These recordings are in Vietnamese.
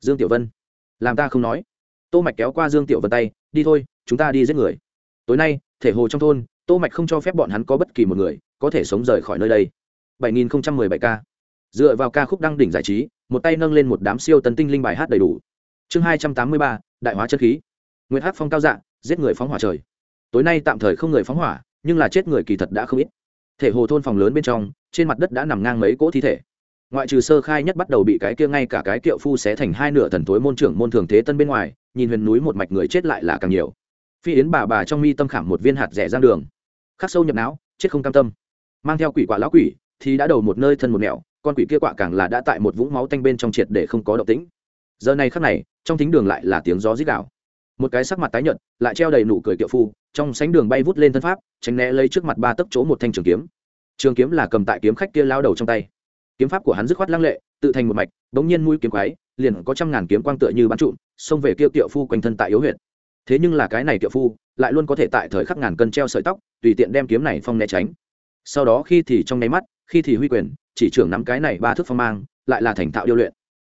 dương tiểu vân. Làm ta không nói. Tô mạch kéo qua dương tiểu vân tay đi thôi chúng ta đi giết người. Tối nay thể hồ trong thôn tô mạch không cho phép bọn hắn có bất kỳ một người có thể sống rời khỏi nơi đây. 7017 ca, dựa vào ca khúc đăng đỉnh giải trí một tay nâng lên một đám siêu tấn tinh linh bài hát đầy đủ. Chương 283, đại hóa chân khí. Nguyễn hát phong cao dạ giết người phóng hỏa trời. Tối nay tạm thời không người phóng hỏa nhưng là chết người kỳ thật đã không ít. Thể hồ thôn phòng lớn bên trong trên mặt đất đã nằm ngang mấy cỗ thi thể ngoại trừ sơ khai nhất bắt đầu bị cái kia ngay cả cái kiệu phu xé thành hai nửa thần tối môn trưởng môn thường thế tân bên ngoài, nhìn huyền núi một mạch người chết lại là càng nhiều. Phi yến bà bà trong mi tâm khảm một viên hạt rẻ giang đường. Khắc sâu nhập não, chết không cam tâm. Mang theo quỷ quả lão quỷ, thì đã đầu một nơi thân một nẻo, con quỷ kia quạ càng là đã tại một vũng máu tanh bên trong triệt để không có động tĩnh. Giờ này khắc này, trong thính đường lại là tiếng gió rít gạo một cái sắc mặt tái nhợt, lại treo đầy nụ cười kiệu phu, trong sánh đường bay vút lên thân pháp, tránh né lấy trước mặt ba tấc chỗ một thanh trường kiếm. Trường kiếm là cầm tại kiếm khách kia lao đầu trong tay kiếm pháp của hắn dứt khoát lăng lệ, tự thành một mạch, bỗng nhiên mũi kiếm quái, liền có trăm ngàn kiếm quang tựa như bắn trụm, xông về kêu kiệu phu quanh thân tại yếu huyệt. Thế nhưng là cái này kiệu phu, lại luôn có thể tại thời khắc ngàn cân treo sợi tóc, tùy tiện đem kiếm này phong né tránh. Sau đó khi thì trong nháy mắt, khi thì huy quyền, chỉ trưởng nắm cái này ba thước phong mang, lại là thành thạo điêu luyện.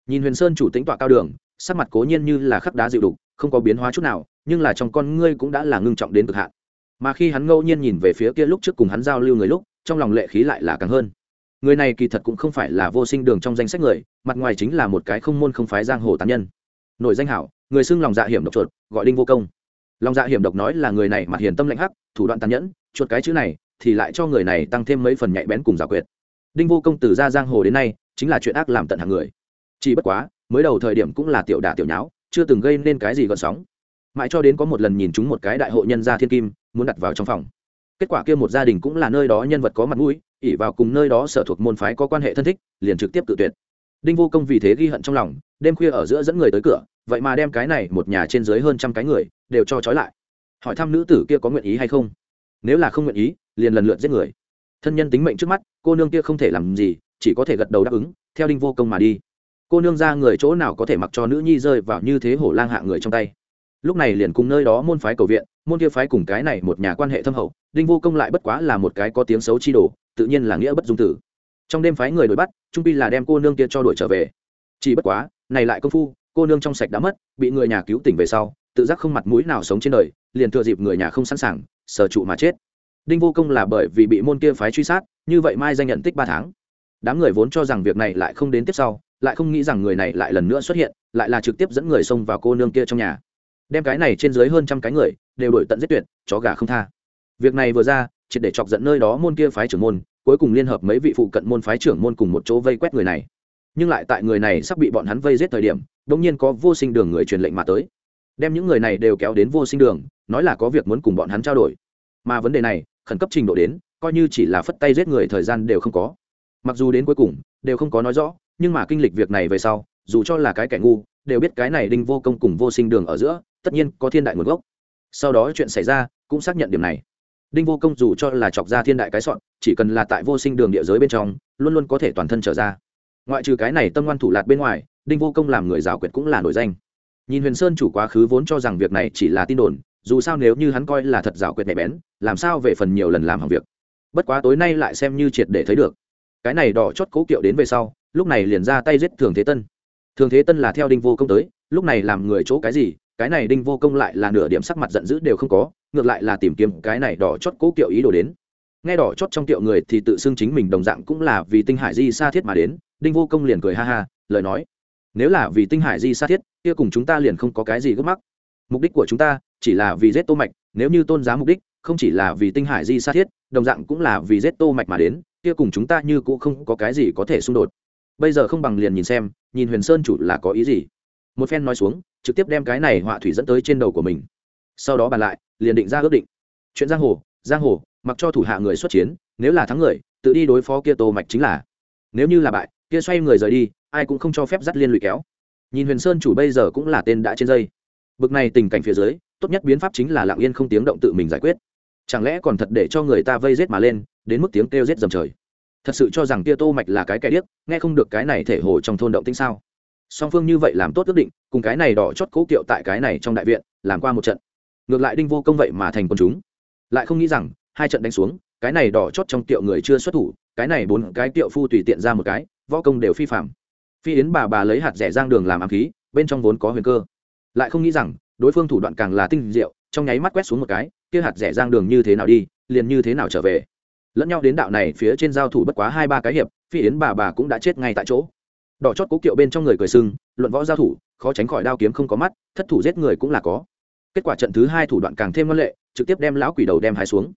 Nhìn huyền sơn chủ tính tọa cao đường, sắc mặt cố nhiên như là khắc đá dịu đục, không có biến hóa chút nào, nhưng là trong con ngươi cũng đã là ngưng trọng đến cực hạn. Mà khi hắn ngẫu nhiên nhìn về phía kia lúc trước cùng hắn giao lưu người lúc, trong lòng lệ khí lại là càng hơn người này kỳ thật cũng không phải là vô sinh đường trong danh sách người, mặt ngoài chính là một cái không môn không phái giang hồ tán nhân. Nội danh hảo, người xưng lòng dạ hiểm độc chuột, gọi đinh vô công. Lòng dạ hiểm độc nói là người này mặt hiền tâm lạnh hắc, thủ đoạn tàn nhẫn, chuột cái chữ này thì lại cho người này tăng thêm mấy phần nhạy bén cùng giả quyệt. Đinh vô công từ ra giang hồ đến nay, chính là chuyện ác làm tận hàng người. Chỉ bất quá, mới đầu thời điểm cũng là tiểu đả tiểu nháo, chưa từng gây nên cái gì gợn sóng. Mãi cho đến có một lần nhìn chúng một cái đại hội nhân gia thiên kim, muốn đặt vào trong phòng. Kết quả kia một gia đình cũng là nơi đó nhân vật có mặt mũi ỉ vào cùng nơi đó sở thuộc môn phái có quan hệ thân thích, liền trực tiếp tự tuyệt. Đinh vô công vì thế ghi hận trong lòng, đêm khuya ở giữa dẫn người tới cửa, vậy mà đem cái này một nhà trên dưới hơn trăm cái người, đều cho trói lại. Hỏi thăm nữ tử kia có nguyện ý hay không. Nếu là không nguyện ý, liền lần lượt giết người. Thân nhân tính mệnh trước mắt, cô nương kia không thể làm gì, chỉ có thể gật đầu đáp ứng, theo đinh vô công mà đi. Cô nương ra người chỗ nào có thể mặc cho nữ nhi rơi vào như thế hổ lang hạ người trong tay. Lúc này liền cùng nơi đó môn phái cầu viện, môn kia phái cùng cái này một nhà quan hệ thâm hậu đinh vô công lại bất quá là một cái có tiếng xấu chi đồ, tự nhiên là nghĩa bất dung tử. Trong đêm phái người đuổi bắt, trung pi là đem cô nương kia cho đuổi trở về. Chỉ bất quá, này lại công phu, cô nương trong sạch đã mất, bị người nhà cứu tỉnh về sau, tự giác không mặt mũi nào sống trên đời, liền thừa dịp người nhà không sẵn sàng sở trụ mà chết. Đinh vô công là bởi vì bị môn kia phái truy sát, như vậy mai danh nhận tích ba tháng. Đám người vốn cho rằng việc này lại không đến tiếp sau, lại không nghĩ rằng người này lại lần nữa xuất hiện, lại là trực tiếp dẫn người xông vào cô nương kia trong nhà. Đem cái này trên dưới hơn trăm cái người, đều đổi tận giết tuyệt, chó gà không tha việc này vừa ra, triệt để chọc giận nơi đó môn kia phái trưởng môn, cuối cùng liên hợp mấy vị phụ cận môn phái trưởng môn cùng một chỗ vây quét người này. Nhưng lại tại người này sắp bị bọn hắn vây giết thời điểm đống nhiên có vô sinh đường người truyền lệnh mà tới. Đem những người này đều kéo đến vô sinh đường, nói là có việc muốn cùng bọn hắn trao đổi. Mà vấn đề này, khẩn cấp trình độ đến, coi như chỉ là phất tay giết người thời gian đều không có. Mặc dù đến cuối cùng, đều không có nói rõ, nhưng mà kinh lịch việc này về sau, dù cho là cái kẻ ngu, đều biết cái này đinh vô công cùng vô sinh đường ở giữa, tất nhiên có thiên đại nguồn gốc. Sau đó chuyện xảy ra, cũng xác nhận điểm này đinh vô công dù cho là chọc ra thiên đại cái sọn, chỉ cần là tại vô sinh đường địa giới bên trong, luôn luôn có thể toàn thân trở ra. Ngoại trừ cái này tâm ngoan thủ lạt bên ngoài, đinh vô công làm người rào quyệt cũng là nổi danh. Nhìn huyền sơn chủ quá khứ vốn cho rằng việc này chỉ là tin đồn, dù sao nếu như hắn coi là thật rào quyệt nhạy bén, làm sao về phần nhiều lần làm hỏng việc. Bất quá tối nay lại xem như triệt để thấy được. Cái này đỏ chót cố kiệu đến về sau, lúc này liền ra tay giết thường thế tân. Thường thế tân là theo đinh vô công tới, lúc này làm người chỗ cái gì cái này đinh vô công lại là nửa điểm sắc mặt giận dữ đều không có, ngược lại là tìm kiếm cái này đỏ chót cố kiệu ý đồ đến. Nghe đỏ chót trong kiệu người thì tự xưng chính mình đồng dạng cũng là vì tinh hải di xa thiết mà đến, đinh vô công liền cười ha ha, lời nói, nếu là vì tinh hải di xa thiết, kia cùng chúng ta liền không có cái gì gấp mắc. Mục đích của chúng ta chỉ là vì giết tô mạch, nếu như tôn giá mục đích, không chỉ là vì tinh hải di xa thiết, đồng dạng cũng là vì giết tô mạch mà đến, kia cùng chúng ta như cũng không có cái gì có thể xung đột. Bây giờ không bằng liền nhìn xem, nhìn huyền sơn chủ là có ý gì. Một phen nói xuống trực tiếp đem cái này họa thủy dẫn tới trên đầu của mình. Sau đó bàn lại, liền định ra ước định. Chuyện giang hồ giang hồ, mặc cho thủ hạ người xuất chiến, nếu là thắng người, tự đi đối phó kia tô mạch chính là. Nếu như là bại, kia xoay người rời đi, ai cũng không cho phép dắt liên lụy kéo. Nhìn huyền sơn chủ bây giờ cũng là tên đã trên dây. Bực này tình cảnh phía dưới, tốt nhất biến pháp chính là lặng yên không tiếng động tự mình giải quyết. Chẳng lẽ còn thật để cho người ta vây rết mà lên, đến mức tiếng kêu rết dầm trời? Thật sự cho rằng kia tô mạch là cái kẻ điếc, nghe không được cái này thể hồ trong thôn động tĩnh sao? Song phương như vậy làm tốt ước định, cùng cái này đỏ chót cố kiệu tại cái này trong đại viện, làm qua một trận. Ngược lại đinh vô công vậy mà thành quân chúng. Lại không nghĩ rằng, hai trận đánh xuống, cái này đỏ chót trong tiệu người chưa xuất thủ, cái này bốn cái tiệu phu tùy tiện ra một cái, võ công đều phi phạm phi yến bà bà lấy hạt rẻ giang đường làm ám khí, bên trong vốn có huyền cơ. Lại không nghĩ rằng, đối phương thủ đoạn càng là tinh diệu, trong nháy mắt quét xuống một cái, kia hạt rẻ giang đường như thế nào đi, liền như thế nào trở về. Lẫn nhau đến đạo này phía trên giao thủ bất quá hai ba cái hiệp, phi yến bà bà cũng đã chết ngay tại chỗ đỏ chót cố kiệu bên trong người cười sưng, luận võ giao thủ, khó tránh khỏi đao kiếm không có mắt, thất thủ giết người cũng là có. Kết quả trận thứ hai thủ đoạn càng thêm ngân lệ, trực tiếp đem lão quỷ đầu đem hai xuống.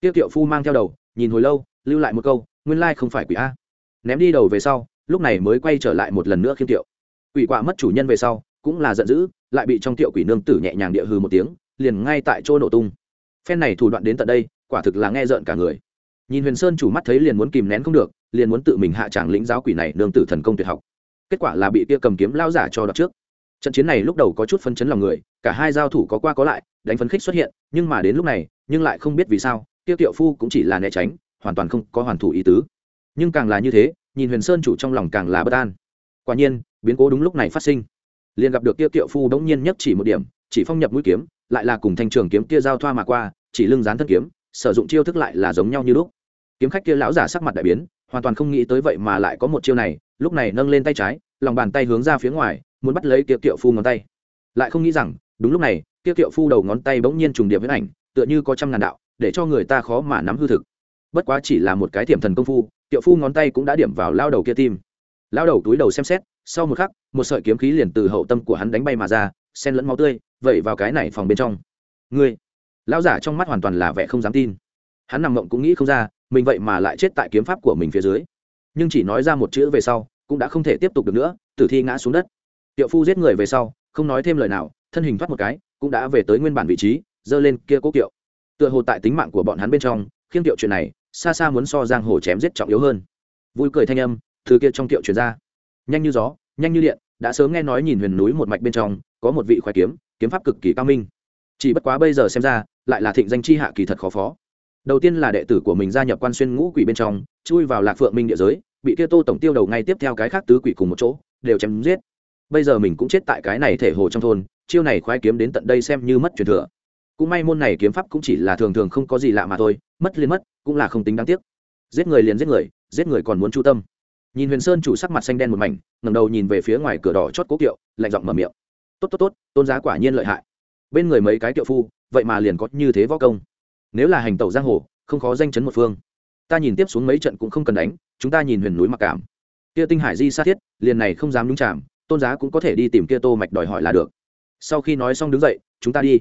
Tiêu kiệu phu mang theo đầu, nhìn hồi lâu, lưu lại một câu, nguyên lai không phải quỷ a. Ném đi đầu về sau, lúc này mới quay trở lại một lần nữa khiêm tiệu quỷ quạ mất chủ nhân về sau, cũng là giận dữ, lại bị trong tiệu quỷ nương tử nhẹ nhàng địa hư một tiếng, liền ngay tại chỗ nổ tung. Phen này thủ đoạn đến tận đây, quả thực là nghe rợn cả người. Nhìn huyền sơn chủ mắt thấy liền muốn kìm nén không được liền muốn tự mình hạ tràng lĩnh giáo quỷ này nương tử thần công tuyệt học. Kết quả là bị kia cầm kiếm lao giả cho đọc trước. Trận chiến này lúc đầu có chút phân chấn lòng người, cả hai giao thủ có qua có lại, đánh phấn khích xuất hiện, nhưng mà đến lúc này, nhưng lại không biết vì sao, tiêu tiệu phu cũng chỉ là né tránh, hoàn toàn không có hoàn thủ ý tứ. Nhưng càng là như thế, nhìn huyền sơn chủ trong lòng càng là bất an. Quả nhiên, biến cố đúng lúc này phát sinh. Liền gặp được tiêu tiệu phu bỗng nhiên nhất chỉ một điểm, chỉ phong nhập mũi kiếm, lại là cùng thanh trường kiếm kia giao thoa mà qua, chỉ lưng dán thân kiếm, sử dụng chiêu thức lại là giống nhau như lúc. Kiếm khách kia lão giả sắc mặt đại biến hoàn toàn không nghĩ tới vậy mà lại có một chiêu này, lúc này nâng lên tay trái, lòng bàn tay hướng ra phía ngoài, muốn bắt lấy kiệu kiệu phu ngón tay. Lại không nghĩ rằng, đúng lúc này kiệu kiệu phu đầu ngón tay bỗng nhiên trùng điệp với ảnh, tựa như có trăm ngàn đạo, để cho người ta khó mà nắm hư thực. Bất quá chỉ là một cái tiềm thần công phu, kiệu phu ngón tay cũng đã điểm vào lao đầu kia tim. Lao đầu túi đầu xem xét, sau một khắc, một sợi kiếm khí liền từ hậu tâm của hắn đánh bay mà ra sen lẫn máu tươi, vẩy vào cái này phòng bên trong. Ngươi, lão giả trong mắt hoàn toàn là vẻ không dám tin. Hắn nằm mộng cũng nghĩ không ra mình vậy mà lại chết tại kiếm pháp của mình phía dưới. Nhưng chỉ nói ra một chữ về sau, cũng đã không thể tiếp tục được nữa, tử thi ngã xuống đất. Tiệu phu giết người về sau, không nói thêm lời nào, thân hình thoát một cái, cũng đã về tới nguyên bản vị trí, giơ lên kia cố kiệu. Tựa hồ tại tính mạng của bọn hắn bên trong, khiêng tiệu chuyện này, xa xa muốn so giang hồ chém giết trọng yếu hơn. Vui cười thanh âm, thứ kia trong tiệu chuyển ra. Nhanh như gió, nhanh như điện, đã sớm nghe nói nhìn huyền núi một mạch bên trong, có một vị khoái kiếm kiếm pháp cực kỳ cao minh. Chỉ bất quá bây giờ xem ra, lại là thịnh danh chi hạ kỳ thật khó phó đầu tiên là đệ tử của mình gia nhập quan xuyên ngũ quỷ bên trong, chui vào lạc phượng minh địa giới, bị kia tô tổng tiêu đầu ngay tiếp theo cái khác tứ quỷ cùng một chỗ, đều chém giết. Bây giờ mình cũng chết tại cái này thể hồ trong thôn, chiêu này khoái kiếm đến tận đây xem như mất truyền thừa. Cũng may môn này kiếm pháp cũng chỉ là thường thường không có gì lạ mà thôi, mất liền mất, cũng là không tính đáng tiếc. Giết người liền giết người giết người còn muốn chu tâm. Nhìn huyền sơn chủ sắc mặt xanh đen một mảnh, ngẩng đầu nhìn về phía ngoài cửa đỏ chót cố kiệu, lạnh giọng mở miệng. Tốt tốt tốt, tôn giá quả nhiên lợi hại. Bên người mấy cái kiệu phu, vậy mà liền có như thế võ công nếu là hành tẩu giang hồ, không khó danh chấn một phương. Ta nhìn tiếp xuống mấy trận cũng không cần đánh, chúng ta nhìn huyền núi mặc cảm. Kia tinh hải di sát thiết, liền này không dám nhúng chạm tôn giá cũng có thể đi tìm kia tô mạch đòi hỏi là được. Sau khi nói xong đứng dậy, chúng ta đi.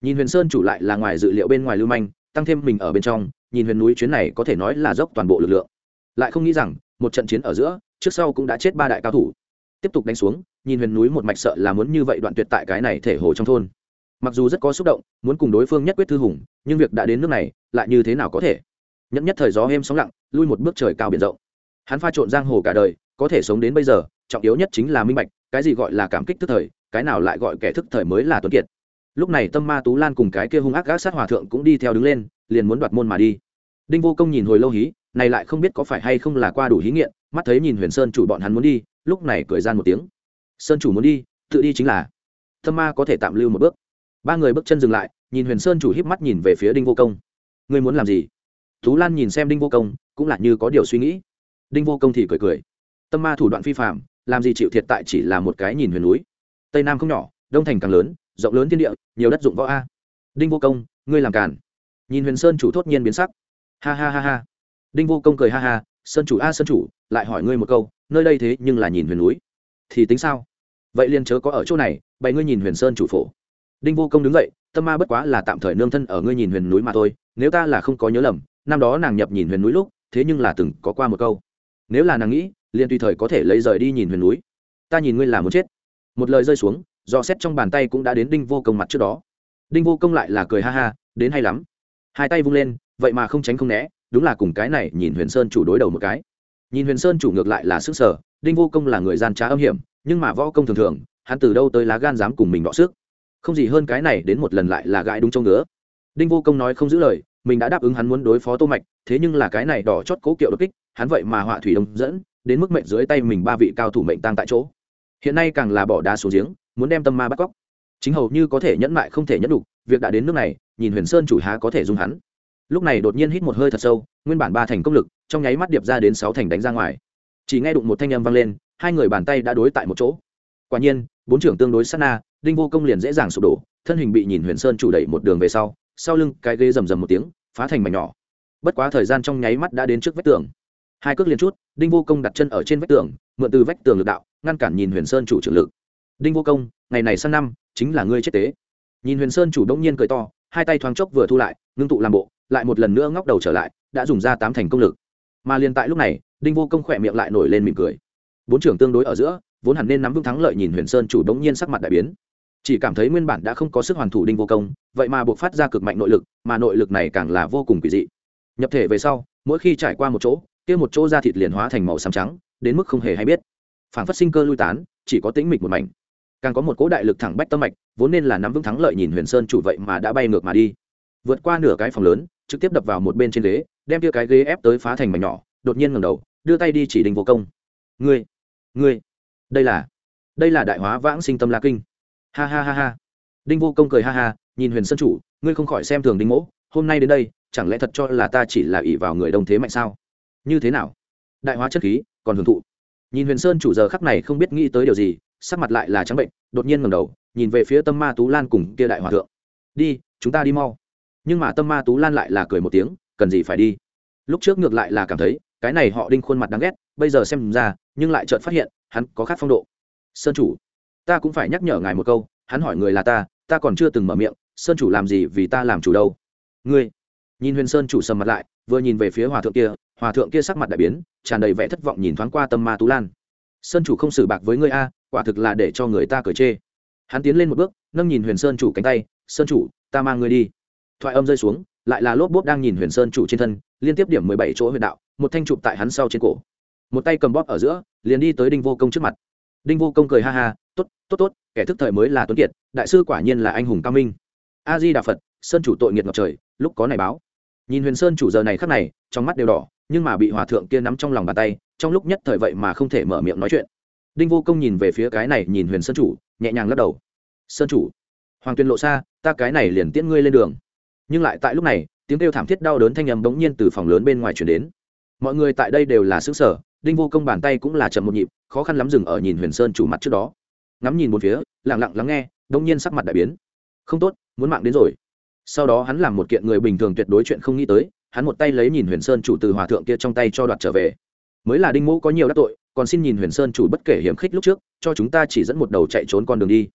Nhìn huyền sơn chủ lại là ngoài dự liệu bên ngoài lưu manh, tăng thêm mình ở bên trong, nhìn huyền núi chuyến này có thể nói là dốc toàn bộ lực lượng. Lại không nghĩ rằng, một trận chiến ở giữa, trước sau cũng đã chết ba đại cao thủ. Tiếp tục đánh xuống, nhìn huyền núi một mạch sợ là muốn như vậy đoạn tuyệt tại cái này thể hồ trong thôn mặc dù rất có xúc động, muốn cùng đối phương nhất quyết thư hùng, nhưng việc đã đến nước này, lại như thế nào có thể? Nhẫn nhất thời gió êm sóng lặng, lui một bước trời cao biển rộng. Hắn pha trộn giang hồ cả đời, có thể sống đến bây giờ, trọng yếu nhất chính là minh bạch, cái gì gọi là cảm kích thức thời, cái nào lại gọi kẻ thức thời mới là tuấn kiệt. Lúc này tâm ma tú lan cùng cái kia hung ác gác sát hòa thượng cũng đi theo đứng lên, liền muốn đoạt môn mà đi. Đinh vô công nhìn hồi lâu hí, này lại không biết có phải hay không là qua đủ hí nghiện, mắt thấy nhìn huyền sơn chủ bọn hắn muốn đi, lúc này cười gian một tiếng. Sơn chủ muốn đi, tự đi chính là. Tâm ma có thể tạm lưu một bước ba người bước chân dừng lại, nhìn huyền sơn chủ híp mắt nhìn về phía đinh vô công. Ngươi muốn làm gì? Tú lan nhìn xem đinh vô công, cũng là như có điều suy nghĩ. Đinh vô công thì cười cười. Tâm ma thủ đoạn phi phạm làm gì chịu thiệt tại chỉ là một cái nhìn huyền núi. Tây nam không nhỏ, đông thành càng lớn, rộng lớn thiên địa, nhiều đất dụng võ a. Đinh vô công, ngươi làm càn. Nhìn huyền sơn chủ thốt nhiên biến sắc. Ha ha ha ha. Đinh vô công cười ha ha, sơn chủ a, sơn chủ, lại hỏi ngươi một câu, nơi đây thế nhưng là nhìn huyền núi. Thì tính sao? Vậy liền chớ có ở chỗ này, bày ngươi nhìn huyền sơn chủ phổ đinh vô công đứng dậy, tâm ma bất quá là tạm thời nương thân ở ngươi nhìn huyền núi mà thôi, nếu ta là không có nhớ lầm, năm đó nàng nhập nhìn huyền núi lúc, thế nhưng là từng có qua một câu. Nếu là nàng nghĩ, liền tùy thời có thể lấy rời đi nhìn huyền núi. Ta nhìn ngươi là muốn chết. Một lời rơi xuống, do xét trong bàn tay cũng đã đến đinh vô công mặt trước đó. Đinh vô công lại là cười ha ha, đến hay lắm. Hai tay vung lên, vậy mà không tránh không né, đúng là cùng cái này nhìn huyền sơn chủ đối đầu một cái. Nhìn huyền sơn chủ ngược lại là sức sở, đinh vô công là người gian trá âm hiểm, nhưng mà võ công thường thường, hắn từ đâu tới lá gan dám cùng mình đọ sức? Không gì hơn cái này đến một lần lại là gãi đúng trong ngứa. Đinh vô công nói không giữ lời, mình đã đáp ứng hắn muốn đối phó tô mạch, thế nhưng là cái này đỏ chót cố kiệu đột kích, hắn vậy mà họa thủy đông dẫn, đến mức mệnh dưới tay mình ba vị cao thủ mệnh tăng tại chỗ. Hiện nay càng là bỏ đá xuống giếng, muốn đem tâm ma bắt cóc. Chính hầu như có thể nhẫn mại không thể nhẫn đủ, việc đã đến nước này, nhìn huyền sơn chủ há có thể dung hắn. Lúc này đột nhiên hít một hơi thật sâu, nguyên bản ba thành công lực, trong nháy mắt điệp ra đến sáu thành đánh ra ngoài. Chỉ nghe đụng một thanh âm vang lên, hai người bàn tay đã đối tại một chỗ. Quả nhiên, bốn trưởng tương đối sát na đinh vô công liền dễ dàng sụp đổ, thân hình bị nhìn huyền sơn chủ đẩy một đường về sau sau lưng cái ghê rầm rầm một tiếng, phá thành mảnh nhỏ. Bất quá thời gian trong nháy mắt đã đến trước vách tường. Hai cước liền chút, đinh vô công đặt chân ở trên vách tường, mượn từ vách tường lực đạo, ngăn cản nhìn huyền sơn chủ trưởng lực. Đinh vô công, ngày này sang năm, chính là ngươi chết tế. Nhìn huyền sơn chủ đông nhiên cười to, hai tay thoáng chốc vừa thu lại, ngưng tụ làm bộ, lại một lần nữa ngóc đầu trở lại, đã dùng ra tám thành công lực. Mà liền tại lúc này, đinh vô công khỏe miệng lại nổi lên mỉm cười. Bốn trưởng tương đối ở giữa, vốn hẳn nên nắm vững thắng lợi nhìn huyền sơn chủ đống nhiên sắc mặt đại biến chỉ cảm thấy nguyên bản đã không có sức hoàn thủ đinh vô công, vậy mà buộc phát ra cực mạnh nội lực, mà nội lực này càng là vô cùng kỳ dị. Nhập thể về sau, mỗi khi trải qua một chỗ, kia một chỗ da thịt liền hóa thành màu xám trắng, đến mức không hề hay biết. Phản phát sinh cơ lui tán, chỉ có tĩnh mịch một mảnh. Càng có một cỗ đại lực thẳng bách tâm mạch, vốn nên là nắm vững thắng lợi nhìn huyền sơn chủ vậy mà đã bay ngược mà đi. Vượt qua nửa cái phòng lớn, trực tiếp đập vào một bên trên ghế, đem kia cái ghế ép tới phá thành mảnh nhỏ, đột nhiên ngẩng đầu, đưa tay đi chỉ đinh vô công. Ngươi ngươi, đây là đây là đại hóa vãng sinh tâm la kinh ha ha ha ha. Đinh vô công cười ha ha, nhìn huyền sơn chủ, ngươi không khỏi xem thường đinh mỗ, hôm nay đến đây, chẳng lẽ thật cho là ta chỉ là ỷ vào người đông thế mạnh sao? Như thế nào? Đại hóa chất khí, còn hưởng thụ. Nhìn huyền sơn chủ giờ khắc này không biết nghĩ tới điều gì, sắc mặt lại là trắng bệnh, đột nhiên ngầm đầu, nhìn về phía tâm ma tú lan cùng kia đại hòa thượng. Đi, chúng ta đi mau. Nhưng mà tâm ma tú lan lại là cười một tiếng, cần gì phải đi? Lúc trước ngược lại là cảm thấy, cái này họ đinh khuôn mặt đáng ghét, bây giờ xem ra, nhưng lại chợt phát hiện, hắn có khác phong độ. Sơn chủ ta cũng phải nhắc nhở ngài một câu, hắn hỏi người là ta ta còn chưa từng mở miệng, sơn chủ làm gì vì ta làm chủ đâu. Ngươi, nhìn huyền sơn chủ sầm mặt lại, vừa nhìn về phía hòa thượng kia, hòa thượng kia sắc mặt đại biến, tràn đầy vẻ thất vọng nhìn thoáng qua tâm ma tú lan. Sơn chủ không xử bạc với ngươi a, quả thực là để cho người ta cởi chê. Hắn tiến lên một bước, nâng nhìn huyền sơn chủ cánh tay, sơn chủ, ta mang ngươi đi. Thoại âm rơi xuống, lại là lốp bốp đang nhìn huyền sơn chủ trên thân, liên tiếp điểm mười bảy chỗ huyền đạo, một thanh chụp tại hắn sau trên cổ. Một tay cầm bóp ở giữa, liền đi tới đinh vô công trước mặt. Đinh vô công cười ha ha tốt tốt tốt, kẻ thức thời mới là tuấn kiệt, đại sư quả nhiên là anh hùng cao minh. A di đà phật, sơn chủ tội nghiệt ngập trời, lúc có này báo. Nhìn huyền sơn chủ giờ này khắc này, trong mắt đều đỏ, nhưng mà bị hòa thượng kia nắm trong lòng bàn tay, trong lúc nhất thời vậy mà không thể mở miệng nói chuyện. Đinh vô công nhìn về phía cái này, nhìn huyền sơn chủ, nhẹ nhàng lắc đầu. Sơn chủ, hoàng tuyên lộ xa, ta cái này liền tiễn ngươi lên đường. Nhưng lại tại lúc này, tiếng kêu thảm thiết đau đớn thanh âm bỗng nhiên từ phòng lớn bên ngoài chuyển đến. Mọi người tại đây đều là xứ sở đinh vô công bàn tay cũng là chậm một nhịp, khó khăn lắm dừng ở nhìn huyền sơn chủ mặt trước đó ngắm nhìn một phía, lặng lặng lắng nghe, đông nhiên sắc mặt đại biến. Không tốt, muốn mạng đến rồi. Sau đó hắn làm một kiện người bình thường tuyệt đối chuyện không nghĩ tới, hắn một tay lấy nhìn huyền sơn chủ từ hòa thượng kia trong tay cho đoạt trở về. Mới là đinh mũ có nhiều đắc tội, còn xin nhìn huyền sơn chủ bất kể hiểm khích lúc trước, cho chúng ta chỉ dẫn một đầu chạy trốn con đường đi.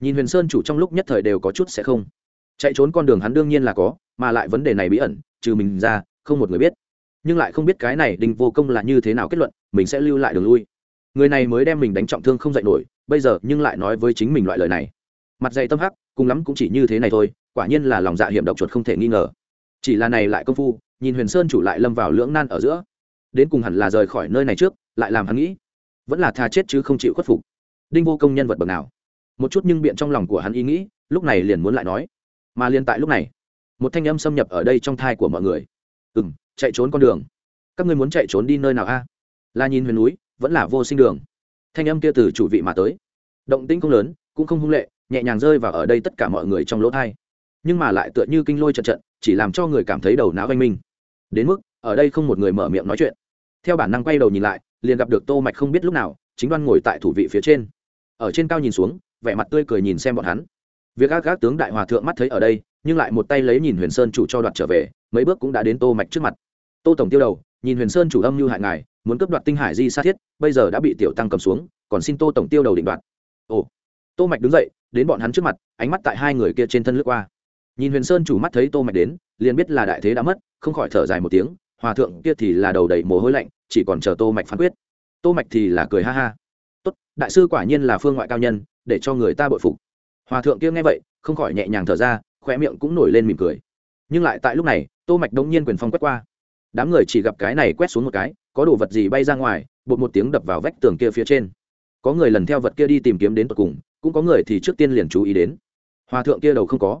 Nhìn huyền sơn chủ trong lúc nhất thời đều có chút sẽ không. Chạy trốn con đường hắn đương nhiên là có, mà lại vấn đề này bí ẩn, trừ mình ra, không một người biết. Nhưng lại không biết cái này đinh vô công là như thế nào kết luận, mình sẽ lưu lại đường lui. Người này mới đem mình đánh trọng thương không dạy nổi bây giờ nhưng lại nói với chính mình loại lời này. Mặt dày tâm hắc, cùng lắm cũng chỉ như thế này thôi, quả nhiên là lòng dạ hiểm độc chuột không thể nghi ngờ. Chỉ là này lại công phu, nhìn huyền sơn chủ lại lâm vào lưỡng nan ở giữa. Đến cùng hẳn là rời khỏi nơi này trước, lại làm hắn nghĩ. Vẫn là tha chết chứ không chịu khuất phục. Đinh vô công nhân vật bậc nào? Một chút nhưng biện trong lòng của hắn ý nghĩ, lúc này liền muốn lại nói. Mà liền tại lúc này, một thanh âm xâm nhập ở đây trong thai của mọi người. Ừ m chạy trốn con đường. Các ngươi muốn chạy trốn đi nơi nào a? Là nhìn huyền núi, vẫn là vô sinh đường thanh âm kia từ chủ vị mà tới. Động tĩnh không lớn, cũng không hung lệ, nhẹ nhàng rơi vào ở đây tất cả mọi người trong lỗ thai. Nhưng mà lại tựa như kinh lôi trận trận, chỉ làm cho người cảm thấy đầu não oanh minh đến mức, ở đây không một người mở miệng nói chuyện. Theo bản năng quay đầu nhìn lại, liền gặp được tô mạch không biết lúc nào, chính đoan ngồi tại thủ vị phía trên. Ở trên cao nhìn xuống, vẻ mặt tươi cười nhìn xem bọn hắn. Việc gác gác tướng đại hòa thượng mắt thấy ở đây, nhưng lại một tay lấy nhìn huyền sơn chủ cho đoạt trở về, mấy bước cũng đã đến tô mạch trước mặt. Tô tổng tiêu đầu nhìn huyền sơn chủ âm như hại ngài, muốn cướp đoạt tinh hải di sa thiết, bây giờ đã bị tiểu tăng cầm xuống, còn xin tô tổng tiêu đầu định đoạt. Ồ. Tô mạch đứng dậy, đến bọn hắn trước mặt, ánh mắt tại hai người kia trên thân lướt qua. Nhìn huyền sơn chủ mắt thấy tô mạch đến, liền biết là đại thế đã mất, không khỏi thở dài một tiếng, hòa thượng kia thì là đầu đầy mồ hôi lạnh, chỉ còn chờ tô mạch phán quyết. Tô mạch thì là cười ha ha. Tốt, đại sư quả nhiên là phương ngoại cao nhân, để cho người ta bội phục. Hòa thượng kia nghe vậy, không khỏi nhẹ nhàng thở ra khoe miệng cũng nổi lên mỉm cười. Nhưng lại tại lúc này, tô mạch đống nhiên quyền phong quét qua đám người chỉ gặp cái này quét xuống một cái có đồ vật gì bay ra ngoài bột một tiếng đập vào vách tường kia phía trên. Có người lần theo vật kia đi tìm kiếm đến tận cùng cũng có người thì trước tiên liền chú ý đến. Hòa thượng kia đầu không có.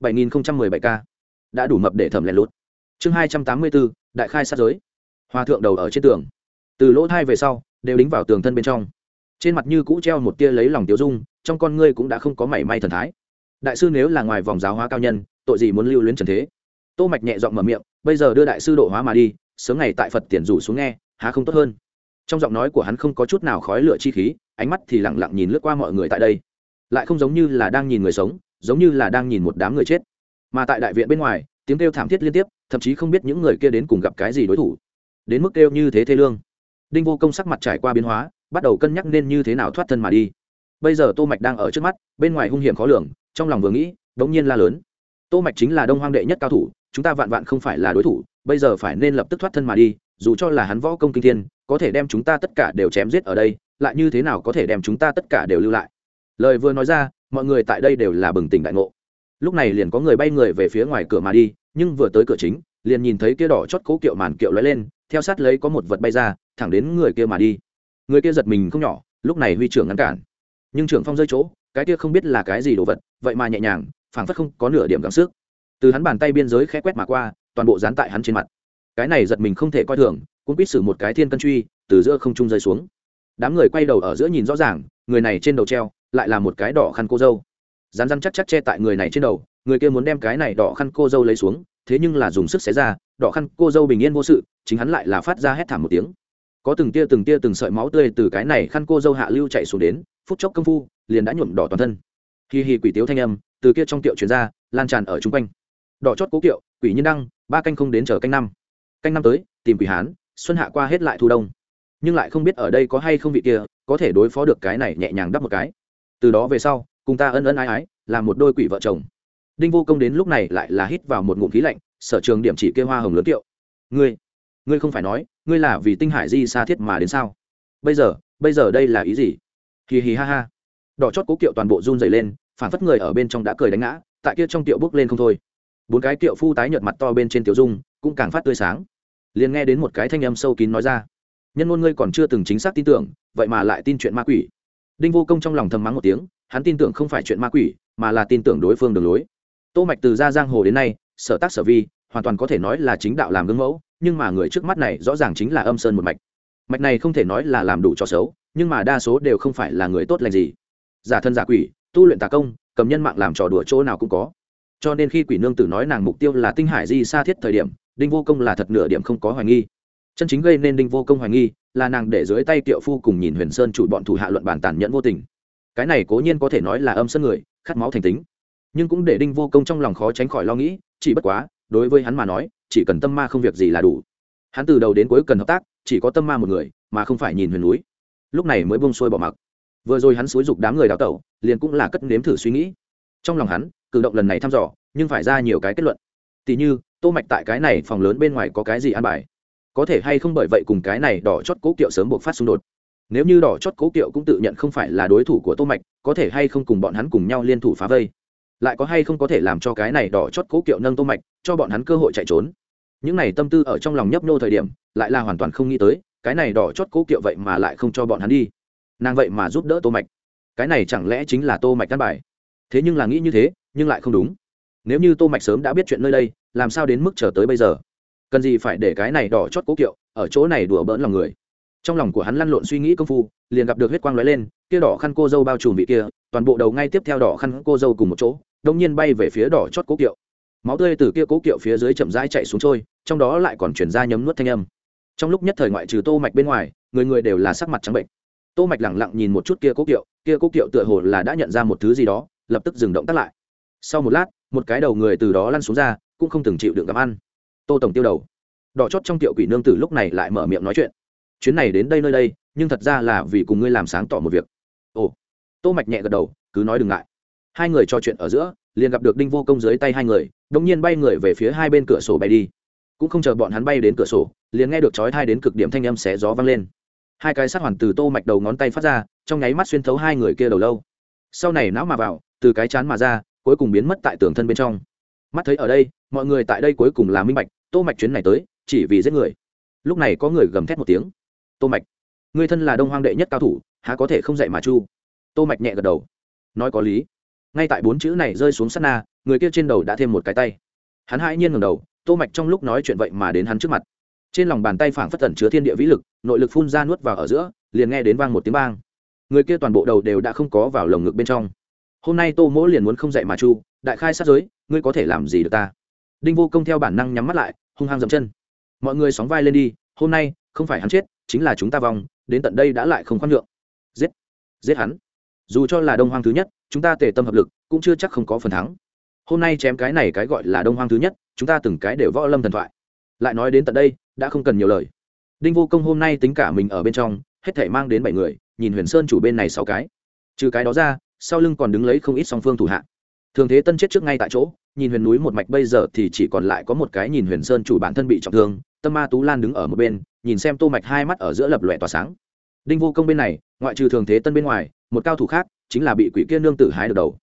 7017 k đã đủ mập để thẩm lén lút chương 284, đại khai sát giới. Hòa thượng đầu ở trên tường. Từ lỗ thai về sau đều đính vào tường thân bên trong. Trên mặt như cũ treo một tia lấy lòng tiêu dung trong con ngươi cũng đã không có mảy may thần thái. Đại sư nếu là ngoài vòng giáo hóa cao nhân tội gì muốn lưu luyến trần thế? Tô mạch nhẹ giọng mở miệng, bây giờ đưa đại sư độ hóa mà đi, sớm ngày tại phật tiền rủ xuống nghe, há không tốt hơn? Trong giọng nói của hắn không có chút nào khói lửa chi khí, ánh mắt thì lặng lặng nhìn lướt qua mọi người tại đây. Lại không giống như là đang nhìn người sống, giống như là đang nhìn một đám người chết. Mà tại đại viện bên ngoài, tiếng kêu thảm thiết liên tiếp, thậm chí không biết những người kia đến cùng gặp cái gì đối thủ. Đến mức kêu như thế thế lương. Đinh vô công sắc mặt trải qua biến hóa, bắt đầu cân nhắc nên như thế nào thoát thân mà đi. Bây giờ tô mạch đang ở trước mắt, bên ngoài hung hiểm khó lường, trong lòng vừa nghĩ, đống nhiên la lớn. Tô mạch chính là đông hoang đệ nhất cao thủ chúng ta vạn vạn không phải là đối thủ, bây giờ phải nên lập tức thoát thân mà đi, dù cho là hắn võ công kinh thiên, có thể đem chúng ta tất cả đều chém giết ở đây, lại như thế nào có thể đem chúng ta tất cả đều lưu lại? Lời vừa nói ra, mọi người tại đây đều là bừng tỉnh đại ngộ. Lúc này liền có người bay người về phía ngoài cửa mà đi, nhưng vừa tới cửa chính, liền nhìn thấy kia đỏ chót cố kiệu màn kiệu lóe lên, theo sát lấy có một vật bay ra, thẳng đến người kia mà đi. Người kia giật mình không nhỏ, lúc này huy trưởng ngăn cản. Nhưng trưởng phong rơi chỗ, cái kia không biết là cái gì đồ vật, vậy mà nhẹ nhàng, phảng phất không có nửa điểm gắng sức từ hắn bàn tay biên giới khẽ quét mà qua, toàn bộ dán tại hắn trên mặt. Cái này giật mình không thể coi thường, cũng biết xử một cái thiên cân truy, từ giữa không trung rơi xuống. Đám người quay đầu ở giữa nhìn rõ ràng, người này trên đầu treo, lại là một cái đỏ khăn cô dâu. Rán rán chắc chắc che tại người này trên đầu, người kia muốn đem cái này đỏ khăn cô dâu lấy xuống, thế nhưng là dùng sức xé ra, đỏ khăn cô dâu bình yên vô sự, chính hắn lại là phát ra hét thảm một tiếng. Có từng tia từng tia từng sợi máu tươi từ cái này khăn cô dâu hạ lưu chạy xuống đến, phút chốc công phu, liền đã nhuộm đỏ toàn thân. Hi hi quỷ tiếu thanh âm, từ kia trong tiệu chuyển ra, lan tràn ở chung quanh đỏ chót cố kiệu, quỷ nhiên đăng, ba canh không đến chờ canh năm. Canh năm tới, tìm quỷ hán, xuân hạ qua hết lại thu đông. Nhưng lại không biết ở đây có hay không vị kia, có thể đối phó được cái này nhẹ nhàng đắp một cái. Từ đó về sau, cùng ta ân ân ái ái làm một đôi quỷ vợ chồng. Đinh vô công đến lúc này lại là hít vào một ngụm khí lạnh, sở trường điểm chỉ kê hoa hồng lớn kiệu. Ngươi ngươi không phải nói, ngươi là vì tinh hải di xa thiết mà đến sao? Bây giờ bây giờ đây là ý gì? Hì hì ha ha. Đỏ chót cố kiệu toàn bộ run dày lên, phản phất người ở bên trong đã cười đánh ngã, tại kia trong tiệu bước lên không thôi bốn cái tiệu phu tái nhợt mặt to bên trên tiểu dung, cũng càng phát tươi sáng. Liền nghe đến một cái thanh âm sâu kín nói ra. Nhân ngôn ngươi còn chưa từng chính xác tin tưởng, vậy mà lại tin chuyện ma quỷ. Đinh vô công trong lòng thầm mắng một tiếng, hắn tin tưởng không phải chuyện ma quỷ, mà là tin tưởng đối phương đường lối. Tô mạch từ ra giang hồ đến nay, sở tác sở vi, hoàn toàn có thể nói là chính đạo làm gương mẫu, nhưng mà người trước mắt này rõ ràng chính là âm sơn một mạch. Mạch này không thể nói là làm đủ cho xấu, nhưng mà đa số đều không phải là người tốt lành gì. Giả thân giả quỷ, tu luyện tà công, cầm nhân mạng làm trò đùa chỗ nào cũng có cho nên khi quỷ nương tử nói nàng mục tiêu là tinh hải di xa thiết thời điểm, đinh vô công là thật nửa điểm không có hoài nghi. Chân chính gây nên đinh vô công hoài nghi là nàng để dưới tay tiệu phu cùng nhìn huyền sơn chủ bọn thủ hạ luận bản tàn nhẫn vô tình. Cái này cố nhiên có thể nói là âm sân người, khát máu thành tính. Nhưng cũng để đinh vô công trong lòng khó tránh khỏi lo nghĩ, chỉ bất quá, đối với hắn mà nói, chỉ cần tâm ma không việc gì là đủ. Hắn từ đầu đến cuối cần hợp tác, chỉ có tâm ma một người, mà không phải nhìn huyền núi. Lúc này mới bông xuôi bỏ mặc. Vừa rồi hắn xúi dục đám người đào tẩu, liền cũng là cất nếm thử suy nghĩ. Trong lòng hắn cử động lần này thăm dò, nhưng phải ra nhiều cái kết luận. Tỉ như, tô mạch tại cái này phòng lớn bên ngoài có cái gì an bài? Có thể hay không bởi vậy cùng cái này đỏ chót cố kiệu sớm buộc phát xung đột? Nếu như đỏ chót cố kiệu cũng tự nhận không phải là đối thủ của tô mạch, có thể hay không cùng bọn hắn cùng nhau liên thủ phá vây? Lại có hay không có thể làm cho cái này đỏ chót cố kiệu nâng tô mạch, cho bọn hắn cơ hội chạy trốn? Những này tâm tư ở trong lòng nhấp nô thời điểm, lại là hoàn toàn không nghĩ tới, cái này đỏ chót cố kiệu vậy mà lại không cho bọn hắn đi. Nàng vậy mà giúp đỡ tô mạch. Cái này chẳng lẽ chính là tô mạch căn bài? Thế nhưng là nghĩ như thế nhưng lại không đúng. Nếu như tô mạch sớm đã biết chuyện nơi đây, làm sao đến mức chờ tới bây giờ? Cần gì phải để cái này đỏ chót cố kiệu ở chỗ này đùa bỡn lòng người? Trong lòng của hắn lăn lộn suy nghĩ công phu, liền gặp được huyết quang lóe lên, kia đỏ khăn cô dâu bao trùm vị kia, toàn bộ đầu ngay tiếp theo đỏ khăn cô dâu cùng một chỗ, đông nhiên bay về phía đỏ chót cố kiệu. Máu tươi từ kia cố kiệu phía dưới chậm rãi chạy xuống trôi, trong đó lại còn chuyển ra nhấm nuốt thanh âm. Trong lúc nhất thời ngoại trừ tô mạch bên ngoài, người người đều là sắc mặt trắng bệnh. Tô mạch lẳng lặng nhìn một chút kia cố kiệu, kia cố kiệu tựa hồ là đã nhận ra một thứ gì đó, lập tức dừng động tác lại sau một lát, một cái đầu người từ đó lăn xuống ra, cũng không từng chịu đựng gặm ăn. Tô tổng tiêu đầu. Đỏ chót trong tiệu quỷ nương tử lúc này lại mở miệng nói chuyện. Chuyến này đến đây nơi đây, nhưng thật ra là vì cùng ngươi làm sáng tỏ một việc. Ồ. Tô mạch nhẹ gật đầu, cứ nói đừng ngại. Hai người trò chuyện ở giữa, liền gặp được đinh vô công dưới tay hai người đông nhiên bay người về phía hai bên cửa sổ bay đi. Cũng không chờ bọn hắn bay đến cửa sổ, liền nghe được chói thai đến cực điểm thanh âm xé gió vang lên. Hai cái sát hoàn từ tô mạch đầu ngón tay phát ra, trong nháy mắt xuyên thấu hai người kia đầu lâu. Sau này não mà vào, từ cái chán mà ra cuối cùng biến mất tại tường thân bên trong. Mắt thấy ở đây, mọi người tại đây cuối cùng là minh bạch, tô mạch chuyến này tới, chỉ vì giết người. Lúc này có người gầm thét một tiếng. Tô mạch, ngươi thân là đông hoang đệ nhất cao thủ, há có thể không dạy mà chu? Tô mạch nhẹ gật đầu. Nói có lý. Ngay tại bốn chữ này rơi xuống sát na, người kia trên đầu đã thêm một cái tay. Hắn hãi nhiên ngẩng đầu, tô mạch trong lúc nói chuyện vậy mà đến hắn trước mặt. Trên lòng bàn tay phảng phất tẩn chứa thiên địa vĩ lực, nội lực phun ra nuốt vào ở giữa, liền nghe đến vang một tiếng bang. Người kia toàn bộ đầu đều đã không có vào lồng ngực bên trong hôm nay tô mỗ liền muốn không dạy mà chu đại khai sát giới ngươi có thể làm gì được ta? Đinh vô công theo bản năng nhắm mắt lại hung hăng dậm chân. Mọi người sóng vai lên đi hôm nay không phải hắn chết chính là chúng ta vòng, đến tận đây đã lại không khoan nhượng. Giết giết hắn. Dù cho là đông hoang thứ nhất chúng ta tề tâm hợp lực cũng chưa chắc không có phần thắng. Hôm nay chém cái này cái gọi là đông hoang thứ nhất chúng ta từng cái đều võ lâm thần thoại. Lại nói đến tận đây đã không cần nhiều lời. Đinh vô công hôm nay tính cả mình ở bên trong hết thể mang đến bảy người nhìn huyền sơn chủ bên này sáu cái. Trừ cái đó ra sau lưng còn đứng lấy không ít song phương thủ hạ. Thường thế tân chết trước ngay tại chỗ, nhìn huyền núi một mạch bây giờ thì chỉ còn lại có một cái nhìn huyền sơn chủ bản thân bị trọng thương, tâm ma tú lan đứng ở một bên, nhìn xem tô mạch hai mắt ở giữa lập lòe tỏa sáng. Đinh vô công bên này, ngoại trừ thường thế tân bên ngoài, một cao thủ khác chính là bị quỷ kia nương tử hái được đầu.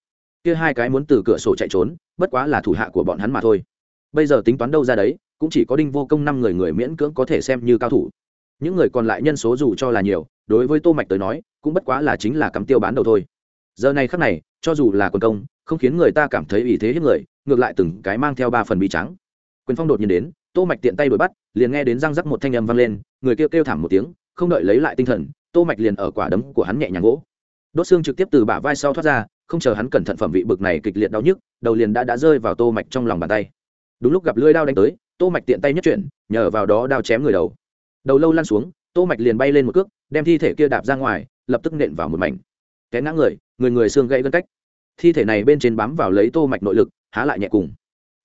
Kia hai cái muốn từ cửa sổ chạy trốn, bất quá là thủ hạ của bọn hắn mà thôi. Bây giờ tính toán đâu ra đấy, cũng chỉ có đinh vô công năm người người miễn cưỡng có thể xem như cao thủ. Những người còn lại nhân số dù cho là nhiều, đối với tô mạch tới nói, cũng bất quá là chính là cắm tiêu bán đầu thôi giờ này khắc này, cho dù là quân công, không khiến người ta cảm thấy ủy thế hiếp người, ngược lại từng cái mang theo ba phần bị trắng. Quyền phong đột nhiên đến, tô mạch tiện tay đuổi bắt, liền nghe đến răng rắc một thanh âm vang lên, người kêu kêu thảm một tiếng, không đợi lấy lại tinh thần, tô mạch liền ở quả đấm của hắn nhẹ nhàng gỗ. Đốt xương trực tiếp từ bả vai sau thoát ra, không chờ hắn cẩn thận phẩm vị bực này kịch liệt đau nhức, đầu liền đã đã rơi vào tô mạch trong lòng bàn tay. Đúng lúc gặp lưỡi đao đánh tới, tô mạch tiện tay nhất chuyển, nhờ vào đó đao chém người đầu. Đầu lâu lăn xuống, tô mạch liền bay lên một cước, đem thi thể kia đạp ra ngoài, lập tức nện vào một mảnh té ngã người người người xương gãy gân cách. Thi thể này bên trên bám vào lấy tô mạch nội lực, há lại nhẹ cùng.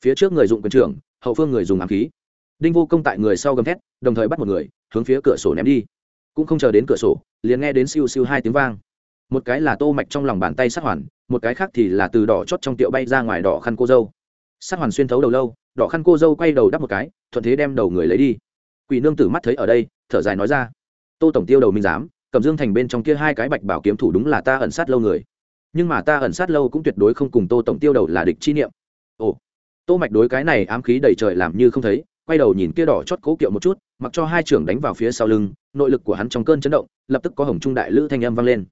Phía trước người dụng quyền trưởng, hậu phương người dùng ám khí. Đinh vô công tại người sau gầm thét, đồng thời bắt một người, hướng phía cửa sổ ném đi. Cũng không chờ đến cửa sổ, liền nghe đến siêu siêu hai tiếng vang. Một cái là tô mạch trong lòng bàn tay sát hoàn, một cái khác thì là từ đỏ chót trong tiệu bay ra ngoài đỏ khăn cô dâu. Sát hoàn xuyên thấu đầu lâu, đỏ khăn cô dâu quay đầu đắp một cái, thuận thế đem đầu người lấy đi. Quỷ nương tử mắt thấy ở đây, thở dài nói ra. Tô tổng tiêu đầu minh giám cầm dương thành bên trong kia hai cái bạch bảo kiếm thủ đúng là ta ẩn sát lâu người. Nhưng mà ta ẩn sát lâu cũng tuyệt đối không cùng tô tổng tiêu đầu là địch chi niệm. Ồ, tô mạch đối cái này ám khí đầy trời làm như không thấy, quay đầu nhìn kia đỏ chót cố kiệu một chút, mặc cho hai trưởng đánh vào phía sau lưng, nội lực của hắn trong cơn chấn động, lập tức có hồng trung đại lữ thanh âm vang lên.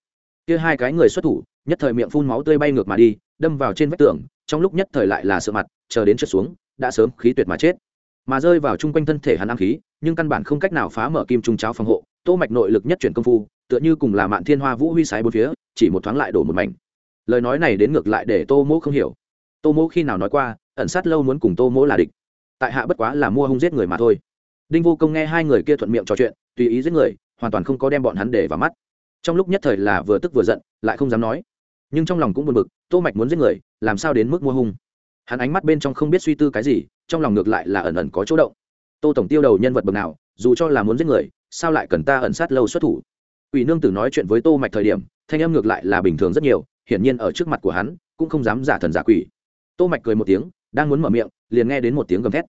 Kia hai cái người xuất thủ, nhất thời miệng phun máu tươi bay ngược mà đi, đâm vào trên vách tường, trong lúc nhất thời lại là sợ mặt, chờ đến trượt xuống, đã sớm khí tuyệt mà chết. Mà rơi vào chung quanh thân thể hắn ám khí, nhưng căn bản không cách nào phá mở kim trung cháo phòng hộ tô mạch nội lực nhất chuyển công phu, tựa như cùng là mạn thiên hoa vũ huy sái bốn phía, chỉ một thoáng lại đổ một mảnh. Lời nói này đến ngược lại để tô mỗ không hiểu. Tô mỗ khi nào nói qua, ẩn sát lâu muốn cùng tô mỗ là địch. Tại hạ bất quá là mua hung giết người mà thôi. Đinh vô công nghe hai người kia thuận miệng trò chuyện, tùy ý giết người, hoàn toàn không có đem bọn hắn để vào mắt. Trong lúc nhất thời là vừa tức vừa giận, lại không dám nói. Nhưng trong lòng cũng buồn bực, tô mạch muốn giết người, làm sao đến mức mua hung? Hắn ánh mắt bên trong không biết suy tư cái gì, trong lòng ngược lại là ẩn ẩn có chỗ động. Tô tổng tiêu đầu nhân vật bậc nào, dù cho là muốn giết người sao lại cần ta ẩn sát lâu xuất thủ? Quỷ nương tử nói chuyện với tô mạch thời điểm, thanh âm ngược lại là bình thường rất nhiều, hiển nhiên ở trước mặt của hắn, cũng không dám giả thần giả quỷ. Tô mạch cười một tiếng, đang muốn mở miệng, liền nghe đến một tiếng gầm thét.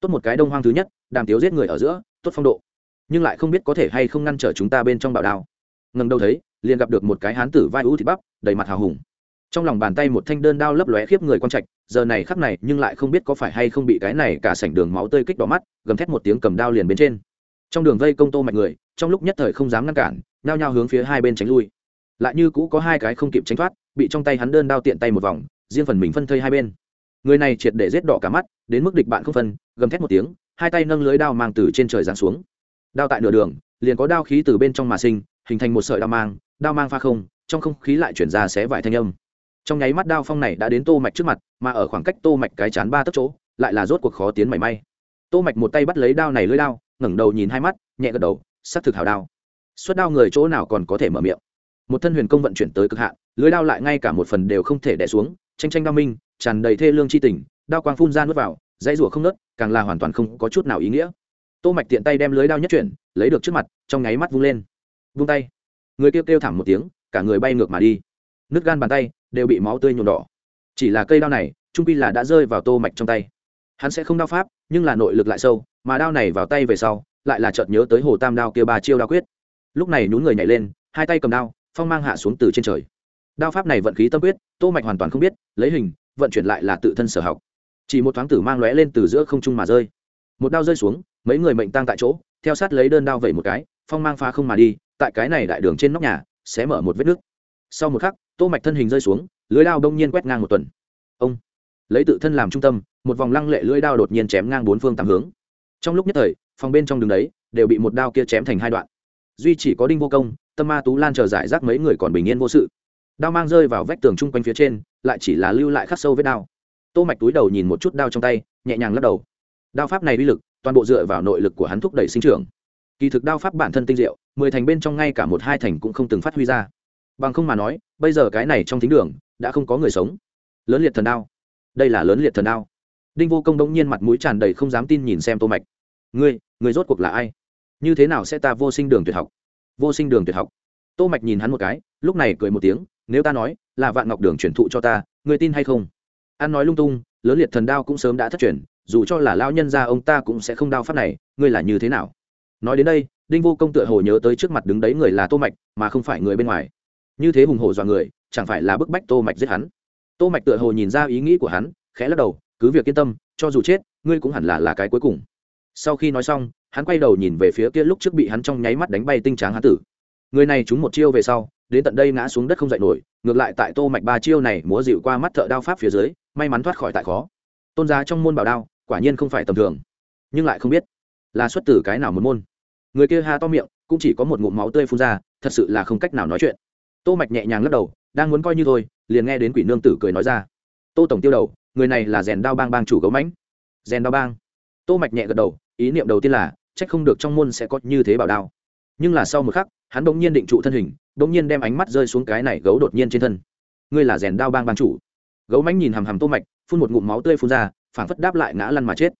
Tốt một cái đông hoang thứ nhất, đàm tiếu giết người ở giữa, tốt phong độ. Nhưng lại không biết có thể hay không ngăn trở chúng ta bên trong bảo đao. Ngần đầu thấy, liền gặp được một cái hán tử vai ưu thịt bắp, đầy mặt hào hùng. Trong lòng bàn tay một thanh đơn đao lấp lóe khiếp người quan trạch, giờ này khắc này nhưng lại không biết có phải hay không bị cái này cả sảnh đường máu tươi kích đỏ mắt, gầm thét một tiếng cầm đao liền bên trên trong đường vây công tô mạnh người, trong lúc nhất thời không dám ngăn cản, nhao nhao hướng phía hai bên tránh lui. Lại như cũ có hai cái không kịp tránh thoát, bị trong tay hắn đơn đao tiện tay một vòng, riêng phần mình phân thây hai bên. Người này triệt để giết đỏ cả mắt, đến mức địch bạn không phân, gầm thét một tiếng, hai tay nâng lưới đao mang từ trên trời giáng xuống. Đao tại nửa đường, liền có đao khí từ bên trong mà sinh, hình thành một sợi đao mang đao mang pha không, trong không khí lại chuyển ra xé vải thanh âm. Trong nháy mắt đao phong này đã đến tô mạch trước mặt, mà ở khoảng cách tô mạch cái chán ba tấc chỗ, lại là rốt cuộc khó tiến mảy may. Tô mạch một tay bắt lấy đao này lưỡi đao ngẩng đầu nhìn hai mắt, nhẹ gật đầu sắc thực hào đao. Xuất đao người chỗ nào còn có thể mở miệng? Một thân huyền công vận chuyển tới cực hạn, lưới đao lại ngay cả một phần đều không thể đẻ xuống, tranh tranh đao minh, tràn đầy thê lương chi tình, đao quang phun ra nuốt vào, dãy rủa không nớt, càng là hoàn toàn không có chút nào ý nghĩa. Tô mạch tiện tay đem lưới đao nhất chuyển, lấy được trước mặt, trong nháy mắt vung lên. Vung tay. Người kêu kêu thảm một tiếng, cả người bay ngược mà đi. Nước gan bàn tay, đều bị máu tươi nhuộm đỏ. Chỉ là cây đao này, trung pi là đã rơi vào tô mạch trong tay. Hắn sẽ không đao pháp, nhưng là nội lực lại sâu mà đao này vào tay về sau, lại là chợt nhớ tới hồ tam đao kia ba chiêu đao quyết. Lúc này nhún người nhảy lên, hai tay cầm đao, phong mang hạ xuống từ trên trời. Đao pháp này vận khí tâm quyết, tô mạch hoàn toàn không biết, lấy hình, vận chuyển lại là tự thân sở học. Chỉ một thoáng tử mang lóe lên từ giữa không trung mà rơi. Một đao rơi xuống, mấy người mệnh tang tại chỗ, theo sát lấy đơn đao vẩy một cái, phong mang phá không mà đi, tại cái này đại đường trên nóc nhà, sẽ mở một vết nước sau một khắc, tô mạch thân hình rơi xuống, lưới đao đông nhiên quét ngang một tuần. Ông, lấy tự thân làm trung tâm, một vòng lăng lệ lưới đao đột nhiên chém ngang bốn phương tám hướng trong lúc nhất thời, phòng bên trong đường đấy, đều bị một đao kia chém thành hai đoạn. Duy chỉ có đinh vô công, tâm ma tú lan chờ giải rác mấy người còn bình yên vô sự. Đao mang rơi vào vách tường chung quanh phía trên, lại chỉ là lưu lại khắc sâu vết đao. Tô mạch túi đầu nhìn một chút đao trong tay, nhẹ nhàng lắc đầu. Đao pháp này uy lực, toàn bộ dựa vào nội lực của hắn thúc đẩy sinh trưởng. Kỳ thực đao pháp bản thân tinh diệu, mười thành bên trong ngay cả một hai thành cũng không từng phát huy ra. Bằng không mà nói, bây giờ cái này trong thính đường, đã không có người sống. Lớn liệt thần đao. Đây là lớn liệt thần đao đinh vô công đống nhiên mặt mũi tràn đầy không dám tin nhìn xem tô mạch. Ngươi ngươi rốt cuộc là ai? Như thế nào sẽ ta vô sinh đường tuyệt học? Vô sinh đường tuyệt học? Tô mạch nhìn hắn một cái, lúc này cười một tiếng, nếu ta nói là vạn ngọc đường truyền thụ cho ta, ngươi tin hay không? An nói lung tung, lớn liệt thần đao cũng sớm đã thất truyền, dù cho là lão nhân gia ông ta cũng sẽ không đao pháp này, ngươi là như thế nào? Nói đến đây, đinh vô công tựa hồ nhớ tới trước mặt đứng đấy người là tô mạch, mà không phải người bên ngoài. Như thế hùng hổ dọa người, chẳng phải là bức bách tô mạch giết hắn. Tô mạch tựa hồ nhìn ra ý nghĩ của hắn, khẽ lắc đầu cứ việc yên tâm, cho dù chết, ngươi cũng hẳn là là cái cuối cùng. Sau khi nói xong, hắn quay đầu nhìn về phía kia lúc trước bị hắn trong nháy mắt đánh bay tinh tráng hán tử. Người này trúng một chiêu về sau, đến tận đây ngã xuống đất không dậy nổi, ngược lại tại tô mạch ba chiêu này múa dịu qua mắt thợ đao pháp phía dưới, may mắn thoát khỏi tại khó. Tôn giá trong môn bảo đao, quả nhiên không phải tầm thường. Nhưng lại không biết là xuất từ cái nào một môn. Người kia ha to miệng, cũng chỉ có một ngụm máu tươi phun ra, thật sự là không cách nào nói chuyện. Tô mạch nhẹ nhàng lắc đầu, đang muốn coi như thôi, liền nghe đến quỷ nương tử cười nói ra. Tô tổng tiêu đầu người này là rèn đao bang bang chủ gấu mãnh. Rèn đao bang. Tô mạch nhẹ gật đầu, ý niệm đầu tiên là trách không được trong môn sẽ có như thế bảo đao. Nhưng là sau một khắc, hắn bỗng nhiên định trụ thân hình, bỗng nhiên đem ánh mắt rơi xuống cái này gấu đột nhiên trên thân. Ngươi là rèn đao bang bang chủ. Gấu mãnh nhìn hầm hầm tô mạch, phun một ngụm máu tươi phun ra, phảng phất đáp lại ngã lăn mà chết.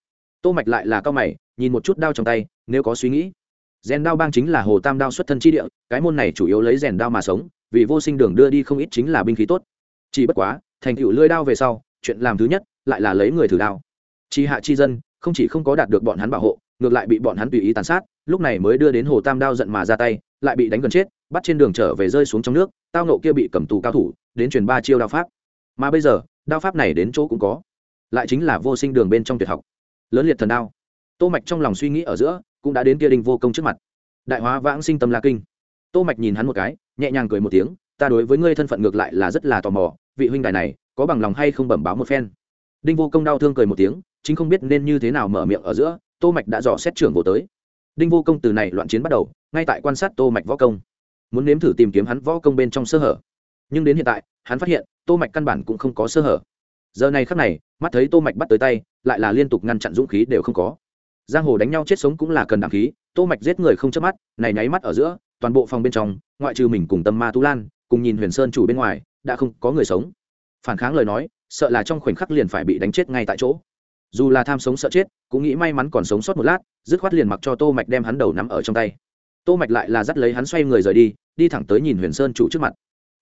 Tô mạch lại là cao mày, nhìn một chút đao trong tay, nếu có suy nghĩ. Rèn đao bang chính là hồ tam đao xuất thân chi địa, cái môn này chủ yếu lấy rèn đao mà sống, vì vô sinh đường đưa đi không ít chính là binh khí tốt. Chỉ bất quá, thành tựu lưỡi đao về sau chuyện làm thứ nhất, lại là lấy người thử đao. Chi hạ chi dân, không chỉ không có đạt được bọn hắn bảo hộ, ngược lại bị bọn hắn tùy ý tàn sát, lúc này mới đưa đến hồ tam đao giận mà ra tay, lại bị đánh gần chết, bắt trên đường trở về rơi xuống trong nước, tao nộ kia bị cầm tù cao thủ, đến truyền ba chiêu đao pháp. Mà bây giờ, đao pháp này đến chỗ cũng có. Lại chính là vô sinh đường bên trong tuyệt học. Lớn liệt thần đao. Tô mạch trong lòng suy nghĩ ở giữa, cũng đã đến kia đinh vô công trước mặt. Đại hóa vãng sinh tâm la kinh. Tô mạch nhìn hắn một cái, nhẹ nhàng cười một tiếng, ta đối với ngươi thân phận ngược lại là rất là tò mò, vị huynh đài này có bằng lòng hay không bẩm báo một phen. Đinh vô công đau thương cười một tiếng, chính không biết nên như thế nào mở miệng ở giữa, tô mạch đã dò xét trưởng vô tới. Đinh vô công từ này loạn chiến bắt đầu, ngay tại quan sát tô mạch võ công. Muốn nếm thử tìm kiếm hắn võ công bên trong sơ hở. Nhưng đến hiện tại, hắn phát hiện, tô mạch căn bản cũng không có sơ hở. Giờ này khắc này, mắt thấy tô mạch bắt tới tay, lại là liên tục ngăn chặn dũng khí đều không có. Giang hồ đánh nhau chết sống cũng là cần đảm khí, tô mạch giết người không chớp mắt, này nháy mắt ở giữa, toàn bộ phòng bên trong, ngoại trừ mình cùng tâm ma tú lan, cùng nhìn huyền sơn chủ bên ngoài, đã không có người sống phản kháng lời nói, sợ là trong khoảnh khắc liền phải bị đánh chết ngay tại chỗ. Dù là tham sống sợ chết, cũng nghĩ may mắn còn sống sót một lát, dứt khoát liền mặc cho tô mạch đem hắn đầu nắm ở trong tay. Tô mạch lại là dắt lấy hắn xoay người rời đi đi thẳng tới nhìn huyền sơn chủ trước mặt.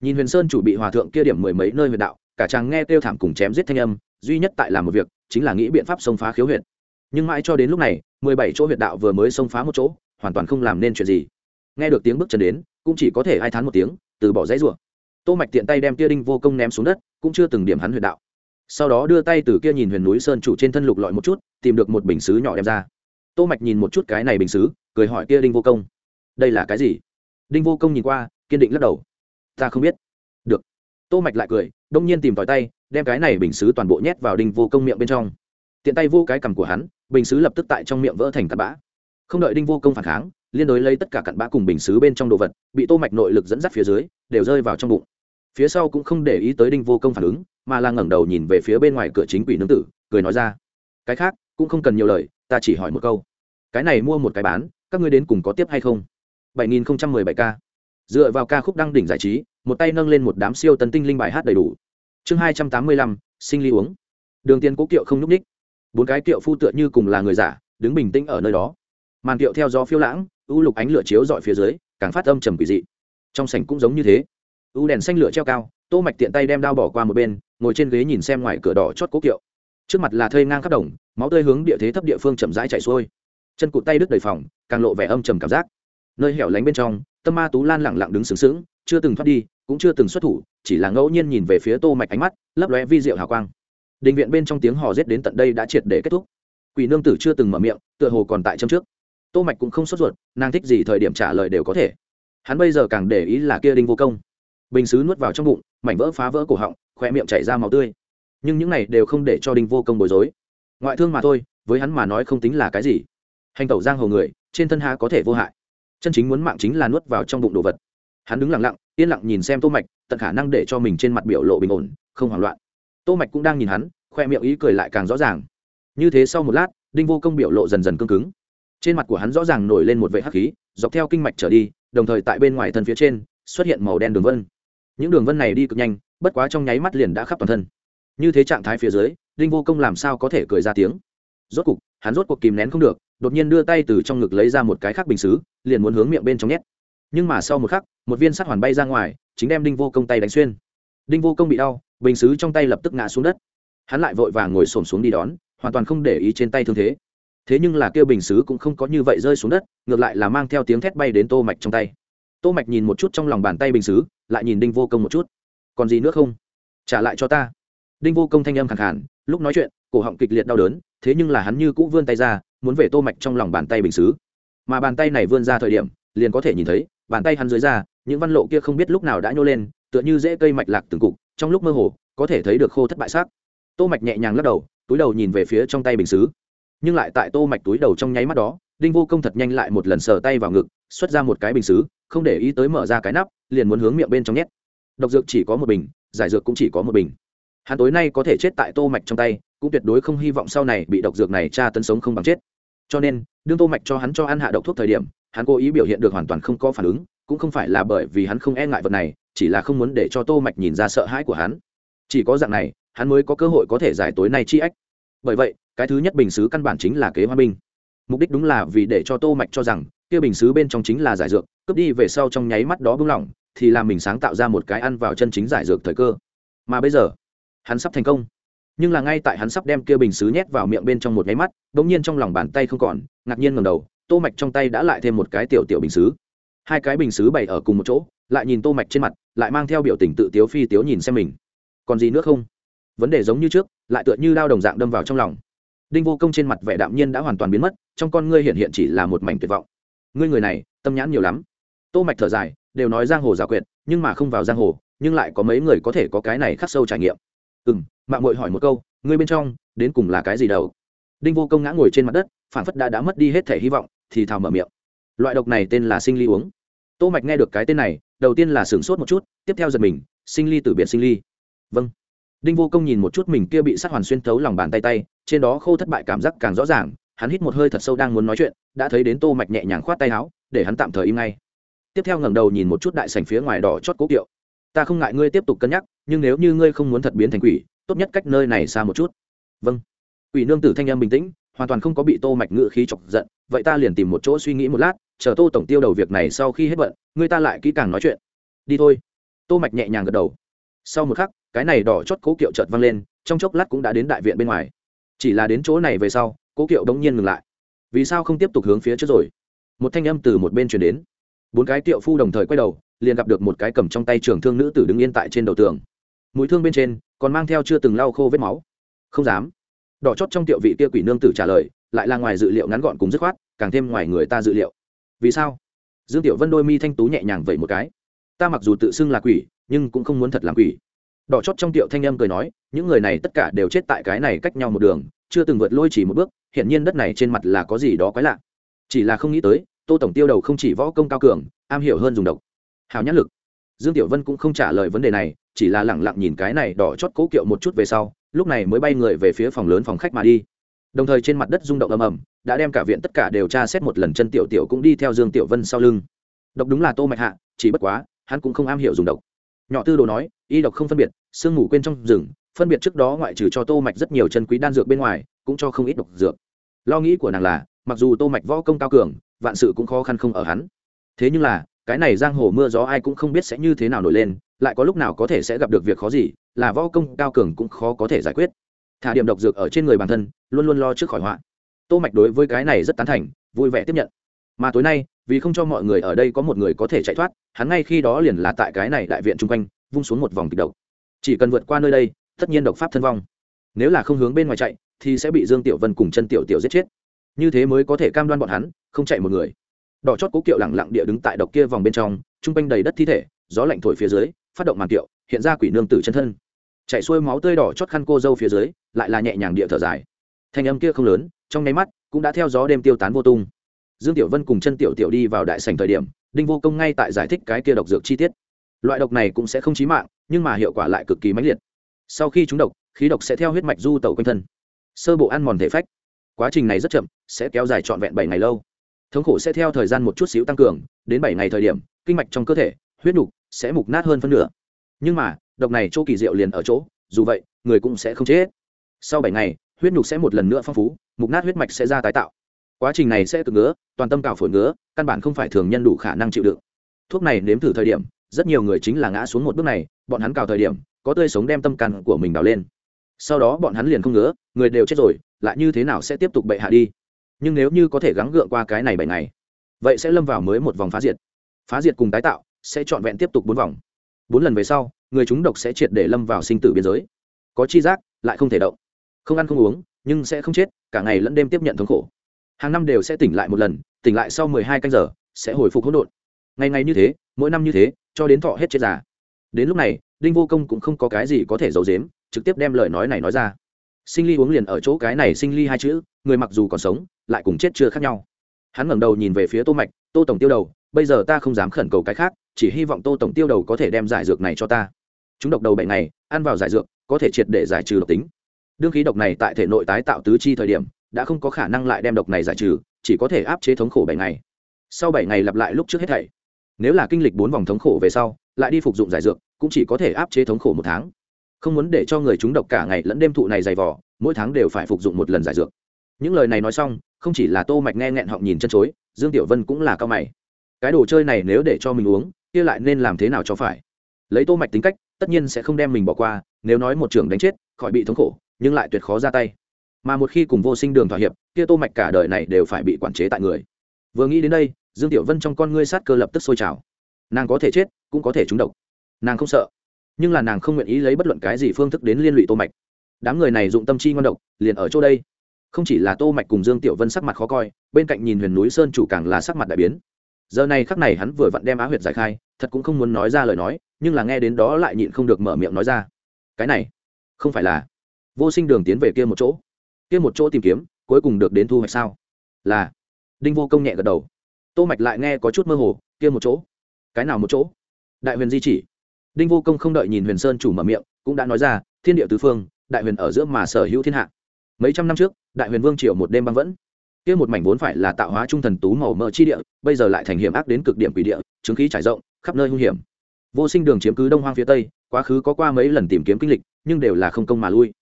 Nhìn huyền sơn chủ bị hòa thượng kia điểm mười mấy nơi huyền đạo, cả chàng nghe kêu thảm cùng chém giết thanh âm, duy nhất tại làm một việc, chính là nghĩ biện pháp xông phá khiếu huyệt. Nhưng mãi cho đến lúc này, mười bảy chỗ huyệt đạo vừa mới xông phá một chỗ, hoàn toàn không làm nên chuyện gì. Nghe được tiếng bước chân đến, cũng chỉ có thể ai thán một tiếng, từ bỏ dãy ruộng tô mạch tiện tay đem kia đinh vô công ném xuống đất, cũng chưa từng điểm hắn huyệt đạo. Sau đó đưa tay từ kia nhìn huyền núi sơn chủ trên thân lục lọi một chút, tìm được một bình xứ nhỏ đem ra. Tô mạch nhìn một chút cái này bình xứ, cười hỏi kia đinh vô công, đây là cái gì? Đinh vô công nhìn qua, kiên định lắc đầu. Ta không biết. Được. Tô mạch lại cười, đông nhiên tìm tòi tay, đem cái này bình xứ toàn bộ nhét vào đinh vô công miệng bên trong. Tiện tay vô cái cầm của hắn, bình xứ lập tức tại trong miệng vỡ thành tạt bã. Không đợi đinh vô công phản kháng liên đối lấy tất cả cặn bã cùng bình xứ bên trong đồ vật bị tô mạch nội lực dẫn dắt phía dưới đều rơi vào trong bụng. Phía sau cũng không để ý tới đinh vô công phản ứng mà là ngẩng đầu nhìn về phía bên ngoài cửa chính quỷ nương tử cười nói ra cái khác cũng không cần nhiều lời ta chỉ hỏi một câu. Cái này mua một cái bán các ngươi đến cùng có tiếp hay không? 7017 k dựa vào ca khúc đăng đỉnh giải trí một tay nâng lên một đám siêu tấn tinh linh bài hát đầy đủ. Chương 285, sinh ly uống. Đường tiên cố kiệu không nhúc ních bốn cái kiệu phu tựa như cùng là người giả đứng bình tĩnh ở nơi đó. Màn kiệu theo gió phiêu lãng u lục ánh lửa chiếu dọi phía dưới, càng phát âm trầm quỷ dị. Trong sảnh cũng giống như thế. U đèn xanh lửa treo cao, tô mạch tiện tay đem đao bỏ qua một bên, ngồi trên ghế nhìn xem ngoài cửa đỏ chót cố kiệu. Trước mặt là thây ngang khắp đồng, máu tươi hướng địa thế thấp địa phương chậm rãi chảy xuôi. Chân cụt tay đứt đầy phòng, càng lộ vẻ âm trầm cảm giác. Nơi hẻo lánh bên trong, tâm ma tú lan lặng lặng đứng sướng sướng chưa từng thoát đi, cũng chưa từng xuất thủ, chỉ là ngẫu nhiên nhìn về phía tô mạch ánh mắt, lấp lóe vi diệu hào quang. Đình viện bên trong tiếng hò rết đến tận đây đã triệt để kết thúc. Quỷ nương tử chưa từng mở miệng, tựa hồ còn tại châm trước tô mạch cũng không sốt ruột, nàng thích gì thời điểm trả lời đều có thể. Hắn bây giờ càng để ý là kia đinh vô công. Bình sứ nuốt vào trong bụng, mảnh vỡ phá vỡ cổ họng khỏe miệng chảy ra máu tươi. Nhưng những này đều không để cho đinh vô công bối rối. Ngoại thương mà thôi, với hắn mà nói không tính là cái gì. Hành tẩu giang hồ người, trên thân há có thể vô hại. Chân chính muốn mạng chính là nuốt vào trong bụng đồ vật. Hắn đứng lặng lặng, yên lặng nhìn xem tô mạch, tận khả năng để cho mình trên mặt biểu lộ bình ổn, không hoảng loạn. Tô mạch cũng đang nhìn hắn khoe miệng ý cười lại càng rõ ràng. Như thế sau một lát, đinh vô công biểu lộ dần dần cương cứng trên mặt của hắn rõ ràng nổi lên một vệ hắc khí, dọc theo kinh mạch trở đi, đồng thời tại bên ngoài thân phía trên, xuất hiện màu đen đường vân. Những đường vân này đi cực nhanh, bất quá trong nháy mắt liền đã khắp toàn thân. Như thế trạng thái phía dưới, đinh vô công làm sao có thể cười ra tiếng? Rốt cục, hắn rốt cuộc kìm nén không được, đột nhiên đưa tay từ trong ngực lấy ra một cái khác bình xứ, liền muốn hướng miệng bên trong nhét. Nhưng mà sau một khắc, một viên sắt hoàn bay ra ngoài, chính đem đinh vô công tay đánh xuyên. Đinh vô công bị đau, bình xứ trong tay lập tức ngã xuống đất. Hắn lại vội vàng ngồi xổm xuống đi đón, hoàn toàn không để ý trên tay thương thế thế nhưng là kêu bình xứ cũng không có như vậy rơi xuống đất, ngược lại là mang theo tiếng thét bay đến tô mạch trong tay. Tô mạch nhìn một chút trong lòng bàn tay bình xứ, lại nhìn đinh vô công một chút. Còn gì nữa không? Trả lại cho ta. Đinh vô công thanh âm khẳng khàn, lúc nói chuyện, cổ họng kịch liệt đau đớn, thế nhưng là hắn như cũ vươn tay ra, muốn về tô mạch trong lòng bàn tay bình xứ. Mà bàn tay này vươn ra thời điểm, liền có thể nhìn thấy, bàn tay hắn dưới ra những văn lộ kia không biết lúc nào đã nhô lên, tựa như dễ cây mạch lạc từng cục, trong lúc mơ hồ, có thể thấy được khô thất bại xác. Tô mạch nhẹ nhàng lắc đầu, túi đầu nhìn về phía trong tay bình xứ nhưng lại tại tô mạch túi đầu trong nháy mắt đó, đinh vô công thật nhanh lại một lần sờ tay vào ngực, xuất ra một cái bình xứ, không để ý tới mở ra cái nắp, liền muốn hướng miệng bên trong nhét. Độc dược chỉ có một bình, giải dược cũng chỉ có một bình. Hắn tối nay có thể chết tại tô mạch trong tay, cũng tuyệt đối không hy vọng sau này bị độc dược này tra tấn sống không bằng chết. Cho nên, đương tô mạch cho hắn cho ăn hạ độc thuốc thời điểm, hắn cố ý biểu hiện được hoàn toàn không có phản ứng, cũng không phải là bởi vì hắn không e ngại vật này, chỉ là không muốn để cho tô mạch nhìn ra sợ hãi của hắn. Chỉ có dạng này, hắn mới có cơ hội có thể giải tối nay chi ách bởi vậy, cái thứ nhất bình xứ căn bản chính là kế hoa binh mục đích đúng là vì để cho tô mạch cho rằng, kia bình xứ bên trong chính là giải dược, cướp đi về sau trong nháy mắt đó buông lỏng, thì làm mình sáng tạo ra một cái ăn vào chân chính giải dược thời cơ. Mà bây giờ, hắn sắp thành công. Nhưng là ngay tại hắn sắp đem kia bình xứ nhét vào miệng bên trong một nháy mắt bỗng nhiên trong lòng bàn tay không còn, ngạc nhiên ngẩng đầu, tô mạch trong tay đã lại thêm một cái tiểu tiểu bình xứ. Hai cái bình xứ bày ở cùng một chỗ, lại nhìn tô mạch trên mặt, lại mang theo biểu tình tự tiếu phi tiếu nhìn xem mình. Còn gì nữa không? Vấn đề giống như trước lại tựa như đao đồng dạng đâm vào trong lòng. Đinh vô công trên mặt vẻ đạm nhiên đã hoàn toàn biến mất, trong con ngươi hiện hiện chỉ là một mảnh tuyệt vọng. Ngươi người này, tâm nhãn nhiều lắm. Tô mạch thở dài, đều nói giang hồ giả quyệt, nhưng mà không vào giang hồ, nhưng lại có mấy người có thể có cái này khắc sâu trải nghiệm. Ừ mạng muội hỏi một câu, ngươi bên trong, đến cùng là cái gì đâu đinh vô công ngã ngồi trên mặt đất phản phất đã đã mất đi hết thể hy vọng, thì thào mở miệng. Loại độc này tên là sinh ly uống. Tô mạch nghe được cái tên này, đầu tiên là sửng sốt một chút, tiếp theo giật mình, sinh ly từ biệt sinh ly. Vâng đinh vô công nhìn một chút mình kia bị sát hoàn xuyên thấu lòng bàn tay tay, trên đó khô thất bại cảm giác càng rõ ràng, hắn hít một hơi thật sâu đang muốn nói chuyện, đã thấy đến tô mạch nhẹ nhàng khoát tay áo, để hắn tạm thời im ngay. Tiếp theo ngẩng đầu nhìn một chút đại sảnh phía ngoài đỏ chót cố kiệu. Ta không ngại ngươi tiếp tục cân nhắc, nhưng nếu như ngươi không muốn thật biến thành quỷ, tốt nhất cách nơi này xa một chút. Vâng. Quỷ nương tử thanh em bình tĩnh, hoàn toàn không có bị tô mạch ngự khí chọc giận, vậy ta liền tìm một chỗ suy nghĩ một lát, chờ tô tổng tiêu đầu việc này sau khi hết bận, ngươi ta lại kỹ càng nói chuyện. Đi thôi. Tô mạch nhẹ nhàng gật đầu. Sau một khắc cái này đỏ chót cố kiệu chợt văng lên, trong chốc lát cũng đã đến đại viện bên ngoài. Chỉ là đến chỗ này về sau, cố kiệu đống nhiên ngừng lại. Vì sao không tiếp tục hướng phía trước rồi? Một thanh âm từ một bên truyền đến. Bốn cái tiệu phu đồng thời quay đầu, liền gặp được một cái cầm trong tay trường thương nữ tử đứng yên tại trên đầu tường. Mũi thương bên trên, còn mang theo chưa từng lau khô vết máu. Không dám. Đỏ chót trong tiệu vị kia quỷ nương tử trả lời, lại là ngoài dự liệu ngắn gọn cùng dứt khoát, càng thêm ngoài người ta dự liệu. Vì sao? Dương tiểu vân đôi mi thanh tú nhẹ nhàng vậy một cái. Ta mặc dù tự xưng là quỷ, nhưng cũng không muốn thật làm quỷ đỏ chót trong tiệu thanh âm cười nói, những người này tất cả đều chết tại cái này cách nhau một đường, chưa từng vượt lôi chỉ một bước, hiển nhiên đất này trên mặt là có gì đó quái lạ. Chỉ là không nghĩ tới, tô tổng tiêu đầu không chỉ võ công cao cường, am hiểu hơn dùng độc. Hào nhãn lực. Dương tiểu vân cũng không trả lời vấn đề này, chỉ là lẳng lặng nhìn cái này đỏ chót cố kiệu một chút về sau, lúc này mới bay người về phía phòng lớn phòng khách mà đi. Đồng thời trên mặt đất rung động ầm ầm, đã đem cả viện tất cả đều tra xét một lần chân tiểu tiểu cũng đi theo dương tiểu vân sau lưng. Độc đúng là tô mạch hạ, chỉ bất quá, hắn cũng không am hiểu dùng độc nhỏ tư đồ nói, y độc không phân biệt, sương ngủ quên trong rừng, phân biệt trước đó ngoại trừ cho tô mạch rất nhiều chân quý đan dược bên ngoài, cũng cho không ít độc dược. Lo nghĩ của nàng là, mặc dù tô mạch võ công cao cường, vạn sự cũng khó khăn không ở hắn. Thế nhưng là, cái này giang hồ mưa gió ai cũng không biết sẽ như thế nào nổi lên, lại có lúc nào có thể sẽ gặp được việc khó gì, là võ công cao cường cũng khó có thể giải quyết. Thả điểm độc dược ở trên người bản thân, luôn luôn lo trước khỏi họa. Tô mạch đối với cái này rất tán thành, vui vẻ tiếp nhận mà tối nay, vì không cho mọi người ở đây có một người có thể chạy thoát, hắn ngay khi đó liền là tại cái này đại viện chung quanh, vung xuống một vòng kịch độc. Chỉ cần vượt qua nơi đây, tất nhiên độc pháp thân vong. Nếu là không hướng bên ngoài chạy, thì sẽ bị dương tiểu vân cùng chân tiểu tiểu giết chết. Như thế mới có thể cam đoan bọn hắn, không chạy một người. Đỏ chót cố kiệu lẳng lặng địa đứng tại độc kia vòng bên trong, chung quanh đầy đất thi thể, gió lạnh thổi phía dưới, phát động màn kiệu, hiện ra quỷ nương tử chân thân. Chạy xuôi máu tươi đỏ chót khăn cô dâu phía dưới, lại là nhẹ nhàng địa thở dài. Thanh âm kia không lớn, trong nháy mắt, cũng đã theo gió đêm tiêu tán vô tung dương tiểu vân cùng chân tiểu tiểu đi vào đại sành thời điểm, đinh vô công ngay tại giải thích cái kia độc dược chi tiết. Loại độc này cũng sẽ không chí mạng, nhưng mà hiệu quả lại cực kỳ mãnh liệt. Sau khi chúng độc, khí độc sẽ theo huyết mạch du tẩu quanh thân. Sơ bộ ăn mòn thể phách. Quá trình này rất chậm, sẽ kéo dài trọn vẹn bảy ngày lâu. Thống khổ sẽ theo thời gian một chút xíu tăng cường, đến bảy ngày thời điểm, kinh mạch trong cơ thể, huyết đục sẽ mục nát hơn phân nửa. Nhưng mà, độc này chỗ kỳ diệu liền ở chỗ, dù vậy, người cũng sẽ không chết. Sau bảy ngày, huyết nhục sẽ một lần nữa phong phú, mục nát huyết mạch sẽ ra tái tạo quá trình này sẽ cực ngứa, toàn tâm cào phổi ngứa, căn bản không phải thường nhân đủ khả năng chịu đựng. Thuốc này nếm thử thời điểm, rất nhiều người chính là ngã xuống một bước này, bọn hắn cào thời điểm, có tươi sống đem tâm can của mình đào lên. Sau đó bọn hắn liền không ngứa, người đều chết rồi, lại như thế nào sẽ tiếp tục bệ hạ đi? Nhưng nếu như có thể gắng gượng qua cái này bảy ngày, vậy sẽ lâm vào mới một vòng phá diệt. Phá diệt cùng tái tạo, sẽ trọn vẹn tiếp tục bốn vòng. Bốn lần về sau, người chúng độc sẽ triệt để lâm vào sinh tử biên giới. Có chi giác, lại không thể động. Không ăn không uống, nhưng sẽ không chết, cả ngày lẫn đêm tiếp nhận thống khổ hàng năm đều sẽ tỉnh lại một lần, tỉnh lại sau mười hai canh giờ, sẽ hồi phục hỗn độn. Ngày ngày như thế, mỗi năm như thế, cho đến thọ hết chết già. Đến lúc này, đinh vô công cũng không có cái gì có thể giấu dếm trực tiếp đem lời nói này nói ra. Sinh ly uống liền ở chỗ cái này sinh ly hai chữ, người mặc dù còn sống, lại cùng chết chưa khác nhau. Hắn ngẩng đầu nhìn về phía tô mạch, tô tổng tiêu đầu, bây giờ ta không dám khẩn cầu cái khác, chỉ hy vọng tô tổng tiêu đầu có thể đem giải dược này cho ta. Chúng độc đầu bệnh này ăn vào giải dược, có thể triệt để giải trừ độc tính. Đương khí độc này tại thể nội tái tạo tứ chi thời điểm đã không có khả năng lại đem độc này giải trừ, chỉ có thể áp chế thống khổ bảy ngày. Sau bảy ngày lặp lại lúc trước hết thảy, nếu là kinh lịch bốn vòng thống khổ về sau, lại đi phục dụng giải dược, cũng chỉ có thể áp chế thống khổ một tháng. Không muốn để cho người chúng độc cả ngày lẫn đêm thụ này dày vỏ mỗi tháng đều phải phục dụng một lần giải dược. Những lời này nói xong, không chỉ là tô mạch nghe nghẹn họng nhìn chân chối, dương tiểu vân cũng là cao mày. Cái đồ chơi này nếu để cho mình uống, kia lại nên làm thế nào cho phải? Lấy tô mạch tính cách, tất nhiên sẽ không đem mình bỏ qua, nếu nói một trưởng đánh chết, khỏi bị thống khổ, nhưng lại tuyệt khó ra tay mà một khi cùng vô sinh đường thỏa hiệp, kia tô mạch cả đời này đều phải bị quản chế tại người. Vừa nghĩ đến đây, dương tiểu vân trong con ngươi sát cơ lập tức sôi trào. Nàng có thể chết, cũng có thể trúng độc. Nàng không sợ, nhưng là nàng không nguyện ý lấy bất luận cái gì phương thức đến liên lụy tô mạch. Đám người này dụng tâm chi ngon độc, liền ở chỗ đây. Không chỉ là tô mạch cùng dương tiểu vân sắc mặt khó coi, bên cạnh nhìn huyền núi sơn chủ càng là sắc mặt đại biến. Giờ này khắc này hắn vừa vặn đem á huyệt giải khai, thật cũng không muốn nói ra lời nói, nhưng là nghe đến đó lại nhịn không được mở miệng nói ra. Cái này, không phải là vô sinh đường tiến về kia một chỗ kia một chỗ tìm kiếm, cuối cùng được đến thu hoạch sao? Là, đinh vô công nhẹ gật đầu. Tô mạch lại nghe có chút mơ hồ, kia một chỗ. Cái nào một chỗ? Đại huyền di chỉ. Đinh vô công không đợi nhìn huyền sơn chủ mở miệng, cũng đã nói ra, thiên địa tứ phương, đại huyền ở giữa mà sở hữu thiên hạ. Mấy trăm năm trước, đại huyền vương triều một đêm băng vẫn. Kia một mảnh vốn phải là tạo hóa trung thần tú màu mỡ chi địa, bây giờ lại thành hiểm ác đến cực điểm quỷ địa, chứng khí trải rộng, khắp nơi hung hiểm. Vô sinh đường chiếm cứ đông hoang phía tây, quá khứ có qua mấy lần tìm kiếm kinh lịch, nhưng đều là không công mà lui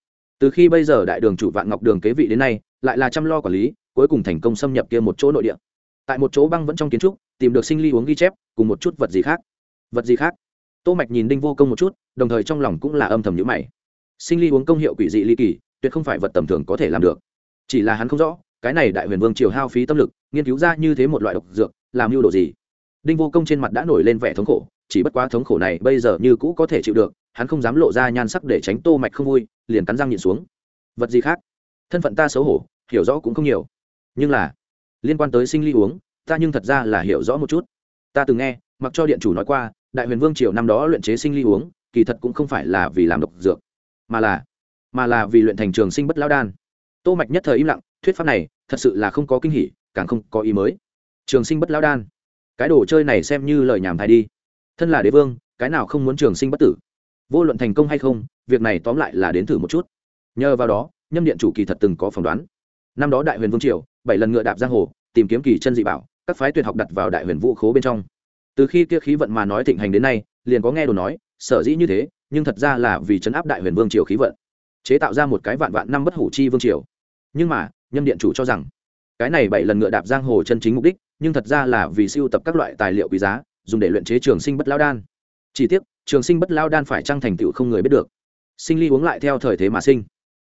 từ khi bây giờ đại đường chủ vạn ngọc đường kế vị đến nay, lại là chăm lo quản lý, cuối cùng thành công xâm nhập kia một chỗ nội địa. Tại một chỗ băng vẫn trong kiến trúc, tìm được sinh ly uống ghi chép, cùng một chút vật gì khác. Vật gì khác? Tô mạch nhìn đinh vô công một chút, đồng thời trong lòng cũng là âm thầm nhíu mày. Sinh ly uống công hiệu quỷ dị ly kỳ, tuyệt không phải vật tầm thường có thể làm được. Chỉ là hắn không rõ, cái này đại huyền vương triều hao phí tâm lực, nghiên cứu ra như thế một loại độc dược, làm mưu đồ gì? Đinh vô công trên mặt đã nổi lên vẻ thống khổ, chỉ bất quá thống khổ này bây giờ như cũ có thể chịu được, hắn không dám lộ ra nhan sắc để tránh tô mạch không vui liền cắn răng nhịn xuống. Vật gì khác? Thân phận ta xấu hổ, hiểu rõ cũng không nhiều. Nhưng là, liên quan tới sinh ly uống, ta nhưng thật ra là hiểu rõ một chút. Ta từng nghe, mặc cho điện chủ nói qua, đại huyền vương triều năm đó luyện chế sinh ly uống, kỳ thật cũng không phải là vì làm độc dược, mà là mà là vì luyện thành trường sinh bất lão đan. Tô mạch nhất thời im lặng, thuyết pháp này thật sự là không có kinh hỉ, càng không có ý mới. Trường sinh bất lão đan. Cái đồ chơi này xem như lời nhảm thay đi. Thân là đế vương, cái nào không muốn trường sinh bất tử? Vô luận thành công hay không việc này tóm lại là đến thử một chút. Nhờ vào đó, nhâm điện chủ kỳ thật từng có phỏng đoán. Năm đó đại huyền vương triều, bảy lần ngựa đạp giang hồ, tìm kiếm kỳ chân dị bảo, các phái tuyệt học đặt vào đại huyền vũ khố bên trong. Từ khi kia khí vận mà nói thịnh hành đến nay, liền có nghe đồ nói, sở dĩ như thế, nhưng thật ra là vì chấn áp đại huyền vương triều khí vận, chế tạo ra một cái vạn vạn năm bất hủ chi vương triều. Nhưng mà, nhâm điện chủ cho rằng, cái này bảy lần ngựa đạp giang hồ chân chính mục đích, nhưng thật ra là vì siêu tập các loại tài liệu quý giá, dùng để luyện chế trường sinh bất lao đan. Chỉ tiếc, trường sinh bất lao đan phải trăng thành tựu không người biết được sinh ly uống lại theo thời thế mà sinh.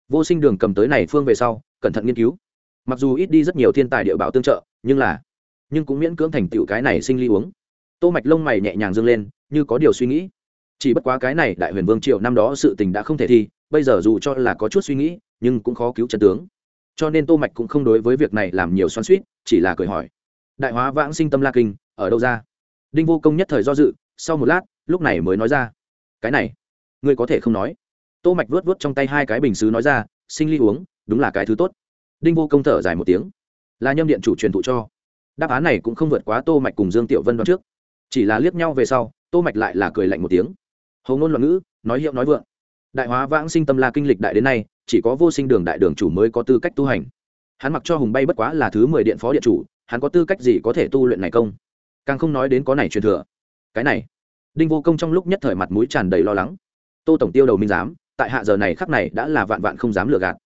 Vô sinh đường cầm tới này phương về sau, cẩn thận nghiên cứu. Mặc dù ít đi rất nhiều thiên tài địa bảo tương trợ, nhưng là, nhưng cũng miễn cưỡng thành tựu cái này sinh ly uống. Tô mạch lông mày nhẹ nhàng dương lên, như có điều suy nghĩ. Chỉ bất quá cái này đại huyền vương triều năm đó sự tình đã không thể thi, bây giờ dù cho là có chút suy nghĩ, nhưng cũng khó cứu chân tướng. Cho nên tô mạch cũng không đối với việc này làm nhiều xoắn xuýt, chỉ là cười hỏi. Đại hóa vãng sinh tâm la kinh, ở đâu ra? Đinh vô công nhất thời do dự, sau một lát, lúc này mới nói ra. Cái này, ngươi có thể không nói tô mạch vuốt vuốt trong tay hai cái bình sứ nói ra, sinh ly uống, đúng là cái thứ tốt. Đinh vô công thở dài một tiếng. Là nhâm điện chủ truyền thụ cho. Đáp án này cũng không vượt quá tô mạch cùng dương tiểu vân đoán trước. Chỉ là liếc nhau về sau, tô mạch lại là cười lạnh một tiếng. Hầu ngôn loạn ngữ, nói hiệu nói vượng. Đại hóa vãng sinh tâm la kinh lịch đại đến nay, chỉ có vô sinh đường đại đường chủ mới có tư cách tu hành. Hắn mặc cho hùng bay bất quá là thứ mười điện phó điện chủ, hắn có tư cách gì có thể tu luyện này công? Càng không nói đến có này truyền thừa. Cái này. Đinh vô công trong lúc nhất thời mặt mũi tràn đầy lo lắng. Tô tổng tiêu đầu minh giám tại hạ giờ này khắc này đã là vạn vạn không dám lừa gạt.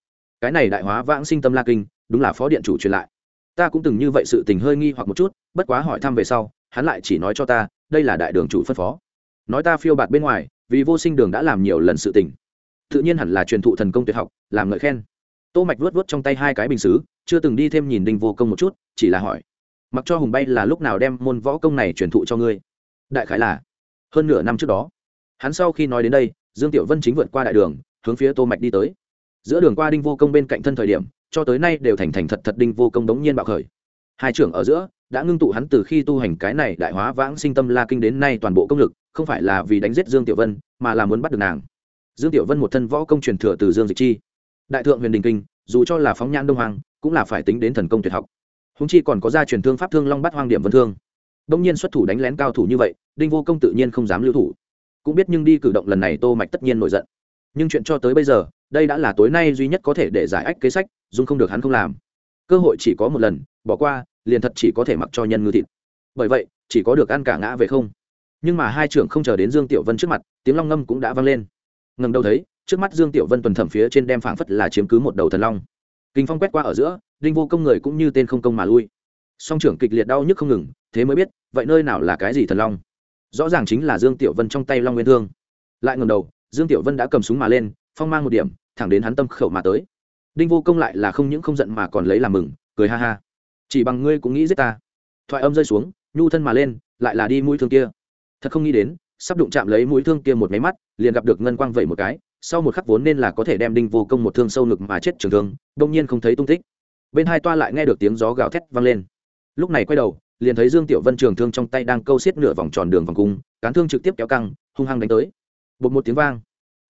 Cái này đại hóa vãng sinh tâm la kinh, đúng là phó điện chủ truyền lại. Ta cũng từng như vậy sự tình hơi nghi hoặc một chút, bất quá hỏi thăm về sau, hắn lại chỉ nói cho ta, đây là đại đường chủ phân phó. Nói ta phiêu bạt bên ngoài, vì vô sinh đường đã làm nhiều lần sự tình. Tự nhiên hẳn là truyền thụ thần công tuyệt học, làm ngợi khen. Tô mạch vuốt vuốt trong tay hai cái bình xứ, chưa từng đi thêm nhìn đinh vô công một chút, chỉ là hỏi. Mặc cho hùng bay là lúc nào đem môn võ công này truyền thụ cho ngươi? Đại khái là hơn nửa năm trước đó. Hắn sau khi nói đến đây dương tiểu vân chính vượt qua đại đường, hướng phía tô mạch đi tới. Giữa đường qua đinh vô công bên cạnh thân thời điểm, cho tới nay đều thành thành thật thật đinh vô công đống nhiên bạo khởi. Hai trưởng ở giữa, đã ngưng tụ hắn từ khi tu hành cái này đại hóa vãng sinh tâm la kinh đến nay toàn bộ công lực, không phải là vì đánh giết dương tiểu vân, mà là muốn bắt được nàng. Dương tiểu vân một thân võ công truyền thừa từ dương dịch chi. Đại thượng huyền đình kinh, dù cho là phóng nhãn đông hoàng cũng là phải tính đến thần công tuyệt học. Húng chi còn có gia truyền thương pháp thương long bắt hoang điểm vân thương. Đông nhiên xuất thủ đánh lén cao thủ như vậy, đinh vô công tự nhiên không dám lưu thủ cũng biết nhưng đi cử động lần này tô mạch tất nhiên nổi giận. Nhưng chuyện cho tới bây giờ, đây đã là tối nay duy nhất có thể để giải ách kế sách dung không được hắn không làm. Cơ hội chỉ có một lần, bỏ qua, liền thật chỉ có thể mặc cho nhân ngư thịt. Bởi vậy, chỉ có được ăn cả ngã về không. Nhưng mà hai trưởng không chờ đến dương tiểu vân trước mặt, tiếng long ngâm cũng đã vang lên. Ngần đầu thấy, trước mắt dương tiểu vân tuần thẩm phía trên đem phảng phất là chiếm cứ một đầu thần long. Kinh phong quét qua ở giữa, đinh vô công người cũng như tên không công mà lui. Song trưởng kịch liệt đau nhức không ngừng, thế mới biết, vậy nơi nào là cái gì thần long? Rõ ràng chính là dương tiểu vân trong tay long nguyên thương. Lại ngầm đầu, dương tiểu vân đã cầm súng mà lên, phong mang một điểm, thẳng đến hắn tâm khẩu mà tới. Đinh vô công lại là không những không giận mà còn lấy làm mừng, cười ha ha. Chỉ bằng ngươi cũng nghĩ giết ta. Thoại âm rơi xuống, nhu thân mà lên, lại là đi mũi thương kia. Thật không nghĩ đến, sắp đụng chạm lấy mũi thương kia một máy mắt, liền gặp được ngân quang vẩy một cái, sau một khắc vốn nên là có thể đem đinh vô công một thương sâu ngực mà chết trường thương, đông nhiên không thấy tung tích. Bên hai toa lại nghe được tiếng gió gào thét vang lên. Lúc này quay đầu liền thấy dương tiểu vân trường thương trong tay đang câu xiết nửa vòng tròn đường vòng cung cán thương trực tiếp kéo căng hung hăng đánh tới. Bột một tiếng vang.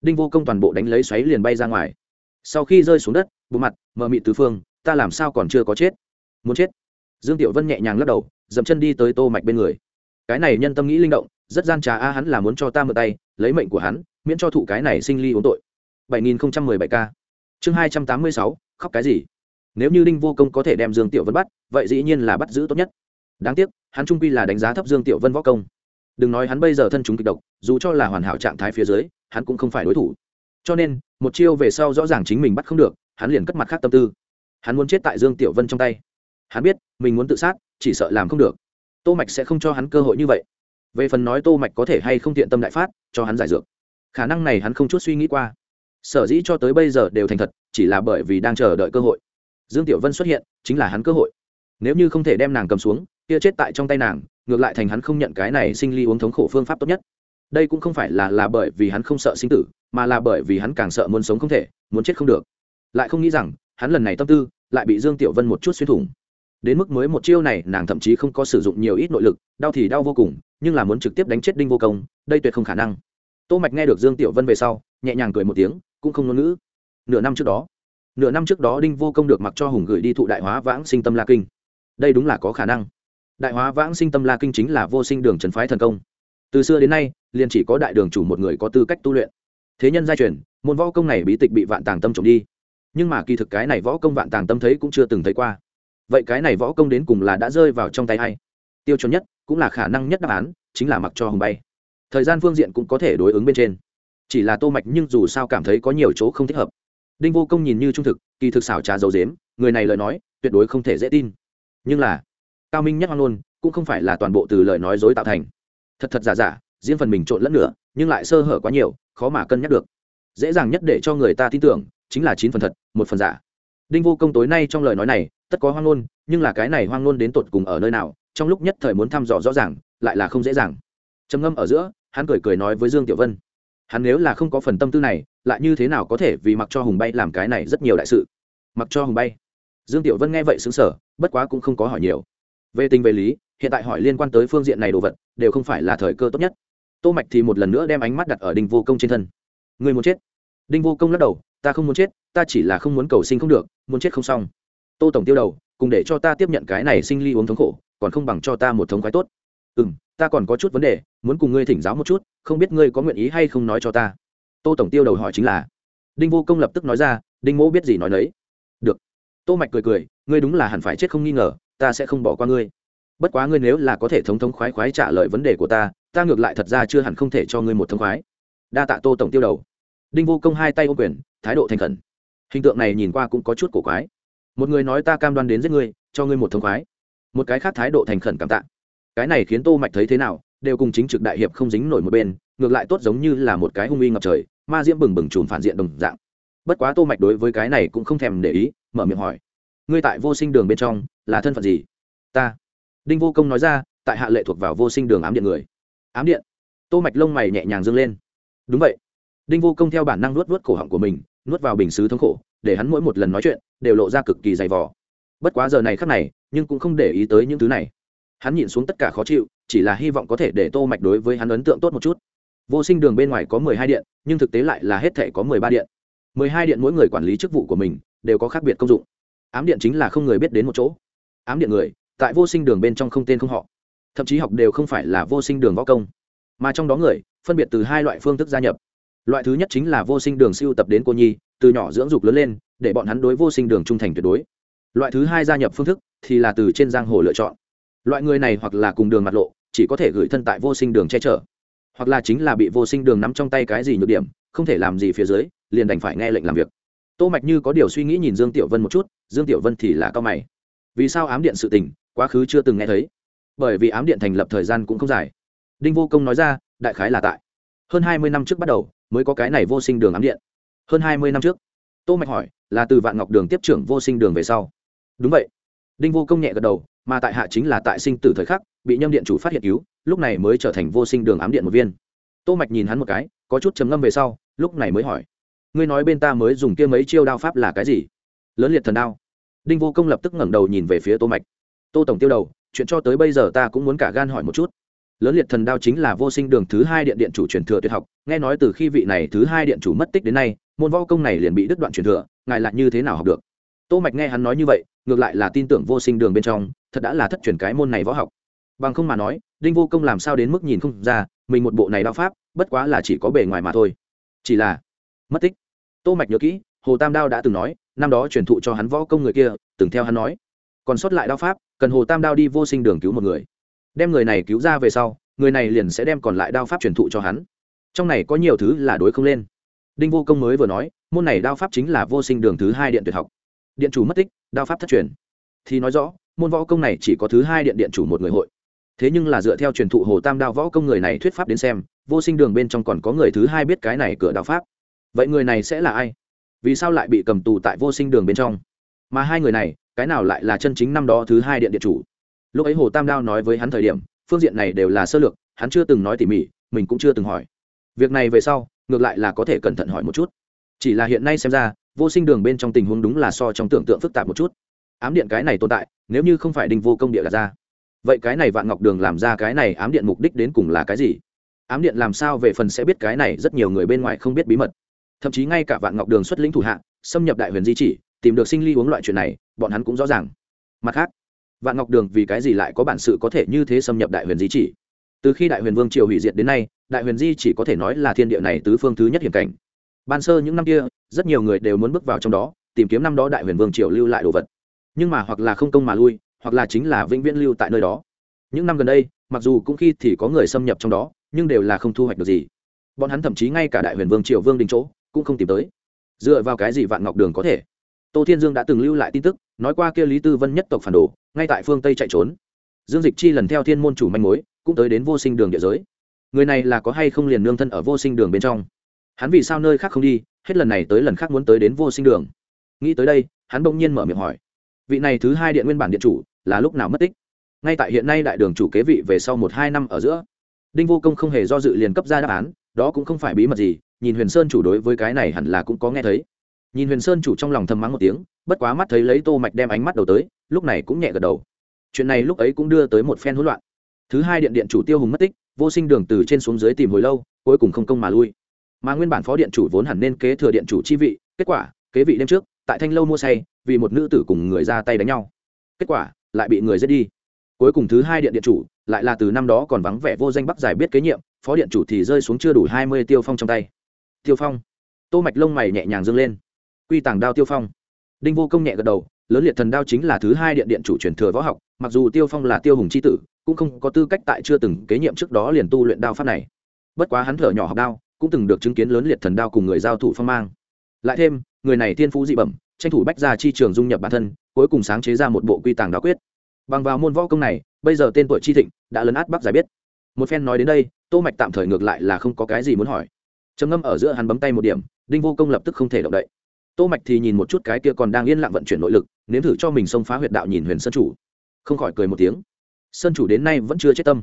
Đinh vô công toàn bộ đánh lấy xoáy liền bay ra ngoài. Sau khi rơi xuống đất bộ mặt mờ mị tứ phương ta làm sao còn chưa có chết? Muốn chết? Dương tiểu vân nhẹ nhàng lắc đầu dậm chân đi tới tô mạch bên người. Cái này nhân tâm nghĩ linh động rất gian trà a hắn là muốn cho ta mượn tay lấy mệnh của hắn miễn cho thụ cái này sinh ly uống tội. 7017 k chương 286, khóc cái gì? Nếu như đinh vô công có thể đem dương tiểu vân bắt vậy dĩ nhiên là bắt giữ tốt nhất đáng tiếc, hắn trung quy là đánh giá thấp dương tiểu vân võ công. Đừng nói hắn bây giờ thân chúng kịch độc, dù cho là hoàn hảo trạng thái phía dưới, hắn cũng không phải đối thủ. Cho nên, một chiêu về sau rõ ràng chính mình bắt không được, hắn liền cất mặt khác tâm tư. Hắn muốn chết tại dương tiểu vân trong tay. Hắn biết, mình muốn tự sát, chỉ sợ làm không được. Tô mạch sẽ không cho hắn cơ hội như vậy. Về phần nói tô mạch có thể hay không tiện tâm đại phát, cho hắn giải dược. Khả năng này hắn không chút suy nghĩ qua. Sở dĩ cho tới bây giờ đều thành thật, chỉ là bởi vì đang chờ đợi cơ hội. Dương tiểu vân xuất hiện, chính là hắn cơ hội. Nếu như không thể đem nàng cầm xuống kia chết tại trong tay nàng, ngược lại thành hắn không nhận cái này sinh ly uống thống khổ phương pháp tốt nhất. Đây cũng không phải là là bởi vì hắn không sợ sinh tử, mà là bởi vì hắn càng sợ muốn sống không thể, muốn chết không được. Lại không nghĩ rằng, hắn lần này tâm tư, lại bị dương tiểu vân một chút xuyên thủng. Đến mức mới một chiêu này, nàng thậm chí không có sử dụng nhiều ít nội lực, đau thì đau vô cùng, nhưng là muốn trực tiếp đánh chết đinh vô công, đây tuyệt không khả năng. Tô mạch nghe được dương tiểu vân về sau, nhẹ nhàng cười một tiếng, cũng không ngôn ngữ. Nửa năm trước đó, nửa năm trước đó đinh vô công được mặc cho hùng gửi đi thụ đại hóa vãng sinh tâm la kinh. Đây đúng là có khả năng đại hóa vãng sinh tâm la kinh chính là vô sinh đường trần phái thần công. Từ xưa đến nay, liền chỉ có đại đường chủ một người có tư cách tu luyện. Thế nhân gia truyền, môn võ công này bí tịch bị vạn tàng tâm trộm đi. Nhưng mà kỳ thực cái này võ công vạn tàng tâm thấy cũng chưa từng thấy qua. Vậy cái này võ công đến cùng là đã rơi vào trong tay hay tiêu chuẩn nhất cũng là khả năng nhất đáp án, chính là mặc cho hùng bay. Thời gian phương diện cũng có thể đối ứng bên trên. Chỉ là tô mạch nhưng dù sao cảm thấy có nhiều chỗ không thích hợp. Đinh vô công nhìn như trung thực, kỳ thực xảo trà dầu dếm, người này lời nói, tuyệt đối không thể dễ tin. Nhưng là cao minh nhất hoang luôn cũng không phải là toàn bộ từ lời nói dối tạo thành. Thật thật giả giả, riêng phần mình trộn lẫn nữa nhưng lại sơ hở quá nhiều, khó mà cân nhắc được. Dễ dàng nhất để cho người ta tin tưởng, chính là chín phần thật, một phần giả. Đinh vô công tối nay trong lời nói này, tất có hoang ngôn, nhưng là cái này hoang ngôn đến tột cùng ở nơi nào, trong lúc nhất thời muốn thăm dò rõ ràng, lại là không dễ dàng. Trầm ngâm ở giữa, hắn cười cười nói với dương tiểu vân. Hắn nếu là không có phần tâm tư này, lại như thế nào có thể vì mặc cho hùng bay làm cái này rất nhiều đại sự? Mặc cho hùng bay. Dương tiểu vân nghe vậy xứng sở bất quá cũng không có hỏi nhiều về tình về lý, hiện tại hỏi liên quan tới phương diện này đồ vật, đều không phải là thời cơ tốt nhất. Tô mạch thì một lần nữa đem ánh mắt đặt ở đinh vô công trên thân. Người muốn chết. Đinh vô công lắc đầu, ta không muốn chết, ta chỉ là không muốn cầu sinh không được, muốn chết không xong. Tô tổng tiêu đầu, cùng để cho ta tiếp nhận cái này sinh ly uống thống khổ, còn không bằng cho ta một thống khoái tốt. Ừ m ta còn có chút vấn đề, muốn cùng ngươi thỉnh giáo một chút, không biết ngươi có nguyện ý hay không nói cho ta. Tô tổng tiêu đầu hỏi chính là. Đinh vô công lập tức nói ra, đinh mỗ biết gì nói đấy. Được. Tô mạch cười cười, ngươi đúng là hẳn phải chết không nghi ngờ ta sẽ không bỏ qua ngươi. Bất quá ngươi nếu là có thể thống thống khoái khoái trả lời vấn đề của ta ta ngược lại thật ra chưa hẳn không thể cho ngươi một thống khoái. Đa tạ tô tổng tiêu đầu. Đinh vô công hai tay ô quyền, thái độ thành khẩn. Hình tượng này nhìn qua cũng có chút cổ quái. Một người nói ta cam đoan đến giết ngươi, cho ngươi một thông khoái. Một cái khác thái độ thành khẩn cảm tạ. Cái này khiến tô mạch thấy thế nào, đều cùng chính trực đại hiệp không dính nổi một bên, ngược lại tốt giống như là một cái hung uy ngập trời, ma diễm bừng bừng chùm phản diện đồng dạng. Bất quá tô mạch đối với cái này cũng không thèm để ý, mở miệng hỏi. Ngươi tại vô sinh đường bên trong là thân phận gì? Ta. Đinh vô công nói ra, tại hạ lệ thuộc vào vô sinh đường ám điện người. Ám điện. Tô mạch lông mày nhẹ nhàng dương lên. Đúng vậy. Đinh vô công theo bản năng nuốt nuốt cổ họng của mình, nuốt vào bình xứ thống khổ, để hắn mỗi một lần nói chuyện, đều lộ ra cực kỳ dày vò. Bất quá giờ này khắc này, nhưng cũng không để ý tới những thứ này. Hắn nhìn xuống tất cả khó chịu, chỉ là hy vọng có thể để tô mạch đối với hắn ấn tượng tốt một chút. Vô sinh đường bên ngoài có mười hai điện, nhưng thực tế lại là hết thể có mười ba điện. Mười hai điện mỗi người quản lý chức vụ của mình, đều có khác biệt công dụng. Ám điện chính là không người biết đến một chỗ ám điện người, tại vô sinh đường bên trong không tên không họ. Thậm chí học đều không phải là vô sinh đường võ công. Mà trong đó người, phân biệt từ hai loại phương thức gia nhập. Loại thứ nhất chính là vô sinh đường siêu tập đến cô nhi, từ nhỏ dưỡng dục lớn lên, để bọn hắn đối vô sinh đường trung thành tuyệt đối. Loại thứ hai gia nhập phương thức thì là từ trên giang hồ lựa chọn. Loại người này hoặc là cùng đường mặt lộ, chỉ có thể gửi thân tại vô sinh đường che chở. Hoặc là chính là bị vô sinh đường nắm trong tay cái gì nhược điểm, không thể làm gì phía dưới, liền đành phải nghe lệnh làm việc. Tô mạch như có điều suy nghĩ nhìn dương tiểu vân một chút, dương tiểu vân thì là cao mày vì sao ám điện sự tình, quá khứ chưa từng nghe thấy. Bởi vì ám điện thành lập thời gian cũng không dài. Đinh vô công nói ra, đại khái là tại hơn hai mươi năm trước bắt đầu mới có cái này vô sinh đường ám điện. Hơn hai mươi năm trước, tô mạch hỏi, là từ vạn ngọc đường tiếp trưởng vô sinh đường về sau. Đúng vậy. Đinh vô công nhẹ gật đầu, mà tại hạ chính là tại sinh tử thời khắc, bị nhâm điện chủ phát hiện cứu, lúc này mới trở thành vô sinh đường ám điện một viên. Tô mạch nhìn hắn một cái, có chút trầm ngâm về sau, lúc này mới hỏi, ngươi nói bên ta mới dùng kia mấy chiêu đao pháp là cái gì? Lớn liệt thần đao đinh vô công lập tức ngẩng đầu nhìn về phía tô mạch. Tô tổng tiêu đầu, chuyện cho tới bây giờ ta cũng muốn cả gan hỏi một chút. Lớn liệt thần đao chính là vô sinh đường thứ hai điện điện chủ truyền thừa tuyệt học, nghe nói từ khi vị này thứ hai điện chủ mất tích đến nay, môn võ công này liền bị đứt đoạn truyền thừa, ngài lại như thế nào học được? Tô mạch nghe hắn nói như vậy, ngược lại là tin tưởng vô sinh đường bên trong, thật đã là thất truyền cái môn này võ học. Bằng không mà nói, đinh vô công làm sao đến mức nhìn không ra, mình một bộ này đao pháp, bất quá là chỉ có bề ngoài mà thôi. Chỉ là, mất tích. Tô mạch nhớ kỹ, hồ tam đao đã từng nói năm đó truyền thụ cho hắn võ công người kia, từng theo hắn nói. Còn sót lại đao pháp, cần hồ tam đao đi vô sinh đường cứu một người. Đem người này cứu ra về sau, người này liền sẽ đem còn lại đao pháp truyền thụ cho hắn. Trong này có nhiều thứ là đối không lên. Đinh vô công mới vừa nói, môn này đao pháp chính là vô sinh đường thứ hai điện tuyệt học. Điện chủ mất tích, đao pháp thất truyền. Thì nói rõ, môn võ công này chỉ có thứ hai điện điện chủ một người hội. Thế nhưng là dựa theo truyền thụ hồ tam đao võ công người này thuyết pháp đến xem, vô sinh đường bên trong còn có người thứ hai biết cái này cửa đao pháp. Vậy người này sẽ là ai? Vì sao lại bị cầm tù tại vô sinh đường bên trong? Mà hai người này, cái nào lại là chân chính năm đó thứ hai điện điện chủ? Lúc ấy hồ tam đao nói với hắn thời điểm, phương diện này đều là sơ lược, hắn chưa từng nói tỉ mỉ, mình cũng chưa từng hỏi. Việc này về sau, ngược lại là có thể cẩn thận hỏi một chút. Chỉ là hiện nay xem ra, vô sinh đường bên trong tình huống đúng là so trong tưởng tượng phức tạp một chút. Ám điện cái này tồn tại, nếu như không phải đinh vô công địa đặt ra, vậy cái này vạn ngọc đường làm ra cái này ám điện mục đích đến cùng là cái gì? Ám điện làm sao về phần sẽ biết cái này, rất nhiều người bên ngoài không biết bí mật thậm chí ngay cả vạn ngọc đường xuất lĩnh thủ hạ, xâm nhập đại huyền di chỉ, tìm được sinh ly uống loại chuyện này, bọn hắn cũng rõ ràng. Mặt khác, vạn ngọc đường vì cái gì lại có bản sự có thể như thế xâm nhập đại huyền di chỉ? Từ khi đại huyền vương triều hủy diệt đến nay, đại huyền di chỉ có thể nói là thiên địa này tứ phương thứ nhất hiểm cảnh. Ban sơ những năm kia, rất nhiều người đều muốn bước vào trong đó, tìm kiếm năm đó đại huyền vương triều lưu lại đồ vật. Nhưng mà hoặc là không công mà lui, hoặc là chính là vĩnh viễn lưu tại nơi đó. Những năm gần đây, mặc dù cũng khi thì có người xâm nhập trong đó, nhưng đều là không thu hoạch được gì. Bọn hắn thậm chí ngay cả đại huyền vương triều vương đình chỗ cũng không tìm tới. Dựa vào cái gì vạn ngọc đường có thể? Tô thiên dương đã từng lưu lại tin tức, nói qua kia lý tư vân nhất tộc phản đồ, ngay tại phương tây chạy trốn. Dương dịch chi lần theo thiên môn chủ manh mối, cũng tới đến vô sinh đường địa giới. Người này là có hay không liền nương thân ở vô sinh đường bên trong? Hắn vì sao nơi khác không đi, hết lần này tới lần khác muốn tới đến vô sinh đường? Nghĩ tới đây, hắn bỗng nhiên mở miệng hỏi. Vị này thứ hai điện nguyên bản điện chủ, là lúc nào mất tích? Ngay tại hiện nay đại đường chủ kế vị về sau một hai năm ở giữa, đinh vô công không hề do dự liền cấp ra đáp án, đó cũng không phải bí mật gì nhìn huyền sơn chủ đối với cái này hẳn là cũng có nghe thấy nhìn huyền sơn chủ trong lòng thầm mắng một tiếng bất quá mắt thấy lấy tô mạch đem ánh mắt đầu tới lúc này cũng nhẹ gật đầu chuyện này lúc ấy cũng đưa tới một phen hỗn loạn thứ hai điện điện chủ tiêu hùng mất tích vô sinh đường từ trên xuống dưới tìm hồi lâu cuối cùng không công mà lui mà nguyên bản phó điện chủ vốn hẳn nên kế thừa điện chủ chi vị kết quả kế vị đêm trước tại thanh lâu mua say vì một nữ tử cùng người ra tay đánh nhau kết quả lại bị người giết đi cuối cùng thứ hai điện điện chủ lại là từ năm đó còn vắng vẻ vô danh bắc giải biết kế nhiệm phó điện chủ thì rơi xuống chưa đủ hai mươi tiêu phong trong tay tiêu phong. Tô mạch lông mày nhẹ nhàng dương lên. Quy tàng đao tiêu phong. Đinh vô công nhẹ gật đầu, lớn liệt thần đao chính là thứ hai điện điện chủ truyền thừa võ học, mặc dù tiêu phong là tiêu hùng c h i tử, cũng không có tư cách tại chưa từng kế nhiệm trước đó liền tu luyện đao pháp này. Bất quá hắn thở nhỏ học đao, cũng từng được chứng kiến lớn liệt thần đao cùng người giao thủ phong mang. Lại thêm, người này tiên phú dị bẩm, tranh thủ bách ra chi trường dung nhập bản thân, cuối cùng sáng chế ra một bộ quy tàng đáo quyết. Bằng vào môn võ công này, bây giờ tên tuổi chi thịnh, đã lấn át bắc giải biết. Một phen nói đến đây, tô mạch tạm thời ngược lại là không có cái gì muốn hỏi trầm ngâm ở giữa hắn bấm tay một điểm, đinh vô công lập tức không thể động đậy. Tô mạch thì nhìn một chút cái kia còn đang yên lặng vận chuyển nội lực, nếm thử cho mình xông phá huyệt đạo nhìn huyền sơn chủ. Không khỏi cười một tiếng. Sơn chủ đến nay vẫn chưa chết tâm.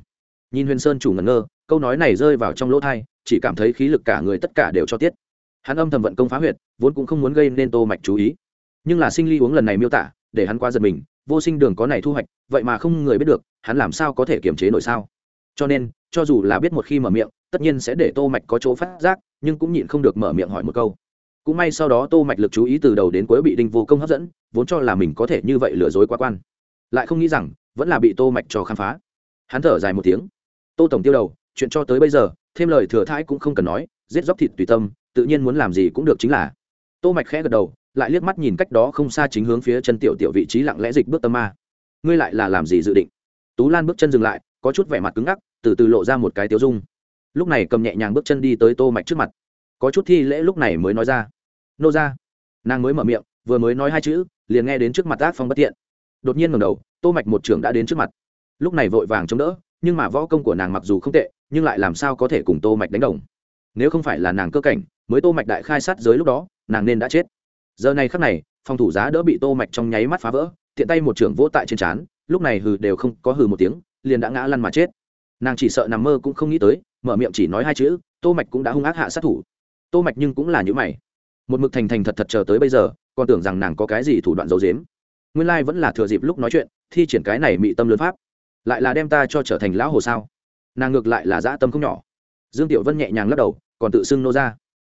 Nhìn huyền sơn chủ ngẩn ngơ, câu nói này rơi vào trong lỗ thai chỉ cảm thấy khí lực cả người tất cả đều cho tiết. Hắn âm thầm vận công phá huyệt, vốn cũng không muốn gây nên tô mạch chú ý. Nhưng là sinh ly uống lần này miêu tả, để hắn qua giật mình, vô sinh đường có này thu hoạch, vậy mà không người biết được, hắn làm sao có thể kiềm chế nổi sao? Cho nên, cho dù là biết một khi mở miệng tất nhiên sẽ để tô mạch có chỗ phát giác, nhưng cũng nhịn không được mở miệng hỏi một câu. Cũng may sau đó tô mạch lực chú ý từ đầu đến cuối bị đinh vô công hấp dẫn, vốn cho là mình có thể như vậy lừa dối quá quan. Lại không nghĩ rằng, vẫn là bị tô mạch cho khám phá. Hắn thở dài một tiếng. Tô tổng tiêu đầu, chuyện cho tới bây giờ, thêm lời thừa thãi cũng không cần nói, giết dốc thịt tùy tâm, tự nhiên muốn làm gì cũng được chính là. Tô mạch khẽ gật đầu, lại liếc mắt nhìn cách đó không xa chính hướng phía chân tiểu tiểu vị trí lặng lẽ dịch bước tâm ma. Ngươi lại là làm gì dự định? Tú lan bước chân dừng lại, có chút vẻ mặt cứng ngắc, từ từ lộ ra một cái tiêu dung lúc này cầm nhẹ nhàng bước chân đi tới tô mạch trước mặt. Có chút thi lễ lúc này mới nói ra. Nô ra nàng mới mở miệng, vừa mới nói hai chữ, liền nghe đến trước mặt ác phong bất tiện đột nhiên ngẩng đầu, tô mạch một trưởng đã đến trước mặt. Lúc này vội vàng chống đỡ, nhưng mà võ công của nàng mặc dù không tệ, nhưng lại làm sao có thể cùng tô mạch đánh đồng. Nếu không phải là nàng cơ cảnh, mới tô mạch đại khai sát giới lúc đó, nàng nên đã chết. Giờ này khắc này, phòng thủ giá đỡ bị tô mạch trong nháy mắt phá vỡ, tiện tay một trưởng vỗ tại trên trán, lúc này hừ đều không có hừ một tiếng, liền đã ngã lăn mà chết. Nàng chỉ sợ nằm mơ cũng không nghĩ tới mở miệng chỉ nói hai chữ, tô mạch cũng đã hung ác hạ sát thủ. Tô mạch nhưng cũng là những mày. Một mực thành thành thật thật chờ tới bây giờ, còn tưởng rằng nàng có cái gì thủ đoạn giấu giếm. Nguyên lai vẫn là thừa dịp lúc nói chuyện, thi triển cái này mị tâm lớn pháp. Lại là đem ta cho trở thành lão hồ sao? Nàng ngược lại là dã tâm không nhỏ. Dương tiểu vân nhẹ nhàng lắc đầu, còn tự xưng nô ra.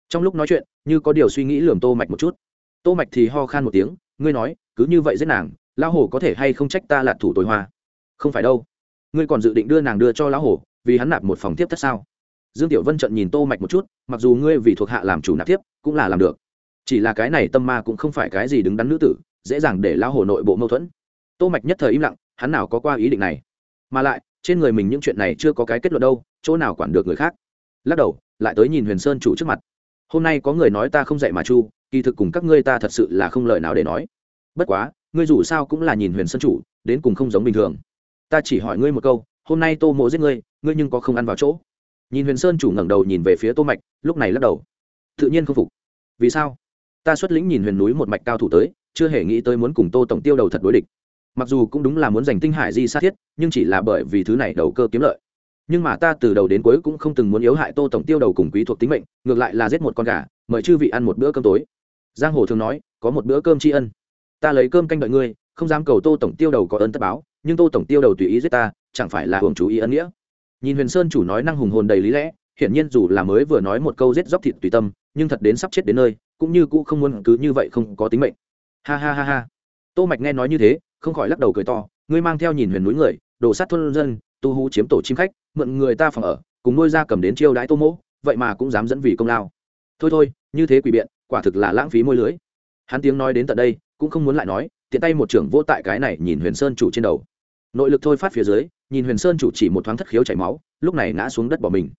Trong lúc nói chuyện, như có điều suy nghĩ lườm tô mạch một chút. Tô mạch thì ho khan một tiếng, ngươi nói, cứ như vậy giết nàng, lão hồ có thể hay không trách ta là thủ tối hoa? Không phải đâu. Ngươi còn dự định đưa nàng đưa cho lão hồ vì hắn nạp một phòng tiếp thất sao? Dương tiểu vân trận nhìn tô mạch một chút, mặc dù ngươi vì thuộc hạ làm chủ nạp tiếp cũng là làm được. Chỉ là cái này tâm ma cũng không phải cái gì đứng đắn nữ tử, dễ dàng để lao hồ nội bộ mâu thuẫn. Tô mạch nhất thời im lặng, hắn nào có qua ý định này? Mà lại, trên người mình những chuyện này chưa có cái kết luận đâu, chỗ nào quản được người khác? Lắc đầu, lại tới nhìn huyền sơn chủ trước mặt. Hôm nay có người nói ta không dạy mà chu, kỳ thực cùng các ngươi ta thật sự là không lời nào để nói. Bất quá, ngươi dù sao cũng là nhìn huyền sơn chủ, đến cùng không giống bình thường. Ta chỉ hỏi ngươi một câu hôm nay tô mộ giết ngươi ngươi nhưng có không ăn vào chỗ. Nhìn huyền sơn chủ ngẩng đầu nhìn về phía tô mạch, lúc này lắc đầu. Tự nhiên không phục. Vì sao? Ta xuất lĩnh nhìn huyền núi một mạch cao thủ tới, chưa hề nghĩ tới muốn cùng tô tổng tiêu đầu thật đối địch. Mặc dù cũng đúng là muốn giành tinh hải di sát thiết, nhưng chỉ là bởi vì thứ này đầu cơ kiếm lợi. Nhưng mà ta từ đầu đến cuối cũng không từng muốn yếu hại tô tổng tiêu đầu cùng quý thuộc tính mệnh, ngược lại là giết một con gà, mời chư vị ăn một bữa cơm tối. Giang hồ thường nói, có một bữa cơm tri ân. Ta lấy cơm canh đợi ngươi, không dám cầu tô tổng tiêu đầu có ơn tất báo, nhưng tô tổng tiêu đầu tùy ý giết ta chẳng phải là hưởng chú ý ân nghĩa. Nhìn huyền sơn chủ nói năng hùng hồn đầy lý lẽ, hiển nhiên dù là mới vừa nói một câu giết dóc thịt tùy tâm, nhưng thật đến sắp chết đến nơi, cũng như cũ không muốn cứ như vậy không có tính mệnh. Ha ha ha ha. Tô mạch nghe nói như thế, không khỏi lắc đầu cười to, ngươi mang theo nhìn huyền núi người đổ sát thôn dân, tu hú chiếm tổ chim khách, mượn người ta phòng ở, cùng nuôi ra cầm đến chiêu đãi tô mỗ, vậy mà cũng dám dẫn vì công lao. Thôi thôi, như thế quỷ biện, quả thực là lãng phí môi lưới. Hắn tiếng nói đến tận đây, cũng không muốn lại nói, tiện tay một trưởng vô tại cái này nhìn huyền sơn chủ trên đầu. Nội lực thôi phát phía dưới nhìn huyền sơn chủ chỉ một thoáng thất khiếu chảy máu, lúc này ngã xuống đất bỏ mình.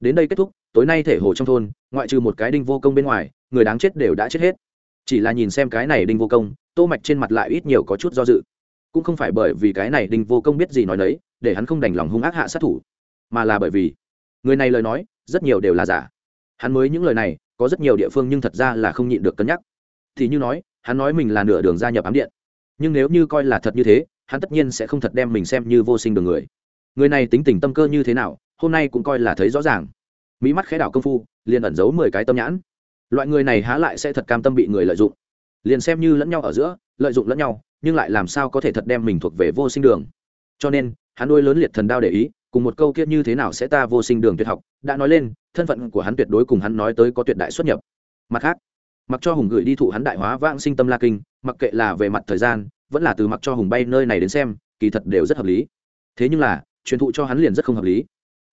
Đến đây kết thúc, tối nay thể hồ trong thôn, ngoại trừ một cái đinh vô công bên ngoài, người đáng chết đều đã chết hết. Chỉ là nhìn xem cái này đinh vô công, tô mạch trên mặt lại ít nhiều có chút do dự. Cũng không phải bởi vì cái này đinh vô công biết gì nói đấy để hắn không đành lòng hung ác hạ sát thủ, mà là bởi vì người này lời nói, rất nhiều đều là giả. Hắn mới những lời này, có rất nhiều địa phương nhưng thật ra là không nhịn được cân nhắc. Thì như nói, hắn nói mình là nửa đường gia nhập ám điện. Nhưng nếu như coi là thật như thế hắn tất nhiên sẽ không thật đem mình xem như vô sinh đường người. Người này tính tình tâm cơ như thế nào, hôm nay cũng coi là thấy rõ ràng. Mỹ mắt khẽ đảo công phu, liền ẩn giấu mười cái tâm nhãn. Loại người này há lại sẽ thật cam tâm bị người lợi dụng. Liền xem như lẫn nhau ở giữa, lợi dụng lẫn nhau, nhưng lại làm sao có thể thật đem mình thuộc về vô sinh đường. Cho nên, hắn nuôi lớn liệt thần đao để ý, cùng một câu kiết như thế nào sẽ ta vô sinh đường tuyệt học, đã nói lên, thân phận của hắn tuyệt đối cùng hắn nói tới có tuyệt đại xuất nhập. Mặt khác, mặc cho hùng gửi đi thụ hắn đại hóa vãng sinh tâm la kinh, mặc kệ là về mặt thời gian vẫn là từ mặc cho hùng bay nơi này đến xem, kỳ thật đều rất hợp lý. Thế nhưng là, truyền thụ cho hắn liền rất không hợp lý.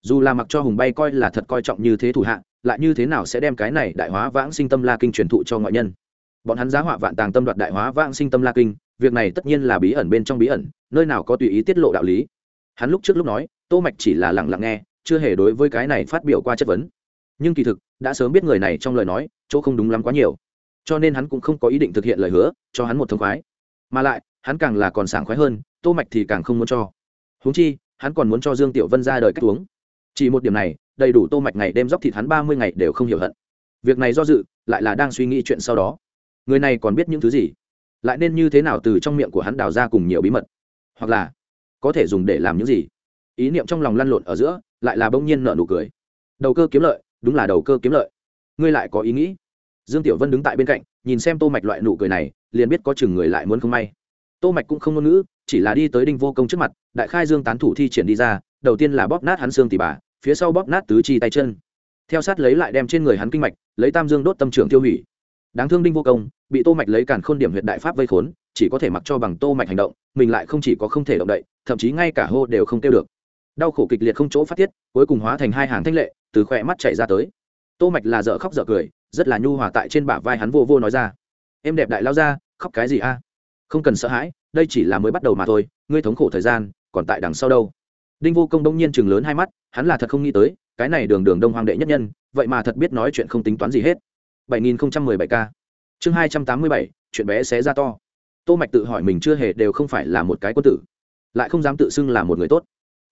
Dù là mặc cho hùng bay coi là thật coi trọng như thế thủ hạ, lại như thế nào sẽ đem cái này đại hóa vãng sinh tâm la kinh truyền thụ cho ngoại nhân? Bọn hắn giá họa vạn tàng tâm đoạt đại hóa vãng sinh tâm la kinh, việc này tất nhiên là bí ẩn bên trong bí ẩn, nơi nào có tùy ý tiết lộ đạo lý. Hắn lúc trước lúc nói, tô mạch chỉ là lặng lặng nghe, chưa hề đối với cái này phát biểu qua chất vấn. Nhưng kỳ thực, đã sớm biết người này trong lời nói, chỗ không đúng lắm quá nhiều. Cho nên hắn cũng không có ý định thực hiện lời hứa, cho hắn một thông khoái. Mà lại hắn càng là còn sảng khoái hơn, tô mạch thì càng không muốn cho. Huống chi, hắn còn muốn cho dương tiểu vân ra đời cách uống chỉ một điểm này, đầy đủ tô mạch ngày đêm dốc thịt hắn ba mươi ngày đều không hiểu hận. Việc này do dự, lại là đang suy nghĩ chuyện sau đó. Người này còn biết những thứ gì? Lại nên như thế nào từ trong miệng của hắn đào ra cùng nhiều bí mật? Hoặc là, có thể dùng để làm những gì? Ý niệm trong lòng lăn lộn ở giữa, lại là bỗng nhiên nở nụ cười. Đầu cơ kiếm lợi, đúng là đầu cơ kiếm lợi. Ngươi lại có ý nghĩ? Dương tiểu vân đứng tại bên cạnh, nhìn xem tô mạch loại nụ cười này, liền biết có chừng người lại muốn không may tô mạch cũng không ngôn ngữ, chỉ là đi tới đinh vô công trước mặt, đại khai dương tán thủ thi triển đi ra, đầu tiên là bóp nát hắn xương tỉ bà, phía sau bóp nát tứ chi tay chân. Theo sát lấy lại đem trên người hắn kinh mạch, lấy tam dương đốt tâm trưởng tiêu hủy. Đáng thương đinh vô công, bị tô mạch lấy càn khôn điểm huyệt đại pháp vây khốn, chỉ có thể mặc cho bằng tô mạch hành động, mình lại không chỉ có không thể động đậy, thậm chí ngay cả hô đều không tiêu được. Đau khổ kịch liệt không chỗ phát tiết, cuối cùng hóa thành hai hàng thanh lệ, từ khỏe mắt chảy ra tới. Tô mạch là dở khóc dở cười, rất là nhu hòa tại trên bả vai hắn vô vô nói ra. Em đẹp đại lao ra khóc cái gì a? Không cần sợ hãi đây chỉ là mới bắt đầu mà thôi ngươi thống khổ thời gian còn tại đằng sau đâu? Đinh vô công đông nhiên chừng lớn hai mắt hắn là thật không nghĩ tới cái này đường đường đông hoàng đệ nhất nhân vậy mà thật biết nói chuyện không tính toán gì hết. 7017 k chương 287, chuyện bé xé ra to. Tô mạch tự hỏi mình chưa hề đều không phải là một cái quân tử lại không dám tự xưng là một người tốt.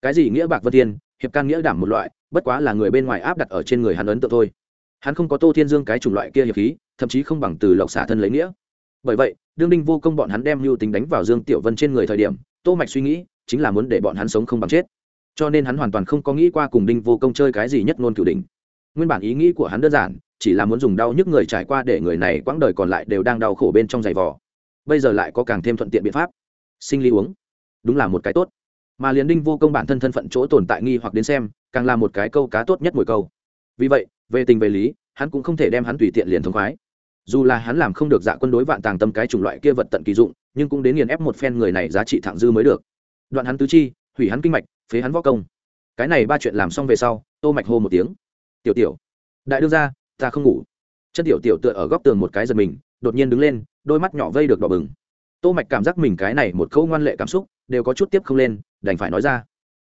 Cái gì nghĩa bạc vân thiên hiệp can nghĩa đảm một loại bất quá là người bên ngoài áp đặt ở trên người hắn ấn tượng thôi. Hắn không có tô thiên dương cái chủng loại kia hiệp khí thậm chí không bằng từ lộc xả thân lấy nghĩa bởi vậy, đương đinh vô công bọn hắn đem mưu tính đánh vào dương tiểu vân trên người thời điểm, tô mạch suy nghĩ, chính là muốn để bọn hắn sống không bằng chết. Cho nên hắn hoàn toàn không có nghĩ qua cùng đinh vô công chơi cái gì nhất ngôn cửu đỉnh. Nguyên bản ý nghĩ của hắn đơn giản, chỉ là muốn dùng đau nhức người trải qua để người này quãng đời còn lại đều đang đau khổ bên trong giày vò. Bây giờ lại có càng thêm thuận tiện biện pháp. Sinh ly uống. Đúng là một cái tốt. Mà liền đinh vô công bản thân thân phận chỗ tồn tại nghi hoặc đến xem, càng là một cái câu cá tốt nhất mỗi câu. Vì vậy, về tình về lý, hắn cũng không thể đem hắn tùy tiện liền thống khoái dù là hắn làm không được dạ quân đối vạn tàng tâm cái chủng loại kia vật tận kỳ dụng, nhưng cũng đến nghiền ép một phen người này giá trị thẳng dư mới được. Đoạn hắn tứ chi, hủy hắn kinh mạch, phế hắn võ công. Cái này ba chuyện làm xong về sau, tô mạch hô một tiếng. Tiểu tiểu, đại đương ra ta không ngủ. Chân tiểu tiểu tựa ở góc tường một cái giật mình, đột nhiên đứng lên, đôi mắt nhỏ vây được đỏ bừng. Tô mạch cảm giác mình cái này một câu ngoan lệ cảm xúc, đều có chút tiếp không lên, đành phải nói ra.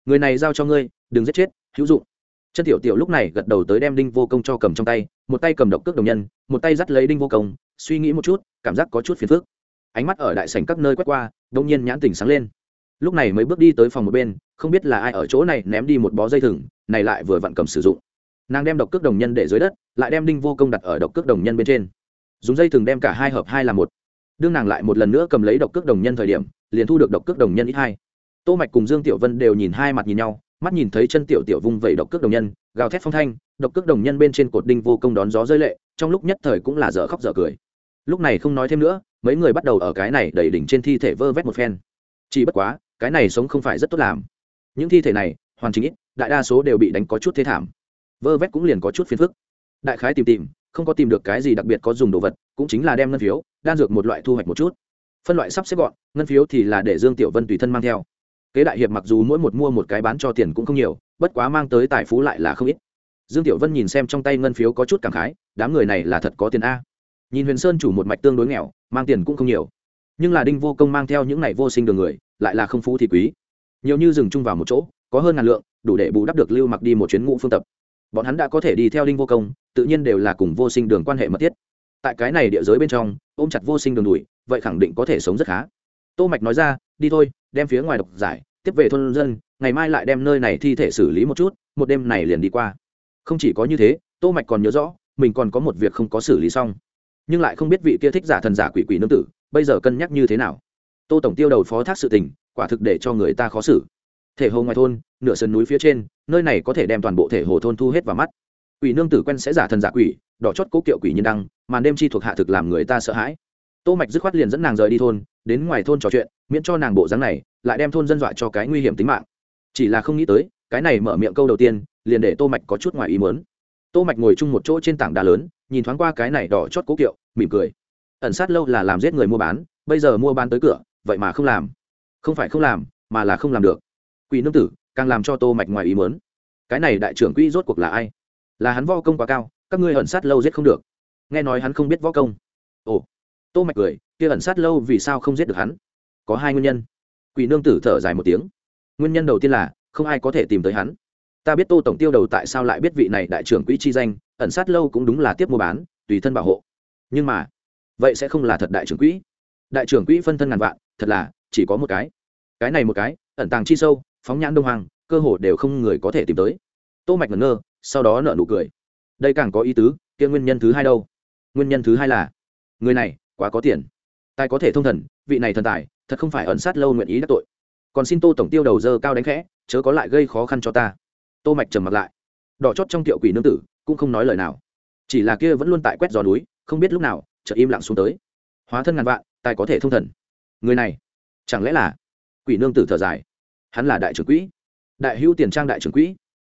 Người này giao cho ngươi, đừng giết chết, hữu dụng. Chân tiểu tiểu lúc này gật đầu tới đem đinh vô công cho cầm trong tay một tay cầm độc cước đồng nhân, một tay dắt lấy đinh vô công, suy nghĩ một chút, cảm giác có chút phiền phức. Ánh mắt ở đại sảnh các nơi quét qua đông nhiên nhãn tỉnh sáng lên. Lúc này mới bước đi tới phòng một bên, không biết là ai ở chỗ này ném đi một bó dây thừng, này lại vừa vặn cầm sử dụng. Nàng đem độc cước đồng nhân để dưới đất, lại đem đinh vô công đặt ở độc cước đồng nhân bên trên. Dùng dây thừng đem cả hai hợp hai là một. Đương nàng lại một lần nữa cầm lấy độc cước đồng nhân thời điểm, liền thu được độc cước đồng nhân ít hai. Tô mạch cùng dương tiểu vân đều nhìn hai mặt nhìn nhau mắt nhìn thấy chân tiểu tiểu vung vẩy độc cước đồng nhân, gào thét phong thanh, độc cước đồng nhân bên trên cột đinh vô công đón gió rơi lệ, trong lúc nhất thời cũng là dở khóc dở cười. Lúc này không nói thêm nữa, mấy người bắt đầu ở cái này đẩy đỉnh trên thi thể vơ vét một phen. Chỉ bất quá, cái này sống không phải rất tốt làm. Những thi thể này, hoàn chỉnh ít, đại đa số đều bị đánh có chút thế thảm. Vơ vét cũng liền có chút phiền phức. Đại khái tìm tìm, không có tìm được cái gì đặc biệt có dùng đồ vật, cũng chính là đem ngân phiếu, đan dược một loại thu hoạch một chút. Phân loại sắp xếp gọn, ngân phiếu thì là để dương tiểu vân tùy thân mang theo kế đại hiệp mặc dù mỗi một mua một cái bán cho tiền cũng không nhiều, bất quá mang tới tài phú lại là không ít. Dương tiểu vân nhìn xem trong tay ngân phiếu có chút cảm khái, đám người này là thật có tiền a. Nhìn huyền sơn chủ một mạch tương đối nghèo, mang tiền cũng không nhiều. Nhưng là đinh vô công mang theo những này vô sinh đường người, lại là không phú thì quý. Nhiều như dừng chung vào một chỗ, có hơn ngàn lượng, đủ để bù đắp được lưu mặc đi một chuyến ngũ phương tập. Bọn hắn đã có thể đi theo đinh vô công, tự nhiên đều là cùng vô sinh đường quan hệ mật thiết. Tại cái này địa giới bên trong, ôm chặt vô sinh đường đùi vậy khẳng định có thể sống rất khá. Tô mạch nói ra, đi thôi đem phía ngoài độc giải, tiếp về thôn dân, ngày mai lại đem nơi này thi thể xử lý một chút, một đêm này liền đi qua. Không chỉ có như thế, tô mạch còn nhớ rõ, mình còn có một việc không có xử lý xong. Nhưng lại không biết vị kia thích giả thần giả quỷ quỷ nương tử, bây giờ cân nhắc như thế nào. Tô tổng tiêu đầu phó thác sự tình, quả thực để cho người ta khó xử. Thể hồ ngoài thôn, nửa sườn núi phía trên, nơi này có thể đem toàn bộ thể hồ thôn thu hết vào mắt. Quỷ nương tử quen sẽ giả thần giả quỷ, đỏ chót cố kiệu quỷ nhân đăng, màn đêm chi thuộc hạ thực làm người ta sợ hãi tô mạch dứt khoát liền dẫn nàng rời đi thôn, đến ngoài thôn trò chuyện, miễn cho nàng bộ dáng này lại đem thôn dân dọa cho cái nguy hiểm tính mạng. Chỉ là không nghĩ tới, cái này mở miệng câu đầu tiên, liền để tô mạch có chút ngoài ý muốn. Tô mạch ngồi chung một chỗ trên tảng đá lớn, nhìn thoáng qua cái này đỏ chót cố kiệu, mỉm cười. Ẩn sát lâu là làm giết người mua bán, bây giờ mua bán tới cửa, vậy mà không làm. Không phải không làm, mà là không làm được. Quỷ nương tử, càng làm cho tô mạch ngoài ý muốn. Cái này đại trưởng quỹ rốt cuộc là ai? Là hắn võ công quá cao, các ngươi ẩn sát lâu giết không được. Nghe nói hắn không biết võ công. Ồ tô mạch cười, kia ẩn sát lâu vì sao không giết được hắn? Có hai nguyên nhân. Quỷ nương tử thở dài một tiếng. Nguyên nhân đầu tiên là, không ai có thể tìm tới hắn. Ta biết tô tổng tiêu đầu tại sao lại biết vị này đại trưởng quỹ chi danh, ẩn sát lâu cũng đúng là tiếp mua bán, tùy thân bảo hộ. Nhưng mà, vậy sẽ không là thật đại trưởng quỹ. Đại trưởng quỹ phân thân ngàn vạn, thật là, chỉ có một cái. Cái này một cái, ẩn tàng chi sâu, phóng nhãn đông hoàng, cơ hồ đều không người có thể tìm tới. Tô mạch ngẩn ngơ, sau đó nở nụ cười. Đây càng có ý tứ, kia nguyên nhân thứ hai đâu? Nguyên nhân thứ hai là, người này quá có tiền. Tài có thể thông thần, vị này thần tài, thật không phải ẩn sát lâu nguyện ý đắc tội. Còn xin tô tổng tiêu đầu dơ cao đánh khẽ, chớ có lại gây khó khăn cho ta. Tô mạch trầm mặt lại. Đỏ chót trong tiệu quỷ nương tử, cũng không nói lời nào. Chỉ là kia vẫn luôn tại quét giò núi, không biết lúc nào, chợt im lặng xuống tới. Hóa thân ngàn vạn, tài có thể thông thần. Người này, chẳng lẽ là quỷ nương tử thở dài? Hắn là đại trưởng quỹ. Đại hữu tiền trang đại trưởng quỹ.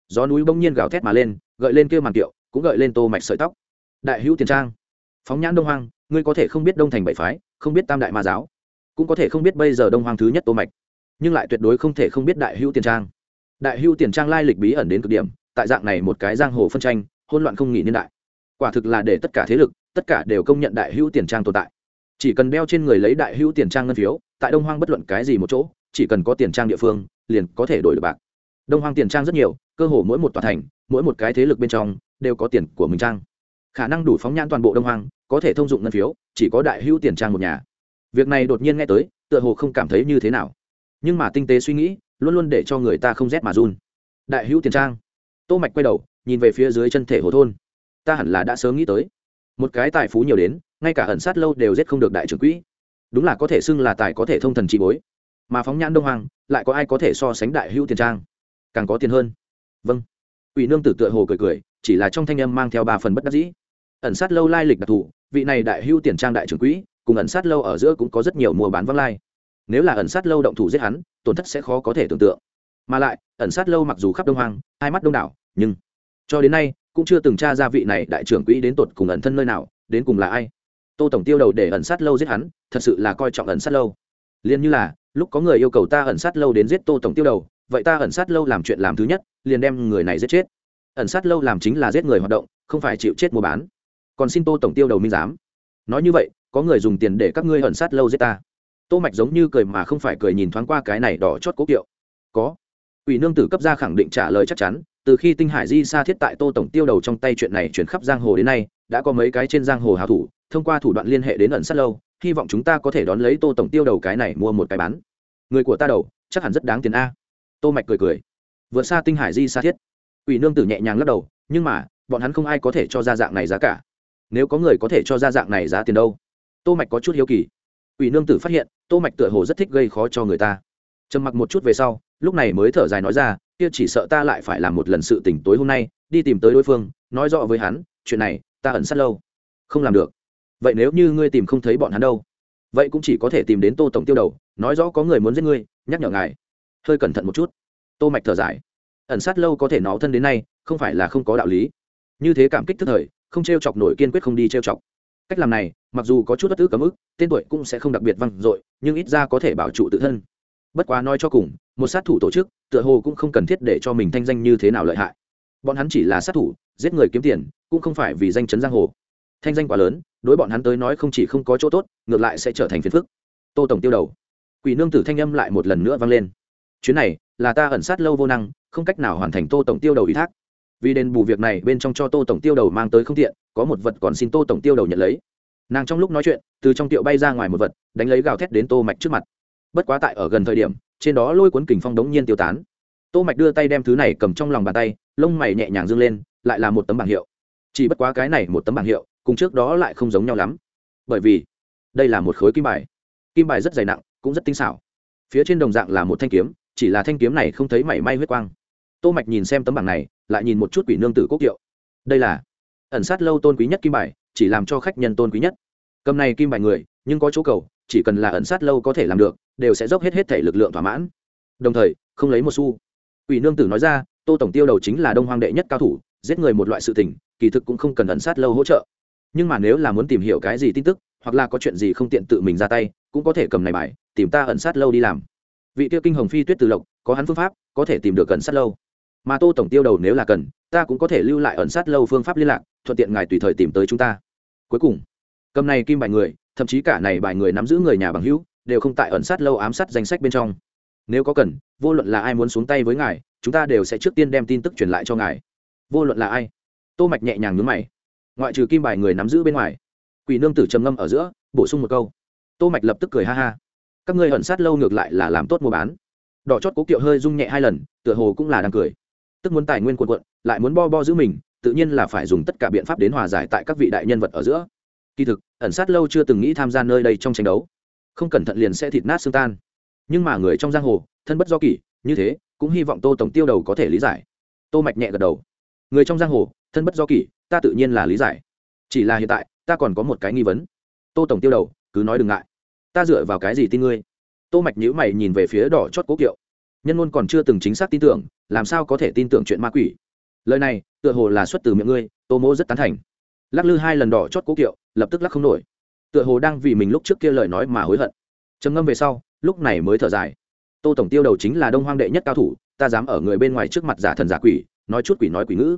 Gió núi bỗng nhiên gào thét mà lên, gợi lên kia màn tiệu, cũng gợi lên tô mạch sợi tóc. Đại hữu tiền trang. Phóng nhãn đông hoang ngươi có thể không biết đông thành bảy phái, không biết tam đại ma giáo, cũng có thể không biết bây giờ đông hoang thứ nhất tô mạch, nhưng lại tuyệt đối không thể không biết đại hữu tiền trang. Đại hữu tiền trang lai lịch bí ẩn đến cực điểm, tại dạng này một cái giang hồ phân tranh, hỗn loạn không nghỉ niên đại. Quả thực là để tất cả thế lực, tất cả đều công nhận đại hữu tiền trang tồn tại. Chỉ cần đeo trên người lấy đại hữu tiền trang ngân phiếu, tại đông hoang bất luận cái gì một chỗ, chỉ cần có tiền trang địa phương, liền có thể đổi được bạc. Đông hoang tiền trang rất nhiều, cơ hồ mỗi một tòa thành, mỗi một cái thế lực bên trong, đều có tiền của mình trang. Khả năng đủ phóng nhãn toàn bộ đông hoang có thể thông dụng ngân phiếu, chỉ có đại hữu tiền trang một nhà. Việc này đột nhiên nghe tới, tựa hồ không cảm thấy như thế nào. Nhưng mà tinh tế suy nghĩ, luôn luôn để cho người ta không rét mà run. Đại hữu tiền trang. Tô mạch quay đầu, nhìn về phía dưới chân thể hồ thôn. Ta hẳn là đã sớm nghĩ tới. Một cái tài phú nhiều đến, ngay cả ẩn sát lâu đều giết không được đại trưởng quỹ. Đúng là có thể xưng là tài có thể thông thần trị bối. Mà phóng nhãn đông hoàng, lại có ai có thể so sánh đại hữu tiền trang? Càng có tiền hơn. Vâng. Ủy nương tử tựa hồ cười cười, chỉ là trong thanh âm mang theo ba phần bất đắc dĩ. Ẩn sát lâu lai lịch đặc thù vị này đại hưu tiền trang đại trưởng quỹ, cùng ẩn sát lâu ở giữa cũng có rất nhiều mua bán văng lai. Nếu là ẩn sát lâu động thủ giết hắn, tổn thất sẽ khó có thể tưởng tượng. Mà lại, ẩn sát lâu mặc dù khắp đông hoàng hai mắt đông đảo, nhưng cho đến nay, cũng chưa từng tra ra vị này đại trưởng quỹ đến tột cùng ẩn thân nơi nào, đến cùng là ai. Tô tổng tiêu đầu để ẩn sát lâu giết hắn, thật sự là coi trọng ẩn sát lâu. Liền như là, lúc có người yêu cầu ta ẩn sát lâu đến giết tô tổng tiêu đầu, vậy ta ẩn sát lâu làm chuyện làm thứ nhất, liền đem người này giết chết. Ẩn sát lâu làm chính là giết người hoạt động, không phải chịu chết mua bán còn xin tô tổng tiêu đầu minh giám. Nói như vậy, có người dùng tiền để các ngươi hận sát lâu giết ta. Tô mạch giống như cười mà không phải cười nhìn thoáng qua cái này đỏ chót cố kiệu. Có. Ủy nương tử cấp ra khẳng định trả lời chắc chắn, từ khi tinh hải di sa thiết tại tô tổng tiêu đầu trong tay chuyện này chuyển khắp giang hồ đến nay, đã có mấy cái trên giang hồ hào thủ, thông qua thủ đoạn liên hệ đến ẩn sát lâu, hy vọng chúng ta có thể đón lấy tô tổng tiêu đầu cái này mua một cái bán. Người của ta đầu, chắc hẳn rất đáng tiền a. Tô mạch cười cười. Vượt xa tinh hải di sa thiết. Ủy nương tử nhẹ nhàng lắc đầu, nhưng mà, bọn hắn không ai có thể cho ra dạng này giá cả nếu có người có thể cho ra dạng này giá tiền đâu? Tô mạch có chút hiếu kỳ. Ủy nương tử phát hiện, tô mạch tựa hồ rất thích gây khó cho người ta. Trầm mặc một chút về sau, lúc này mới thở dài nói ra, kia chỉ sợ ta lại phải làm một lần sự tỉnh tối hôm nay, đi tìm tới đối phương, nói rõ với hắn, chuyện này, ta ẩn sát lâu. Không làm được. Vậy nếu như ngươi tìm không thấy bọn hắn đâu? Vậy cũng chỉ có thể tìm đến tô tổng tiêu đầu, nói rõ có người muốn giết ngươi, nhắc nhở ngài. Hơi cẩn thận một chút. Tô mạch thở dài. Ẩn sát lâu có thể nó thân đến nay, không phải là không có đạo lý. Như thế cảm kích tức thời không trêu chọc nổi kiên quyết không đi trêu chọc. Cách làm này, mặc dù có chút bất tức cấm ức, tên tuổi cũng sẽ không đặc biệt vang dội, nhưng ít ra có thể bảo trụ tự thân. Bất quá nói cho cùng, một sát thủ tổ chức, tựa hồ cũng không cần thiết để cho mình thanh danh như thế nào lợi hại. Bọn hắn chỉ là sát thủ, giết người kiếm tiền, cũng không phải vì danh chấn giang hồ. Thanh danh quá lớn, đối bọn hắn tới nói không chỉ không có chỗ tốt, ngược lại sẽ trở thành phiền phức. Tô tổng tiêu đầu. Quỷ nương tử thanh âm lại một lần nữa vang lên. Chuyến này, là ta ẩn sát lâu vô năng, không cách nào hoàn thành tô tổng tiêu đầu ủy thác vì đền bù việc này bên trong cho tô tổng tiêu đầu mang tới không tiện, có một vật còn xin tô tổng tiêu đầu nhận lấy. Nàng trong lúc nói chuyện, từ trong tiệu bay ra ngoài một vật, đánh lấy gào thét đến tô mạch trước mặt. Bất quá tại ở gần thời điểm, trên đó lôi cuốn kình phong đống nhiên tiêu tán. Tô mạch đưa tay đem thứ này cầm trong lòng bàn tay, lông mày nhẹ nhàng dương lên, lại là một tấm bảng hiệu. Chỉ bất quá cái này một tấm bảng hiệu, cùng trước đó lại không giống nhau lắm. Bởi vì, đây là một khối kim bài. Kim bài rất dày nặng, cũng rất tinh xảo. Phía trên đồng dạng là một thanh kiếm, chỉ là thanh kiếm này không thấy mảy may huyết quang. Tô mạch nhìn xem tấm bảng này lại nhìn một chút quỷ nương tử quốc kiệu. Đây là ẩn sát lâu tôn quý nhất kim bài, chỉ làm cho khách nhân tôn quý nhất. Cầm này kim bài người, nhưng có chỗ cầu, chỉ cần là ẩn sát lâu có thể làm được, đều sẽ dốc hết hết thể lực lượng thỏa mãn. Đồng thời, không lấy một xu. Ủy nương tử nói ra, tô tổng tiêu đầu chính là đông hoang đệ nhất cao thủ, giết người một loại sự tình, kỳ thực cũng không cần ẩn sát lâu hỗ trợ. Nhưng mà nếu là muốn tìm hiểu cái gì tin tức, hoặc là có chuyện gì không tiện tự mình ra tay, cũng có thể cầm này bài, tìm ta ẩn sát lâu đi làm. Vị tiêu kinh hồng phi tuyết từ lộc, có hắn phương pháp, có thể tìm được ẩn sát lâu mà tô tổng tiêu đầu nếu là cần, ta cũng có thể lưu lại ẩn sát lâu phương pháp liên lạc, thuận tiện ngài tùy thời tìm tới chúng ta. Cuối cùng, cầm này kim bài người, thậm chí cả này bài người nắm giữ người nhà bằng hữu, đều không tại ẩn sát lâu ám sát danh sách bên trong. Nếu có cần, vô luận là ai muốn xuống tay với ngài, chúng ta đều sẽ trước tiên đem tin tức truyền lại cho ngài. Vô luận là ai? Tô mạch nhẹ nhàng nhướng mày. Ngoại trừ kim bài người nắm giữ bên ngoài, quỷ nương tử trầm ngâm ở giữa, bổ sung một câu. Tô mạch lập tức cười ha ha. Các ngươi ẩn sát lâu ngược lại là làm tốt mua bán. Đỏ chót cố kiệu hơi rung nhẹ hai lần, tựa hồ cũng là đang cười tức muốn tài nguyên cuộn cuộn, lại muốn bo bo giữ mình, tự nhiên là phải dùng tất cả biện pháp đến hòa giải tại các vị đại nhân vật ở giữa. Kỳ thực, ẩn sát lâu chưa từng nghĩ tham gia nơi đây trong tranh đấu. Không cẩn thận liền sẽ thịt nát xương tan. Nhưng mà người trong giang hồ, thân bất do kỷ, như thế, cũng hy vọng tô tổng tiêu đầu có thể lý giải. Tô mạch nhẹ gật đầu. Người trong giang hồ, thân bất do kỷ, ta tự nhiên là lý giải. Chỉ là hiện tại, ta còn có một cái nghi vấn. Tô tổng tiêu đầu, cứ nói đừng ngại. Ta dựa vào cái gì tin ngươi? Tô mạch nhíu mày nhìn về phía đỏ chót cố kiệu nhân ngôn còn chưa từng chính xác tin tưởng, làm sao có thể tin tưởng chuyện ma quỷ? Lời này, tựa hồ là xuất từ miệng ngươi, tô mỗ rất tán thành. Lắc lư hai lần đỏ chót cố kiệu, lập tức lắc không nổi. Tựa hồ đang vì mình lúc trước kia lời nói mà hối hận. Trầm ngâm về sau, lúc này mới thở dài. Tô tổng tiêu đầu chính là đông hoang đệ nhất cao thủ, ta dám ở người bên ngoài trước mặt giả thần giả quỷ, nói chút quỷ nói quỷ ngữ.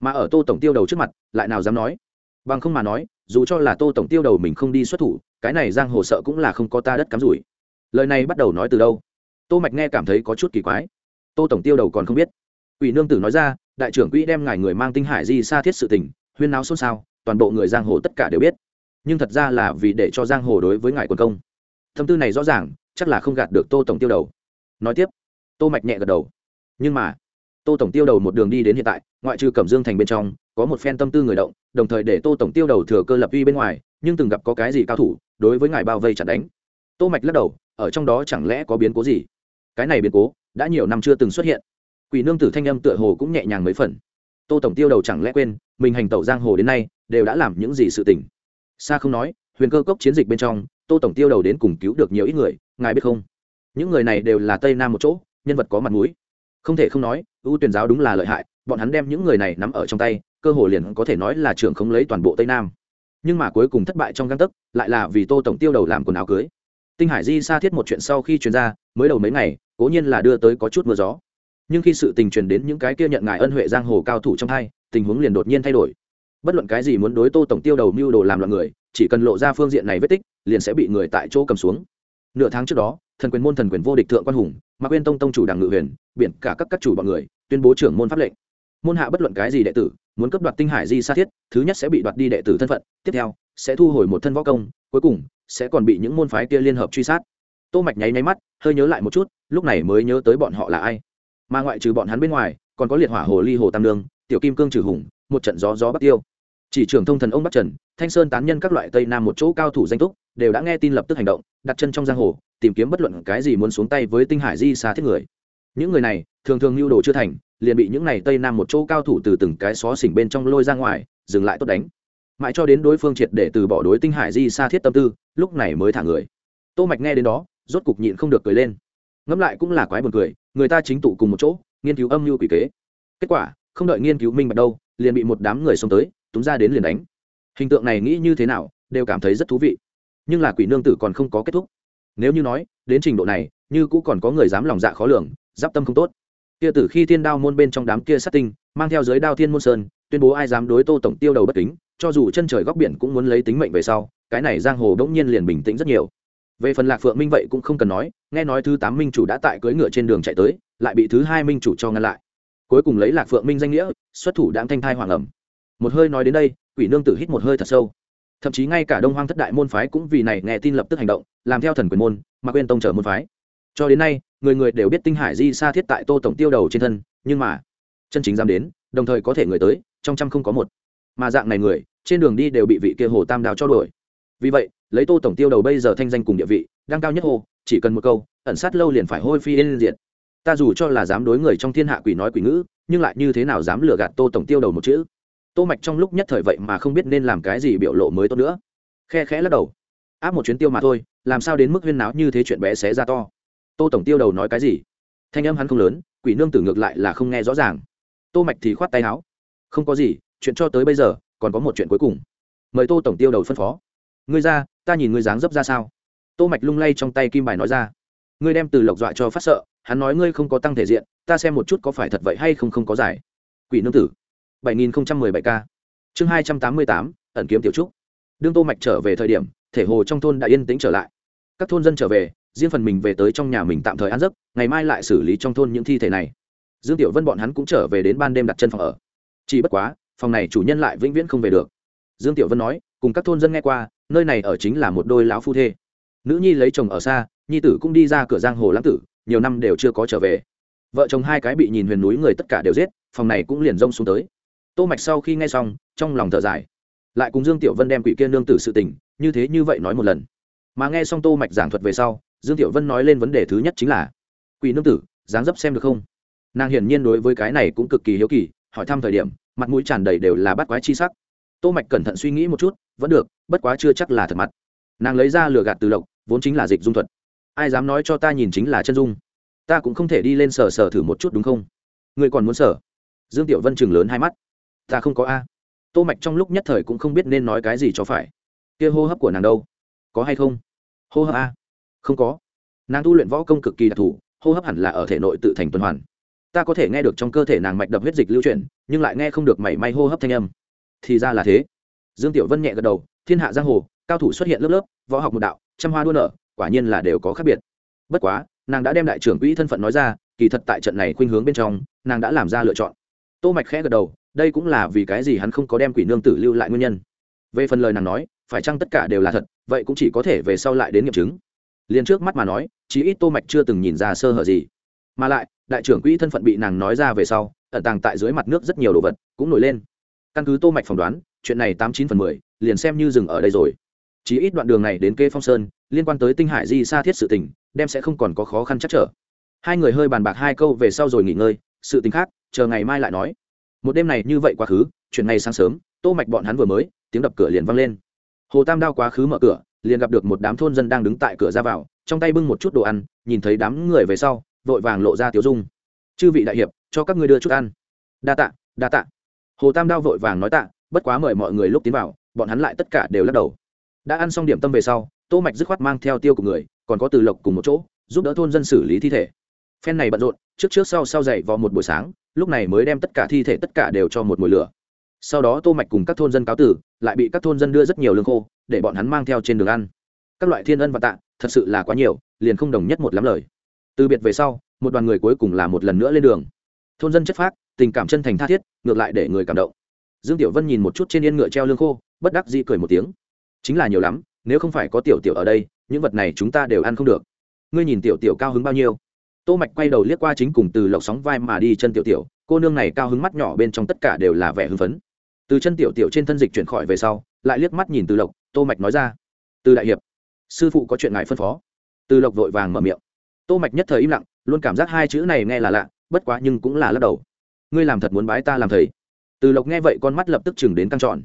Mà ở tô tổng tiêu đầu trước mặt, lại nào dám nói? Bằng không mà nói, dù cho là tô tổng tiêu đầu mình không đi xuất thủ, cái này giang hồ sợ cũng là không có ta đất cắm rủi. Lời này bắt đầu nói từ đâu? Tô mạch nghe cảm thấy có chút kỳ quái. Tô tổng tiêu đầu còn không biết. Ủy nương tử nói ra, đại trưởng quỹ đem ngài người mang tinh hải di xa thiết sự tình, huyên náo xôn xao, toàn bộ người giang hồ tất cả đều biết. Nhưng thật ra là vì để cho giang hồ đối với ngài quân công. Tâm tư này rõ ràng, chắc là không gạt được tô tổng tiêu đầu. Nói tiếp, tô mạch nhẹ gật đầu. Nhưng mà, tô tổng tiêu đầu một đường đi đến hiện tại, ngoại trừ cẩm dương thành bên trong, có một phen tâm tư người động, đồng thời để tô tổng tiêu đầu thừa cơ lập uy bên ngoài, nhưng từng gặp có cái gì cao thủ, đối với ngài bao vây chặt đánh. Tô mạch lắc đầu, ở trong đó chẳng lẽ có biến cố gì? Cái này biến cố đã nhiều năm chưa từng xuất hiện. Quỷ nương tử thanh âm tựa hồ cũng nhẹ nhàng mấy phần. Tô tổng tiêu đầu chẳng lẽ quên, mình hành tẩu giang hồ đến nay, đều đã làm những gì sự tình? Xa không nói, huyền cơ cốc chiến dịch bên trong, tô tổng tiêu đầu đến cùng cứu được nhiều ít người, ngài biết không? Những người này đều là tây nam một chỗ, nhân vật có mặt mũi. Không thể không nói, ưu tuyển giáo đúng là lợi hại, bọn hắn đem những người này nắm ở trong tay, cơ hồ liền có thể nói là trưởng không lấy toàn bộ tây nam. Nhưng mà cuối cùng thất bại trong găng tấc, lại là vì tô tổng tiêu đầu làm quần áo cưới tinh hải di xa thiết một chuyện sau khi truyền ra, mới đầu mấy ngày, cố nhiên là đưa tới có chút mưa gió. Nhưng khi sự tình truyền đến những cái kia nhận ngài ân huệ giang hồ cao thủ trong hai, tình huống liền đột nhiên thay đổi. Bất luận cái gì muốn đối tô tổng tiêu đầu mưu đồ làm loạn người, chỉ cần lộ ra phương diện này vết tích, liền sẽ bị người tại chỗ cầm xuống. Nửa tháng trước đó, thần quyền môn thần quyền vô địch thượng quan hùng mà quên tông tông chủ đảng ngự huyền biện cả các các chủ bọn người, tuyên bố trưởng môn pháp lệnh. Môn hạ bất luận cái gì đệ tử muốn cấp đoạt tinh hải di sa thiết, thứ nhất sẽ bị đoạt đi đệ tử thân phận, tiếp theo sẽ thu hồi một thân võ công, cuối cùng sẽ còn bị những môn phái kia liên hợp truy sát. Tô mạch nháy nháy mắt, hơi nhớ lại một chút, lúc này mới nhớ tới bọn họ là ai. Mà ngoại trừ bọn hắn bên ngoài, còn có liệt hỏa hồ ly hồ tam đường tiểu kim cương trừ hùng, một trận gió gió bắc tiêu. Chỉ trưởng thông thần ông bắc trần, thanh sơn tán nhân các loại tây nam một chỗ cao thủ danh túc, đều đã nghe tin lập tức hành động, đặt chân trong giang hồ, tìm kiếm bất luận cái gì muốn xuống tay với tinh hải di xa thiết người những người này, thường thường lưu đồ chưa thành, liền bị những này tây nam một chỗ cao thủ từ từng cái xó xỉnh bên trong lôi ra ngoài, dừng lại tốt đánh. Mãi cho đến đối phương triệt để từ bỏ đối tinh hải di xa thiết tâm tư, lúc này mới thả người. Tô mạch nghe đến đó, rốt cục nhịn không được cười lên. Ngẫm lại cũng là quái buồn cười, người ta chính tụ cùng một chỗ, nghiên cứu âm mưu quỷ kế. Kết quả, không đợi nghiên cứu minh bạch đâu, liền bị một đám người xông tới, túm ra đến liền đánh. Hình tượng này nghĩ như thế nào, đều cảm thấy rất thú vị. Nhưng là quỷ nương tử còn không có kết thúc. Nếu như nói, đến trình độ này, như cũng còn có người dám lòng dạ khó lường giáp tâm không tốt. Kia từ khi thiên đao môn bên trong đám kia sát tinh, mang theo giới đao thiên môn sơn, tuyên bố ai dám đối tô tổng tiêu đầu bất kính, cho dù chân trời góc biển cũng muốn lấy tính mệnh về sau, cái này giang hồ đống nhiên liền bình tĩnh rất nhiều. Về phần lạc phượng minh vậy cũng không cần nói, nghe nói thứ tám minh chủ đã tại cưỡi ngựa trên đường chạy tới, lại bị thứ hai minh chủ cho ngăn lại. Cuối cùng lấy lạc phượng minh danh nghĩa, xuất thủ đáng thanh thai hoàng ẩm. Một hơi nói đến đây, quỷ nương tử hít một hơi thật sâu. Thậm chí ngay cả đông hoang thất đại môn phái cũng vì này nghe tin lập tức hành động, làm theo thần quyền môn, mà quên tông trở môn phái. Cho đến nay người người đều biết tinh hải di xa thiết tại tô tổng tiêu đầu trên thân, nhưng mà, chân chính dám đến, đồng thời có thể người tới, trong trăm không có một. Mà dạng này người, trên đường đi đều bị vị kia hồ tam đào cho đổi vì vậy, lấy tô tổng tiêu đầu bây giờ thanh danh cùng địa vị đang cao nhất hồ chỉ cần một câu, ẩn sát lâu liền phải hôi phi yên diệt. Ta dù cho là dám đối người trong thiên hạ quỷ nói quỷ ngữ, nhưng lại như thế nào dám lừa gạt tô tổng tiêu đầu một chữ? Tô mạch trong lúc nhất thời vậy mà không biết nên làm cái gì biểu lộ mới tốt nữa. Khe khẽ lắc đầu. Áp một chuyến tiêu mà thôi, làm sao đến mức huyên náo như thế chuyện bé xé ra to? Tô tổng tiêu đầu nói cái gì? Thanh âm hắn không lớn quỷ nương tử ngược lại là không nghe rõ ràng. Tô mạch thì khoát tay áo. Không có gì chuyện cho tới bây giờ còn có một chuyện cuối cùng. Mời tô tổng tiêu đầu phân phó. Ngươi ra ta nhìn ngươi dáng dấp ra sao? Tô mạch lung lay trong tay kim bài nói ra. Ngươi đem từ lộc dọa cho phát sợ hắn nói ngươi không có tăng thể diện ta xem một chút có phải thật vậy hay không không có giải. Quỷ nương tử. 7017 k chương 288, ẩn kiếm tiểu trúc. Đương tô mạch trở về thời điểm thể hồ trong thôn đã yên tĩnh trở lại. Các thôn dân trở về riêng phần mình về tới trong nhà mình tạm thời ăn giấc, ngày mai lại xử lý trong thôn những thi thể này. Dương tiểu vân bọn hắn cũng trở về đến ban đêm đặt chân phòng ở. Chỉ bất quá, phòng này chủ nhân lại vĩnh viễn không về được. Dương tiểu vân nói, cùng các thôn dân nghe qua, nơi này ở chính là một đôi lão phu thê. Nữ nhi lấy chồng ở xa, nhi tử cũng đi ra cửa giang hồ lãng tử, nhiều năm đều chưa có trở về. Vợ chồng hai cái bị nhìn huyền núi người tất cả đều giết, phòng này cũng liền rông xuống tới. Tô mạch sau khi nghe xong, trong lòng thở dài. Lại cùng dương tiểu vân đem quỷ kia nương tử sự tình, như thế như vậy nói một lần. Mà nghe xong tô mạch giảng thuật về sau dương tiểu vân nói lên vấn đề thứ nhất chính là, quỷ nương tử, dáng dấp xem được không? Nàng hiển nhiên đối với cái này cũng cực kỳ hiếu kỳ, hỏi thăm thời điểm, mặt mũi tràn đầy đều là bắt quái chi sắc. Tô mạch cẩn thận suy nghĩ một chút, vẫn được, bất quá chưa chắc là thật mặt. Nàng lấy ra lừa gạt từ lộc, vốn chính là dịch dung thuật. Ai dám nói cho ta nhìn chính là chân dung? Ta cũng không thể đi lên sở sở thử một chút đúng không? Người còn muốn sở dương tiểu vân chừng lớn hai mắt. Ta không có a. Tô mạch trong lúc nhất thời cũng không biết nên nói cái gì cho phải. Kia hô hấp của nàng đâu? Có hay không? Hô hấp a không có. Nàng tu luyện võ công cực kỳ đặc thù, hô hấp hẳn là ở thể nội tự thành tuần hoàn. Ta có thể nghe được trong cơ thể nàng mạch đập huyết dịch lưu chuyển, nhưng lại nghe không được mảy may hô hấp thanh âm. Thì ra là thế. Dương tiểu vân nhẹ gật đầu, thiên hạ giang hồ, cao thủ xuất hiện lớp lớp, võ học một đạo, trăm hoa đua nở, quả nhiên là đều có khác biệt. Bất quá, nàng đã đem đại trưởng quỹ thân phận nói ra, kỳ thật tại trận này khuynh hướng bên trong, nàng đã làm ra lựa chọn. Tô mạch khẽ gật đầu, đây cũng là vì cái gì hắn không có đem quỷ nương tử lưu lại nguyên nhân. Về phần lời nàng nói, phải chăng tất cả đều là thật, vậy cũng chỉ có thể về sau lại đến nghiệm chứng liền trước mắt mà nói, chí ít tô mạch chưa từng nhìn ra sơ hở gì. Mà lại, đại trưởng quỹ thân phận bị nàng nói ra về sau, ẩn tàng tại dưới mặt nước rất nhiều đồ vật cũng nổi lên. Căn cứ tô mạch phỏng đoán, chuyện này tám chín phần mười, liền xem như dừng ở đây rồi. Chí ít đoạn đường này đến kê phong sơn, liên quan tới tinh hải di xa thiết sự tình, đem sẽ không còn có khó khăn chắc trở. Hai người hơi bàn bạc hai câu về sau rồi nghỉ ngơi, sự tình khác, chờ ngày mai lại nói. Một đêm này như vậy quá khứ, chuyện này sáng sớm, tô mạch bọn hắn vừa mới, tiếng đập cửa liền vang lên. Hồ tam đao quá khứ mở cửa liền gặp được một đám thôn dân đang đứng tại cửa ra vào, trong tay bưng một chút đồ ăn, nhìn thấy đám người về sau, vội vàng lộ ra tiếu dung. Chư vị đại hiệp, cho các ngươi đưa chút ăn. Đa tạ đa tạ. Hồ tam đao vội vàng nói tạ, bất quá mời mọi người lúc tiến vào, bọn hắn lại tất cả đều lắc đầu. Đã ăn xong điểm tâm về sau, tô mạch dứt khoát mang theo tiêu của người, còn có từ lộc cùng một chỗ, giúp đỡ thôn dân xử lý thi thể. Phen này bận rộn, trước trước sau sau dậy vào một buổi sáng, lúc này mới đem tất cả thi thể tất cả đều cho một mùi lửa. Sau đó tô mạch cùng các thôn dân cáo tử, lại bị các thôn dân đưa rất nhiều lương khô để bọn hắn mang theo trên đường ăn. Các loại thiên ân và tạ, thật sự là quá nhiều, liền không đồng nhất một lắm lời. Từ biệt về sau, một đoàn người cuối cùng là một lần nữa lên đường. Thôn dân chất phác, tình cảm chân thành tha thiết, ngược lại để người cảm động. Dương tiểu vân nhìn một chút trên yên ngựa treo lương khô, bất đắc dĩ cười một tiếng. Chính là nhiều lắm, nếu không phải có tiểu tiểu ở đây, những vật này chúng ta đều ăn không được. Ngươi nhìn tiểu tiểu cao hứng bao nhiêu? Tô mạch quay đầu liếc qua chính cùng từ lộc sóng vai mà đi chân tiểu tiểu, cô nương này cao hứng mắt nhỏ bên trong tất cả đều là vẻ hưng phấn. Từ chân tiểu tiểu trên thân dịch chuyển khỏi về sau, lại liếc mắt nhìn từ lộc tô mạch nói ra. Từ đại hiệp, sư phụ có chuyện ngài phân phó. Từ lộc vội vàng mở miệng. Tô mạch nhất thời im lặng, luôn cảm giác hai chữ này nghe là lạ, bất quá nhưng cũng là lắc đầu. Ngươi làm thật muốn bái ta làm thầy. Từ lộc nghe vậy con mắt lập tức chừng đến căng tròn.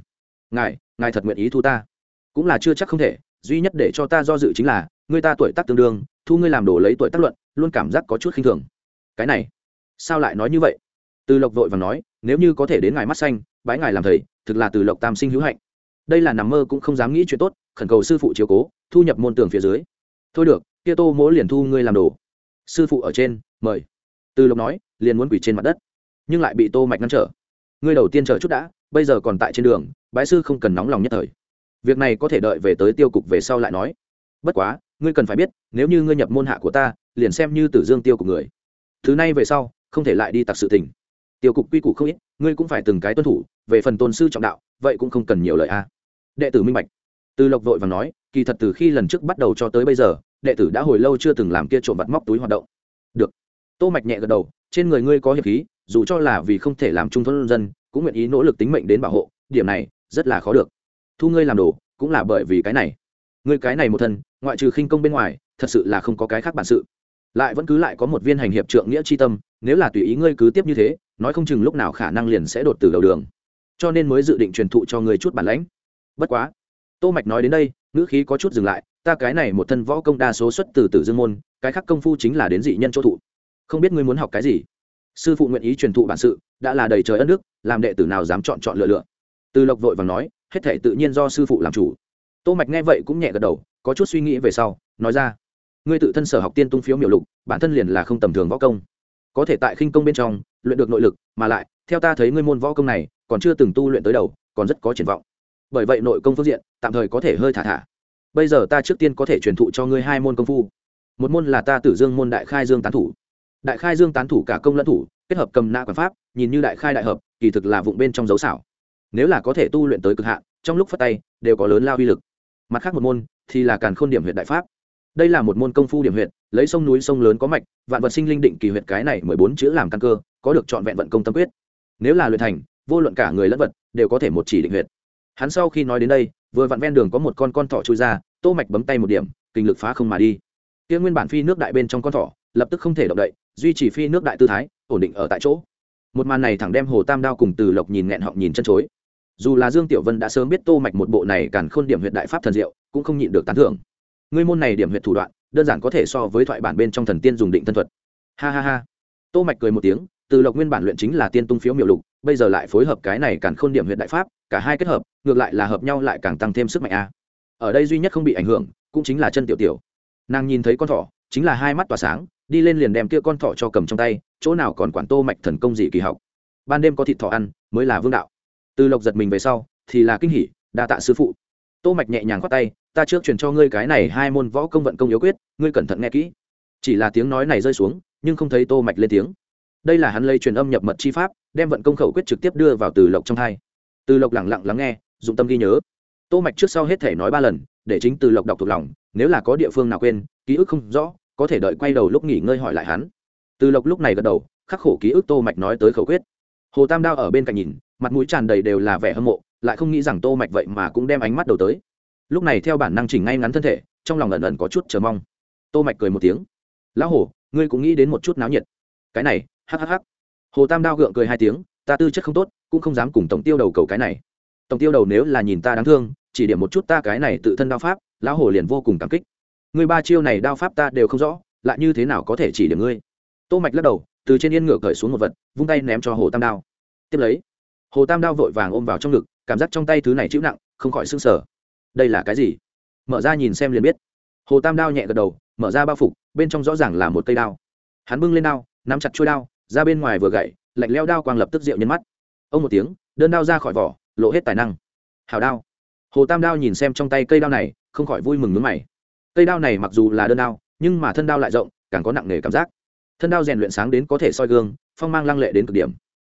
Ngài ngài thật nguyện ý thu ta? Cũng là chưa chắc không thể, duy nhất để cho ta do dự chính là, ngươi ta tuổi tác tương đương, thu ngươi làm đồ lấy tuổi tác luận, luôn cảm giác có chút khinh thường. Cái này, sao lại nói như vậy? Từ lộc vội và nói, nếu như có thể đến ngài mắt xanh, bái ngài làm thầy, thực là từ lộc tam sinh hữu hạnh đây là nằm mơ cũng không dám nghĩ chuyện tốt, khẩn cầu sư phụ chiếu cố, thu nhập môn tường phía dưới. Thôi được, kia tô mỗ liền thu ngươi làm đồ. Sư phụ ở trên, mời. Từ lộc nói, liền muốn quỷ trên mặt đất. Nhưng lại bị tô mạch ngăn trở. Ngươi đầu tiên chờ chút đã, bây giờ còn tại trên đường, bái sư không cần nóng lòng nhất thời. Việc này có thể đợi về tới tiêu cục về sau lại nói. Bất quá, ngươi cần phải biết, nếu như ngươi nhập môn hạ của ta, liền xem như tử dương tiêu cục người. Thứ này về sau, không thể lại đi tặc sự tình. Tiêu cục quy củ không ít, ngươi cũng phải từng cái tuân thủ, về phần tôn sư trọng đạo, vậy cũng không cần nhiều lời a đệ tử minh bạch. Từ lộc vội và nói, kỳ thật từ khi lần trước bắt đầu cho tới bây giờ, đệ tử đã hồi lâu chưa từng làm kia trộm vặt móc túi hoạt động. Được. Tô mạch nhẹ gật đầu, trên người ngươi có hiệp khí, dù cho là vì không thể làm trung thôn dân, cũng nguyện ý nỗ lực tính mệnh đến bảo hộ, điểm này, rất là khó được. Thu ngươi làm đồ, cũng là bởi vì cái này. Ngươi cái này một thân, ngoại trừ khinh công bên ngoài, thật sự là không có cái khác bản sự. Lại vẫn cứ lại có một viên hành hiệp trượng nghĩa chi tâm, nếu là tùy ý ngươi cứ tiếp như thế, nói không chừng lúc nào khả năng liền sẽ đột từ đầu đường. Cho nên mới dự định truyền thụ cho ngươi chút bản lãnh bất quá. Tô mạch nói đến đây, ngữ khí có chút dừng lại, ta cái này một thân võ công đa số xuất từ tử dương môn, cái khác công phu chính là đến dị nhân chỗ thụ. Không biết ngươi muốn học cái gì? Sư phụ nguyện ý truyền thụ bản sự, đã là đầy trời ân đức, làm đệ tử nào dám chọn chọn lựa lựa. Từ lộc vội vàng nói, hết thể tự nhiên do sư phụ làm chủ. Tô mạch nghe vậy cũng nhẹ gật đầu, có chút suy nghĩ về sau, nói ra. Ngươi tự thân sở học tiên tung phiếu miểu lục, bản thân liền là không tầm thường võ công. Có thể tại khinh công bên trong, luyện được nội lực, mà lại, theo ta thấy ngươi môn võ công này, còn chưa từng tu luyện tới đầu, còn rất có triển vọng bởi vậy nội công phương diện tạm thời có thể hơi thả thả. Bây giờ ta trước tiên có thể truyền thụ cho ngươi hai môn công phu. Một môn là ta tử dương môn đại khai dương tán thủ. Đại khai dương tán thủ cả công lẫn thủ, kết hợp cầm nã quản pháp, nhìn như đại khai đại hợp, kỳ thực là vụng bên trong dấu xảo. Nếu là có thể tu luyện tới cực hạn, trong lúc phát tay, đều có lớn lao uy lực. Mặt khác một môn thì là càn khôn điểm huyện đại pháp. Đây là một môn công phu điểm huyện lấy sông núi sông lớn có mạch, vạn vật sinh linh định kỳ huyện cái này mười bốn chữ làm căn cơ, có được trọn vẹn vận công tâm quyết. Nếu là luyện thành, vô luận cả người lẫn vật đều có thể một chỉ định huyện hắn sau khi nói đến đây, vừa vặn ven đường có một con con thỏ trôi ra, tô mạch bấm tay một điểm, kinh lực phá không mà đi. Kia nguyên bản phi nước đại bên trong con thỏ, lập tức không thể động đậy, duy trì phi nước đại tư thái, ổn định ở tại chỗ. Một màn này thẳng đem hồ tam đao cùng từ lộc nhìn nghẹn họng nhìn chân chối. Dù là dương tiểu vân đã sớm biết tô mạch một bộ này càn khôn điểm huyệt đại pháp thần diệu, cũng không nhịn được tán thưởng. Ngươi môn này điểm huyệt thủ đoạn, đơn giản có thể so với thoại bản bên trong thần tiên dùng định thân thuật. Ha ha ha. Tô mạch cười một tiếng, từ lộc nguyên bản luyện chính là tiên tung phiếu miểu lục bây giờ lại phối hợp cái này càng khôn điểm huyện đại pháp, cả hai kết hợp, ngược lại là hợp nhau lại càng tăng thêm sức mạnh a. Ở đây duy nhất không bị ảnh hưởng, cũng chính là chân tiểu tiểu. Nàng nhìn thấy con thỏ, chính là hai mắt tỏa sáng, đi lên liền đem kia con thỏ cho cầm trong tay, chỗ nào còn quản tô mạch thần công gì kỳ học. Ban đêm có thịt thỏ ăn, mới là vương đạo. Từ lộc giật mình về sau, thì là kinh hỉ, đa tạ sư phụ. Tô mạch nhẹ nhàng khoát tay, ta trước truyền cho ngươi cái này hai môn võ công vận công yếu quyết, ngươi cẩn thận nghe kỹ. Chỉ là tiếng nói này rơi xuống, nhưng không thấy tô mạch lên tiếng đây là hắn lây truyền âm nhập mật chi pháp, đem vận công khẩu quyết trực tiếp đưa vào từ lộc trong thai. Từ lộc lặng lặng lắng nghe, dụng tâm ghi nhớ. Tô mạch trước sau hết thể nói ba lần, để chính từ lộc đọc thuộc lòng, nếu là có địa phương nào quên, ký ức không rõ, có thể đợi quay đầu lúc nghỉ ngơi hỏi lại hắn. Từ lộc lúc này gật đầu, khắc khổ ký ức tô mạch nói tới khẩu quyết. Hồ tam đao ở bên cạnh nhìn, mặt mũi tràn đầy đều là vẻ hâm mộ, lại không nghĩ rằng tô mạch vậy mà cũng đem ánh mắt đầu tới. Lúc này theo bản năng chỉnh ngay ngắn thân thể, trong lòng ẩn ẩn có chút chờ mong. Tô mạch cười một tiếng. Lão hồ ngươi cũng nghĩ đến một chút náo nhiệt. Cái này hhh hồ tam đao gượng cười hai tiếng, ta tư chất không tốt, cũng không dám cùng tổng tiêu đầu cầu cái này. Tổng tiêu đầu nếu là nhìn ta đáng thương, chỉ điểm một chút ta cái này tự thân đao pháp, lão hồ liền vô cùng cảm kích. Ngươi ba chiêu này đao pháp ta đều không rõ, lại như thế nào có thể chỉ điểm ngươi? Tô mạch lắc đầu, từ trên yên ngựa cởi xuống một vật, vung tay ném cho hồ tam đao. Tiếp lấy, hồ tam đao vội vàng ôm vào trong ngực, cảm giác trong tay thứ này chịu nặng, không khỏi sưng sở đây là cái gì? Mở ra nhìn xem liền biết. Hồ tam đao nhẹ gật đầu, mở ra bao phục, bên trong rõ ràng là một cây đao. Hắn bưng lên đao, nắm chặt chuôi đao ra bên ngoài vừa gậy, lạnh leo đao quang lập tức rượu nhân mắt. Ông một tiếng, đơn đao ra khỏi vỏ, lộ hết tài năng. Hào đao. Hồ tam đao nhìn xem trong tay cây đao này, không khỏi vui mừng nước mày. Cây đao này mặc dù là đơn đao, nhưng mà thân đao lại rộng, càng có nặng nề cảm giác. Thân đao rèn luyện sáng đến có thể soi gương, phong mang lăng lệ đến cực điểm.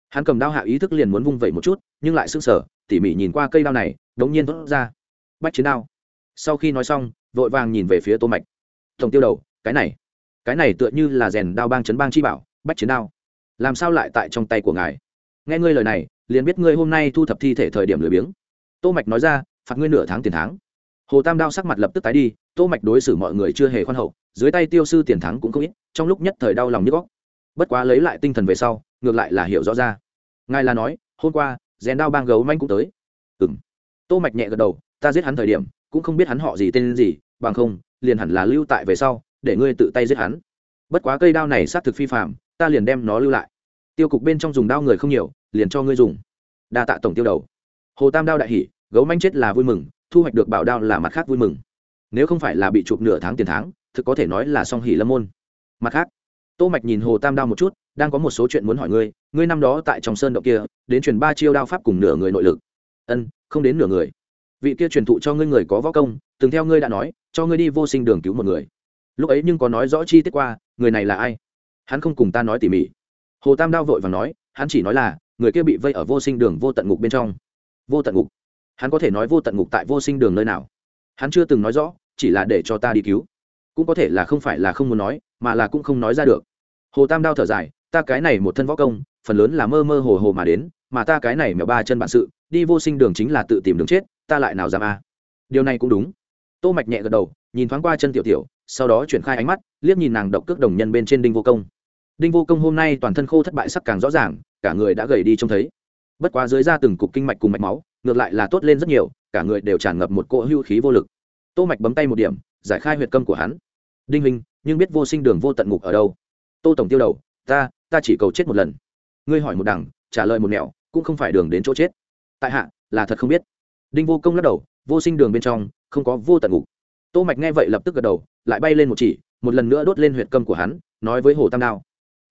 Hắn cầm đao hạ ý thức liền muốn vung vẩy một chút, nhưng lại sững sờ, tỉ mỉ nhìn qua cây đao này, đống nhiên thốt ra. Bách chiến đao. Sau khi nói xong, vội vàng nhìn về phía tô mạch. Tổng tiêu đầu, cái này cái này tựa như là rèn đao bang chấn bang chi bảo, bách chiến đao làm sao lại tại trong tay của ngài? Nghe ngươi lời này, liền biết ngươi hôm nay thu thập thi thể thời điểm lười biếng. Tô mạch nói ra, phạt ngươi nửa tháng tiền tháng. Hồ tam đao sắc mặt lập tức tái đi, tô mạch đối xử mọi người chưa hề khoan hậu, dưới tay tiêu sư tiền thắng cũng không ít, trong lúc nhất thời đau lòng nhức óc. Bất quá lấy lại tinh thần về sau, ngược lại là hiểu rõ ra. Ngài là nói, hôm qua, rèn đao bang gấu manh cũng tới. Ừm. Tô mạch nhẹ gật đầu, ta giết hắn thời điểm, cũng không biết hắn họ gì tên gì, bằng không, liền hẳn là lưu tại về sau, để ngươi tự tay giết hắn. Bất quá cây đao này sát thực phi phạm ta liền đem nó lưu lại. Tiêu cục bên trong dùng đao người không nhiều, liền cho ngươi dùng. Đa tạ tổng tiêu đầu. Hồ tam đao đại hỉ, gấu manh chết là vui mừng, thu hoạch được bảo đao là mặt khác vui mừng. Nếu không phải là bị chụp nửa tháng tiền tháng, thực có thể nói là song hỉ lâm môn. Mặt khác, tô mạch nhìn hồ tam đao một chút, đang có một số chuyện muốn hỏi ngươi ngươi năm đó tại trong sơn động kia, đến truyền ba chiêu đao pháp cùng nửa người nội lực. Ân, không đến nửa người. Vị kia truyền thụ cho ngươi người có võ công, từng theo ngươi đã nói, cho ngươi đi vô sinh đường cứu một người. Lúc ấy nhưng có nói rõ chi tiết qua, người này là ai? Hắn không cùng ta nói tỉ mỉ. Hồ tam đao vội và nói, hắn chỉ nói là, người kia bị vây ở vô sinh đường vô tận ngục bên trong. Vô tận ngục? Hắn có thể nói vô tận ngục tại vô sinh đường nơi nào? Hắn chưa từng nói rõ, chỉ là để cho ta đi cứu. Cũng có thể là không phải là không muốn nói, mà là cũng không nói ra được. Hồ tam đao thở dài, ta cái này một thân võ công, phần lớn là mơ mơ hồ hồ mà đến, mà ta cái này mèo ba chân bản sự, đi vô sinh đường chính là tự tìm đường chết, ta lại nào dám a? Điều này cũng đúng. Tô mạch nhẹ gật đầu, nhìn thoáng qua chân tiểu tiểu, sau đó chuyển khai ánh mắt, liếc nhìn nàng độc cước đồng nhân bên trên đinh vô công đinh vô công hôm nay toàn thân khô thất bại sắc càng rõ ràng, cả người đã gầy đi trông thấy. Bất quá dưới ra từng cục kinh mạch cùng mạch máu, ngược lại là tốt lên rất nhiều, cả người đều tràn ngập một cỗ hưu khí vô lực. Tô mạch bấm tay một điểm, giải khai huyệt câm của hắn. Đinh minh nhưng biết vô sinh đường vô tận ngục ở đâu? Tô tổng tiêu đầu, ta ta chỉ cầu chết một lần. Ngươi hỏi một đằng, trả lời một nẻo, cũng không phải đường đến chỗ chết. Tại hạ, là thật không biết. Đinh vô công lắc đầu, vô sinh đường bên trong, không có vô tận ngục. Tô mạch nghe vậy lập tức gật đầu, lại bay lên một chỉ, một lần nữa đốt lên huyệt câm của hắn, nói với hồ tam đao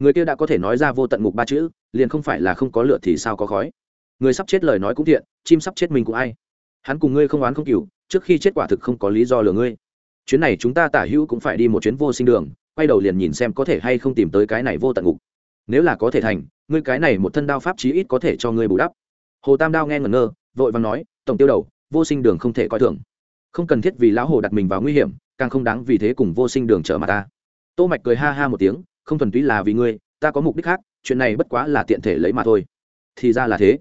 người kia đã có thể nói ra vô tận ngục ba chữ, liền không phải là không có lửa thì sao có khói. Người sắp chết lời nói cũng thiện, chim sắp chết mình cũng ai. Hắn cùng ngươi không oán không cừu, trước khi chết quả thực không có lý do lừa ngươi. Chuyến này chúng ta tả hữu cũng phải đi một chuyến vô sinh đường, quay đầu liền nhìn xem có thể hay không tìm tới cái này vô tận ngục. Nếu là có thể thành, ngươi cái này một thân đao pháp chí ít có thể cho ngươi bù đắp. Hồ tam đao nghe ngẩn ngơ, vội vàng nói, tổng tiêu đầu, vô sinh đường không thể coi thường. Không cần thiết vì lão hồ đặt mình vào nguy hiểm, càng không đáng vì thế cùng vô sinh đường trở mặt ta. Tô mạch cười ha ha một tiếng không thuần túy là vì ngươi, ta có mục đích khác, chuyện này bất quá là tiện thể lấy mà thôi. Thì ra là thế.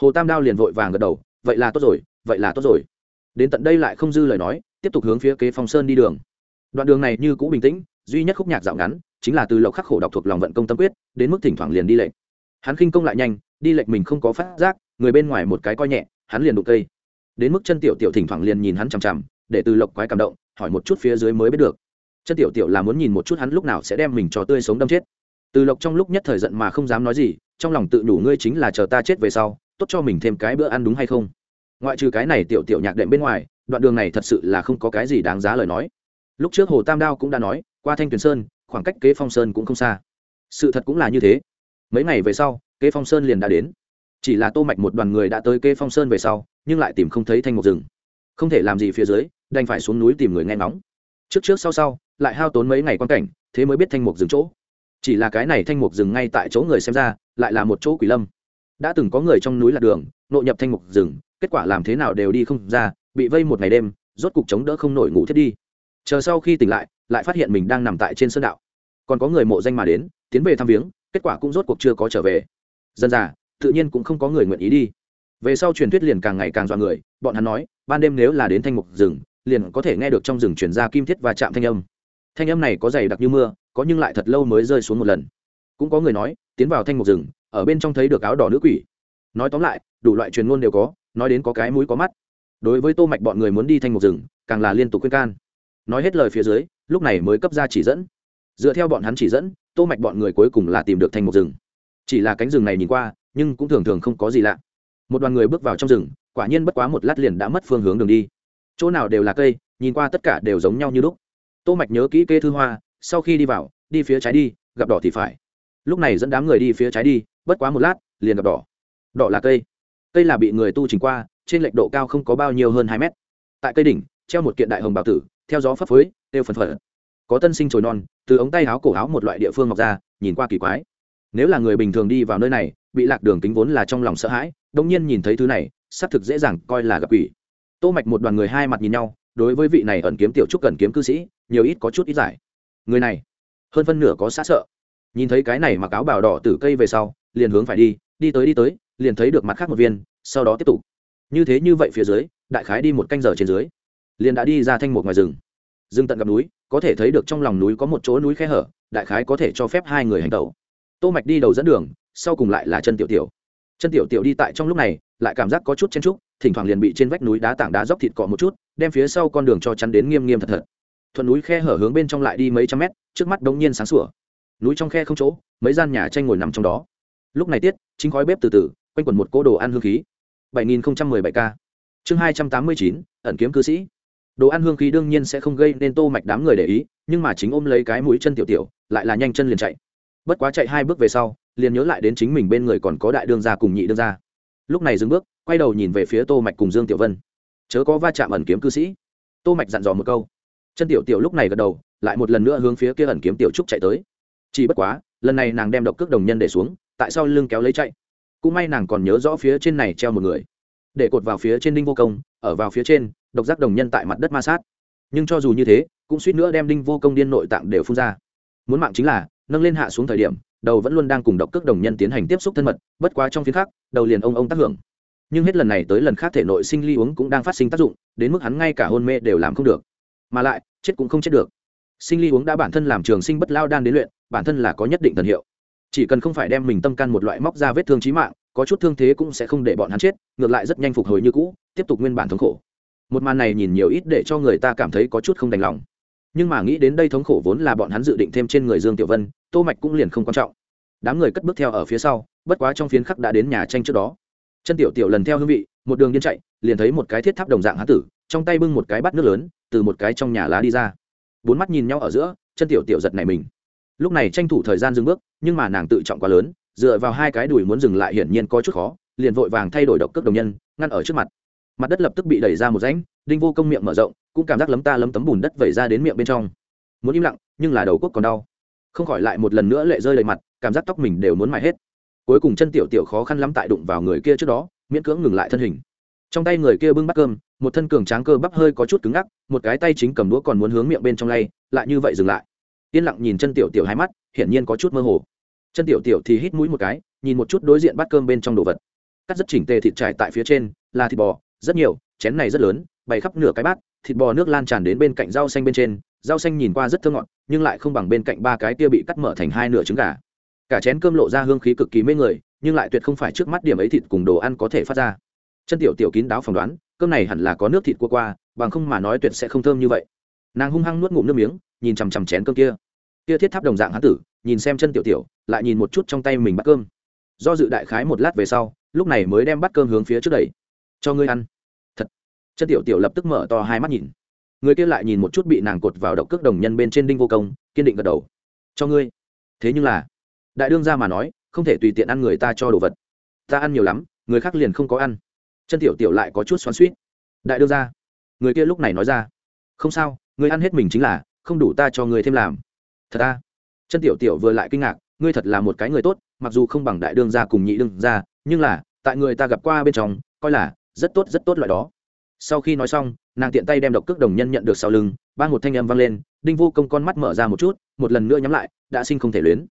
Hồ tam đao liền vội vàng gật đầu, vậy là tốt rồi, vậy là tốt rồi. Đến tận đây lại không dư lời nói, tiếp tục hướng phía kế phong sơn đi đường. Đoạn đường này như cũ bình tĩnh, duy nhất khúc nhạc dạo ngắn, chính là từ lộc khắc khổ đọc thuộc lòng vận công tâm quyết, đến mức thỉnh thoảng liền đi lệnh hắn khinh công lại nhanh, đi lệnh mình không có phát giác, người bên ngoài một cái coi nhẹ, hắn liền đụng cây. Đến mức chân tiểu tiểu thỉnh thoảng liền nhìn hắn chằm chằm, để từ lộc quái cảm động, hỏi một chút phía dưới mới biết được chân tiểu tiểu là muốn nhìn một chút hắn lúc nào sẽ đem mình cho tươi sống đâm chết. Từ lộc trong lúc nhất thời giận mà không dám nói gì, trong lòng tự đủ ngươi chính là chờ ta chết về sau, tốt cho mình thêm cái bữa ăn đúng hay không? Ngoại trừ cái này tiểu tiểu nhạc đệm bên ngoài, đoạn đường này thật sự là không có cái gì đáng giá lời nói. Lúc trước hồ tam đao cũng đã nói, qua thanh tuyền sơn, khoảng cách kế phong sơn cũng không xa. Sự thật cũng là như thế. Mấy ngày về sau, kế phong sơn liền đã đến. Chỉ là tô mạch một đoàn người đã tới kế phong sơn về sau, nhưng lại tìm không thấy thanh một rừng không thể làm gì phía dưới, đành phải xuống núi tìm người nghe ngóng. Trước trước sau sau lại hao tốn mấy ngày quan cảnh, thế mới biết thanh mục dừng chỗ. Chỉ là cái này thanh mục dừng ngay tại chỗ người xem ra, lại là một chỗ quỷ lâm. Đã từng có người trong núi lạc đường, nội nhập thanh mục rừng kết quả làm thế nào đều đi không ra, bị vây một ngày đêm, rốt cục chống đỡ không nổi ngủ thiết đi. Chờ sau khi tỉnh lại lại phát hiện mình đang nằm tại trên sơn đạo. Còn có người mộ danh mà đến, tiến về thăm viếng, kết quả cũng rốt cuộc chưa có trở về. Dân già, tự nhiên cũng không có người nguyện ý đi. Về sau truyền thuyết liền càng ngày càng dọa người, bọn hắn nói, ban đêm nếu là đến thanh mục rừng liền có thể nghe được trong rừng chuyển ra kim thiết và chạm thanh âm thanh âm này có dày đặc như mưa, có nhưng lại thật lâu mới rơi xuống một lần. Cũng có người nói, tiến vào thanh mục rừng, ở bên trong thấy được áo đỏ nữ quỷ. Nói tóm lại, đủ loại truyền ngôn đều có, nói đến có cái mũi có mắt. Đối với tô mạch bọn người muốn đi thanh mục rừng, càng là liên tục khuyên can. Nói hết lời phía dưới, lúc này mới cấp ra chỉ dẫn. Dựa theo bọn hắn chỉ dẫn, tô mạch bọn người cuối cùng là tìm được thanh mục rừng. Chỉ là cánh rừng này nhìn qua, nhưng cũng thường thường không có gì lạ. Một đoàn người bước vào trong rừng, quả nhiên bất quá một lát liền đã mất phương hướng đường đi. Chỗ nào đều là cây, nhìn qua tất cả đều giống nhau như lúc tô mạch nhớ kỹ kê thư hoa, sau khi đi vào, đi phía trái đi, gặp đỏ thì phải. Lúc này dẫn đám người đi phía trái đi, bất quá một lát, liền gặp đỏ. Đỏ là cây. Cây là bị người tu trình qua, trên lệch độ cao không có bao nhiêu hơn hai mét. Tại cây đỉnh, treo một kiện đại hồng bào tử, theo gió phấp phới têu phần phật có tân sinh trồi non, từ ống tay áo cổ áo một loại địa phương mọc ra, nhìn qua kỳ quái. Nếu là người bình thường đi vào nơi này, bị lạc đường tính vốn là trong lòng sợ hãi, đông nhiên nhìn thấy thứ này, xác thực dễ dàng coi là gặp quỷ. Tô mạch một đoàn người hai mặt nhìn nhau, đối với vị này ẩn kiếm tiểu trúc cần kiếm cư sĩ nhiều ít có chút ít giải. Người này, hơn phân nửa có sát sợ. Nhìn thấy cái này mặc áo bào đỏ từ cây về sau, liền hướng phải đi đi tới đi tới, liền thấy được mặt khác một viên, sau đó tiếp tục. Như thế như vậy phía dưới, đại khái đi một canh giờ trên dưới, liền đã đi ra thanh một ngoài rừng. Rừng tận gặp núi, có thể thấy được trong lòng núi có một chỗ núi khe hở, đại khái có thể cho phép hai người hành tẩu. Tô mạch đi đầu dẫn đường, sau cùng lại là chân tiểu tiểu. Chân tiểu tiểu đi tại trong lúc này, lại cảm giác có chút chen trúc thỉnh thoảng liền bị trên vách núi đá tảng đá dốc thịt cọ một chút, đem phía sau con đường cho chắn đến nghiêm nghiêm thật thật thuận núi khe hở hướng bên trong lại đi mấy trăm mét trước mắt đống nhiên sáng sủa. Núi trong khe không chỗ mấy gian nhà tranh ngồi nằm trong đó. Lúc này tiết chính khói bếp từ từ quanh quẩn một cỗ đồ ăn hương khí. 7017 k. Chương 289, ẩn kiếm cư sĩ. Đồ ăn hương khí đương nhiên sẽ không gây nên tô mạch đám người để ý nhưng mà chính ôm lấy cái mũi chân tiểu tiểu lại là nhanh chân liền chạy. Bất quá chạy hai bước về sau liền nhớ lại đến chính mình bên người còn có đại đương gia cùng nhị đương gia. Lúc này dừng bước quay đầu nhìn về phía tô mạch cùng dương tiểu vân. Chớ có va chạm ẩn kiếm cư sĩ. Tô mạch dặn dò một câu chân tiểu tiểu lúc này gật đầu, lại một lần nữa hướng phía kia ẩn kiếm tiểu trúc chạy tới. Chỉ bất quá, lần này nàng đem độc cước đồng nhân để xuống, tại sao lưng kéo lấy chạy. Cũng may nàng còn nhớ rõ phía trên này treo một người. Để cột vào phía trên đinh vô công, ở vào phía trên, độc giác đồng nhân tại mặt đất ma sát. Nhưng cho dù như thế, cũng suýt nữa đem đinh vô công điên nội tạng đều phun ra. Muốn mạng chính là, nâng lên hạ xuống thời điểm, đầu vẫn luôn đang cùng độc cước đồng nhân tiến hành tiếp xúc thân mật, bất quá trong phiên khác, đầu liền ông ông tác hưởng. Nhưng hết lần này tới lần khác thể nội sinh ly uống cũng đang phát sinh tác dụng, đến mức hắn ngay cả hôn mê đều làm không được mà lại, chết cũng không chết được. Sinh ly uống đã bản thân làm trường sinh bất lao đan đến luyện, bản thân là có nhất định thần hiệu. Chỉ cần không phải đem mình tâm can một loại móc ra vết thương trí mạng, có chút thương thế cũng sẽ không để bọn hắn chết, ngược lại rất nhanh phục hồi như cũ, tiếp tục nguyên bản thống khổ. Một màn này nhìn nhiều ít để cho người ta cảm thấy có chút không đành lòng. Nhưng mà nghĩ đến đây thống khổ vốn là bọn hắn dự định thêm trên người dương tiểu vân, tô mạch cũng liền không quan trọng. Đám người cất bước theo ở phía sau, bất quá trong phiến khắc đã đến nhà tranh trước đó. Chân tiểu tiểu lần theo hương vị, một đường điên chạy, liền thấy một cái thiết tháp đồng dạng hán tử trong tay bưng một cái bát nước lớn, từ một cái trong nhà lá đi ra. Bốn mắt nhìn nhau ở giữa, chân tiểu tiểu giật này mình. Lúc này tranh thủ thời gian dừng bước, nhưng mà nàng tự trọng quá lớn, dựa vào hai cái đùi muốn dừng lại hiển nhiên có chút khó, liền vội vàng thay đổi độc cước đồng nhân, ngăn ở trước mặt. Mặt đất lập tức bị đẩy ra một rãnh, đinh vô công miệng mở rộng, cũng cảm giác lấm ta lấm tấm bùn đất vẩy ra đến miệng bên trong. Muốn im lặng, nhưng là đầu quốc còn đau. Không khỏi lại một lần nữa lệ rơi đầy mặt, cảm giác tóc mình đều muốn mài hết. Cuối cùng chân tiểu tiểu khó khăn lắm tại đụng vào người kia trước đó, miễn cưỡng ngừng lại thân hình. Trong tay người kia bưng bát cơm một thân cường tráng cơ bắp hơi có chút cứng ngắc, một cái tay chính cầm đũa còn muốn hướng miệng bên trong lay, lại như vậy dừng lại. Yên lặng nhìn chân tiểu tiểu hai mắt, hiển nhiên có chút mơ hồ. Chân tiểu tiểu thì hít mũi một cái, nhìn một chút đối diện bát cơm bên trong đồ vật. Cắt rất chỉnh tề thịt trải tại phía trên, là thịt bò, rất nhiều, chén này rất lớn, bày khắp nửa cái bát, thịt bò nước lan tràn đến bên cạnh rau xanh bên trên, rau xanh nhìn qua rất thơ ngọt, nhưng lại không bằng bên cạnh ba cái tia bị cắt mở thành hai nửa trứng gà. Cả chén cơm lộ ra hương khí cực kỳ mê người, nhưng lại tuyệt không phải trước mắt điểm ấy thịt cùng đồ ăn có thể phát ra chân tiểu tiểu kín đáo phỏng đoán, cơm này hẳn là có nước thịt cua qua, bằng không mà nói tuyệt sẽ không thơm như vậy. Nàng hung hăng nuốt ngụm nước miếng, nhìn chằm chằm chén cơm kia. Kia thiết tháp đồng dạng hán tử, nhìn xem chân tiểu tiểu, lại nhìn một chút trong tay mình bắt cơm. Do dự đại khái một lát về sau, lúc này mới đem bắt cơm hướng phía trước đẩy. Cho ngươi ăn. Thật. Chân tiểu tiểu lập tức mở to hai mắt nhìn. Người kia lại nhìn một chút bị nàng cột vào độc cước đồng nhân bên trên đinh vô công, kiên định gật đầu. Cho ngươi. Thế nhưng là, đại đương ra mà nói, không thể tùy tiện ăn người ta cho đồ vật. Ta ăn nhiều lắm, người khác liền không có ăn chân tiểu tiểu lại có chút xoắn suýt đại đương ra người kia lúc này nói ra, không sao, người ăn hết mình chính là, không đủ ta cho người thêm làm. Thật ta chân tiểu tiểu vừa lại kinh ngạc, ngươi thật là một cái người tốt, mặc dù không bằng đại đương gia cùng nhị đương gia, nhưng là, tại người ta gặp qua bên trong, coi là rất tốt rất tốt loại đó. Sau khi nói xong, nàng tiện tay đem độc cước đồng nhân nhận được sau lưng, ba một thanh âm vang lên, đinh vô công con mắt mở ra một chút, một lần nữa nhắm lại, đã sinh không thể luyến.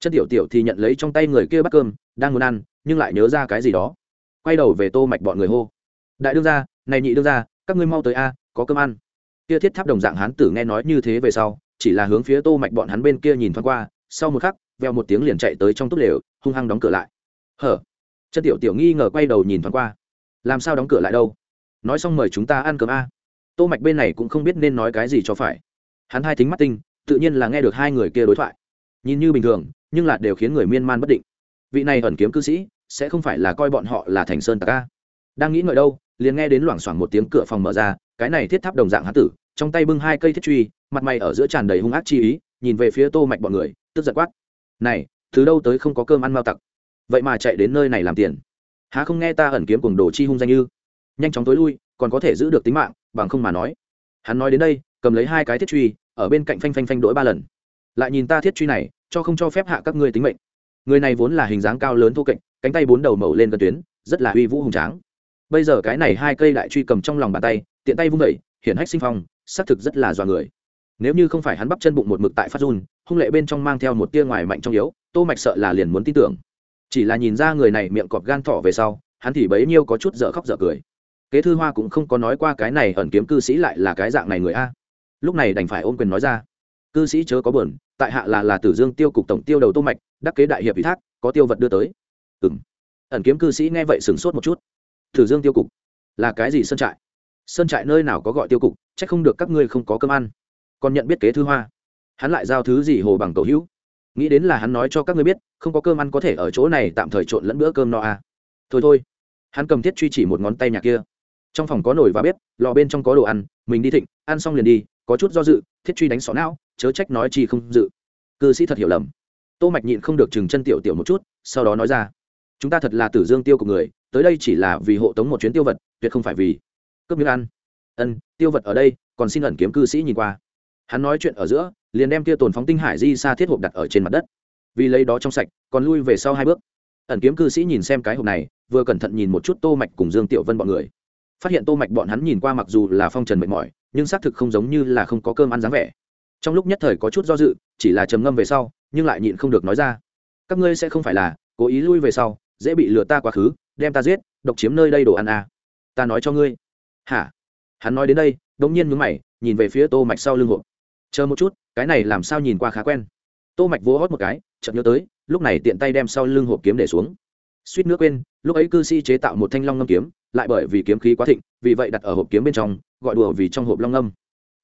Chân tiểu tiểu thì nhận lấy trong tay người kia bắt cơm, đang muốn ăn, nhưng lại nhớ ra cái gì đó quay đầu về tô mạch bọn người hô. Đại đương gia, này nhị đương gia, các ngươi mau tới a, có cơm ăn. Kia thiết tháp đồng dạng hán tử nghe nói như thế về sau, chỉ là hướng phía tô mạch bọn hắn bên kia nhìn thoáng qua, sau một khắc, veo một tiếng liền chạy tới trong túp lều, hung hăng đóng cửa lại. Hở? Chân tiểu tiểu nghi ngờ quay đầu nhìn thoáng qua. Làm sao đóng cửa lại đâu? Nói xong mời chúng ta ăn cơm a. Tô mạch bên này cũng không biết nên nói cái gì cho phải. Hắn hai thính mắt tinh, tự nhiên là nghe được hai người kia đối thoại. Nhìn như bình thường, nhưng là đều khiến người miên man bất định. Vị này ẩn kiếm cư sĩ sẽ không phải là coi bọn họ là thành sơn tạc a. Đang nghĩ ngợi đâu, liền nghe đến loảng xoảng một tiếng cửa phòng mở ra, cái này thiết tháp đồng dạng hán tử, trong tay bưng hai cây thiết truy, mặt mày ở giữa tràn đầy hung ác chi ý, nhìn về phía tô mạch bọn người, tức giật quát. Này, từ đâu tới không có cơm ăn mao tặc? Vậy mà chạy đến nơi này làm tiền. Há không nghe ta ẩn kiếm cùng đồ chi hung danh như? Nhanh chóng tối lui, còn có thể giữ được tính mạng, bằng không mà nói. Hắn nói đến đây, cầm lấy hai cái thiết truy, ở bên cạnh phanh phanh phanh đổi ba lần. Lại nhìn ta thiết truy này, cho không cho phép hạ các ngươi tính mệnh. Người này vốn là hình dáng cao lớn thô kệch cánh tay bốn đầu mẩu lên gần tuyến, rất là uy vũ hùng tráng. Bây giờ cái này hai cây đại truy cầm trong lòng bàn tay, tiện tay vung vẩy hiển hách sinh phong, xác thực rất là dọa người. Nếu như không phải hắn bắp chân bụng một mực tại phát run, hung lệ bên trong mang theo một tia ngoài mạnh trong yếu, tô mạch sợ là liền muốn tin tưởng. Chỉ là nhìn ra người này miệng cọp gan thỏ về sau, hắn thì bấy nhiêu có chút dở khóc dở cười. Kế thư hoa cũng không có nói qua cái này ẩn kiếm cư sĩ lại là cái dạng này người a. Lúc này đành phải ôm quyền nói ra. Cư sĩ chớ có buồn, tại hạ là là tử dương tiêu cục tổng tiêu đầu tô mạch, đắc kế đại hiệp ủy thác, có tiêu vật đưa tới ừng ẩn kiếm cư sĩ nghe vậy sửng sốt một chút. Thử dương tiêu cục, là cái gì sơn trại? Sơn trại nơi nào có gọi tiêu cục, chắc không được các ngươi không có cơm ăn. Còn nhận biết kế thư hoa. Hắn lại giao thứ gì hồ bằng cầu hữu? Nghĩ đến là hắn nói cho các ngươi biết, không có cơm ăn có thể ở chỗ này tạm thời trộn lẫn bữa cơm no à. thôi thôi. Hắn cầm thiết truy chỉ một ngón tay nhà kia. Trong phòng có nồi và bếp, lò bên trong có đồ ăn, mình đi thịnh, ăn xong liền đi, có chút do dự, thiết truy đánh xỏ não, chớ trách nói chi không dự. Cư sĩ thật hiểu lầm. Tô mạch nhịn không được chừng chân tiểu tiểu một chút, sau đó nói ra chúng ta thật là tử dương tiêu của người, tới đây chỉ là vì hộ tống một chuyến tiêu vật, tuyệt không phải vì cướp miếng ăn. Ân, tiêu vật ở đây, còn xin ẩn kiếm cư sĩ nhìn qua. Hắn nói chuyện ở giữa, liền đem tia tồn phóng tinh hải di xa thiết hộp đặt ở trên mặt đất. Vì lấy đó trong sạch, còn lui về sau hai bước. Ẩn kiếm cư sĩ nhìn xem cái hộp này, vừa cẩn thận nhìn một chút tô mạch cùng dương tiểu vân bọn người. Phát hiện tô mạch bọn hắn nhìn qua mặc dù là phong trần mệt mỏi, nhưng xác thực không giống như là không có cơm ăn dáng vẻ. Trong lúc nhất thời có chút do dự, chỉ là trầm ngâm về sau, nhưng lại nhịn không được nói ra. Các ngươi sẽ không phải là cố ý lui về sau dễ bị lừa ta quá khứ, đem ta giết, độc chiếm nơi đây đồ ăn à. ta nói cho ngươi. Hả? Hắn nói đến đây, đống nhiên mướn mày, nhìn về phía tô mạch sau lưng hộp chờ một chút, cái này làm sao nhìn qua khá quen. Tô mạch vỗ hót một cái, chợt nhớ tới, lúc này tiện tay đem sau lưng hộp kiếm để xuống. Suýt nước quên, lúc ấy cư sĩ chế tạo một thanh long ngâm kiếm, lại bởi vì kiếm khí quá thịnh, vì vậy đặt ở hộp kiếm bên trong, gọi đùa vì trong hộp long ngâm.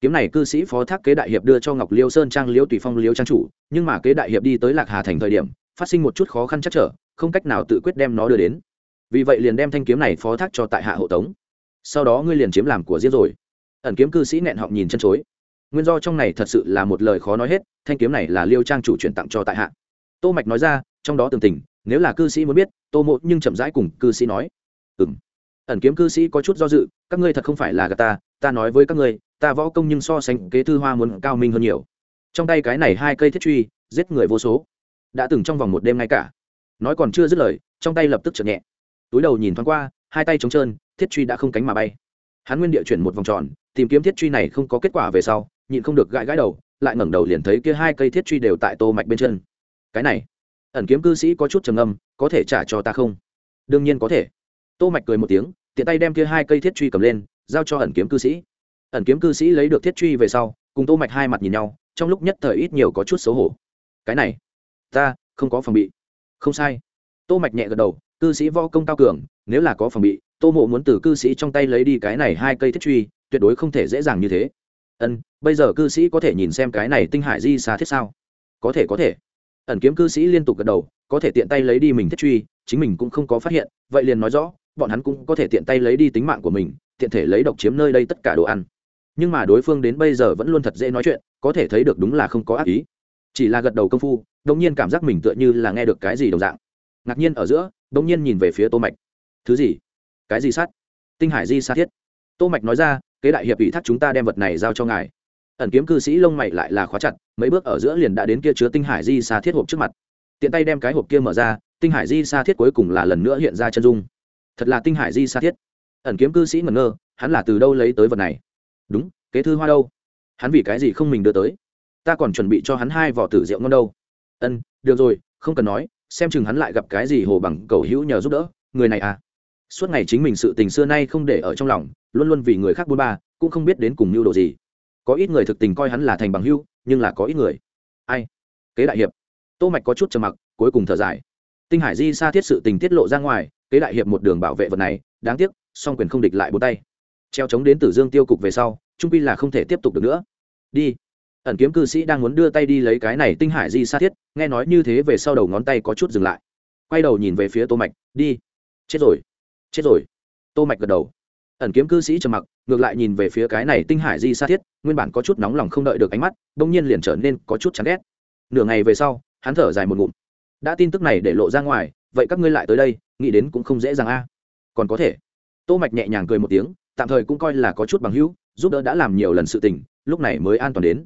Kiếm này cư sĩ phó thác kế đại hiệp đưa cho ngọc liêu sơn trang liêu tùy phong liêu trang chủ, nhưng mà kế đại hiệp đi tới lạc hà thành thời điểm, phát sinh một chút khó khăn chắc trở không cách nào tự quyết đem nó đưa đến. Vì vậy liền đem thanh kiếm này phó thác cho tại hạ hộ tống. Sau đó ngươi liền chiếm làm của riêng rồi. Ẩn kiếm cư sĩ nẹn họng nhìn chân chối. Nguyên do trong này thật sự là một lời khó nói hết, thanh kiếm này là liêu trang chủ chuyển tặng cho tại hạ. Tô mạch nói ra, trong đó tường tình, nếu là cư sĩ muốn biết, tô mộ nhưng chậm rãi cùng cư sĩ nói. Ừm. Ẩn kiếm cư sĩ có chút do dự, các ngươi thật không phải là gà ta ta nói với các ngươi, ta võ công nhưng so sánh kế thư hoa muốn cao minh hơn nhiều. Trong tay cái này hai cây thiết truy, giết người vô số. Đã từng trong vòng một đêm ngay cả nói còn chưa dứt lời, trong tay lập tức chợt nhẹ. Túi đầu nhìn thoáng qua, hai tay trống trơn, thiết truy đã không cánh mà bay. Hắn nguyên địa chuyển một vòng tròn, tìm kiếm thiết truy này không có kết quả về sau, nhịn không được gãi gãi đầu, lại ngẩng đầu liền thấy kia hai cây thiết truy đều tại tô mạch bên chân. Cái này, ẩn kiếm cư sĩ có chút trầm ngâm, có thể trả cho ta không? Đương nhiên có thể. Tô mạch cười một tiếng, tiện tay đem kia hai cây thiết truy cầm lên, giao cho ẩn kiếm cư sĩ. Ẩn kiếm cư sĩ lấy được thiết truy về sau, cùng tô mạch hai mặt nhìn nhau, trong lúc nhất thời ít nhiều có chút xấu hổ. Cái này, ta không có phòng bị không sai. Tô mạch nhẹ gật đầu, cư sĩ võ công cao cường, nếu là có phòng bị, tô mộ muốn từ cư sĩ trong tay lấy đi cái này hai cây thiết truy, tuyệt đối không thể dễ dàng như thế. Ân, bây giờ cư sĩ có thể nhìn xem cái này tinh hải di xa thiết sao? Có thể có thể. Ẩn kiếm cư sĩ liên tục gật đầu, có thể tiện tay lấy đi mình thiết truy, chính mình cũng không có phát hiện, vậy liền nói rõ, bọn hắn cũng có thể tiện tay lấy đi tính mạng của mình, tiện thể lấy độc chiếm nơi đây tất cả đồ ăn. Nhưng mà đối phương đến bây giờ vẫn luôn thật dễ nói chuyện, có thể thấy được đúng là không có ác ý chỉ là gật đầu công phu đ nhiên cảm giác mình tựa như là nghe được cái gì đồng dạng. Ngạc nhiên ở giữa đ nhiên nhìn về phía tô mạch. Thứ gì? Cái gì sát? Tinh hải di sa thiết. Tô mạch nói ra, kế đại hiệp ủy thác chúng ta đem vật này giao cho ngài. Ẩn kiếm cư sĩ lông mày lại là khóa chặt, mấy bước ở giữa liền đã đến kia chứa tinh hải di sa thiết hộp trước mặt. Tiện tay đem cái hộp kia mở ra, tinh hải di sa thiết cuối cùng là lần nữa hiện ra chân dung. Thật là tinh hải di sa thiết. Ẩn kiếm cư sĩ ngẩn ngơ, hắn là từ đâu lấy tới vật này? Đúng, kế thư hoa đâu? Hắn vì cái gì không mình đưa tới? Ta còn chuẩn bị cho hắn hai vỏ tử rượu ngon đâu. Ân, được rồi, không cần nói, xem chừng hắn lại gặp cái gì hồ bằng cầu hữu nhờ giúp đỡ, người này à. Suốt ngày chính mình sự tình xưa nay không để ở trong lòng, luôn luôn vì người khác buôn ba, cũng không biết đến cùng mưu đồ gì. Có ít người thực tình coi hắn là thành bằng hữu, nhưng là có ít người. Ai? Kế đại hiệp. Tô mạch có chút trầm mặc, cuối cùng thở dài. Tinh hải di xa thiết sự tình tiết lộ ra ngoài, kế đại hiệp một đường bảo vệ vật này, đáng tiếc, song quyền không địch lại bốn tay. Treo chống đến tử dương tiêu cục về sau, trung pi là không thể tiếp tục được nữa. Đi ẩn kiếm cư sĩ đang muốn đưa tay đi lấy cái này tinh hải di sa thiết, nghe nói như thế về sau đầu ngón tay có chút dừng lại. Quay đầu nhìn về phía tô mạch, đi. Chết rồi chết rồi. Tô mạch gật đầu. Ẩn kiếm cư sĩ trầm mặc, ngược lại nhìn về phía cái này tinh hải di sa thiết, nguyên bản có chút nóng lòng không đợi được ánh mắt đông nhiên liền trở nên có chút chán ghét. Nửa ngày về sau, hắn thở dài một ngụm. Đã tin tức này để lộ ra ngoài, vậy các ngươi lại tới đây, nghĩ đến cũng không dễ dàng a. Còn có thể. Tô mạch nhẹ nhàng cười một tiếng, tạm thời cũng coi là có chút bằng hữu, giúp đỡ đã làm nhiều lần sự tình, lúc này mới an toàn đến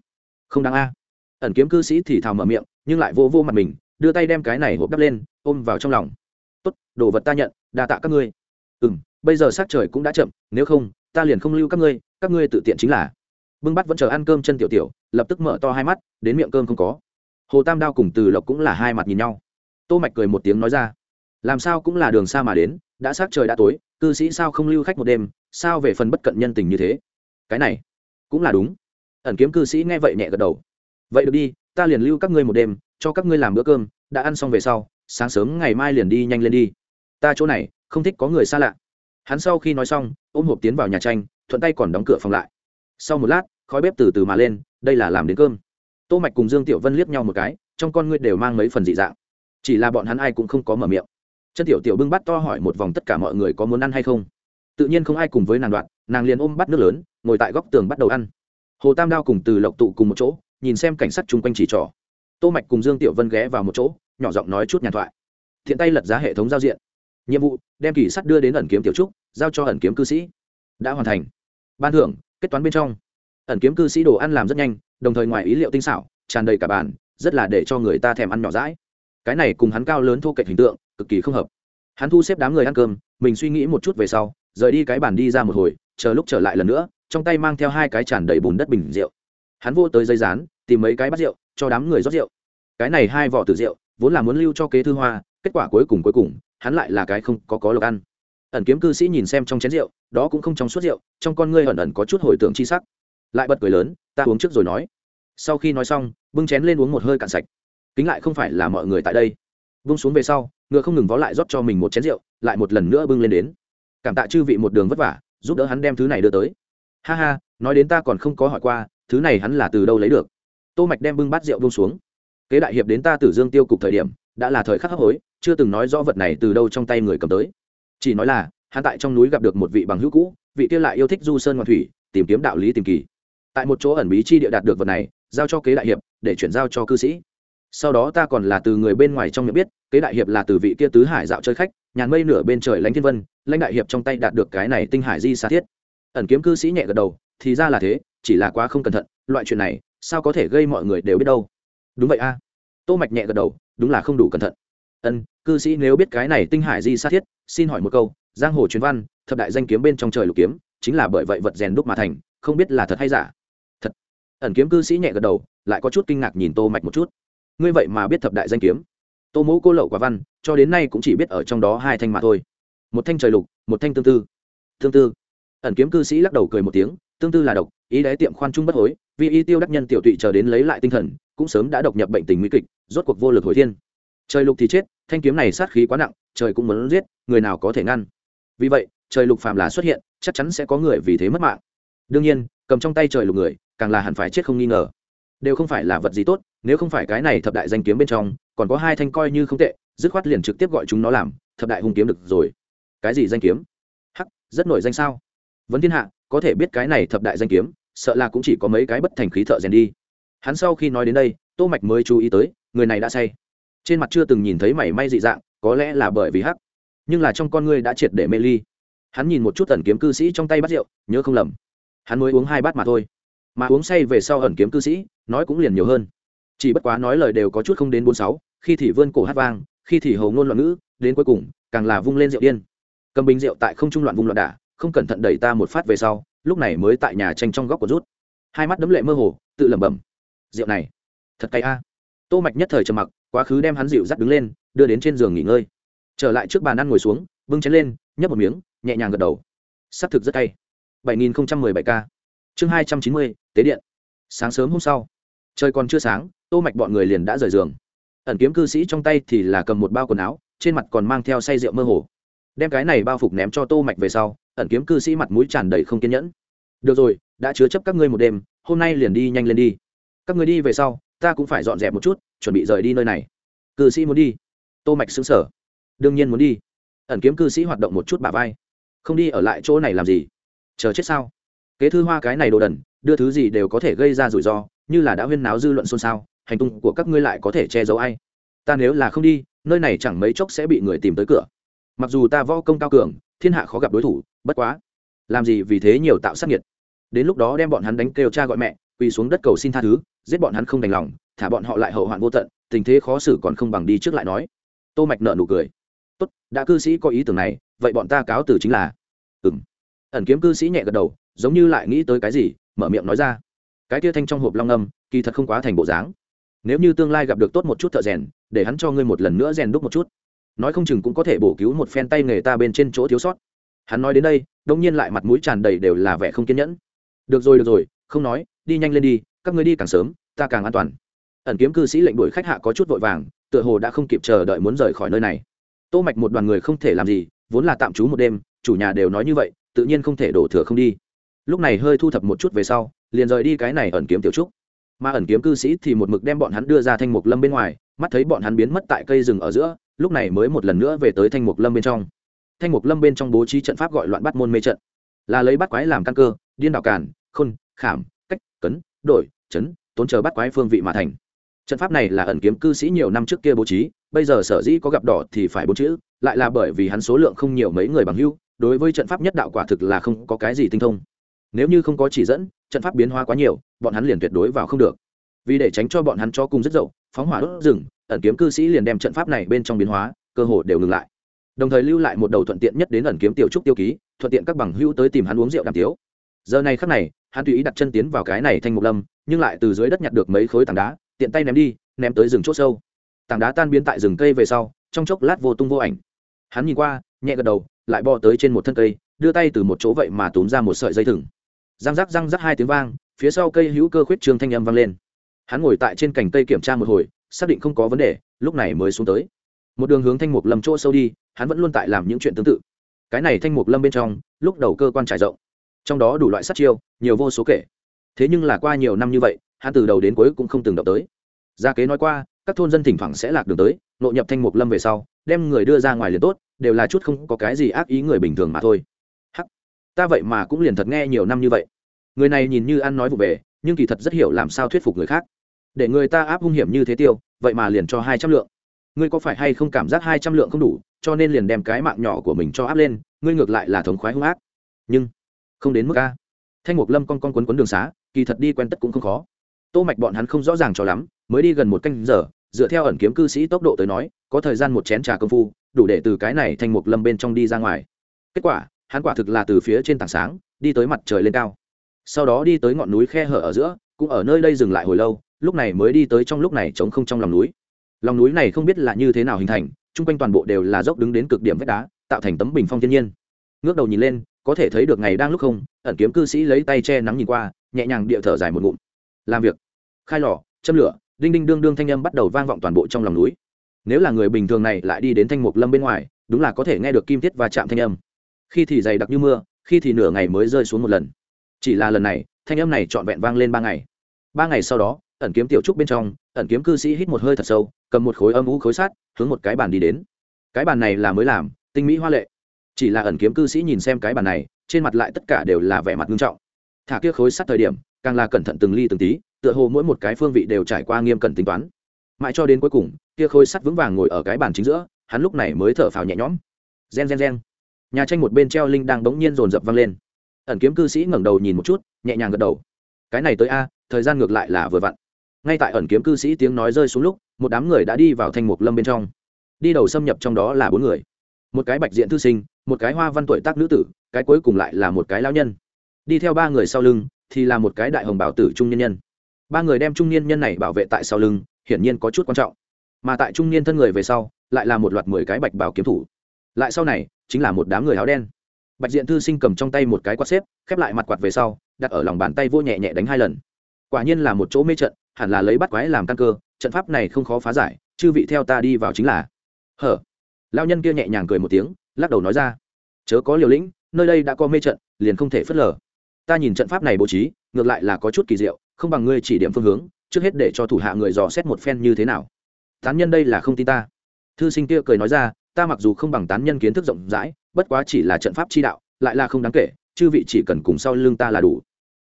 không đáng a. Ẩn kiếm cư sĩ thì thào mở miệng, nhưng lại vô vô mặt mình, đưa tay đem cái này hộp đắp lên, ôm vào trong lòng. Tốt, đồ vật ta nhận, đa tạ các ngươi. Ừ m bây giờ sát trời cũng đã chậm, nếu không, ta liền không lưu các ngươi các ngươi tự tiện chính là. Bưng bắt vẫn chờ ăn cơm chân tiểu tiểu, lập tức mở to hai mắt, đến miệng cơm không có. Hồ tam đao cùng từ lộc cũng là hai mặt nhìn nhau. Tô mạch cười một tiếng nói ra, làm sao cũng là đường xa mà đến, đã sát trời đã tối, cư sĩ sao không lưu khách một đêm, sao về phần bất cận nhân tình như thế? Cái này cũng là đúng ẩn kiếm cư sĩ nghe vậy nhẹ gật đầu. Vậy được đi, ta liền lưu các ngươi một đêm, cho các ngươi làm bữa cơm, đã ăn xong về sau, sáng sớm ngày mai liền đi nhanh lên đi. Ta chỗ này, không thích có người xa lạ. Hắn sau khi nói xong, ôm hộp tiến vào nhà tranh, thuận tay còn đóng cửa phòng lại. Sau một lát, khói bếp từ từ mà lên, đây là làm đến cơm. Tô mạch cùng dương tiểu vân liếc nhau một cái, trong con ngươi đều mang mấy phần dị dạng. Chỉ là bọn hắn ai cũng không có mở miệng. Chân tiểu tiểu bưng bắt to hỏi một vòng tất cả mọi người có muốn ăn hay không. Tự nhiên không ai cùng với nàng đoạn, nàng liền ôm bắt nước lớn, ngồi tại góc tường bắt đầu ăn hồ tam đao cùng từ lộc tụ cùng một chỗ, nhìn xem cảnh sát chung quanh chỉ trỏ. Tô mạch cùng dương tiểu vân ghé vào một chỗ, nhỏ giọng nói chút nhàn thoại. Thiện tay lật giá hệ thống giao diện. Nhiệm vụ, đem kỳ sắt đưa đến ẩn kiếm tiểu trúc, giao cho ẩn kiếm cư sĩ. Đã hoàn thành. Ban thưởng, kết toán bên trong. Ẩn kiếm cư sĩ đồ ăn làm rất nhanh, đồng thời ngoài ý liệu tinh xảo, tràn đầy cả bàn, rất là để cho người ta thèm ăn nhỏ rãi cái này cùng hắn cao lớn thô kệch hình tượng, cực kỳ không hợp. Hắn thu xếp đám người ăn cơm, mình suy nghĩ một chút về sau, rời đi cái bàn đi ra một hồi, chờ lúc trở lại lần nữa trong tay mang theo hai cái tràn đầy bùn đất bình rượu. Hắn vô tới dây rán tìm mấy cái bắt rượu, cho đám người rót rượu. Cái này hai vỏ từ rượu, vốn là muốn lưu cho kế thư hoa, kết quả cuối cùng cuối cùng, hắn lại là cái không có có lộc ăn. Ẩn kiếm cư sĩ nhìn xem trong chén rượu, đó cũng không trong suốt rượu, trong con ngươi ẩn ẩn có chút hồi tưởng chi sắc. Lại bật cười lớn, ta uống trước rồi nói. Sau khi nói xong, bưng chén lên uống một hơi cạn sạch. Kính lại không phải là mọi người tại đây. Vung xuống về sau, ngựa không ngừng vó lại rót cho mình một chén rượu, lại một lần nữa bưng lên đến. Cảm tạ chư vị một đường vất vả, giúp đỡ hắn đem thứ này đưa tới ha ha, nói đến ta còn không có hỏi qua, thứ này hắn là từ đâu lấy được? Tô mạch đem bưng bát rượu buông xuống. Kế đại hiệp đến ta tử dương tiêu cục thời điểm, đã là thời khắc hấp hối, chưa từng nói rõ vật này từ đâu trong tay người cầm tới. Chỉ nói là, hắn tại trong núi gặp được một vị bằng hữu cũ, vị kia lại yêu thích du sơn ngoạn thủy, tìm kiếm đạo lý tìm kỳ. Tại một chỗ ẩn bí chi địa đạt được vật này, giao cho kế đại hiệp, để chuyển giao cho cư sĩ. Sau đó ta còn là từ người bên ngoài trong miệng biết, kế đại hiệp là từ vị kia tứ hải dạo chơi khách, nhàn mây nửa bên trời lãnh thiên vân, lãnh đại hiệp trong tay đạt được cái này tinh hải di xa thiết ẩn kiếm cư sĩ nhẹ gật đầu, thì ra là thế, chỉ là quá không cẩn thận, loại chuyện này, sao có thể gây mọi người đều biết đâu? Đúng vậy a. Tô mạch nhẹ gật đầu, đúng là không đủ cẩn thận. Ân, cư sĩ nếu biết cái này tinh hải di sát thiết, xin hỏi một câu, giang hồ truyền văn, thập đại danh kiếm bên trong trời lục kiếm, chính là bởi vậy vật rèn đúc mà thành, không biết là thật hay giả? Thật. Ẩn kiếm cư sĩ nhẹ gật đầu, lại có chút kinh ngạc nhìn tô mạch một chút. Ngươi vậy mà biết thập đại danh kiếm. Tô mẫu cô lậu quả văn, cho đến nay cũng chỉ biết ở trong đó hai thanh mà thôi. Một thanh trời lục, một thanh tương tư. Tương tư ẩn kiếm cư sĩ lắc đầu cười một tiếng, tương tư là độc, ý đáy tiệm khoan trung bất hối, vì y tiêu đắc nhân tiểu tụy chờ đến lấy lại tinh thần, cũng sớm đã độc nhập bệnh tình nguy kịch, rốt cuộc vô lực hồi thiên. Trời lục thì chết, thanh kiếm này sát khí quá nặng, trời cũng muốn giết, người nào có thể ngăn. Vì vậy, trời lục phàm là xuất hiện, chắc chắn sẽ có người vì thế mất mạng. Đương nhiên, cầm trong tay trời lục người, càng là hẳn phải chết không nghi ngờ. Đều không phải là vật gì tốt, nếu không phải cái này thập đại danh kiếm bên trong, còn có hai thanh coi như không tệ, dứt khoát liền trực tiếp gọi chúng nó làm, thập đại hung kiếm được rồi. Cái gì danh kiếm? Hắc, rất nổi danh sao? Vấn thiên hạ, có thể biết cái này thập đại danh kiếm, sợ là cũng chỉ có mấy cái bất thành khí thợ rèn đi. Hắn sau khi nói đến đây, tô mạch mới chú ý tới, người này đã say. Trên mặt chưa từng nhìn thấy mảy may dị dạng, có lẽ là bởi vì hắc. Nhưng là trong con ngươi đã triệt để mê ly. Hắn nhìn một chút ẩn kiếm cư sĩ trong tay bắt rượu, nhớ không lầm. Hắn mới uống hai bát mà thôi. Mà uống say về sau ẩn kiếm cư sĩ, nói cũng liền nhiều hơn. Chỉ bất quá nói lời đều có chút không đến bốn sáu, khi thì vươn cổ hát vang, khi thì hầu ngôn loạn ngữ, đến cuối cùng, càng là vung lên rượu điên. Cầm bình rượu tại không trung loạn vung loạn đả không cẩn thận đẩy ta một phát về sau lúc này mới tại nhà tranh trong góc của rút. Hai mắt đấm lệ mơ hồ tự lẩm bẩm rượu này thật cay a. Tô mạch nhất thời trầm mặc quá khứ đem hắn dịu dắt đứng lên đưa đến trên giường nghỉ ngơi. Trở lại trước bàn ăn ngồi xuống bưng chén lên nhấp một miếng nhẹ nhàng gật đầu. Sắp thực rất cay. 7017 k chương 290, tế điện. Sáng sớm hôm sau trời còn chưa sáng tô mạch bọn người liền đã rời giường. Ẩn kiếm cư sĩ trong tay thì là cầm một bao quần áo trên mặt còn mang theo say rượu mơ hồ. Đem cái này bao phục ném cho tô mạch về sau ẩn kiếm cư sĩ mặt mũi tràn đầy không kiên nhẫn. Được rồi, đã chứa chấp các ngươi một đêm, hôm nay liền đi nhanh lên đi. Các ngươi đi về sau, ta cũng phải dọn dẹp một chút, chuẩn bị rời đi nơi này. Cư sĩ muốn đi. Tô mạch xứng sở đương nhiên muốn đi. Ẩn kiếm cư sĩ hoạt động một chút bả vai. Không đi ở lại chỗ này làm gì? Chờ chết sao? Kế thư hoa cái này đồ đần, đưa thứ gì đều có thể gây ra rủi ro, như là đã huyên náo dư luận xôn xao, hành tung của các ngươi lại có thể che giấu ai? Ta nếu là không đi, nơi này chẳng mấy chốc sẽ bị người tìm tới cửa. Mặc dù ta võ công cao cường thiên hạ khó gặp đối thủ, bất quá. Làm gì vì thế nhiều tạo sát nhiệt đến lúc đó đem bọn hắn đánh kêu cha gọi mẹ, quỳ xuống đất cầu xin tha thứ, giết bọn hắn không đành lòng, thả bọn họ lại hậu hoạn vô tận, tình thế khó xử còn không bằng đi trước lại nói. Tô mạch nợ nụ cười. Tốt, đã cư sĩ có ý tưởng này, vậy bọn ta cáo từ chính là. Ừm. Ẩn kiếm cư sĩ nhẹ gật đầu, giống như lại nghĩ tới cái gì, mở miệng nói ra. Cái kia thanh trong hộp long âm, kỳ thật không quá thành bộ dáng. Nếu như tương lai gặp được tốt một chút thợ rèn, để hắn cho ngươi một lần nữa rèn đúc một chút nói không chừng cũng có thể bổ cứu một phen tay nghề ta bên trên chỗ thiếu sót. Hắn nói đến đây, đông nhiên lại mặt mũi tràn đầy đều là vẻ không kiên nhẫn. Được rồi được rồi, không nói, đi nhanh lên đi, các ngươi đi càng sớm, ta càng an toàn. Ẩn kiếm cư sĩ lệnh đuổi khách hạ có chút vội vàng, tựa hồ đã không kịp chờ đợi muốn rời khỏi nơi này. Tô mạch một đoàn người không thể làm gì, vốn là tạm trú một đêm, chủ nhà đều nói như vậy, tự nhiên không thể đổ thừa không đi. Lúc này hơi thu thập một chút về sau, liền rời đi cái này ẩn kiếm tiểu trúc. Mà ẩn kiếm cư sĩ thì một mực đem bọn hắn đưa ra thanh mục lâm bên ngoài, mắt thấy bọn hắn biến mất tại cây rừng ở giữa lúc này mới một lần nữa về tới thanh mục lâm bên trong. Thanh mục lâm bên trong bố trí trận pháp gọi loạn bắt môn mê trận. Là lấy bắt quái làm căn cơ, điên đạo càn, khôn, khảm, cách, cấn, đổi, chấn, tốn chờ bắt quái phương vị mà thành. Trận pháp này là ẩn kiếm cư sĩ nhiều năm trước kia bố trí, bây giờ sở dĩ có gặp đỏ thì phải bốn chữ, lại là bởi vì hắn số lượng không nhiều mấy người bằng hưu đối với trận pháp nhất đạo quả thực là không có cái gì tinh thông. Nếu như không có chỉ dẫn, trận pháp biến hóa quá nhiều, bọn hắn liền tuyệt đối vào không được vì để tránh cho bọn hắn cho cùng rất dậu, phóng hỏa đốt rừng, ẩn kiếm cư sĩ liền đem trận pháp này bên trong biến hóa, cơ hồ đều ngừng lại. Đồng thời lưu lại một đầu thuận tiện nhất đến ẩn kiếm tiểu trúc tiêu ký, thuận tiện các bằng hữu tới tìm hắn uống rượu đàm tiếu. Giờ này khắc này, hắn tùy ý đặt chân tiến vào cái này thanh mục lâm, nhưng lại từ dưới đất nhặt được mấy khối tảng đá, tiện tay ném đi, ném tới rừng c h sâu. Tảng đá tan biến tại rừng cây về sau, trong chốc lát vô tung vô ảnh. Hắn nhìn qua, nhẹ gật đầu, lại bò tới trên một thân cây, đưa tay từ một chỗ vậy mà túm ra một sợi dây thừng. Răng rắc răng rắc hai tiếng vang, phía sau cây hữu cơ khuyết trương thanh âm vang lên hắn ngồi tại trên cành cây kiểm tra một hồi, xác định không có vấn đề, lúc này mới xuống tới. Một đường hướng thanh mục lâm chỗ sâu đi, hắn vẫn luôn tại làm những chuyện tương tự. Cái này thanh mục lâm bên trong, lúc đầu cơ quan trải rộng, trong đó đủ loại sát chiêu, nhiều vô số kể. Thế nhưng là qua nhiều năm như vậy, hắn từ đầu đến cuối cũng không từng động tới. Gia kế nói qua, các thôn dân thỉnh thoảng sẽ lạc đường tới, nội nhập thanh mục lâm về sau, đem người đưa ra ngoài liền tốt, đều là chút không có cái gì ác ý người bình thường mà thôi. Hắc, ta vậy mà cũng liền thật nghe nhiều năm như vậy. Người này nhìn như ăn nói vụ về, nhưng kỳ thật rất hiểu làm sao thuyết phục người khác để người ta áp hung hiểm như thế tiêu, vậy mà liền cho hai trăm lượng. Ngươi có phải hay không cảm giác hai trăm lượng không đủ, cho nên liền đem cái mạng nhỏ của mình cho áp lên, ngươi ngược lại là thống khoái hung ác. Nhưng, không đến mức a. Thanh mục lâm con con quấn quấn đường xá, kỳ thật đi quen tất cũng không khó. Tô mạch bọn hắn không rõ ràng cho lắm, mới đi gần một canh giờ, dựa theo ẩn kiếm cư sĩ tốc độ tới nói, có thời gian một chén trà công phu, đủ để từ cái này thành một lâm bên trong đi ra ngoài. Kết quả, hắn quả thực là từ phía trên tảng sáng, đi tới mặt trời lên cao. Sau đó đi tới ngọn núi khe hở ở giữa, cũng ở nơi đây dừng lại hồi lâu lúc này mới đi tới trong lúc này trống không trong lòng núi. Lòng núi này không biết là như thế nào hình thành, chung quanh toàn bộ đều là dốc đứng đến cực điểm vách đá, tạo thành tấm bình phong thiên nhiên. Ngước đầu nhìn lên, có thể thấy được ngày đang lúc không, ẩn kiếm cư sĩ lấy tay che nắng nhìn qua, nhẹ nhàng địa thở dài một ngụm. Làm việc. Khai lò, châm lửa, đinh đinh đương đương thanh âm bắt đầu vang vọng toàn bộ trong lòng núi. Nếu là người bình thường này lại đi đến thanh mục lâm bên ngoài, đúng là có thể nghe được kim thiết và chạm thanh âm. Khi thì dày đặc như mưa, khi thì nửa ngày mới rơi xuống một lần. Chỉ là lần này, thanh âm này trọn vẹn vang lên ba ngày. Ba ngày sau đó ẩn kiếm tiểu trúc bên trong, ẩn kiếm cư sĩ hít một hơi thật sâu, cầm một khối âm u khối sát hướng một cái bàn đi đến. Cái bàn này là mới làm, tinh mỹ hoa lệ. Chỉ là ẩn kiếm cư sĩ nhìn xem cái bàn này, trên mặt lại tất cả đều là vẻ mặt nghiêm trọng. Thả kia khối sắt thời điểm, càng là cẩn thận từng ly từng tí, tựa hồ mỗi một cái phương vị đều trải qua nghiêm cẩn tính toán. Mãi cho đến cuối cùng, kia khối sắt vững vàng ngồi ở cái bàn chính giữa, hắn lúc này mới thở phào nhẹ nhõm. Gen gen gen. Nhà tranh một bên treo linh đang bỗng nhiên rồn rập vang lên. Ẩn kiếm cư sĩ ngẩng đầu nhìn một chút, nhẹ nhàng gật đầu. Cái này tới a, thời gian ngược lại là vừa vặn ngay tại ẩn kiếm cư sĩ tiếng nói rơi xuống lúc, một đám người đã đi vào thanh mục lâm bên trong. Đi đầu xâm nhập trong đó là bốn người. Một cái bạch diện thư sinh, một cái hoa văn tuổi tác nữ tử, cái cuối cùng lại là một cái lao nhân. Đi theo ba người sau lưng, thì là một cái đại hồng bảo tử trung nhân nhân. Ba người đem trung niên nhân này bảo vệ tại sau lưng, hiển nhiên có chút quan trọng. Mà tại trung niên thân người về sau, lại là một loạt mười cái bạch bảo kiếm thủ. Lại sau này, chính là một đám người áo đen. Bạch diện thư sinh cầm trong tay một cái quạt xếp, khép lại mặt quạt về sau, đặt ở lòng bàn tay vô nhẹ nhẹ đánh hai lần. Quả nhiên là một chỗ mê trận hẳn là lấy bắt quái làm căn cơ, trận pháp này không khó phá giải, chư vị theo ta đi vào chính là. Hở. Lao nhân kia nhẹ nhàng cười một tiếng, lắc đầu nói ra. Chớ có liều lĩnh, nơi đây đã có mê trận, liền không thể phớt lờ. Ta nhìn trận pháp này bố trí, ngược lại là có chút kỳ diệu, không bằng ngươi chỉ điểm phương hướng, trước hết để cho thủ hạ người dò xét một phen như thế nào. Tán nhân đây là không tin ta. Thư sinh kia cười nói ra, ta mặc dù không bằng tán nhân kiến thức rộng rãi, bất quá chỉ là trận pháp chi đạo, lại là không đáng kể, chư vị chỉ cần cùng sau lưng ta là đủ.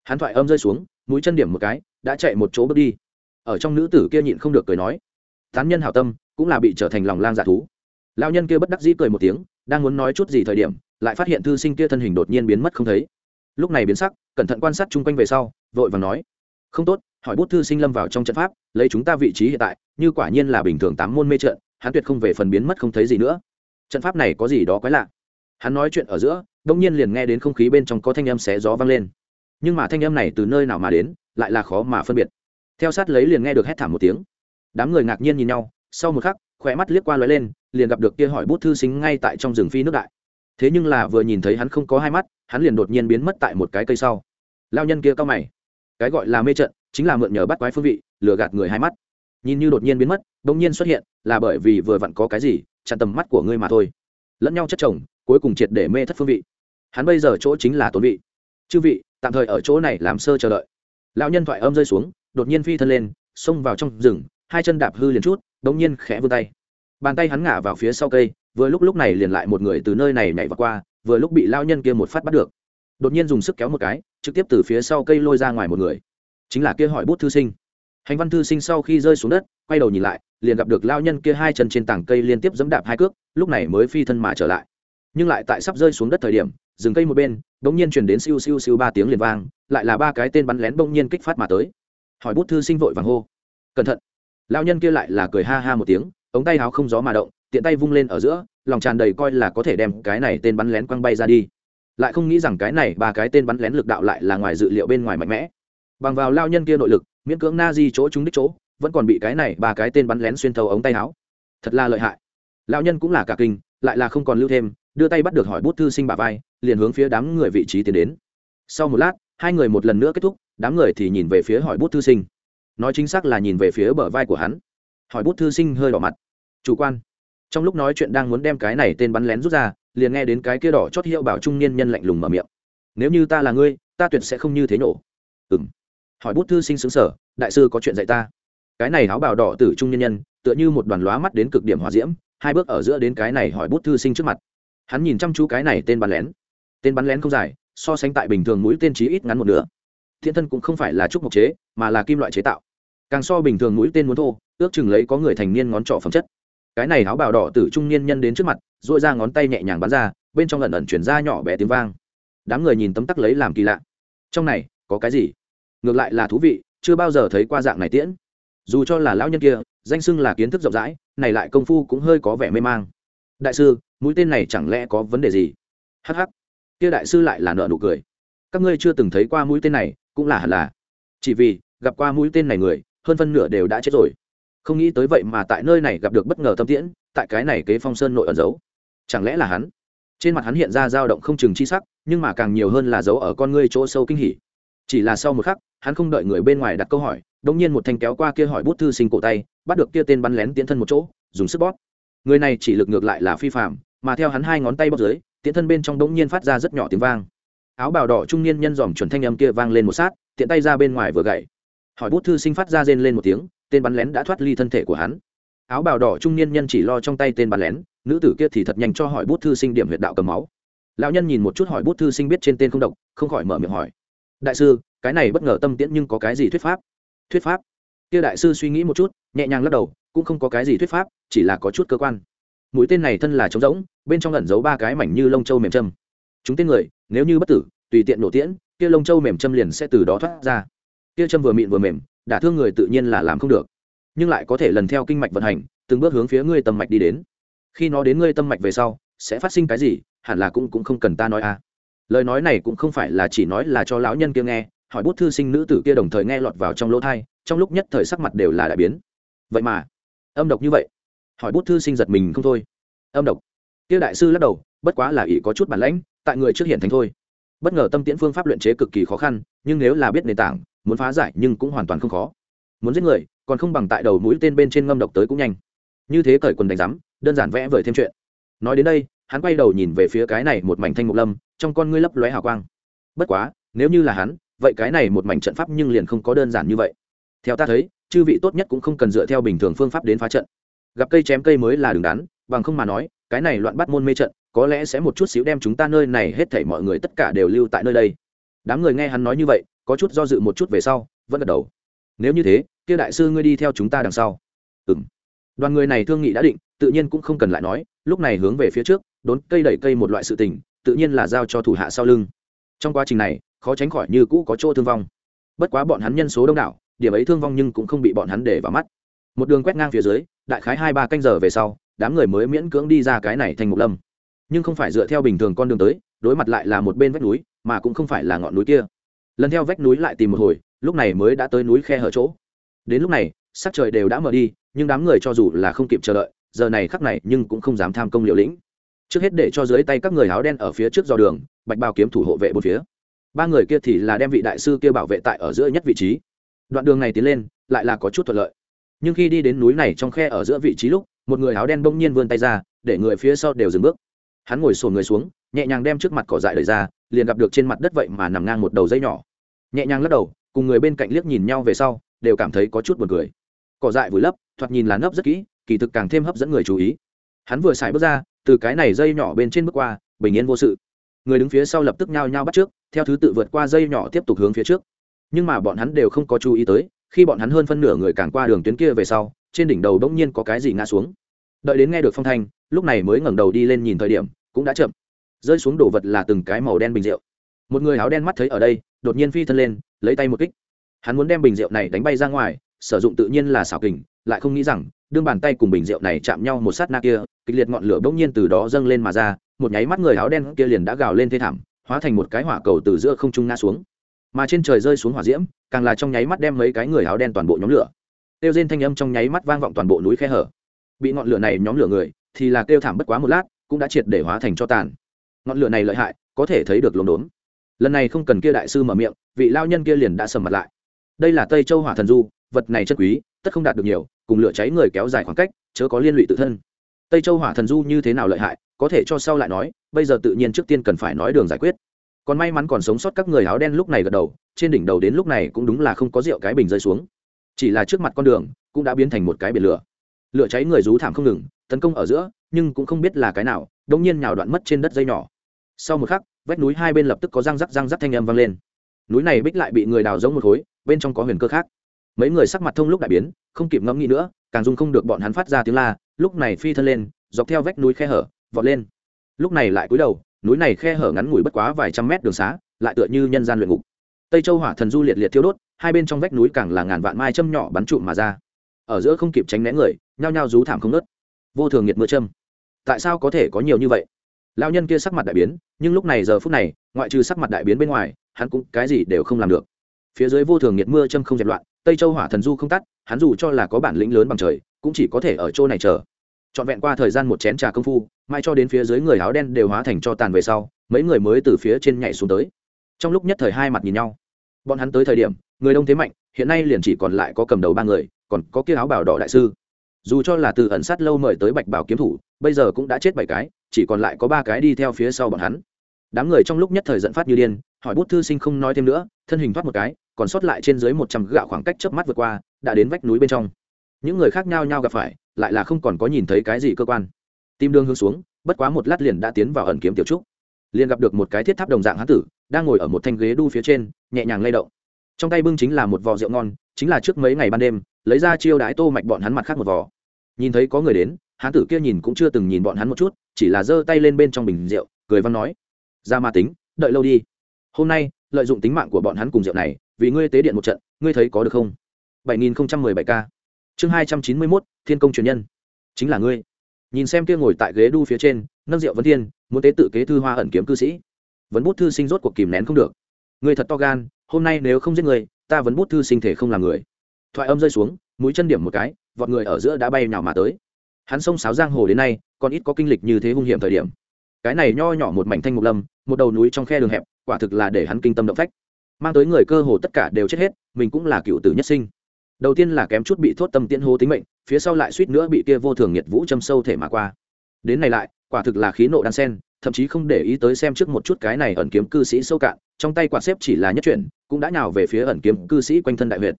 Hắn thoại âm rơi xuống mũi chân điểm một cái, đã chạy một chỗ bước đi. Ở trong nữ tử kia nhịn không được cười nói, tán nhân hảo tâm, cũng là bị trở thành lòng lang dạ thú. Lao nhân kia bất đắc dĩ cười một tiếng, đang muốn nói chút gì thời điểm, lại phát hiện thư sinh kia thân hình đột nhiên biến mất không thấy. Lúc này biến sắc, cẩn thận quan sát chung quanh về sau, vội và nói, không tốt, hỏi bút thư sinh lâm vào trong trận pháp, lấy chúng ta vị trí hiện tại, như quả nhiên là bình thường tám môn mê trận, hắn tuyệt không về phần biến mất không thấy gì nữa. Trận pháp này có gì đó quái lạ. Hắn nói chuyện ở giữa, đông nhiên liền nghe đến không khí bên trong có thanh âm xé gió vang lên nhưng mà thanh âm này từ nơi nào mà đến, lại là khó mà phân biệt. Theo sát lấy liền nghe được hét thảm một tiếng. Đám người ngạc nhiên nhìn nhau, sau một khắc khỏe mắt liếc qua lóe lên, liền gặp được kia hỏi bút thư sinh ngay tại trong rừng phi nước đại. Thế nhưng là vừa nhìn thấy hắn không có hai mắt, hắn liền đột nhiên biến mất tại một cái cây sau. Lao nhân kia cao mày. Cái gọi là mê trận, chính là mượn nhờ bắt quái phương vị, lừa gạt người hai mắt. Nhìn như đột nhiên biến mất đ ỗ n g nhiên xuất hiện, là bởi vì vừa vặn có cái gì, chặn tầm mắt của ngươi mà thôi. Lẫn nhau chất chồng, cuối cùng triệt để mê thất phương vị. Hắn bây giờ chỗ chính là tốn vị chư vị, tạm thời ở chỗ này làm sơ chờ đợi. Lão nhân thoại âm rơi xuống, đột nhiên phi thân lên, xông vào trong rừng, hai chân đạp hư liền chút đ nhiên khẽ vươn tay. Bàn tay hắn ngả vào phía sau cây, vừa lúc lúc này liền lại một người từ nơi này nhảy vào qua, vừa lúc bị lao nhân kia một phát bắt được. Đột nhiên dùng sức kéo một cái, trực tiếp từ phía sau cây lôi ra ngoài một người. Chính là kia hỏi bút thư sinh. Hành văn thư sinh sau khi rơi xuống đất, quay đầu nhìn lại, liền gặp được lao nhân kia hai chân trên tảng cây liên tiếp dẫm đạp hai cước, lúc này mới phi thân mà trở lại nhưng lại tại sắp rơi xuống đất thời điểm dừng cây một bên, bỗng nhiên truyền đến siêu siêu siêu ba tiếng liền vang, lại là ba cái tên bắn lén bỗng nhiên kích phát mà tới. Hỏi bút thư sinh vội vàng hô. Cẩn thận. Lao nhân kia lại là cười ha ha một tiếng, ống tay háo không gió mà động, tiện tay vung lên ở giữa, lòng tràn đầy coi là có thể đem cái này tên bắn lén quăng bay ra đi. Lại không nghĩ rằng cái này ba cái tên bắn lén lực đạo lại là ngoài dự liệu bên ngoài mạnh mẽ. Bằng vào lao nhân kia nội lực, miễn cưỡng na di chỗ chúng đích chỗ, vẫn còn bị cái này ba cái tên bắn lén xuyên thấu ống tay áo. Thật là lợi hại. Lao nhân cũng là cả kinh, lại là không còn lưu thêm đưa tay bắt được hỏi bút thư sinh bà vai, liền hướng phía đám người vị trí tiến đến. Sau một lát, hai người một lần nữa kết thúc, đám người thì nhìn về phía hỏi bút thư sinh. Nói chính xác là nhìn về phía bờ vai của hắn. Hỏi bút thư sinh hơi đỏ mặt. Chủ quan. Trong lúc nói chuyện đang muốn đem cái này tên bắn lén rút ra, liền nghe đến cái kia đỏ chót hiệu bảo trung niên nhân lạnh lùng mở miệng. Nếu như ta là ngươi, ta tuyệt sẽ không như thế nổ. Ừng hỏi bút thư sinh xứng sở đại sư có chuyện dạy ta. Cái này áo bào đỏ tử trung nhân nhân, tựa như một đoàn lóa mắt đến cực điểm hòa diễm, hai bước ở giữa đến cái này hỏi bút thư sinh trước mặt hắn nhìn chăm chú cái này tên bắn lén. Tên bắn lén không dài, so sánh tại bình thường mũi tên trí ít ngắn một nửa. Thiên thân cũng không phải là trúc mộc chế, mà là kim loại chế tạo. Càng so bình thường mũi tên muốn thô, ước chừng lấy có người thành niên ngón trỏ phẩm chất. Cái này áo bào đỏ tử trung niên nhân đến trước mặt dội ra ngón tay nhẹ nhàng bắn ra, bên trong lần ẩn chuyển ra nhỏ bé tiếng vang. Đám người nhìn tấm tắc lấy làm kỳ lạ. Trong này, có cái gì? Ngược lại là thú vị, chưa bao giờ thấy qua dạng này tiễn. Dù cho là lão nhân kia, danh xưng là kiến thức rộng rãi, này lại công phu cũng hơi có vẻ mê mang đại sư, mũi tên này chẳng lẽ có vấn đề gì? Hh kia đại sư lại là nợ nụ cười. Các ngươi chưa từng thấy qua mũi tên này, cũng là hẳn là. Chỉ vì, gặp qua mũi tên này người, hơn phân nửa đều đã chết rồi. Không nghĩ tới vậy mà tại nơi này gặp được bất ngờ tâm tiễn, tại cái này kế phong sơn nội ẩn giấu. Chẳng lẽ là hắn? Trên mặt hắn hiện ra dao động không chừng chi sắc, nhưng mà càng nhiều hơn là dấu ở con ngươi chỗ sâu kinh hỉ. Chỉ là sau một khắc, hắn không đợi người bên ngoài đặt câu hỏi đ ỗ n g nhiên một thanh kéo qua kia hỏi bút thư sinh cổ tay, bắt được kia tên bắn lén tiến thân một chỗ, dùng sức bóp người này chỉ lực ngược lại là phi phạm mà theo hắn hai ngón tay bóc dưới tiến thân bên trong đ n g nhiên phát ra rất nhỏ tiếng vang. Áo bào đỏ trung niên nhân dòm chuẩn thanh âm kia vang lên một sát, tiện tay ra bên ngoài vừa gậy. Hỏi bút thư sinh phát ra rên lên một tiếng, tên bắn lén đã thoát ly thân thể của hắn. Áo bào đỏ trung niên nhân chỉ lo trong tay tên bắn lén, nữ tử kia thì thật nhanh cho hỏi bút thư sinh điểm huyệt đạo cầm máu. Lão nhân nhìn một chút hỏi bút thư sinh biết trên tên không độc, không khỏi mở miệng hỏi. Đại sư, cái này bất ngờ tâm tiễn nhưng có cái gì thuyết pháp? Thuyết pháp? Kia đại sư suy nghĩ một chút, nhẹ nhàng lắc đầu cũng không có cái gì thuyết pháp, chỉ là có chút cơ quan. Mũi tên này thân là trống rỗng, bên trong ẩn giấu ba cái mảnh như lông châu mềm châm. Chúng tên người, nếu như bất tử, tùy tiện nổ tiễn, kia lông châu mềm châm liền sẽ từ đó thoát ra. Kia châm vừa mịn vừa mềm, đả thương người tự nhiên là làm không được. Nhưng lại có thể lần theo kinh mạch vận hành, từng bước hướng phía ngươi tâm mạch đi đến. Khi nó đến ngươi tâm mạch về sau, sẽ phát sinh cái gì, hẳn là cũng cũng không cần ta nói à. Lời nói này cũng không phải là chỉ nói là cho lão nhân kia nghe, hỏi bút thư sinh nữ tử kia đồng thời nghe lọt vào trong lỗ thai, trong lúc nhất thời sắc mặt đều là đại biến. Vậy mà âm độc như vậy. Hỏi bút thư sinh giật mình không thôi. Âm độc. Tiêu đại sư lắc đầu, bất quá là ỷ có chút bản lãnh, tại người trước hiện thành thôi. Bất ngờ tâm tiễn phương pháp luyện chế cực kỳ khó khăn, nhưng nếu là biết nền tảng, muốn phá giải nhưng cũng hoàn toàn không khó. Muốn giết người, còn không bằng tại đầu mũi tên bên trên ngâm độc tới cũng nhanh. Như thế cởi quần đánh rắm đơn giản vẽ vời thêm chuyện. Nói đến đây, hắn quay đầu nhìn về phía cái này một mảnh thanh mục lâm, trong con ngươi lấp lóe hào quang. Bất quá, nếu như là hắn, vậy cái này một mảnh trận pháp nhưng liền không có đơn giản như vậy. Theo ta thấy chư vị tốt nhất cũng không cần dựa theo bình thường phương pháp đến phá trận. Gặp cây chém cây mới là đứng đắn, bằng không mà nói, cái này loạn bắt môn mê trận, có lẽ sẽ một chút xíu đem chúng ta nơi này hết thảy mọi người tất cả đều lưu tại nơi đây. Đám người nghe hắn nói như vậy, có chút do dự một chút về sau, vẫn gật đầu. Nếu như thế, kia đại sư ngươi đi theo chúng ta đằng sau. Ừng đoàn người này thương nghị đã định, tự nhiên cũng không cần lại nói, lúc này hướng về phía trước, đốn cây đẩy cây một loại sự tình, tự nhiên là giao cho thủ hạ sau lưng. Trong quá trình này, khó tránh khỏi như cũ có chỗ thương vong. Bất quá bọn hắn nhân số đông đảo điểm ấy thương vong nhưng cũng không bị bọn hắn để vào mắt. Một đường quét ngang phía dưới, đại khái hai ba canh giờ về sau, đám người mới miễn cưỡng đi ra cái này thành mục lâm. Nhưng không phải dựa theo bình thường con đường tới, đối mặt lại là một bên vách núi, mà cũng không phải là ngọn núi kia. Lần theo vách núi lại tìm một hồi, lúc này mới đã tới núi khe hở chỗ. Đến lúc này, sắc trời đều đã mở đi, nhưng đám người cho dù là không kịp chờ đợi, giờ này khắc này nhưng cũng không dám tham công liều lĩnh. Trước hết để cho dưới tay các người áo đen ở phía trước dò đường, bạch bao kiếm thủ hộ vệ một phía. Ba người kia thì là đem vị đại sư kia bảo vệ tại ở giữa nhất vị trí đoạn đường này tiến lên, lại là có chút thuận lợi. Nhưng khi đi đến núi này trong khe ở giữa vị trí lúc, một người áo đen bỗng nhiên vươn tay ra, để người phía sau đều dừng bước. Hắn ngồi sồn người xuống, nhẹ nhàng đem trước mặt cỏ dại đời ra, liền gặp được trên mặt đất vậy mà nằm ngang một đầu dây nhỏ. Nhẹ nhàng lắc đầu, cùng người bên cạnh liếc nhìn nhau về sau, đều cảm thấy có chút buồn cười. Cỏ dại vùi lấp, thoạt nhìn là nấp rất kỹ, kỳ thực càng thêm hấp dẫn người chú ý. Hắn vừa xài bước ra, từ cái này dây nhỏ bên trên bước qua, bình yên vô sự. Người đứng phía sau lập tức nhao nhao bắt trước, theo thứ tự vượt qua dây nhỏ tiếp tục hướng phía trước nhưng mà bọn hắn đều không có chú ý tới, khi bọn hắn hơn phân nửa người càng qua đường tuyến kia về sau, trên đỉnh đầu bỗng nhiên có cái gì ngã xuống. Đợi đến nghe được phong thanh, lúc này mới ngẩng đầu đi lên nhìn thời điểm, cũng đã chậm. Rơi xuống đổ vật là từng cái màu đen bình rượu. Một người áo đen mắt thấy ở đây, đột nhiên phi thân lên, lấy tay một kích. Hắn muốn đem bình rượu này đánh bay ra ngoài, sử dụng tự nhiên là xảo kình, lại không nghĩ rằng, đương bàn tay cùng bình rượu này chạm nhau một sát na kia, kịch liệt ngọn lửa bỗng nhiên từ đó dâng lên mà ra, một nháy mắt người áo đen kia liền đã gào lên thê thảm, hóa thành một cái hỏa cầu từ giữa không trung ngã xuống mà trên trời rơi xuống hỏa diễm, càng là trong nháy mắt đem mấy cái người áo đen toàn bộ nhóm lửa. Tiêu rên thanh âm trong nháy mắt vang vọng toàn bộ núi khe hở. Bị ngọn lửa này nhóm lửa người, thì là kêu thảm bất quá một lát, cũng đã triệt để hóa thành cho tàn. Ngọn lửa này lợi hại, có thể thấy được lồn đốn. Lần này không cần kia đại sư mở miệng, vị lao nhân kia liền đã sầm mặt lại. Đây là tây châu hỏa thần du, vật này chất quý, tất không đạt được nhiều, cùng lửa cháy người kéo dài khoảng cách, chớ có liên lụy tự thân. Tây châu hỏa thần du như thế nào lợi hại, có thể cho sau lại nói, bây giờ tự nhiên trước tiên cần phải nói đường giải quyết còn may mắn còn sống sót các người áo đen lúc này gật đầu, trên đỉnh đầu đến lúc này cũng đúng là không có rượu cái bình rơi xuống. Chỉ là trước mặt con đường cũng đã biến thành một cái biển lửa. Lửa cháy người rú thảm không ngừng, tấn công ở giữa, nhưng cũng không biết là cái nào đông nhiên nhào đoạn mất trên đất dây nhỏ. Sau một khắc, vách núi hai bên lập tức có răng rắc răng rắc thanh âm vang lên. Núi này bích lại bị người đào giống một khối, bên trong có huyền cơ khác. Mấy người sắc mặt thông lúc đại biến, không kịp ngẫm nghĩ nữa, càng dung không được bọn hắn phát ra tiếng la, lúc này phi thân lên, dọc theo vách núi khe hở, vọt lên. Lúc này lại cúi đầu núi này khe hở ngắn ngủi bất quá vài trăm mét đường xá, lại tựa như nhân gian luyện ngục. Tây châu hỏa thần du liệt liệt thiêu đốt, hai bên trong vách núi càng là ngàn vạn mai châm nhỏ bắn trụm mà ra. Ở giữa không kịp tránh né người, nhao nhao rú thảm không nớt vô thường nhiệt mưa châm. Tại sao có thể có nhiều như vậy? Lao nhân kia sắc mặt đại biến, nhưng lúc này giờ phút này, ngoại trừ sắc mặt đại biến bên ngoài, hắn cũng cái gì đều không làm được. Phía dưới vô thường nhiệt mưa châm không dẹp loạn, tây châu hỏa thần du không tắt, hắn dù cho là có bản lĩnh lớn bằng trời, cũng chỉ có thể ở chỗ này chờ trọn vẹn qua thời gian một chén trà công phu mai cho đến phía dưới người áo đen đều hóa thành cho tàn về sau, mấy người mới từ phía trên nhảy xuống tới. Trong lúc nhất thời hai mặt nhìn nhau. Bọn hắn tới thời điểm, người đông thế mạnh, hiện nay liền chỉ còn lại có cầm đầu ba người, còn có kia áo bảo đỏ đại sư. Dù cho là từ ẩn sát lâu mời tới bạch bảo kiếm thủ, bây giờ cũng đã chết bảy cái, chỉ còn lại có ba cái đi theo phía sau bọn hắn. Đám người trong lúc nhất thời giận phát như điên, hỏi bút thư sinh không nói thêm nữa, thân hình thoát một cái, còn sót lại trên dưới một trăm gạo khoảng cách chớp mắt vượt qua, đã đến vách núi bên trong. Những người khác nhau nhau gặp phải lại là không còn có nhìn thấy cái gì cơ quan. Tim đương hướng xuống, bất quá một lát liền đã tiến vào ẩn kiếm tiểu trúc. Liền gặp được một cái thiết tháp đồng dạng hán tử, đang ngồi ở một thanh ghế đu phía trên, nhẹ nhàng lay động. Trong tay bưng chính là một vò rượu ngon, chính là trước mấy ngày ban đêm, lấy ra chiêu đái tô mạch bọn hắn mặt khác một vò. Nhìn thấy có người đến, hán tử kia nhìn cũng chưa từng nhìn bọn hắn một chút, chỉ là giơ tay lên bên trong bình rượu, cười văn nói, ra ma tính, đợi lâu đi. Hôm nay, lợi dụng tính mạng của bọn hắn cùng rượu này, vì ngươi tế điện một trận, ngươi thấy có được không? 7017 k chương 291, thiên công truyền nhân. Chính là ngươi. Nhìn xem kia ngồi tại ghế đu phía trên nâng rượu vấn thiên muốn tế tự kế thư hoa ẩn kiếm cư sĩ. Vấn bút thư sinh rốt cuộc kìm nén không được. Người thật to gan hôm nay nếu không giết người ta vấn bút thư sinh thể không làm người. Thoại âm rơi xuống mũi chân điểm một cái vọt người ở giữa đã bay nào mà tới. Hắn sông sáo giang hồ đến nay còn ít có kinh lịch như thế hung hiểm thời điểm. Cái này nho nhỏ một mảnh thanh mục lâm một đầu núi trong khe đường hẹp quả thực là để hắn kinh tâm động phách. Mang tới người cơ hồ tất cả đều chết hết mình cũng là cựu tử nhất sinh đầu tiên là kém chút bị thốt tâm tiễn hô tính mệnh, phía sau lại suýt nữa bị kia vô thường nhiệt vũ châm sâu thể mà qua. Đến này lại, quả thực là khí nộ đan sen, thậm chí không để ý tới xem trước một chút cái này ẩn kiếm cư sĩ sâu cạn, trong tay quạt xếp chỉ là nhất chuyển, cũng đã nhào về phía ẩn kiếm cư sĩ quanh thân đại huyệt.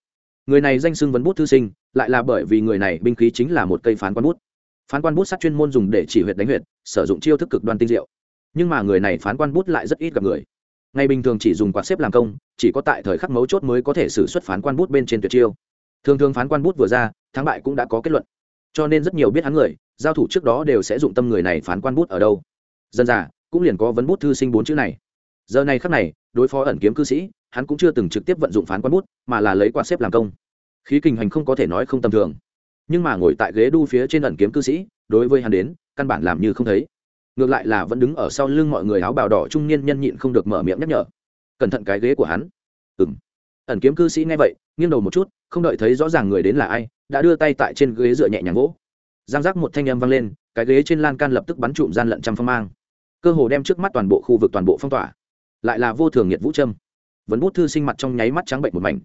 người này danh xưng vấn bút thư sinh, lại là bởi vì người này binh khí chính là một cây phán quan bút. Phán quan bút sát chuyên môn dùng để chỉ huyệt đánh huyệt, sử dụng chiêu thức cực đoan tinh diệu. Nhưng mà người này phán quan bút lại rất ít gặp người. Ngày bình thường chỉ dùng quạt xếp làm công, chỉ có tại thời khắc mấu chốt mới có thể xử xuất phán quan bút bên trên tuyệt chiêu thường thường phán quan bút vừa ra, thắng bại cũng đã có kết luận. Cho nên rất nhiều biết hắn người, giao thủ trước đó đều sẽ dụng tâm người này phán quan bút ở đâu. Dân già, cũng liền có vấn bút thư sinh bốn chữ này. Giờ này khắc này, đối phó ẩn kiếm cư sĩ, hắn cũng chưa từng trực tiếp vận dụng phán quan bút, mà là lấy quạt xếp làm công. Khí kình hành không có thể nói không tầm thường. Nhưng mà ngồi tại ghế đu phía trên ẩn kiếm cư sĩ, đối với hắn đến, căn bản làm như không thấy. Ngược lại là vẫn đứng ở sau lưng mọi người áo bào đỏ trung niên nhân nhịn không được mở miệng nhắc nhở. Cẩn thận cái ghế của hắn. Ừng ẩn kiếm cư sĩ nghe vậy nghiêng đầu một chút, không đợi thấy rõ ràng người đến là ai, đã đưa tay tại trên ghế dựa nhẹ nhàng gỗ giang giác một thanh âm vang lên, cái ghế trên lan can lập tức bắn trụm gian lận trăm phong mang. Cơ hồ đem trước mắt toàn bộ khu vực toàn bộ phong tỏa. Lại là vô thường nhiệt vũ trâm vấn bút thư sinh mặt trong nháy mắt trắng bệnh một mảnh.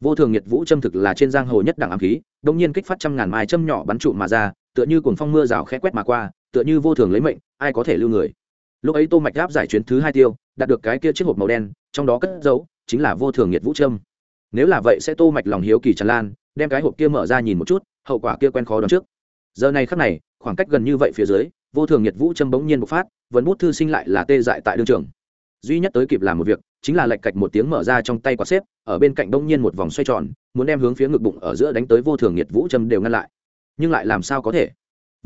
Vô thường nhiệt vũ trâm thực là trên giang hồ nhất đẳng ám khí, đông nhiên kích phát trăm ngàn mai châm nhỏ bắn trụm mà ra, tựa như cuồng phong mưa rào khẽ quét mà qua, tựa như vô thường lấy mệnh, ai có thể lưu người. Lúc ấy tô mạch áp giải chuyến thứ hai tiêu, đạt được cái kia chiếc hộp màu đen, trong đó cất giấu, chính là vô thường nhiệt vũ trâm nếu là vậy sẽ tô mạch lòng hiếu kỳ tràn lan, đem cái hộp kia mở ra nhìn một chút, hậu quả kia quen khó đoán trước. Giờ này khắc này, khoảng cách gần như vậy phía dưới, vô thường nhiệt vũ châm bỗng nhiên bộc phát, vẫn bút thư sinh lại là tê dại tại đương trường. Duy nhất tới kịp làm một việc, chính là lệch cạch một tiếng mở ra trong tay quạt xếp, ở bên cạnh bỗng nhiên một vòng xoay tròn, muốn đem hướng phía ngực bụng ở giữa đánh tới vô thường nhiệt vũ châm đều ngăn lại. Nhưng lại làm sao có thể?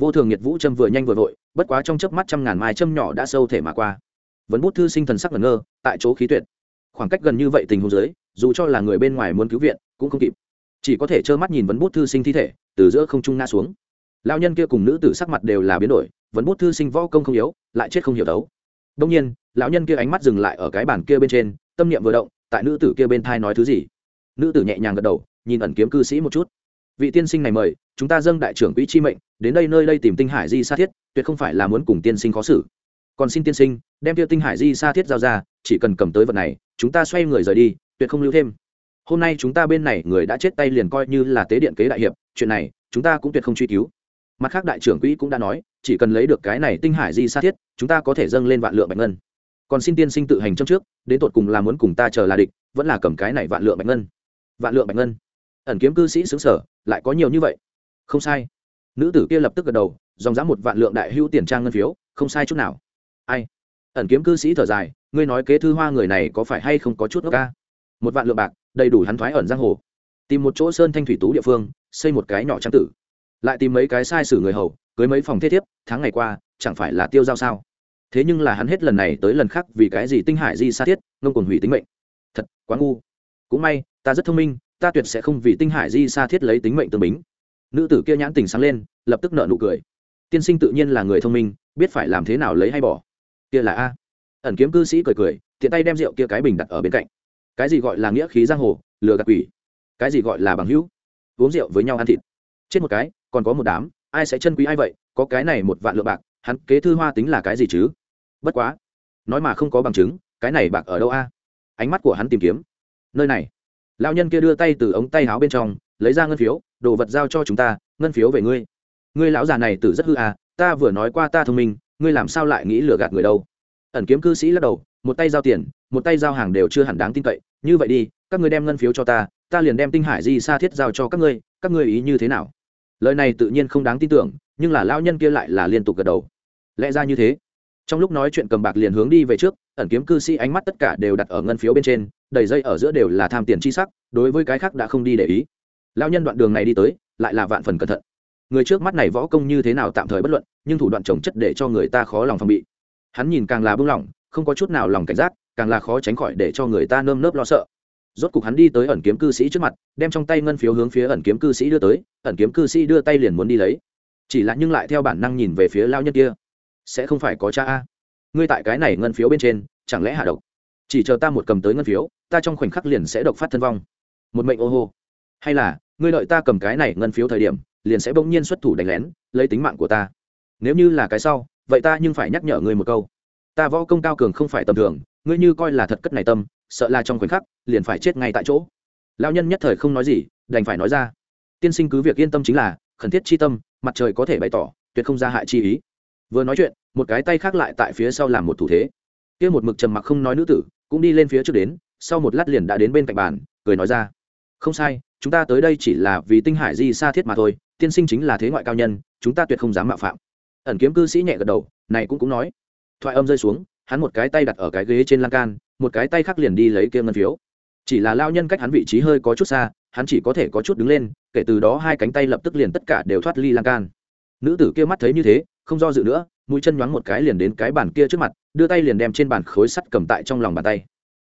Vô thường nhiệt vũ châm vừa nhanh vừa vội, bất quá trong chớp mắt trăm ngàn mai châm nhỏ đã sâu thể mà qua. Vẫn bút thư sinh thần sắc ngẩn ngơ, tại chỗ khí tuyệt. Khoảng cách gần như vậy tình huống dưới dù cho là người bên ngoài muốn cứu viện, cũng không kịp. Chỉ có thể trơ mắt nhìn vấn bút thư sinh thi thể, từ giữa không trung ngã xuống. Lao nhân kia cùng nữ tử sắc mặt đều là biến đổi, vấn bút thư sinh võ công không yếu, lại chết không hiểu đấu. Đông nhiên, lão nhân kia ánh mắt dừng lại ở cái bàn kia bên trên, tâm niệm vừa động, tại nữ tử kia bên thai nói thứ gì? Nữ tử nhẹ nhàng gật đầu, nhìn ẩn kiếm cư sĩ một chút. Vị tiên sinh này mời, chúng ta dâng đại trưởng quỹ chi mệnh, đến đây nơi đây tìm tinh hải di sa thiết, tuyệt không phải là muốn cùng tiên sinh khó xử. Còn xin tiên sinh, đem kia tinh hải di sa thiết giao ra, chỉ cần cầm tới vật này, chúng ta xoay người rời đi tuyệt không lưu thêm. Hôm nay chúng ta bên này người đã chết tay liền coi như là tế điện kế đại hiệp, chuyện này, chúng ta cũng tuyệt không truy cứu. Mặt khác đại trưởng quỹ cũng đã nói, chỉ cần lấy được cái này tinh hải di sát thiết, chúng ta có thể dâng lên vạn lượng bạch ngân. Còn xin tiên sinh tự hành trong trước, đến tột cùng là muốn cùng ta chờ là địch, vẫn là cầm cái này vạn lượng bạch ngân. Vạn lượng bạch ngân. Ẩn kiếm cư sĩ xứng sở, lại có nhiều như vậy. Không sai. Nữ tử kia lập tức gật đầu, dòng dã một vạn lượng đại hưu tiền trang ngân phiếu, không sai chút nào. Ai? Ẩn kiếm cư sĩ thở dài, ngươi nói kế thư hoa người này có phải hay không có chút ngốc ca? Một vạn lượng bạc, đầy đủ hắn thoái ẩn giang hồ. Tìm một chỗ sơn thanh thủy tú địa phương, xây một cái nhỏ trang tử. Lại tìm mấy cái sai sử người hầu, cưới mấy phòng thế thiếp, tháng ngày qua, chẳng phải là tiêu giao sao? Thế nhưng là hắn hết lần này tới lần khác vì cái gì tinh hải di sa thiết, ngông còn hủy tính mệnh? Thật, quá ngu. Cũng may, ta rất thông minh, ta tuyệt sẽ không vì tinh hải di sa thiết lấy tính mệnh tương bính. Nữ tử kia nhãn tình sáng lên, lập tức nợ nụ cười. Tiên sinh tự nhiên là người thông minh, biết phải làm thế nào lấy hay bỏ. Kia là a. Ẩn kiếm cư sĩ cười cười, tiện tay đem rượu kia cái bình đặt ở bên cạnh cái gì gọi là nghĩa khí giang hồ, lừa gạt quỷ. Cái gì gọi là bằng hữu. Uống rượu với nhau ăn thịt. Chết một cái, còn có một đám, ai sẽ chân quý ai vậy? Có cái này một vạn lượng bạc, hắn kế thư hoa tính là cái gì chứ? Bất quá, nói mà không có bằng chứng, cái này bạc ở đâu a? Ánh mắt của hắn tìm kiếm. Nơi này. Lão nhân kia đưa tay từ ống tay áo bên trong, lấy ra ngân phiếu, đồ vật giao cho chúng ta, ngân phiếu về ngươi. Ngươi lão già này tử rất hư à ta vừa nói qua ta thông minh, ngươi làm sao lại nghĩ lừa gạt người đâu? Ẩn kiếm cư sĩ lắc đầu một tay giao tiền, một tay giao hàng đều chưa hẳn đáng tin cậy. Như vậy đi, các ngươi đem ngân phiếu cho ta ta liền đem tinh hải di sa thiết giao cho các ngươi các ngươi ý như thế nào? Lời này tự nhiên không đáng tin tưởng, nhưng là lao nhân kia lại là liên tục gật đầu. Lẽ ra như thế. Trong lúc nói chuyện cầm bạc liền hướng đi về trước, ẩn kiếm cư sĩ ánh mắt tất cả đều đặt ở ngân phiếu bên trên, đầy dây ở giữa đều là tham tiền chi sắc, đối với cái khác đã không đi để ý. Lao nhân đoạn đường này đi tới, lại là vạn phần cẩn thận. Người trước mắt này võ công như thế nào tạm thời bất luận, nhưng thủ đoạn trồng chất để cho người ta khó lòng phòng bị. Hắn nhìn càng là bưng lỏng không có chút nào lòng cảnh giác, càng là khó tránh khỏi để cho người ta nơm nớp lo sợ. Rốt cục hắn đi tới ẩn kiếm cư sĩ trước mặt, đem trong tay ngân phiếu hướng phía ẩn kiếm cư sĩ đưa tới, ẩn kiếm cư sĩ đưa tay liền muốn đi lấy. Chỉ là nhưng lại theo bản năng nhìn về phía lao nhân kia. Sẽ không phải có cha a. Ngươi tại cái này ngân phiếu bên trên, chẳng lẽ hạ độc? Chỉ chờ ta một cầm tới ngân phiếu, ta trong khoảnh khắc liền sẽ độc phát thân vong. Một mệnh ô hô. Hay là, ngươi đợi ta cầm cái này ngân phiếu thời điểm, liền sẽ bỗng nhiên xuất thủ đánh lén, lấy tính mạng của ta. Nếu như là cái sau, vậy ta nhưng phải nhắc nhở ngươi một câu ta võ công cao cường không phải tầm thường, ngươi như coi là thật cất này tâm, sợ là trong khoảnh khắc, liền phải chết ngay tại chỗ. Lao nhân nhất thời không nói gì, đành phải nói ra. Tiên sinh cứ việc yên tâm chính là, khẩn thiết chi tâm, mặt trời có thể bày tỏ, tuyệt không ra hại chi ý. Vừa nói chuyện, một cái tay khác lại tại phía sau làm một thủ thế. Kia một mực trầm mặc không nói nữ tử, cũng đi lên phía trước đến, sau một lát liền đã đến bên cạnh bàn, cười nói ra. Không sai, chúng ta tới đây chỉ là vì tinh hải di xa thiết mà thôi, tiên sinh chính là thế ngoại cao nhân, chúng ta tuyệt không dám mạo phạm. Ẩn kiếm cư sĩ nhẹ gật đầu, này cũng cũng nói thoại âm rơi xuống, hắn một cái tay đặt ở cái ghế trên lan can, một cái tay khác liền đi lấy kia ngân phiếu. Chỉ là lao nhân cách hắn vị trí hơi có chút xa, hắn chỉ có thể có chút đứng lên, kể từ đó hai cánh tay lập tức liền tất cả đều thoát ly lan can. Nữ tử kia mắt thấy như thế, không do dự nữa, mũi chân nhoáng một cái liền đến cái bàn kia trước mặt, đưa tay liền đem trên bàn khối sắt cầm tại trong lòng bàn tay.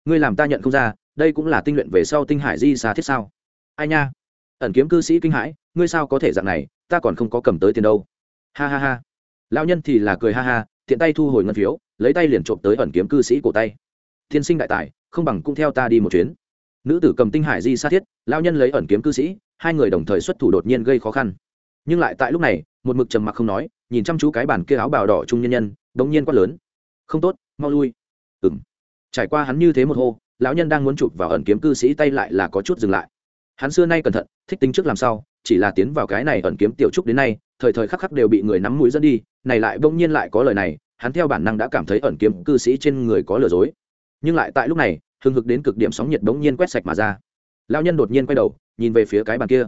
Ngươi làm ta nhận không ra, đây cũng là tinh luyện về sau tinh hải di xa thiết sao? Ai nha, ẩn kiếm cư sĩ kinh hãi, ngươi sao có thể dạng này, ta còn không có cầm tới tiền đâu. Ha ha ha. Lão nhân thì là cười ha ha tiện tay thu hồi ngân phiếu, lấy tay liền trộm tới ẩn kiếm cư sĩ cổ tay. Thiên sinh đại tài, không bằng cũng theo ta đi một chuyến. Nữ tử cầm tinh hải di sát thiết, lao nhân lấy ẩn kiếm cư sĩ, hai người đồng thời xuất thủ đột nhiên gây khó khăn. Nhưng lại tại lúc này, một mực trầm mặc không nói, nhìn chăm chú cái bản kia áo bào đỏ trung nhân nhân đ nhiên quát lớn. Không tốt, mau lui. Ừng trải qua hắn như thế một hô, lão nhân đang muốn chụp vào ẩn kiếm cư sĩ tay lại là có chút dừng lại. Hắn xưa nay cẩn thận, thích tính trước làm sao, chỉ là tiến vào cái này ẩn kiếm tiểu trúc đến nay, thời thời khắc khắc đều bị người nắm mũi dẫn đi, này lại bỗng nhiên lại có lời này hắn theo bản năng đã cảm thấy ẩn kiếm cư sĩ trên người có lừa dối. Nhưng lại tại lúc này, hừng hực đến cực điểm sóng nhiệt bỗng nhiên quét sạch mà ra. Lao nhân đột nhiên quay đầu, nhìn về phía cái bàn kia.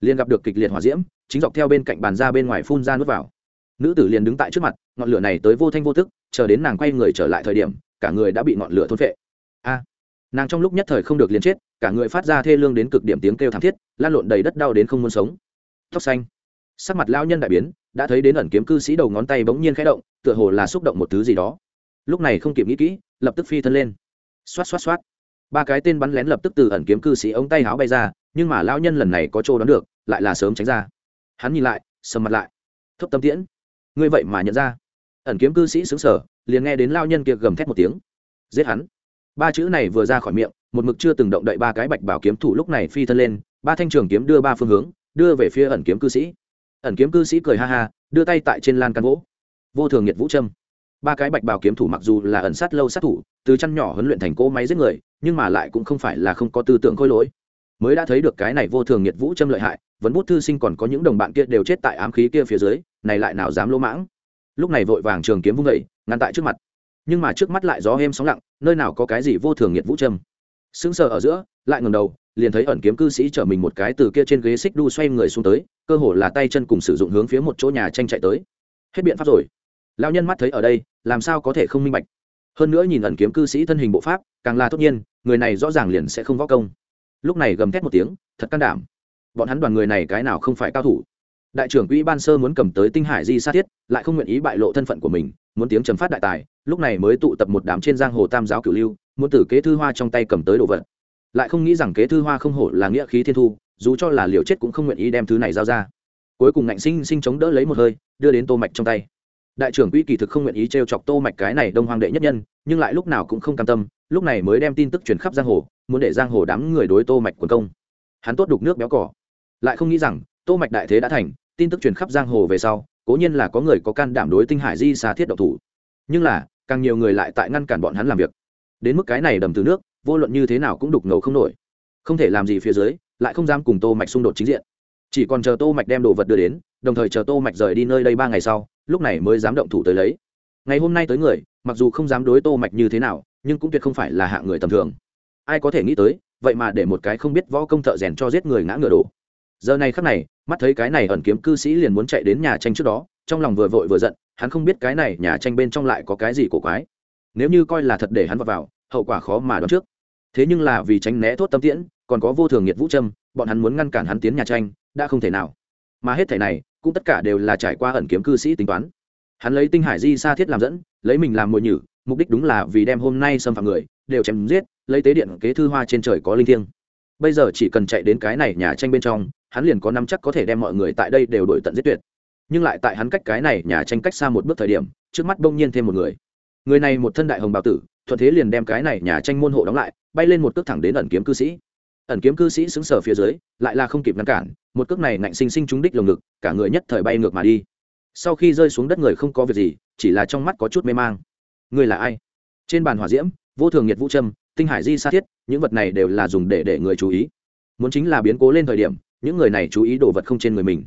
Liền gặp được kịch liệt hỏa diễm, chính dọc theo bên cạnh bàn ra bên ngoài phun ra nuốt vào. Nữ tử liền đứng tại trước mặt, ngọn lửa này tới vô thanh vô tức, chờ đến nàng quay người trở lại thời điểm, cả người đã bị ngọn lửa thôn phệ. A! Nàng trong lúc nhất thời không được liền chết, cả người phát ra thê lương đến cực điểm tiếng kêu thảm thiết, lan lộn đầy đất đau đến không muốn sống. Tóc xanh. Sắc mặt lao nhân đại biến đã thấy đến ẩn kiếm cư sĩ đầu ngón tay bỗng nhiên khẽ động, tựa hồ là xúc động một thứ gì đó. Lúc này không kịp nghĩ kỹ, lập tức phi thân lên. Xoát xoát xoát. Ba cái tên bắn lén lập tức từ ẩn kiếm cư sĩ ống tay áo bay ra, nhưng mà lão nhân lần này có chỗ đoán được, lại là sớm tránh ra. Hắn nhìn lại, sầm mặt lại. Thấp tâm tiễn, ngươi vậy mà nhận ra. Ẩn kiếm cư sĩ xứng sở liền nghe đến lao nhân kia gầm thét một tiếng. Giết hắn. Ba chữ này vừa ra khỏi miệng, một mực chưa từng động đậy ba cái bạch bảo kiếm thủ lúc này phi thân lên, ba thanh trường kiếm đưa ba phương hướng, đưa về phía ẩn kiếm cư sĩ ẩn kiếm cư sĩ cười ha ha, đưa tay tại trên lan căn gỗ. Vô thường nhiệt vũ trâm ba cái bạch bào kiếm thủ mặc dù là ẩn sát lâu sát thủ, từ chăn nhỏ huấn luyện thành cỗ máy giết người, nhưng mà lại cũng không phải là không có tư tưởng khôi lỗi. Mới đã thấy được cái này vô thường nhiệt vũ châm lợi hại vẫn bút thư sinh còn có những đồng bạn kia đều chết tại ám khí kia phía dưới, này lại nào dám lỗ mãng. Lúc này vội vàng trường kiếm vung vẩy ngăn tại trước mặt. Nhưng mà trước mắt lại gió êm sóng lặng, nơi nào có cái gì vô thường nhiệt vũ châm. Sững sờ ở giữa, lại ngầm đầu liền thấy ẩn kiếm cư sĩ chở mình một cái từ kia trên ghế xích đu xoay người xuống tới, cơ hồ là tay chân cùng sử dụng hướng phía một chỗ nhà tranh chạy tới. Hết biện pháp rồi. Lao nhân mắt thấy ở đây, làm sao có thể không minh bạch? Hơn nữa nhìn ẩn kiếm cư sĩ thân hình bộ pháp, càng là tốt nhiên, người này rõ ràng liền sẽ không võ công. Lúc này gầm thét một tiếng, thật can đảm. Bọn hắn đoàn người này cái nào không phải cao thủ? Đại trưởng quỹ ban sơ muốn cầm tới tinh hải di sát thiết, lại không nguyện ý bại lộ thân phận của mình, muốn tiếng trầm phát đại tài, lúc này mới tụ tập một đám trên giang hồ tam giáo cửu lưu, muốn tử kế thư hoa trong tay cầm tới đồ vật lại không nghĩ rằng kế thư hoa không hổ là nghĩa khí thiên thu, dù cho là liều chết cũng không nguyện ý đem thứ này giao ra. Cuối cùng ngạnh sinh sinh chống đỡ lấy một hơi, đưa đến tô mạch trong tay. Đại trưởng quỹ kỳ thực không nguyện ý trêu chọc tô mạch cái này đông hoàng đệ nhất nhân, nhưng lại lúc nào cũng không cam tâm, lúc này mới đem tin tức truyền khắp giang hồ, muốn để giang hồ đám người đối tô mạch quần công. Hắn tốt đục nước béo cỏ. Lại không nghĩ rằng, tô mạch đại thế đã thành, tin tức truyền khắp giang hồ về sau, cố nhiên là có người có can đảm đối tinh hải di xa thiết độc thủ. Nhưng là, càng nhiều người lại tại ngăn cản bọn hắn làm việc. Đến mức cái này đầm từ nước vô luận như thế nào cũng đục ngầu không nổi. Không thể làm gì phía dưới lại không dám cùng tô mạch xung đột chính diện. Chỉ còn chờ tô mạch đem đồ vật đưa đến đồng thời chờ tô mạch rời đi nơi đây ba ngày sau lúc này mới dám động thủ tới lấy. Ngày hôm nay tới người mặc dù không dám đối tô mạch như thế nào nhưng cũng tuyệt không phải là hạng người tầm thường. Ai có thể nghĩ tới vậy mà để một cái không biết võ công thợ rèn cho giết người ngã ngựa đổ. Giờ này khắc này mắt thấy cái này ẩn kiếm cư sĩ liền muốn chạy đến nhà tranh trước đó trong lòng vừa vội vừa giận hắn không biết cái này nhà tranh bên trong lại có cái gì cổ quái. Nếu như coi là thật để hắn vào, vào hậu quả khó mà đoán trước thế nhưng là vì tránh né thốt tâm tiễn, còn có vô thường nhiệt vũ trâm bọn hắn muốn ngăn cản hắn tiến nhà tranh, đã không thể nào. Mà hết thể này, cũng tất cả đều là trải qua ẩn kiếm cư sĩ tính toán. Hắn lấy tinh hải di sa thiết làm dẫn, lấy mình làm mồi nhử, mục đích đúng là vì đem hôm nay xâm phạm người, đều chém giết, lấy tế điện kế thư hoa trên trời có linh thiêng. Bây giờ chỉ cần chạy đến cái này nhà tranh bên trong, hắn liền có năm chắc có thể đem mọi người tại đây đều đổi tận giết tuyệt. Nhưng lại tại hắn cách cái này nhà tranh cách xa một bước thời điểm, trước mắt bỗng nhiên thêm một người. Người này một thân đại hồng bào tử, thuận thế liền đem cái này nhà tranh môn hộ đóng lại bay lên một cước thẳng đến ẩn kiếm cư sĩ. Ẩn kiếm cư sĩ xứng sở phía dưới, lại là không kịp ngăn cản, một cước này ngạnh sinh sinh trúng đích lồng ngực, cả người nhất thời bay ngược mà đi. Sau khi rơi xuống đất người không có việc gì, chỉ là trong mắt có chút mê mang. Người là ai? Trên bàn hỏa diễm, vô thường nhiệt vũ trâm, tinh hải di sa thiết, những vật này đều là dùng để để người chú ý. Muốn chính là biến cố lên thời điểm, những người này chú ý đồ vật không trên người mình.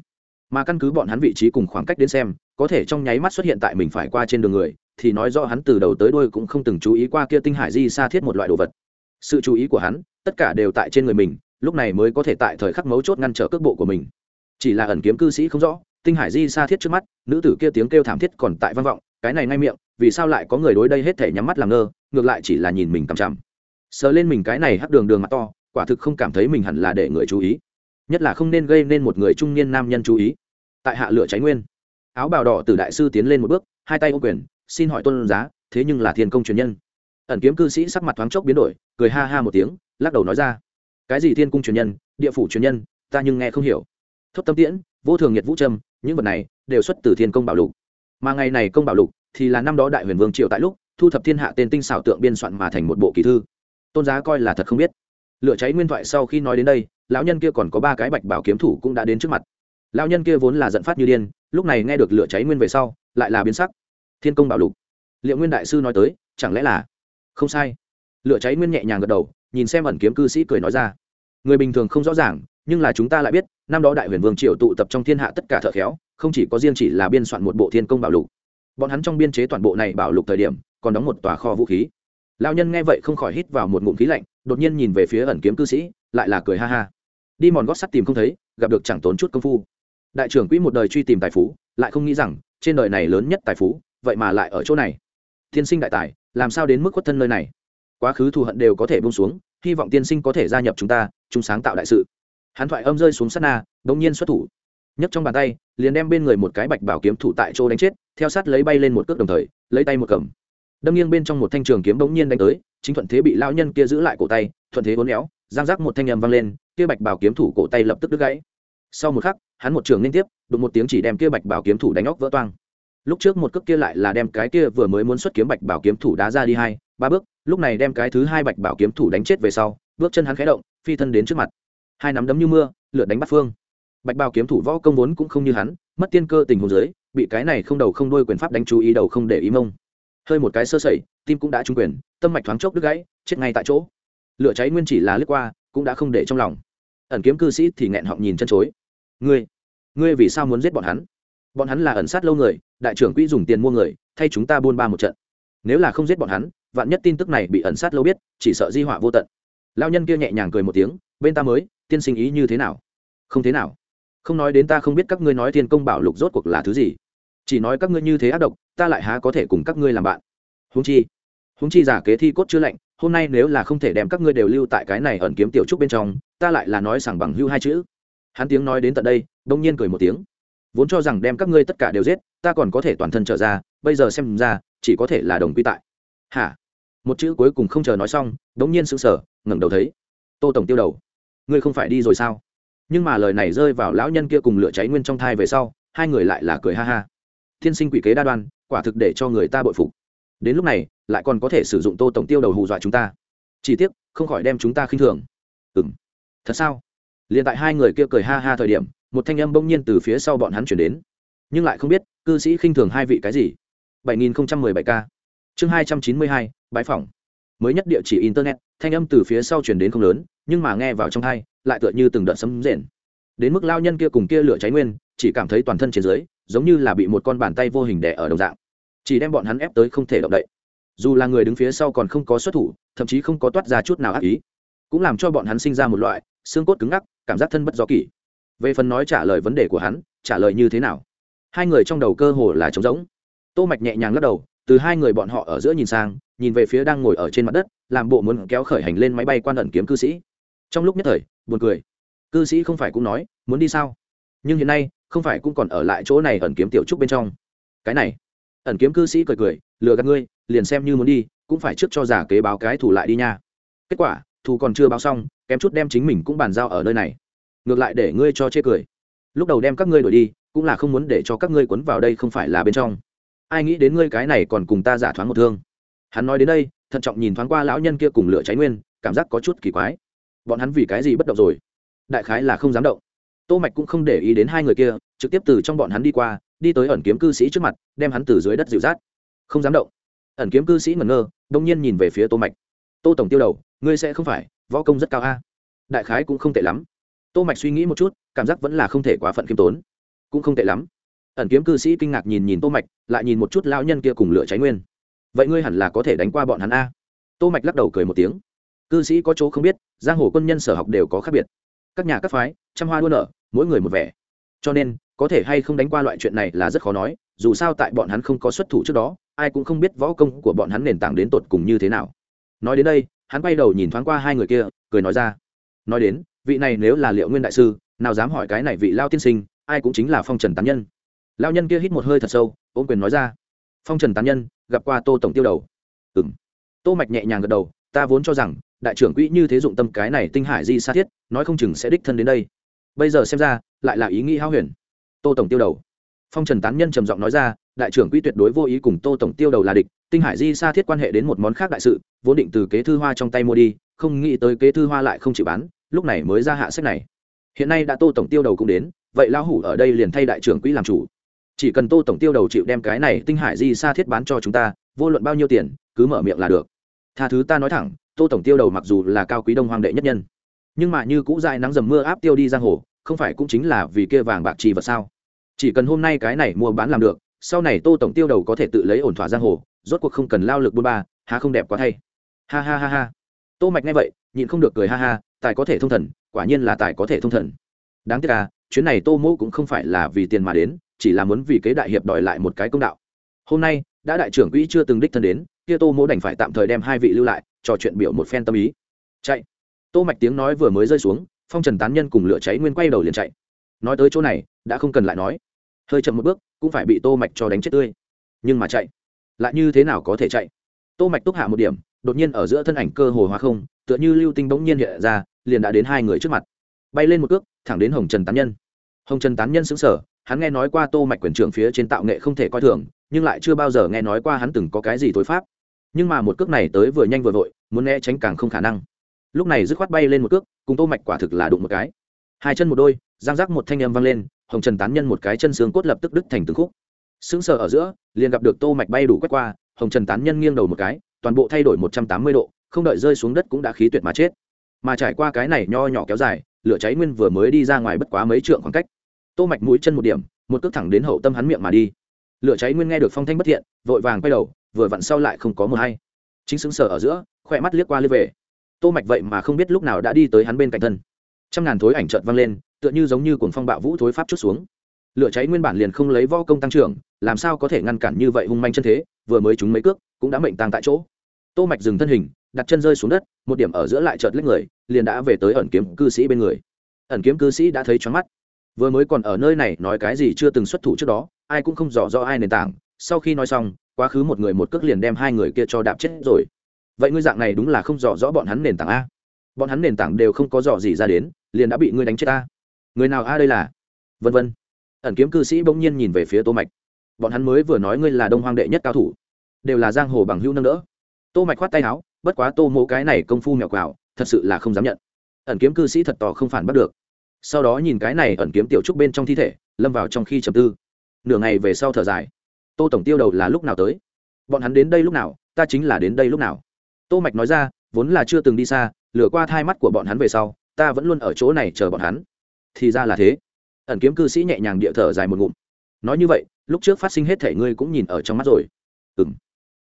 Mà căn cứ bọn hắn vị trí cùng khoảng cách đến xem, có thể trong nháy mắt xuất hiện tại mình phải qua trên đường người, thì nói rõ hắn từ đầu tới đuôi cũng không từng chú ý qua kia tinh hải di sa thiết một loại đồ vật sự chú ý của hắn, tất cả đều tại trên người mình, lúc này mới có thể tại thời khắc mấu chốt ngăn trở cước bộ của mình. Chỉ là ẩn kiếm cư sĩ không rõ, tinh hải di xa thiết trước mắt, nữ tử kia tiếng kêu thảm thiết còn tại vang vọng, cái này ngay miệng, vì sao lại có người đối đây hết thể nhắm mắt làm ngơ, ngược lại chỉ là nhìn mình cằm chằm. Sờ lên mình cái này hắc đường đường mặt to, quả thực không cảm thấy mình hẳn là để người chú ý. Nhất là không nên gây nên một người trung niên nam nhân chú ý. Tại hạ lửa cháy nguyên, áo bào đỏ từ đại sư tiến lên một bước, hai tay ô quyền, xin hỏi tôn giá, thế nhưng là thiên công truyền nhân ẩn kiếm cư sĩ sắc mặt thoáng chốc biến đổi, cười ha ha một tiếng, lắc đầu nói ra. Cái gì thiên cung truyền nhân, địa phủ truyền nhân, ta nhưng nghe không hiểu. Thốt tâm tiễn, vô thường nhiệt vũ trâm, những vật này đều xuất từ thiên công bảo lục. Mà ngày này công bảo lục thì là năm đó đại huyền vương triệu tại lúc, thu thập thiên hạ tên tinh xảo tượng biên soạn mà thành một bộ kỳ thư. Tôn giá coi là thật không biết. Lửa cháy nguyên thoại sau khi nói đến đây, lão nhân kia còn có ba cái bạch bảo kiếm thủ cũng đã đến trước mặt. Lão nhân kia vốn là giận phát như điên, lúc này nghe được lửa cháy nguyên về sau, lại là biến sắc. Thiên công bảo lục. Liệu nguyên đại sư nói tới, chẳng lẽ là không sai. Lửa cháy nguyên nhẹ nhàng gật đầu, nhìn xem ẩn kiếm cư sĩ cười nói ra. Người bình thường không rõ ràng, nhưng là chúng ta lại biết, năm đó đại huyền vương triều tụ tập trong thiên hạ tất cả thợ khéo, không chỉ có riêng chỉ là biên soạn một bộ thiên công bảo lục. Bọn hắn trong biên chế toàn bộ này bảo lục thời điểm, còn đóng một tòa kho vũ khí. Lao nhân nghe vậy không khỏi hít vào một ngụm khí lạnh, đột nhiên nhìn về phía ẩn kiếm cư sĩ, lại là cười ha ha. Đi mòn gót sắt tìm không thấy, gặp được chẳng tốn chút công phu. Đại trưởng quỹ một đời truy tìm tài phú, lại không nghĩ rằng, trên đời này lớn nhất tài phú, vậy mà lại ở chỗ này tiên sinh đại tài, làm sao đến mức khuất thân nơi này? Quá khứ thù hận đều có thể bông xuống, hy vọng tiên sinh có thể gia nhập chúng ta chúng sáng tạo đại sự. Hắn thoại âm rơi xuống sát na đ ỗ n g nhiên xuất thủ. Nhấc trong bàn tay, liền đem bên người một cái bạch bảo kiếm thủ tại chỗ đánh chết, theo sát lấy bay lên một cước đồng thời, lấy tay một cầm. Đâm nghiêng bên trong một thanh trường kiếm bỗng nhiên đánh tới, chính thuận thế bị lao nhân kia giữ lại cổ tay, thuận thế uốn éo, giang rác một thanh nhầm văng lên, kia bạch bảo kiếm thủ cổ tay lập tức đứt gãy. Sau một khắc, hắn một trường liên tiếp, đụng một tiếng chỉ đem kia bạch bảo kiếm thủ đánh óc vỡ toang lúc trước một cước kia lại là đem cái kia vừa mới muốn xuất kiếm bạch bảo kiếm thủ đá ra đi hai, ba bước, lúc này đem cái thứ hai bạch bảo kiếm thủ đánh chết về sau, bước chân hắn khẽ động, phi thân đến trước mặt. Hai nắm đấm như mưa lượt đánh bắt phương. Bạch bảo kiếm thủ võ công vốn cũng không như hắn, mất tiên cơ tình hồ dưới, bị cái này không đầu không đuôi quyền pháp đánh chú ý đầu không để ý mông. Hơi một cái sơ sẩy, tim cũng đã trúng quyền, tâm mạch thoáng chốc đứt gãy, chết ngay tại chỗ. Lửa cháy nguyên chỉ là lướt qua, cũng đã không để trong lòng. Ẩn kiếm cư sĩ thì nghẹn họng nhìn chân chối. Ngươi ngươi vì sao muốn giết bọn hắn? Bọn hắn là ẩn sát lâu người, đại trưởng quỹ dùng tiền mua người, thay chúng ta buôn ba một trận. Nếu là không giết bọn hắn, vạn nhất tin tức này bị ẩn sát lâu biết, chỉ sợ di họa vô tận. Lao nhân kia nhẹ nhàng cười một tiếng, bên ta mới, tiên sinh ý như thế nào? Không thế nào. Không nói đến ta không biết các ngươi nói thiên công bảo lục rốt cuộc là thứ gì. Chỉ nói các ngươi như thế ác độc, ta lại há có thể cùng các ngươi làm bạn. Húng chi húng chi giả kế thi cốt chưa lạnh, hôm nay nếu là không thể đem các ngươi đều lưu tại cái này ẩn kiếm tiểu trúc bên trong, ta lại là nói sảng bằng hưu hai chữ. Hắn tiếng nói đến tận đây đông nhiên cười một tiếng vốn cho rằng đem các ngươi tất cả đều giết, ta còn có thể toàn thân trở ra, bây giờ xem ra, chỉ có thể là đồng quy tại. Hả? Một chữ cuối cùng không chờ nói xong, đống nhiên sững sờ, ngẩng đầu thấy, tô tổng tiêu đầu. Ngươi không phải đi rồi sao? Nhưng mà lời này rơi vào lão nhân kia cùng lửa cháy nguyên trong thai về sau, hai người lại là cười ha ha. Thiên sinh quỷ kế đa đoan, quả thực để cho người ta bội phục. Đến lúc này, lại còn có thể sử dụng tô tổng tiêu đầu hù dọa chúng ta. Chỉ tiếc, không khỏi đem chúng ta khinh thường. Ừ m thật sao? Liền tại hai người kia cười ha ha thời điểm một thanh âm bỗng nhiên từ phía sau bọn hắn chuyển đến. Nhưng lại không biết cư sĩ khinh thường hai vị cái gì? 7017 k chương 292, bái phỏng. Mới nhất địa chỉ internet thanh âm từ phía sau chuyển đến không lớn nhưng mà nghe vào trong thai lại tựa như từng đợt sấm rền. Đến mức lao nhân kia cùng kia lửa cháy nguyên chỉ cảm thấy toàn thân trên dưới giống như là bị một con bàn tay vô hình đè ở đồng dạng. Chỉ đem bọn hắn ép tới không thể động đậy. Dù là người đứng phía sau còn không có xuất thủ thậm chí không có toát ra chút nào ác ý cũng làm cho bọn hắn sinh ra một loại xương cốt cứng ngắc cảm giác thân bất do kỷ về phần nói trả lời vấn đề của hắn, trả lời như thế nào? Hai người trong đầu cơ hồ là trống rỗng. Tô mạch nhẹ nhàng lắc đầu, từ hai người bọn họ ở giữa nhìn sang, nhìn về phía đang ngồi ở trên mặt đất, làm bộ muốn kéo khởi hành lên máy bay quan ẩn kiếm cư sĩ. Trong lúc nhất thời, buồn cười. Cư sĩ không phải cũng nói, muốn đi sao? Nhưng hiện nay, không phải cũng còn ở lại chỗ này ẩn kiếm tiểu trúc bên trong. Cái này. Ẩn kiếm cư sĩ cười cười, lừa gạt ngươi, liền xem như muốn đi, cũng phải trước cho giả kế báo cái thủ lại đi nha. Kết quả, thù còn chưa báo xong, kém chút đem chính mình cũng bàn giao ở nơi này ngược lại để ngươi cho chê cười. Lúc đầu đem các ngươi đổi đi, cũng là không muốn để cho các ngươi quấn vào đây không phải là bên trong. Ai nghĩ đến ngươi cái này còn cùng ta giả thoáng một thương. Hắn nói đến đây, thận trọng nhìn thoáng qua lão nhân kia cùng lửa cháy nguyên, cảm giác có chút kỳ quái. Bọn hắn vì cái gì bất động rồi? Đại khái là không dám động. Tô mạch cũng không để ý đến hai người kia, trực tiếp từ trong bọn hắn đi qua, đi tới ẩn kiếm cư sĩ trước mặt, đem hắn từ dưới đất dịu rát không dám động. Ẩn kiếm cư sĩ ngẩn ngơ, đông nhiên nhìn về phía tô mạch. Tô tổng tiêu đầu, ngươi sẽ không phải, võ công rất cao a. Đại khái cũng không tệ lắm tô mạch suy nghĩ một chút, cảm giác vẫn là không thể quá phận kiêm tốn. Cũng không tệ lắm. Ẩn kiếm cư sĩ kinh ngạc nhìn nhìn tô mạch, lại nhìn một chút lão nhân kia cùng lửa cháy nguyên. Vậy ngươi hẳn là có thể đánh qua bọn hắn a? Tô mạch lắc đầu cười một tiếng. Cư sĩ có chỗ không biết, giang hồ quân nhân sở học đều có khác biệt. Các nhà các phái, trăm hoa đua nở, mỗi người một vẻ. Cho nên, có thể hay không đánh qua loại chuyện này là rất khó nói, dù sao tại bọn hắn không có xuất thủ trước đó, ai cũng không biết võ công của bọn hắn nền tảng đến tột cùng như thế nào. Nói đến đây, hắn quay đầu nhìn thoáng qua hai người kia, cười nói ra. Nói đến vị này nếu là liệu nguyên đại sư, nào dám hỏi cái này vị lao tiên sinh, ai cũng chính là phong trần tán nhân. Lao nhân kia hít một hơi thật sâu, ôm quyền nói ra. Phong trần tán nhân, gặp qua tô tổng tiêu đầu. Ừ m tô mạch nhẹ nhàng gật đầu, ta vốn cho rằng, đại trưởng quỹ như thế dụng tâm cái này tinh hải di xa thiết, nói không chừng sẽ đích thân đến đây. Bây giờ xem ra, lại là ý nghĩ hao huyền. Tô tổng tiêu đầu. Phong trần tán nhân trầm giọng nói ra, đại trưởng quỹ tuyệt đối vô ý cùng tô tổng tiêu đầu là địch, tinh hải di xa thiết quan hệ đến một món khác đại sự, vốn định từ kế thư hoa trong tay mua đi, không nghĩ tới kế thư hoa lại không chịu bán lúc này mới ra hạ sách này. Hiện nay đã tô tổng tiêu đầu cũng đến, vậy lão hủ ở đây liền thay đại trưởng quỹ làm chủ. Chỉ cần tô tổng tiêu đầu chịu đem cái này tinh hải di sa thiết bán cho chúng ta, vô luận bao nhiêu tiền, cứ mở miệng là được. Tha thứ ta nói thẳng, tô tổng tiêu đầu mặc dù là cao quý đông hoàng đệ nhất nhân, nhưng mà như cũ dại nắng dầm mưa áp tiêu đi giang hồ, không phải cũng chính là vì kia vàng bạc trì vật sao? Chỉ cần hôm nay cái này mua bán làm được, sau này tô tổng tiêu đầu có thể tự lấy ổn thỏa giang hồ, rốt cuộc không cần lao lực bôn ba, há không đẹp quá thay. Ha ha ha ha. Tô mạch nghe vậy, nhịn không được cười ha ha tài có thể thông thần, quả nhiên là tài có thể thông thần. Đáng tiếc là chuyến này tô mỗ cũng không phải là vì tiền mà đến, chỉ là muốn vì kế đại hiệp đòi lại một cái công đạo. Hôm nay, đã đại trưởng quỹ chưa từng đích thân đến, kia tô mỗ đành phải tạm thời đem hai vị lưu lại, trò chuyện biểu một phen tâm ý. Chạy. Tô mạch tiếng nói vừa mới rơi xuống, phong trần tán nhân cùng lửa cháy nguyên quay đầu liền chạy. Nói tới chỗ này, đã không cần lại nói. Hơi chậm một bước, cũng phải bị tô mạch cho đánh chết tươi. Nhưng mà chạy. Lại như thế nào có thể chạy? Tô mạch túc hạ một điểm, đột nhiên ở giữa thân ảnh cơ hồ hóa không, tựa như lưu tinh bỗng nhiên hiện ra liền đã đến hai người trước mặt. Bay lên một cước, thẳng đến hồng trần tán nhân. Hồng trần tán nhân xứng sở hắn nghe nói qua tô mạch quyền trưởng phía trên tạo nghệ không thể coi thường, nhưng lại chưa bao giờ nghe nói qua hắn từng có cái gì tối pháp. Nhưng mà một cước này tới vừa nhanh vừa vội, muốn né tránh càng không khả năng. Lúc này dứt khoát bay lên một cước, cùng tô mạch quả thực là đụng một cái. Hai chân một đôi, giang giác một thanh âm vang lên, hồng trần tán nhân một cái chân xương cốt lập tức đứt thành từng khúc. Sững sờ ở giữa, liền gặp được tô mạch bay đủ quét qua, hồng trần tán nhân nghiêng đầu một cái, toàn bộ thay đổi một trăm tám mươi độ, không đợi rơi xuống đất cũng đã khí tuyệt mà chết mà trải qua cái này nho nhỏ kéo dài, lửa cháy nguyên vừa mới đi ra ngoài bất quá mấy trượng khoảng cách. Tô mạch mũi chân một điểm, một cước thẳng đến hậu tâm hắn miệng mà đi. Lửa cháy nguyên nghe được phong thanh bất thiện, vội vàng quay đầu, vừa vặn sau lại không có mưa hay chính xứng sở ở giữa, khỏe mắt liếc qua liếc về tô mạch vậy mà không biết lúc nào đã đi tới hắn bên cạnh thân. Trăm ngàn thối ảnh chợt vang lên, tựa như giống như cuồng phong bạo vũ thối pháp chút xuống. Lửa cháy nguyên bản liền không lấy võ công tăng trưởng, làm sao có thể ngăn cản như vậy hung manh chân thế, vừa mới trúng mấy cước, cũng đã mệnh tàng tại chỗ. Tô mạch dừng thân hình đặt chân rơi xuống đất, một điểm ở giữa lại chợt lách người, liền đã về tới ẩn kiếm cư sĩ bên người. Ẩn kiếm cư sĩ đã thấy choáng mắt. Vừa mới còn ở nơi này nói cái gì chưa từng xuất thủ trước đó, ai cũng không rõ rõ ai nền tảng. Sau khi nói xong, quá khứ một người một cước liền đem hai người kia cho đạp chết rồi. Vậy ngươi dạng này đúng là không rõ rõ bọn hắn nền tảng a. Bọn hắn nền tảng đều không có rõ gì ra đến, liền đã bị ngươi đánh chết ta. Người nào a đây là? Vân vân. Ẩn kiếm cư sĩ bỗng nhiên nhìn về phía tô mạch. Bọn hắn mới vừa nói ngươi là đông hoang đệ nhất cao thủ, đều là giang hồ bằng hữu nâng đỡ. Tô mạch khoát tay áo bất quá tô mỗ cái này công phu mèo quào, thật sự là không dám nhận. Ẩn kiếm cư sĩ thật tỏ không phản bắt được. Sau đó nhìn cái này ẩn kiếm tiểu trúc bên trong thi thể, lâm vào trong khi trầm tư. Nửa ngày về sau thở dài. Tô tổng tiêu đầu là lúc nào tới? Bọn hắn đến đây lúc nào, ta chính là đến đây lúc nào? Tô mạch nói ra, vốn là chưa từng đi xa, lừa qua thai mắt của bọn hắn về sau, ta vẫn luôn ở chỗ này chờ bọn hắn. Thì ra là thế. Ẩn kiếm cư sĩ nhẹ nhàng địa thở dài một ngụm. Nói như vậy, lúc trước phát sinh hết thể ngươi cũng nhìn ở trong mắt rồi. Ừm.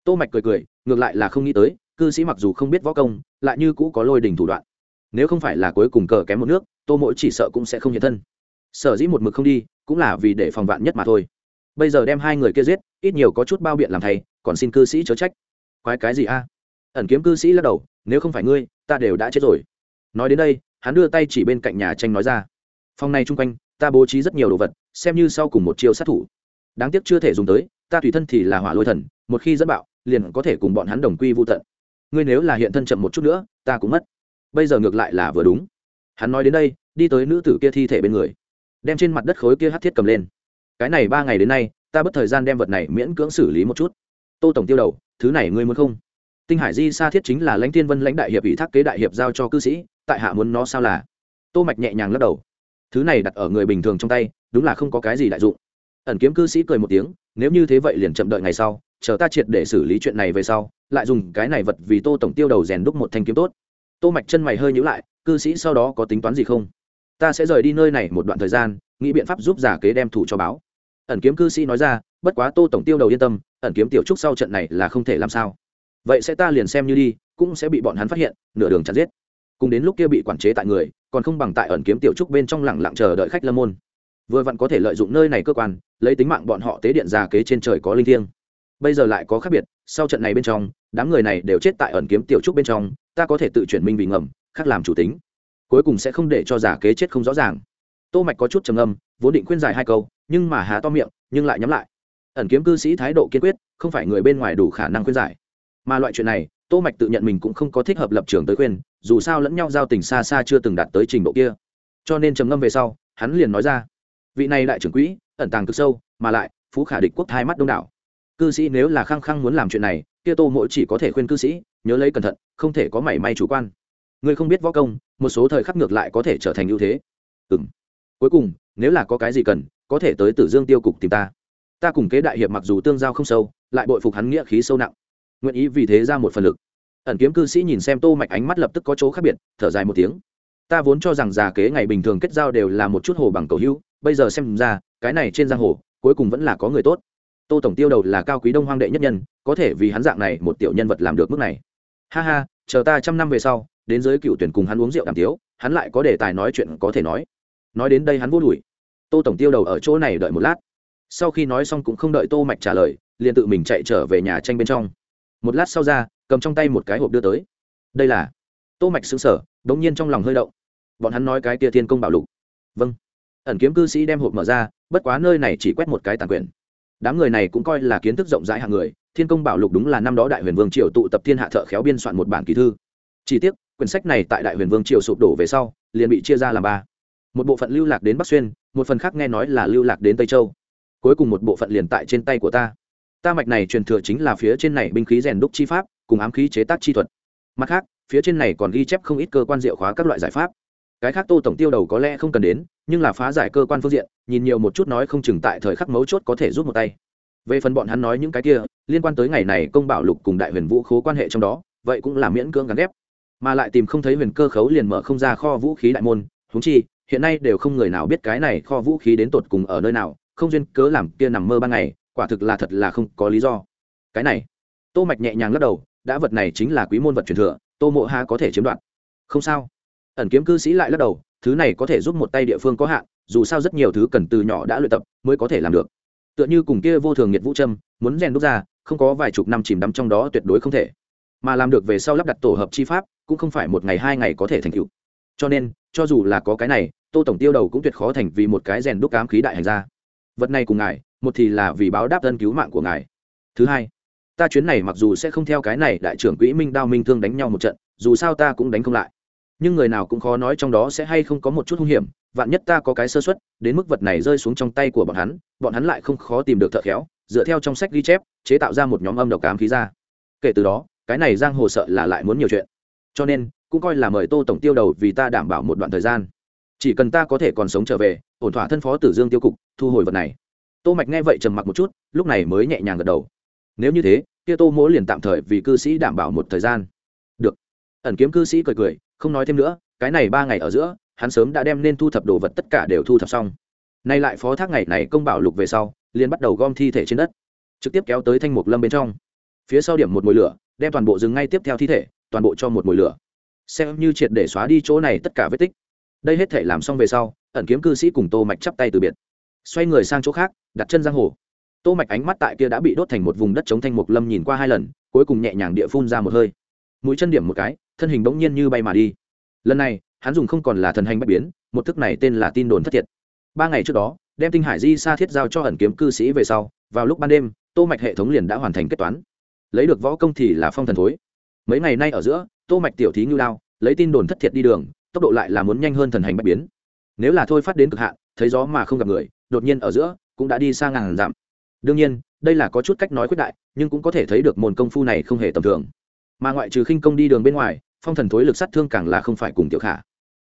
Tô mạch cười cười, ngược lại là không nghĩ tới cư sĩ mặc dù không biết võ công, lại như cũ có lôi đình thủ đoạn. Nếu không phải là cuối cùng cờ kém một nước, tô mỗi chỉ sợ cũng sẽ không hiện thân. Sở dĩ một mực không đi, cũng là vì để phòng vạn nhất mà thôi. Bây giờ đem hai người kia giết, ít nhiều có chút bao biện làm thầy còn xin cư sĩ chớ trách. Quái cái gì a? Ẩn kiếm cư sĩ lắc đầu, nếu không phải ngươi, ta đều đã chết rồi. Nói đến đây, hắn đưa tay chỉ bên cạnh nhà tranh nói ra. Phòng này chung quanh, ta bố trí rất nhiều đồ vật, xem như sau cùng một chiêu sát thủ. Đáng tiếc chưa thể dùng tới, ta tùy thân thì là hỏa lôi thần, một khi dẫn bạo, liền có thể cùng bọn hắn đồng quy vô tận ngươi nếu là hiện thân chậm một chút nữa, ta cũng mất. Bây giờ ngược lại là vừa đúng. Hắn nói đến đây, đi tới nữ tử kia thi thể bên người, đem trên mặt đất khối kia hát thiết cầm lên. Cái này ba ngày đến nay, ta bất thời gian đem vật này miễn cưỡng xử lý một chút. Tô tổng tiêu đầu, thứ này ngươi muốn không? Tinh hải di sa thiết chính là lãnh thiên vân lãnh đại hiệp ủy thác kế đại hiệp giao cho cư sĩ, tại hạ muốn nó sao là? Tô mạch nhẹ nhàng lắc đầu. Thứ này đặt ở người bình thường trong tay, đúng là không có cái gì đại dụng. Ẩn kiếm cư sĩ cười một tiếng, nếu như thế vậy liền chậm đợi ngày sau chờ ta triệt để xử lý chuyện này về sau, lại dùng cái này vật vì tô tổng tiêu đầu rèn đúc một thanh kiếm tốt. Tô mạch chân mày hơi nhíu lại, cư sĩ sau đó có tính toán gì không? Ta sẽ rời đi nơi này một đoạn thời gian, nghĩ biện pháp giúp giả kế đem thủ cho báo. Ẩn kiếm cư sĩ nói ra, bất quá tô tổng tiêu đầu yên tâm, ẩn kiếm tiểu trúc sau trận này là không thể làm sao. Vậy sẽ ta liền xem như đi, cũng sẽ bị bọn hắn phát hiện, nửa đường chặn giết. Cùng đến lúc kia bị quản chế tại người, còn không bằng tại ẩn kiếm tiểu trúc bên trong lẳng lặng chờ đợi khách lâm môn. Vừa vặn có thể lợi dụng nơi này cơ quan, lấy tính mạng bọn họ tế điện già kế trên trời có linh thiêng bây giờ lại có khác biệt, sau trận này bên trong, đám người này đều chết tại ẩn kiếm tiểu trúc bên trong, ta có thể tự chuyển minh vì ngầm, khác làm chủ tính. Cuối cùng sẽ không để cho giả kế chết không rõ ràng. Tô mạch có chút trầm âm vốn định khuyên giải hai câu, nhưng mà há to miệng, nhưng lại nhắm lại. Ẩn kiếm cư sĩ thái độ kiên quyết, không phải người bên ngoài đủ khả năng khuyên giải. Mà loại chuyện này, tô mạch tự nhận mình cũng không có thích hợp lập trường tới khuyên, dù sao lẫn nhau giao tình xa xa chưa từng đạt tới trình độ kia. Cho nên trầm ngâm về sau, hắn liền nói ra, vị này đại trưởng quỹ, ẩn tàng cực sâu, mà lại, phú khả địch quốc hai mắt đông đảo cư sĩ nếu là khăng khăng muốn làm chuyện này, kia tô mỗi chỉ có thể khuyên cư sĩ, nhớ lấy cẩn thận, không thể có mảy may chủ quan. Ngươi không biết võ công, một số thời khắc ngược lại có thể trở thành ưu thế. Ừ m cuối cùng, nếu là có cái gì cần, có thể tới tử dương tiêu cục tìm ta. Ta cùng kế đại hiệp mặc dù tương giao không sâu, lại bội phục hắn nghĩa khí sâu nặng. Nguyện ý vì thế ra một phần lực. Ẩn kiếm cư sĩ nhìn xem tô mạch ánh mắt lập tức có chỗ khác biệt, thở dài một tiếng. Ta vốn cho rằng già kế ngày bình thường kết giao đều là một chút hồ bằng cầu hữu, bây giờ xem ra, cái này trên giang hồ, cuối cùng vẫn là có người tốt tô tổng tiêu đầu là cao quý đông hoang đệ nhất nhân, có thể vì hắn dạng này một tiểu nhân vật làm được mức này. Ha ha, chờ ta trăm năm về sau, đến giới cựu tuyển cùng hắn uống rượu đàm tiếu, hắn lại có đề tài nói chuyện có thể nói. Nói đến đây hắn vô đùi. Tô tổng tiêu đầu ở chỗ này đợi một lát. Sau khi nói xong cũng không đợi tô mạch trả lời, liền tự mình chạy trở về nhà tranh bên trong. Một lát sau ra, cầm trong tay một cái hộp đưa tới. Đây là. Tô mạch sững sờ, đống nhiên trong lòng hơi động. Bọn hắn nói cái kia thiên công bảo lục. Vâng. Ẩn kiếm cư sĩ đem hộp mở ra, bất quá nơi này chỉ quét một cái tàn quyền đám người này cũng coi là kiến thức rộng rãi hạng người, thiên công bảo lục đúng là năm đó đại huyền vương triều tụ tập thiên hạ thợ khéo biên soạn một bản kỳ thư. Chỉ tiếc, quyển sách này tại đại huyền vương triều sụp đổ về sau, liền bị chia ra làm ba. Một bộ phận lưu lạc đến bắc xuyên, một phần khác nghe nói là lưu lạc đến tây châu. Cuối cùng một bộ phận liền tại trên tay của ta. Ta mạch này truyền thừa chính là phía trên này binh khí rèn đúc chi pháp, cùng ám khí chế tác chi thuật. Mặt khác, phía trên này còn ghi chép không ít cơ quan diệu khóa các loại giải pháp. Cái khác tô tổng tiêu đầu có lẽ không cần đến, nhưng là phá giải cơ quan phương diện nhìn nhiều một chút nói không chừng tại thời khắc mấu chốt có thể rút một tay. Về phần bọn hắn nói những cái kia, liên quan tới ngày này công bảo lục cùng đại huyền vũ khố quan hệ trong đó, vậy cũng là miễn cưỡng gắn ghép. Mà lại tìm không thấy huyền cơ khấu liền mở không ra kho vũ khí đại môn húng chi, hiện nay đều không người nào biết cái này kho vũ khí đến tột cùng ở nơi nào, không duyên cớ làm kia nằm mơ ban ngày, quả thực là thật là không có lý do. Cái này, tô mạch nhẹ nhàng lắc đầu, đã vật này chính là quý môn vật truyền thừa, tô mộ ha có thể chiếm đoạt. Không sao. Ẩn kiếm cư sĩ lại lắc đầu, thứ này có thể giúp một tay địa phương có hạn dù sao rất nhiều thứ cần từ nhỏ đã luyện tập mới có thể làm được. Tựa như cùng kia vô thường nhiệt vũ trâm muốn rèn đúc ra, không có vài chục năm chìm đắm trong đó tuyệt đối không thể. Mà làm được về sau lắp đặt tổ hợp chi pháp, cũng không phải một ngày hai ngày có thể thành tựu. Cho nên, cho dù là có cái này, tô tổng tiêu đầu cũng tuyệt khó thành vì một cái rèn đúc cám khí đại hành ra vật này cùng ngài, một thì là vì báo đáp ân cứu mạng của ngài. Thứ hai, ta chuyến này mặc dù sẽ không theo cái này đại trưởng quỹ minh đao minh thương đánh nhau một trận, dù sao ta cũng đánh không lại. Nhưng người nào cũng khó nói trong đó sẽ hay không có một chút hung hiểm vạn nhất ta có cái sơ xuất đến mức vật này rơi xuống trong tay của bọn hắn bọn hắn lại không khó tìm được thợ khéo, dựa theo trong sách ghi chép, chế tạo ra một nhóm âm độc cám khí ra. Kể từ đó, cái này giang hồ sợ là lại muốn nhiều chuyện. Cho nên, cũng coi là mời tô tổng tiêu đầu vì ta đảm bảo một đoạn thời gian. Chỉ cần ta có thể còn sống trở về, ổn thỏa thân phó tử dương tiêu cục, thu hồi vật này. Tô mạch nghe vậy trầm mặc một chút, lúc này mới nhẹ nhàng gật đầu. Nếu như thế, kia tô mỗ liền tạm thời vì cư sĩ đảm bảo một thời gian. Được. Ẩn kiếm cư sĩ cười cười, không nói thêm nữa, cái này ba ngày ở giữa hắn sớm đã đem nên thu thập đồ vật tất cả đều thu thập xong. Nay lại phó thác ngày này công bảo lục về sau, liền bắt đầu gom thi thể trên đất, trực tiếp kéo tới thanh mục lâm bên trong. Phía sau điểm một mồi lửa, đem toàn bộ rừng ngay tiếp theo thi thể, toàn bộ cho một mồi lửa. Xem như triệt để xóa đi chỗ này tất cả vết tích. Đây hết thể làm xong về sau, ẩn kiếm cư sĩ cùng tô mạch chắp tay từ biệt. Xoay người sang chỗ khác, đặt chân giang hồ. Tô mạch ánh mắt tại kia đã bị đốt thành một vùng đất chống thanh mục lâm nhìn qua hai lần, cuối cùng nhẹ nhàng địa phun ra một hơi. Mũi chân điểm một cái, thân hình bỗng nhiên như bay mà đi. Lần này hắn dùng không còn là thần hành bất biến, một thức này tên là tin đồn thất thiệt. Ba ngày trước đó, đem tinh hải di sa thiết giao cho ẩn kiếm cư sĩ về sau, vào lúc ban đêm, tô mạch hệ thống liền đã hoàn thành kết toán. Lấy được võ công thì là phong thần thối. Mấy ngày nay ở giữa, tô mạch tiểu thí như đao, lấy tin đồn thất thiệt đi đường, tốc độ lại là muốn nhanh hơn thần hành bất biến. Nếu là thôi phát đến cực hạn, thấy gió mà không gặp người, đột nhiên ở giữa, cũng đã đi xa ngàn dặm. Đương nhiên, đây là có chút cách nói quyết đại, nhưng cũng có thể thấy được môn công phu này không hề tầm thường. Mà ngoại trừ khinh công đi đường bên ngoài, phong thần thối lực sát thương càng là không phải cùng tiểu khả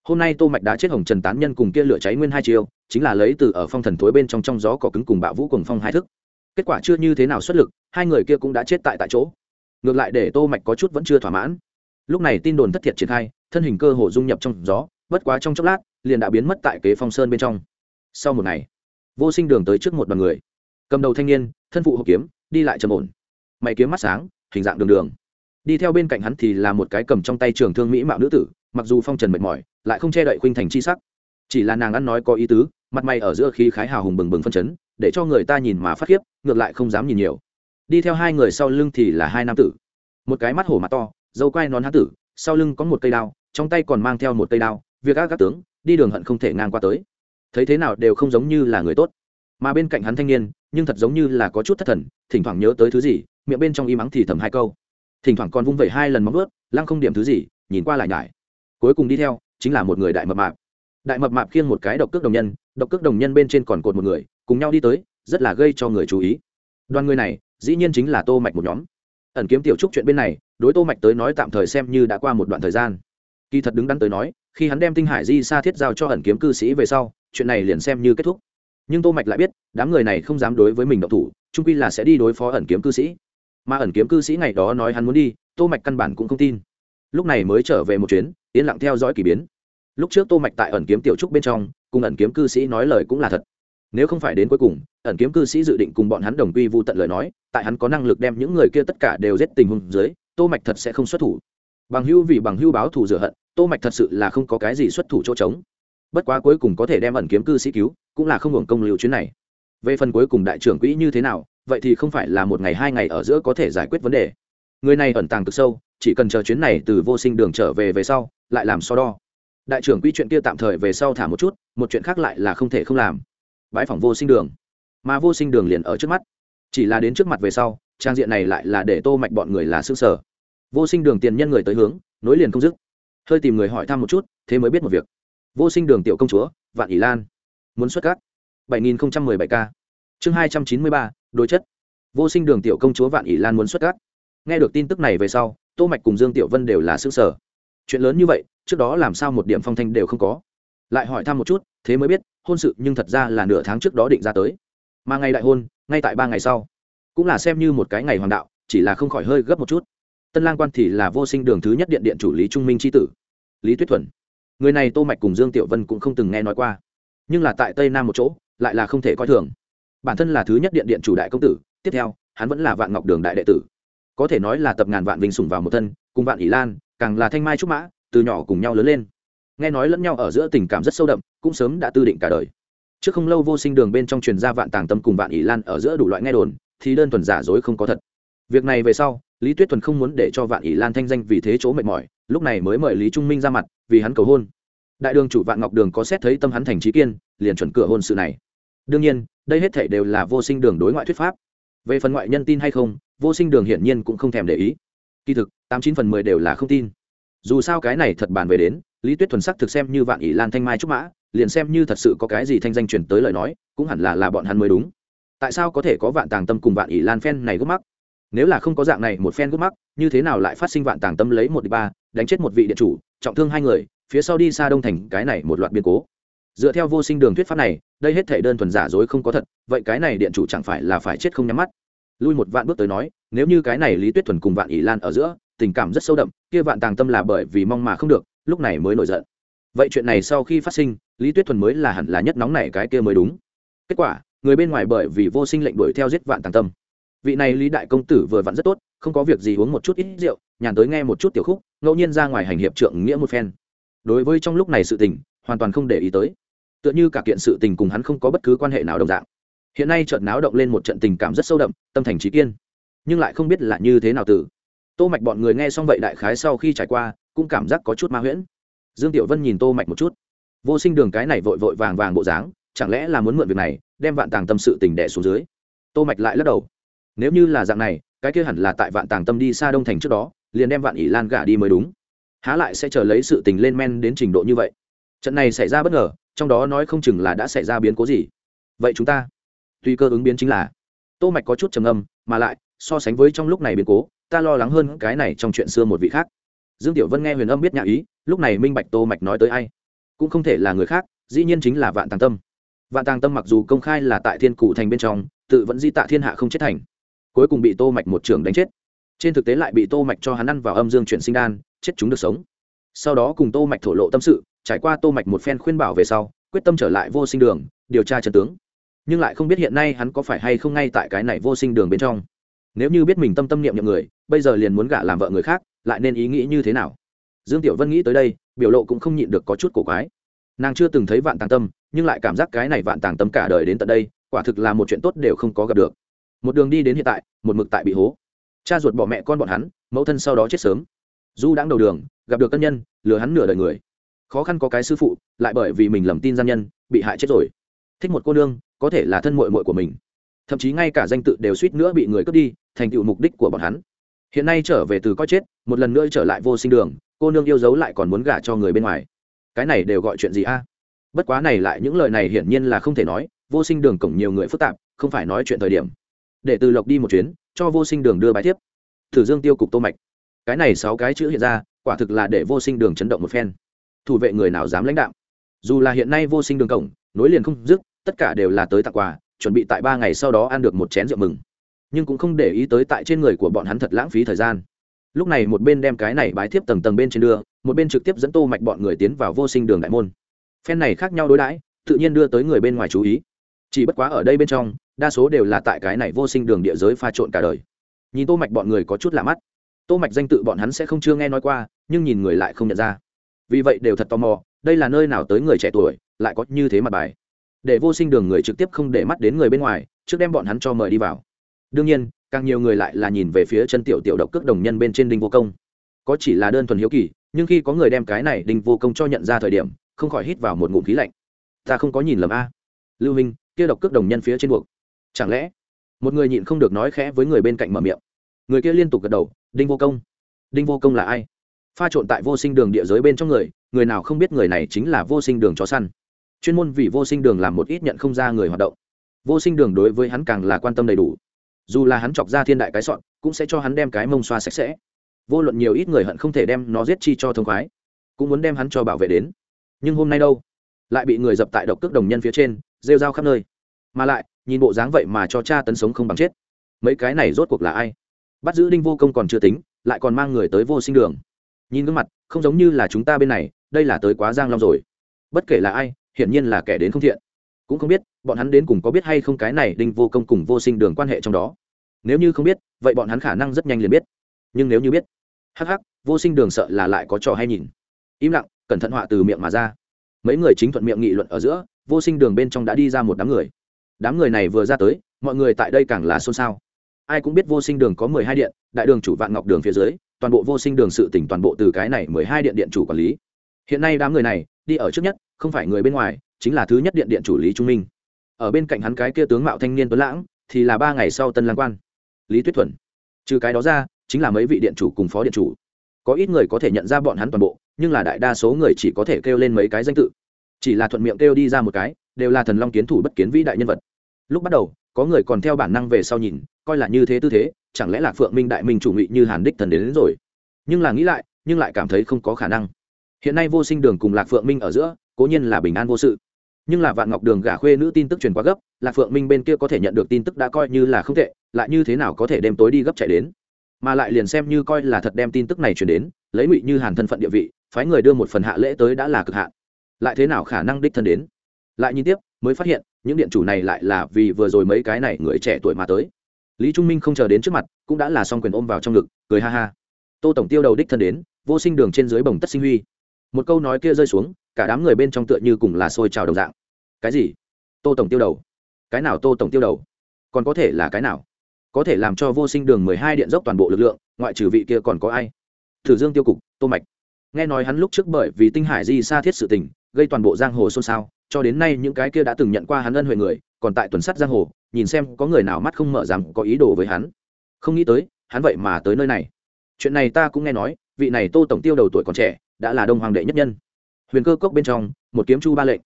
hôm nay tô mạch đã chết hồng trần tán nhân cùng kia lửa cháy nguyên hai chiều chính là lấy từ ở phong thần thối bên trong trong gió cỏ cứng cùng bạo vũ cùng phong hai thức. Kết quả chưa như thế nào xuất lực, hai người kia cũng đã chết tại tại chỗ. Ngược lại để tô mạch có chút vẫn chưa thỏa mãn. Lúc này tin đồn thất thiệt triển khai, thân hình cơ hồ dung nhập trong gió, bất quá trong chốc lát, liền đã biến mất tại kế phong sơn bên trong. Sau một ngày, vô sinh đường tới trước một đoàn người. Cầm đầu thanh niên, thân phụ hộ kiếm, đi lại trầm ổn. Mày kiếm mắt sáng, hình dạng đường đường đi theo bên cạnh hắn thì là một cái cầm trong tay trường thương mỹ mạo nữ tử, mặc dù phong trần mệt mỏi, lại không che đậy khuynh thành chi sắc. Chỉ là nàng ăn nói có ý tứ, mặt mày ở giữa khí khái hào hùng bừng bừng phân chấn, để cho người ta nhìn mà phát khiếp, ngược lại không dám nhìn nhiều. Đi theo hai người sau lưng thì là hai nam tử. Một cái mắt hổ mặt to, dâu quai nón hán tử, sau lưng có một cây đao, trong tay còn mang theo một cây đao, việc ác các tướng, đi đường hận không thể ngang qua tới. Thấy thế nào đều không giống như là người tốt. Mà bên cạnh hắn thanh niên, nhưng thật giống như là có chút thất thần, thỉnh thoảng nhớ tới thứ gì, miệng bên trong y mắng thì thầm hai câu thỉnh thoảng còn vung vẩy hai lần móng vớt lăng không điểm thứ gì, nhìn qua lại nhải. Cuối cùng đi theo, chính là một người đại mập mạp. Đại mập mạp khiêng một cái độc cước đồng nhân, độc cước đồng nhân bên trên còn cột một người, cùng nhau đi tới, rất là gây cho người chú ý. Đoàn người này, dĩ nhiên chính là tô mạch một nhóm. Ẩn kiếm tiểu trúc chuyện bên này, đối tô mạch tới nói tạm thời xem như đã qua một đoạn thời gian. Kỳ thật đứng đắn tới nói, khi hắn đem tinh hải di sa thiết giao cho ẩn kiếm cư sĩ về sau, chuyện này liền xem như kết thúc. Nhưng tô mạch lại biết, đám người này không dám đối với mình động thủ trung quy là sẽ đi đối phó ẩn kiếm cư sĩ mà ẩn kiếm cư sĩ ngày đó nói hắn muốn đi, tô mạch căn bản cũng không tin. Lúc này mới trở về một chuyến, yên lặng theo dõi kỳ biến. Lúc trước tô mạch tại ẩn kiếm tiểu trúc bên trong, cùng ẩn kiếm cư sĩ nói lời cũng là thật. Nếu không phải đến cuối cùng, ẩn kiếm cư sĩ dự định cùng bọn hắn đồng quy vu tận lời nói, tại hắn có năng lực đem những người kia tất cả đều giết tình huống dưới, tô mạch thật sẽ không xuất thủ. Bằng hưu vì bằng hưu báo thù rửa hận, tô mạch thật sự là không có cái gì xuất thủ chỗ trống. Bất quá cuối cùng có thể đem ẩn kiếm cư sĩ cứu, cũng là không hưởng công liều chuyến này. Về phần cuối cùng đại trưởng quỹ như thế nào vậy thì không phải là một ngày hai ngày ở giữa có thể giải quyết vấn đề. Người này ẩn tàng cực sâu chỉ cần chờ chuyến này từ vô sinh đường trở về về sau lại làm so đo. Đại trưởng quỹ chuyện kia tạm thời về sau thả một chút một chuyện khác lại là không thể không làm. Bãi phòng vô sinh đường. Mà vô sinh đường liền ở trước mắt. Chỉ là đến trước mặt về sau trang diện này lại là để tô mạch bọn người là xương sở vô sinh đường tiền nhân người tới hướng nối liền không dứt. Hơi tìm người hỏi thăm một chút thế mới biết một việc. Vô sinh đường tiểu công chúa vạn ỷ lan. Muốn xuất cát. 7017 k chương 293, đối chất. Vô sinh đường tiểu công chúa vạn ỷ lan muốn xuất cát nghe được tin tức này về sau, tô mạch cùng dương tiểu vân đều là xương sở chuyện lớn như vậy, trước đó làm sao một điểm phong thanh đều không có. Lại hỏi thăm một chút, thế mới biết, hôn sự nhưng thật ra là nửa tháng trước đó định ra tới. Mà ngày đại hôn, ngay tại ba ngày sau, cũng là xem như một cái ngày hoàng đạo, chỉ là không khỏi hơi gấp một chút. Tân lang quan thì là vô sinh đường thứ nhất điện điện chủ lý trung minh tri tử, lý tuyết thuần. Người này tô mạch cùng dương tiểu vân cũng không từng nghe nói qua, nhưng là tại tây nam một chỗ, lại là không thể coi thường bản thân là thứ nhất điện điện chủ đại công tử, tiếp theo, hắn vẫn là vạn ngọc đường đại đệ tử. Có thể nói là tập ngàn vạn vinh sủng vào một thân, cùng vạn ỷ lan, càng là thanh mai trúc mã, từ nhỏ cùng nhau lớn lên. Nghe nói lẫn nhau ở giữa tình cảm rất sâu đậm, cũng sớm đã tư định cả đời. Trước không lâu vô sinh đường bên trong truyền ra vạn tàng tâm cùng vạn ỷ lan ở giữa đủ loại nghe đồn, thì đơn thuần giả dối không có thật. Việc này về sau, lý tuyết thuần không muốn để cho vạn ỷ lan thanh danh vì thế chỗ mệt mỏi, lúc này mới mời lý trung minh ra mặt, vì hắn cầu hôn. Đại đường chủ vạn ngọc đường có xét thấy tâm hắn thành trí kiên, liền chuẩn cửa hôn sự này đương nhiên, đây hết thể đều là vô sinh đường đối ngoại thuyết pháp. Về phần ngoại nhân tin hay không, vô sinh đường hiển nhiên cũng không thèm để ý. Kỳ thực, tám chín phần mười đều là không tin. Dù sao cái này thật bàn về đến, lý tuyết thuần sắc thực xem như vạn ỷ lan thanh mai trúc mã, liền xem như thật sự có cái gì thanh danh truyền tới lời nói, cũng hẳn là là bọn hắn mới đúng. Tại sao có thể có vạn tàng tâm cùng vạn ỷ lan phen này gốc mắc? Nếu là không có dạng này một phen gốc mắc, như thế nào lại phát sinh vạn tàng tâm lấy một đi ba, đánh chết một vị điện chủ, trọng thương hai người, phía sau đi xa đông thành cái này một loạt biến cố. Dựa theo vô sinh đường thuyết pháp này đây hết thể đơn thuần giả dối không có thật, vậy cái này điện chủ chẳng phải là phải chết không nhắm mắt? Lui một vạn bước tới nói, nếu như cái này lý tuyết thuần cùng vạn ỷ lan ở giữa, tình cảm rất sâu đậm, kia vạn tàng tâm là bởi vì mong mà không được, lúc này mới nổi giận. Vậy chuyện này sau khi phát sinh, lý tuyết thuần mới là hẳn là nhất nóng này cái kia mới đúng. Kết quả, người bên ngoài bởi vì vô sinh lệnh đuổi theo giết vạn tàng tâm. Vị này lý đại công tử vừa vặn rất tốt, không có việc gì uống một chút ít rượu, nhàn tới nghe một chút tiểu khúc, ngẫu nhiên ra ngoài hành hiệp trượng nghĩa một phen. Đối với trong lúc này sự tình, hoàn toàn không để ý tới tựa như cả kiện sự tình cùng hắn không có bất cứ quan hệ nào đồng dạng. Hiện nay chợt náo động lên một trận tình cảm rất sâu đậm, tâm thành trí kiên. Nhưng lại không biết là như thế nào từ. Tô mạch bọn người nghe xong vậy đại khái sau khi trải qua, cũng cảm giác có chút ma huyễn. Dương tiểu vân nhìn tô mạch một chút. Vô sinh đường cái này vội vội vàng vàng bộ dáng, chẳng lẽ là muốn mượn việc này, đem vạn tàng tâm sự tình đẻ xuống dưới? Tô mạch lại lắc đầu. Nếu như là dạng này, cái kia hẳn là tại vạn tàng tâm đi xa đông thành trước đó, liền đem vạn ỷ lan gả đi mới đúng. Há lại sẽ chờ lấy sự tình lên men đến trình độ như vậy? Trận này xảy ra bất ngờ trong đó nói không chừng là đã xảy ra biến cố gì. Vậy chúng ta tuy cơ ứng biến chính là, tô mạch có chút trầm âm mà lại, so sánh với trong lúc này biến cố, ta lo lắng hơn cái này trong chuyện xưa một vị khác. Dương tiểu vân nghe huyền âm biết nhã ý, lúc này minh bạch tô mạch nói tới ai. Cũng không thể là người khác, dĩ nhiên chính là vạn tàng tâm. Vạn tàng tâm mặc dù công khai là tại thiên cụ thành bên trong, tự vẫn di tạ thiên hạ không chết thành. Cuối cùng bị tô mạch một trường đánh chết. Trên thực tế lại bị tô mạch cho hắn ăn vào âm dương chuyển sinh đan, chết chúng được sống. Sau đó cùng tô mạch thổ lộ tâm sự trải qua tô mạch một phen khuyên bảo về sau, quyết tâm trở lại vô sinh đường, điều tra chân tướng. Nhưng lại không biết hiện nay hắn có phải hay không ngay tại cái này vô sinh đường bên trong. Nếu như biết mình tâm tâm niệm niệm người, bây giờ liền muốn gả làm vợ người khác, lại nên ý nghĩ như thế nào? Dương tiểu vân nghĩ tới đây, biểu lộ cũng không nhịn được có chút cổ quái. Nàng chưa từng thấy vạn tàng tâm, nhưng lại cảm giác cái này vạn tàng tâm cả đời đến tận đây, quả thực là một chuyện tốt đều không có gặp được. Một đường đi đến hiện tại, một mực tại bị hố. Cha ruột bỏ mẹ con bọn hắn, mẫu thân sau đó chết sớm. Du đang đầu đường, gặp được cân nhân, lừa hắn nửa đời người khó khăn có cái sư phụ, lại bởi vì mình lầm tin gian nhân, bị hại chết rồi. Thích một cô nương, có thể là thân mội mội của mình. Thậm chí ngay cả danh tự đều suýt nữa bị người cướp đi, thành tựu mục đích của bọn hắn. Hiện nay trở về từ coi chết, một lần nữa trở lại vô sinh đường, cô nương yêu dấu lại còn muốn gả cho người bên ngoài. Cái này đều gọi chuyện gì a? Bất quá này lại những lời này hiển nhiên là không thể nói, vô sinh đường cổng nhiều người phức tạp, không phải nói chuyện thời điểm. Để từ lộc đi một chuyến, cho vô sinh đường đưa bài tiếp. Thử dương tiêu cục tô mạch. Cái này sáu cái chữ hiện ra, quả thực là để vô sinh đường chấn động một phen thủ vệ người nào dám lãnh đạo. Dù là hiện nay vô sinh đường cổng, nối liền không dứt, tất cả đều là tới tặng quà, chuẩn bị tại ba ngày sau đó ăn được một chén rượu mừng. Nhưng cũng không để ý tới tại trên người của bọn hắn thật lãng phí thời gian. Lúc này một bên đem cái này bái thiếp tầng tầng bên trên đưa, một bên trực tiếp dẫn tô mạch bọn người tiến vào vô sinh đường đại môn. Phen này khác nhau đối đãi, tự nhiên đưa tới người bên ngoài chú ý. Chỉ bất quá ở đây bên trong, đa số đều là tại cái này vô sinh đường địa giới pha trộn cả đời. Nhìn tô mạch bọn người có chút lạ mắt. Tô mạch danh tự bọn hắn sẽ không chưa nghe nói qua, nhưng nhìn người lại không nhận ra vì vậy đều thật tò mò, đây là nơi nào tới người trẻ tuổi, lại có như thế mặt bài. Để vô sinh đường người trực tiếp không để mắt đến người bên ngoài, trước đem bọn hắn cho mời đi vào. Đương nhiên, càng nhiều người lại là nhìn về phía chân tiểu tiểu độc cước đồng nhân bên trên đinh vô công. Có chỉ là đơn thuần hiếu kỳ, nhưng khi có người đem cái này đinh vô công cho nhận ra thời điểm, không khỏi hít vào một ngụm khí lạnh. Ta không có nhìn lầm a. Lưu minh, kia độc cước đồng nhân phía trên buộc. Chẳng lẽ, một người nhịn không được nói khẽ với người bên cạnh mở miệng. Người kia liên tục gật đầu, đinh vô công, đinh vô công là ai? Pha trộn tại vô sinh đường địa giới bên trong người người nào không biết người này chính là vô sinh đường chó săn. Chuyên môn vì vô sinh đường làm một ít nhận không ra người hoạt động. Vô sinh đường đối với hắn càng là quan tâm đầy đủ. Dù là hắn chọc ra thiên đại cái sọn, cũng sẽ cho hắn đem cái mông xoa sạch sẽ. Vô luận nhiều ít người hận không thể đem nó giết chi cho thông khoái, cũng muốn đem hắn cho bảo vệ đến. Nhưng hôm nay đâu? Lại bị người dập tại độc cước đồng nhân phía trên, rêu rao khắp nơi. Mà lại, nhìn bộ dáng vậy mà cho cha tấn sống không bằng chết. Mấy cái này rốt cuộc là ai? Bắt giữ đinh vô công còn chưa tính, lại còn mang người tới vô sinh đường nhìn gương mặt, không giống như là chúng ta bên này, đây là tới quá giang long rồi. Bất kể là ai, hiển nhiên là kẻ đến không thiện. Cũng không biết, bọn hắn đến cùng có biết hay không cái này đinh vô công cùng vô sinh đường quan hệ trong đó. Nếu như không biết, vậy bọn hắn khả năng rất nhanh liền biết. Nhưng nếu như biết, hắc hắc, vô sinh đường sợ là lại có trò hay nhìn. Im lặng, cẩn thận họa từ miệng mà ra. Mấy người chính thuận miệng nghị luận ở giữa, vô sinh đường bên trong đã đi ra một đám người. Đám người này vừa ra tới, mọi người tại đây càng là xôn xao ai cũng biết vô sinh đường có mười hai điện, đại đường chủ vạn ngọc đường phía dưới, toàn bộ vô sinh đường sự tỉnh toàn bộ từ cái này mười hai điện điện chủ quản lý. Hiện nay đám người này, đi ở trước nhất, không phải người bên ngoài, chính là thứ nhất điện điện chủ lý trung minh. Ở bên cạnh hắn cái kia tướng mạo thanh niên tuấn lãng, thì là ba ngày sau tân lang quan. Lý tuyết thuần. Trừ cái đó ra, chính là mấy vị điện chủ cùng phó điện chủ. Có ít người có thể nhận ra bọn hắn toàn bộ, nhưng là đại đa số người chỉ có thể kêu lên mấy cái danh tự. Chỉ là thuận miệng kêu đi ra một cái, đều là thần long kiến thủ bất kiến vĩ đại nhân vật. Lúc bắt đầu có người còn theo bản năng về sau nhìn coi là như thế tư thế chẳng lẽ là phượng minh đại minh chủ ngụy như hàn đích thần đến, đến rồi? Nhưng là nghĩ lại nhưng lại cảm thấy không có khả năng. Hiện nay vô sinh đường cùng lạc phượng minh ở giữa cố nhiên là bình an vô sự. Nhưng là vạn ngọc đường gả khuê nữ tin tức truyền quá gấp lạc phượng minh bên kia có thể nhận được tin tức đã coi như là không tệ lại như thế nào có thể đêm tối đi gấp chạy đến? Mà lại liền xem như coi là thật đem tin tức này truyền đến lấy ngụy như hàn thân phận địa vị phái người đưa một phần hạ lễ tới đã là cực hạn. Lại thế nào khả năng đích thân đến? Lại nhìn tiếp mới phát hiện những điện chủ này lại là vì vừa rồi mấy cái này người trẻ tuổi mà tới. Lý trung minh không chờ đến trước mặt, cũng đã là xong quyền ôm vào trong ngực, cười ha ha. Tô tổng tiêu đầu đích thân đến, vô sinh đường trên dưới bồng tất sinh huy. Một câu nói kia rơi xuống, cả đám người bên trong tựa như cùng là sôi trào đồng dạng. Cái gì? Tô tổng tiêu đầu. Cái nào tô tổng tiêu đầu? Còn có thể là cái nào? Có thể làm cho vô sinh đường mười hai điện dốc toàn bộ lực lượng, ngoại trừ vị kia còn có ai? Thử dương tiêu cục, tô mạch. Nghe nói hắn lúc trước bởi vì tinh hải di xa thiết sự tình, gây toàn bộ giang hồ xôn xao cho đến nay những cái kia đã từng nhận qua hắn ân huệ người, còn tại tuần sắt giang hồ, nhìn xem có người nào mắt không mở rằng có ý đồ với hắn. Không nghĩ tới, hắn vậy mà tới nơi này. Chuyện này ta cũng nghe nói, vị này tô tổng tiêu đầu tuổi còn trẻ, đã là đông hoàng đệ nhất nhân. Huyền cơ cốc bên trong, một kiếm chu ba lệnh.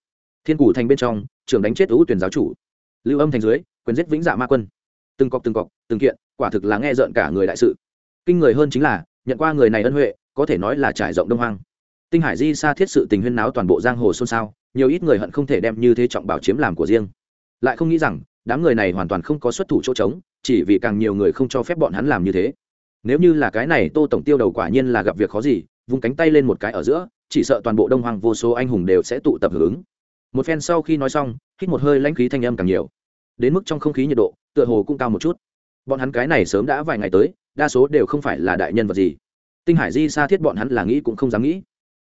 Thiên củ thành bên trong, trưởng đánh chết ưu tuyển giáo chủ. Lưu âm thành dưới, quyền giết vĩnh dạ ma quân. Từng cọc từng cọc, từng kiện, quả thực là nghe rợn cả người đại sự. Kinh người hơn chính là, nhận qua người này ân huệ, có thể nói là trải rộng đông hoang tinh hải di xa thiết sự tình huyên náo toàn bộ giang hồ xôn xao, nhiều ít người hận không thể đem như thế trọng bảo chiếm làm của riêng. Lại không nghĩ rằng, đám người này hoàn toàn không có xuất thủ chỗ trống, chỉ vì càng nhiều người không cho phép bọn hắn làm như thế. Nếu như là cái này, tô tổng tiêu đầu quả nhiên là gặp việc khó gì, vung cánh tay lên một cái ở giữa, chỉ sợ toàn bộ đông hoàng vô số anh hùng đều sẽ tụ tập hưởng ứng. Một phen sau khi nói xong, hít một hơi lãnh khí thanh âm càng nhiều. Đến mức trong không khí nhiệt độ, tựa hồ cũng cao một chút. Bọn hắn cái này sớm đã vài ngày tới, đa số đều không phải là đại nhân vật gì. Tinh hải di xa thiết bọn hắn là nghĩ cũng không dám nghĩ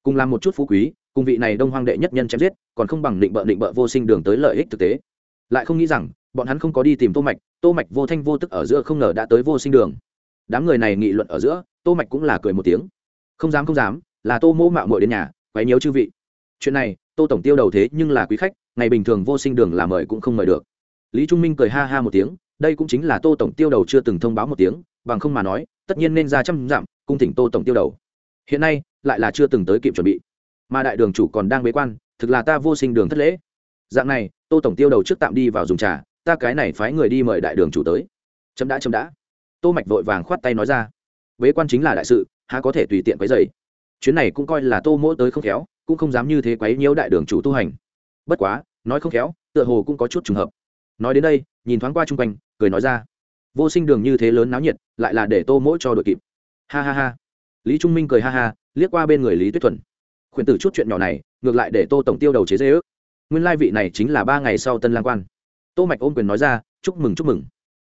cùng làm một chút phú quý, cùng vị này đông hoang đệ nhất nhân chém giết, còn không bằng định bợ định bợ vô sinh đường tới lợi ích thực tế. Lại không nghĩ rằng, bọn hắn không có đi tìm tô mạch tô mạch vô thanh vô tức ở giữa không ngờ đã tới vô sinh đường. Đám người này nghị luận ở giữa, tô mạch cũng là cười một tiếng. Không dám không dám, là tô mỗ mạo muội đến nhà, quấy nhiễu chư vị. Chuyện này, tô tổng tiêu đầu thế nhưng là quý khách, ngày bình thường vô sinh đường là mời cũng không mời được. Lý trung minh cười ha ha một tiếng, đây cũng chính là tô tổng tiêu đầu chưa từng thông báo một tiếng, bằng không mà nói, tất nhiên nên ra trăm dặm, cung thỉnh tô tổng tiêu đầu hiện nay lại là chưa từng tới kịp chuẩn bị. Mà đại đường chủ còn đang bế quan, thực là ta vô sinh đường thất lễ. Dạng này, tô tổng tiêu đầu trước tạm đi vào dùng trà, ta cái này phái người đi mời đại đường chủ tới. Chấm đã chấm đã. Tô mạch vội vàng khoát tay nói ra. Bế quan chính là đại sự, há có thể tùy tiện quấy rầy. Chuyến này cũng coi là tô mỗ tới không khéo, cũng không dám như thế quấy nhiễu đại đường chủ tu hành. Bất quá, nói không khéo, tựa hồ cũng có chút trùng hợp. Nói đến đây, nhìn thoáng qua chung quanh, cười nói ra. Vô sinh đường như thế lớn náo nhiệt, lại là để tô mỗi cho đội kịp. Ha ha ha lý trung minh cười ha ha, liếc qua bên người lý tuyết thuần. Khuyển tử chút chuyện nhỏ này, ngược lại để tô tổng tiêu đầu chế dễ ước. Nguyên lai vị này chính là ba ngày sau tân lang quan. Tô mạch ôm quyền nói ra, chúc mừng chúc mừng.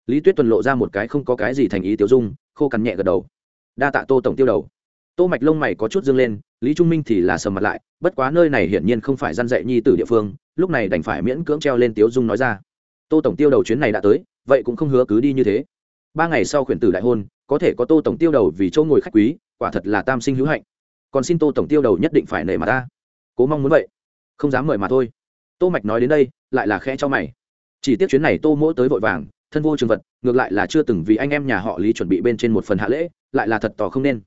Lý tuyết tuần lộ ra một cái không có cái gì thành ý tiêu dung, khô cằn nhẹ gật đầu. Đa tạ tô tổng tiêu đầu. Tô mạch lông mày có chút dương lên, lý trung minh thì là sầm mặt lại, bất quá nơi này hiển nhiên không phải gian dạy nhi tử địa phương, lúc này đành phải miễn cưỡng treo lên tiếu dung nói ra. Tô tổng tiêu đầu chuyến này đã tới, vậy cũng không hứa cứ đi như thế. Ba ngày sau khuyển tử đại hôn, có thể có tô tổng tiêu đầu vì chỗ ngồi khách quý quả thật là tam sinh hữu hạnh. Còn xin tô tổng tiêu đầu nhất định phải nể mà ta. Cố mong muốn vậy. Không dám mời mà thôi. Tô mạch nói đến đây, lại là khẽ cho mày. Chỉ tiếc chuyến này tô mỗ tới vội vàng, thân vô trường vật, ngược lại là chưa từng vì anh em nhà họ lý chuẩn bị bên trên một phần hạ lễ, lại là thật tỏ không nên.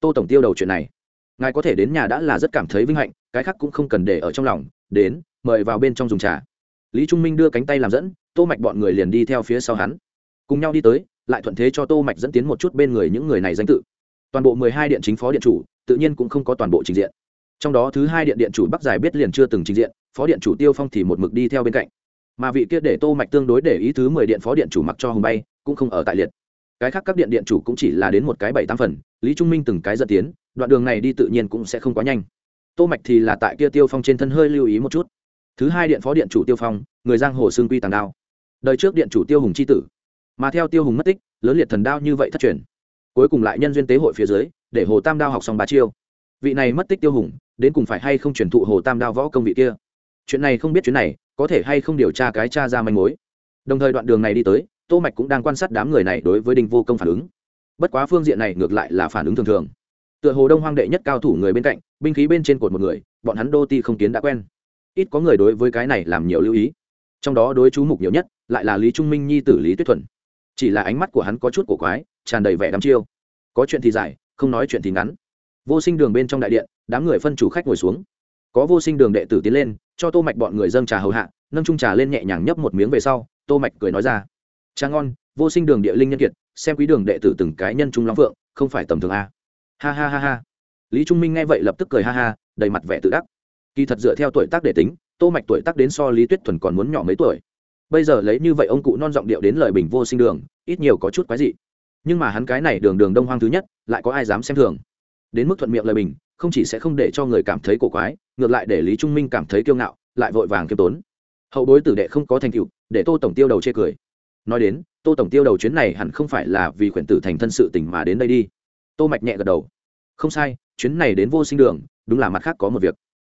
Tô tổng tiêu đầu chuyện này, ngài có thể đến nhà đã là rất cảm thấy vinh hạnh, cái khác cũng không cần để ở trong lòng, đến, mời vào bên trong dùng trà. Lý trung minh đưa cánh tay làm dẫn, tô mạch bọn người liền đi theo phía sau hắn. Cùng nhau đi tới, lại thuận thế cho tô mạch dẫn tiến một chút bên người những người này danh tự toàn bộ mười hai điện chính phó điện chủ, tự nhiên cũng không có toàn bộ trình diện. Trong đó thứ hai điện điện chủ bắc giải biết liền chưa từng trình diện, phó điện chủ tiêu phong thì một mực đi theo bên cạnh. Mà vị kia để tô mạch tương đối để ý thứ mười điện phó điện chủ mặc cho hùng bay, cũng không ở tại liệt. Cái khác các điện điện chủ cũng chỉ là đến một cái bảy tam phần, lý trung minh từng cái dẫn tiến, đoạn đường này đi tự nhiên cũng sẽ không quá nhanh. Tô mạch thì là tại kia tiêu phong trên thân hơi lưu ý một chút. Thứ hai điện phó điện chủ tiêu phong, người giang hồ xương quy tàng đao. Đời trước điện chủ tiêu hùng chi tử. Mà theo tiêu hùng mất tích, lớn liệt thần đao như vậy thất truyền cuối cùng lại nhân duyên tế hội phía dưới, để hồ tam đao học xong ba chiêu. Vị này mất tích tiêu hùng, đến cùng phải hay không truyền thụ hồ tam đao võ công vị kia? Chuyện này không biết chuyện này, có thể hay không điều tra cái cha ra manh mối. Đồng thời đoạn đường này đi tới, tô mạch cũng đang quan sát đám người này đối với đinh vô công phản ứng. Bất quá phương diện này ngược lại là phản ứng thường thường. Tựa hồ đông hoang đệ nhất cao thủ người bên cạnh, binh khí bên trên cột một người, bọn hắn đô ti không kiến đã quen. Ít có người đối với cái này làm nhiều lưu ý. Trong đó đối chú mục nhiều nhất, lại là lý trung minh nhi tử lý tuyết thuần. Chỉ là ánh mắt của hắn có chút cổ quái tràn đầy vẻ đắm chiêu. Có chuyện thì dài không nói chuyện thì ngắn. Vô sinh đường bên trong đại điện, đám người phân chủ khách ngồi xuống. Có vô sinh đường đệ tử tiến lên, cho tô mạch bọn người dâng trà hầu hạ, nâng chung trà lên nhẹ nhàng nhấp một miếng về sau, tô mạch cười nói ra. Trà ngon, vô sinh đường địa linh nhân kiệt, xem quý đường đệ tử từng cái nhân trung long phượng, không phải tầm thường a ha ha ha ha. Lý trung minh nghe vậy lập tức cười ha ha, đầy mặt vẻ tự đắc. Kỳ thật dựa theo tuổi tác để tính, tô mạch tuổi tác đến so lý tuyết thuần còn muốn nhỏ mấy tuổi. Bây giờ lấy như vậy ông cụ non giọng điệu đến lời bình vô sinh đường, ít nhiều có chút quái dị nhưng mà hắn cái này đường đường đông hoang thứ nhất, lại có ai dám xem thường? Đến mức thuận miệng lời bình, không chỉ sẽ không để cho người cảm thấy cổ quái, ngược lại để lý trung minh cảm thấy kiêu ngạo, lại vội vàng kiêm tốn. Hậu bối tử đệ không có thành tựu, để tô tổng tiêu đầu chê cười. Nói đến, tô tổng tiêu đầu chuyến này hẳn không phải là vì khuyển tử thành thân sự tình mà đến đây đi. Tô mạch nhẹ gật đầu. Không sai, chuyến này đến vô sinh đường, đúng là mặt khác có một việc.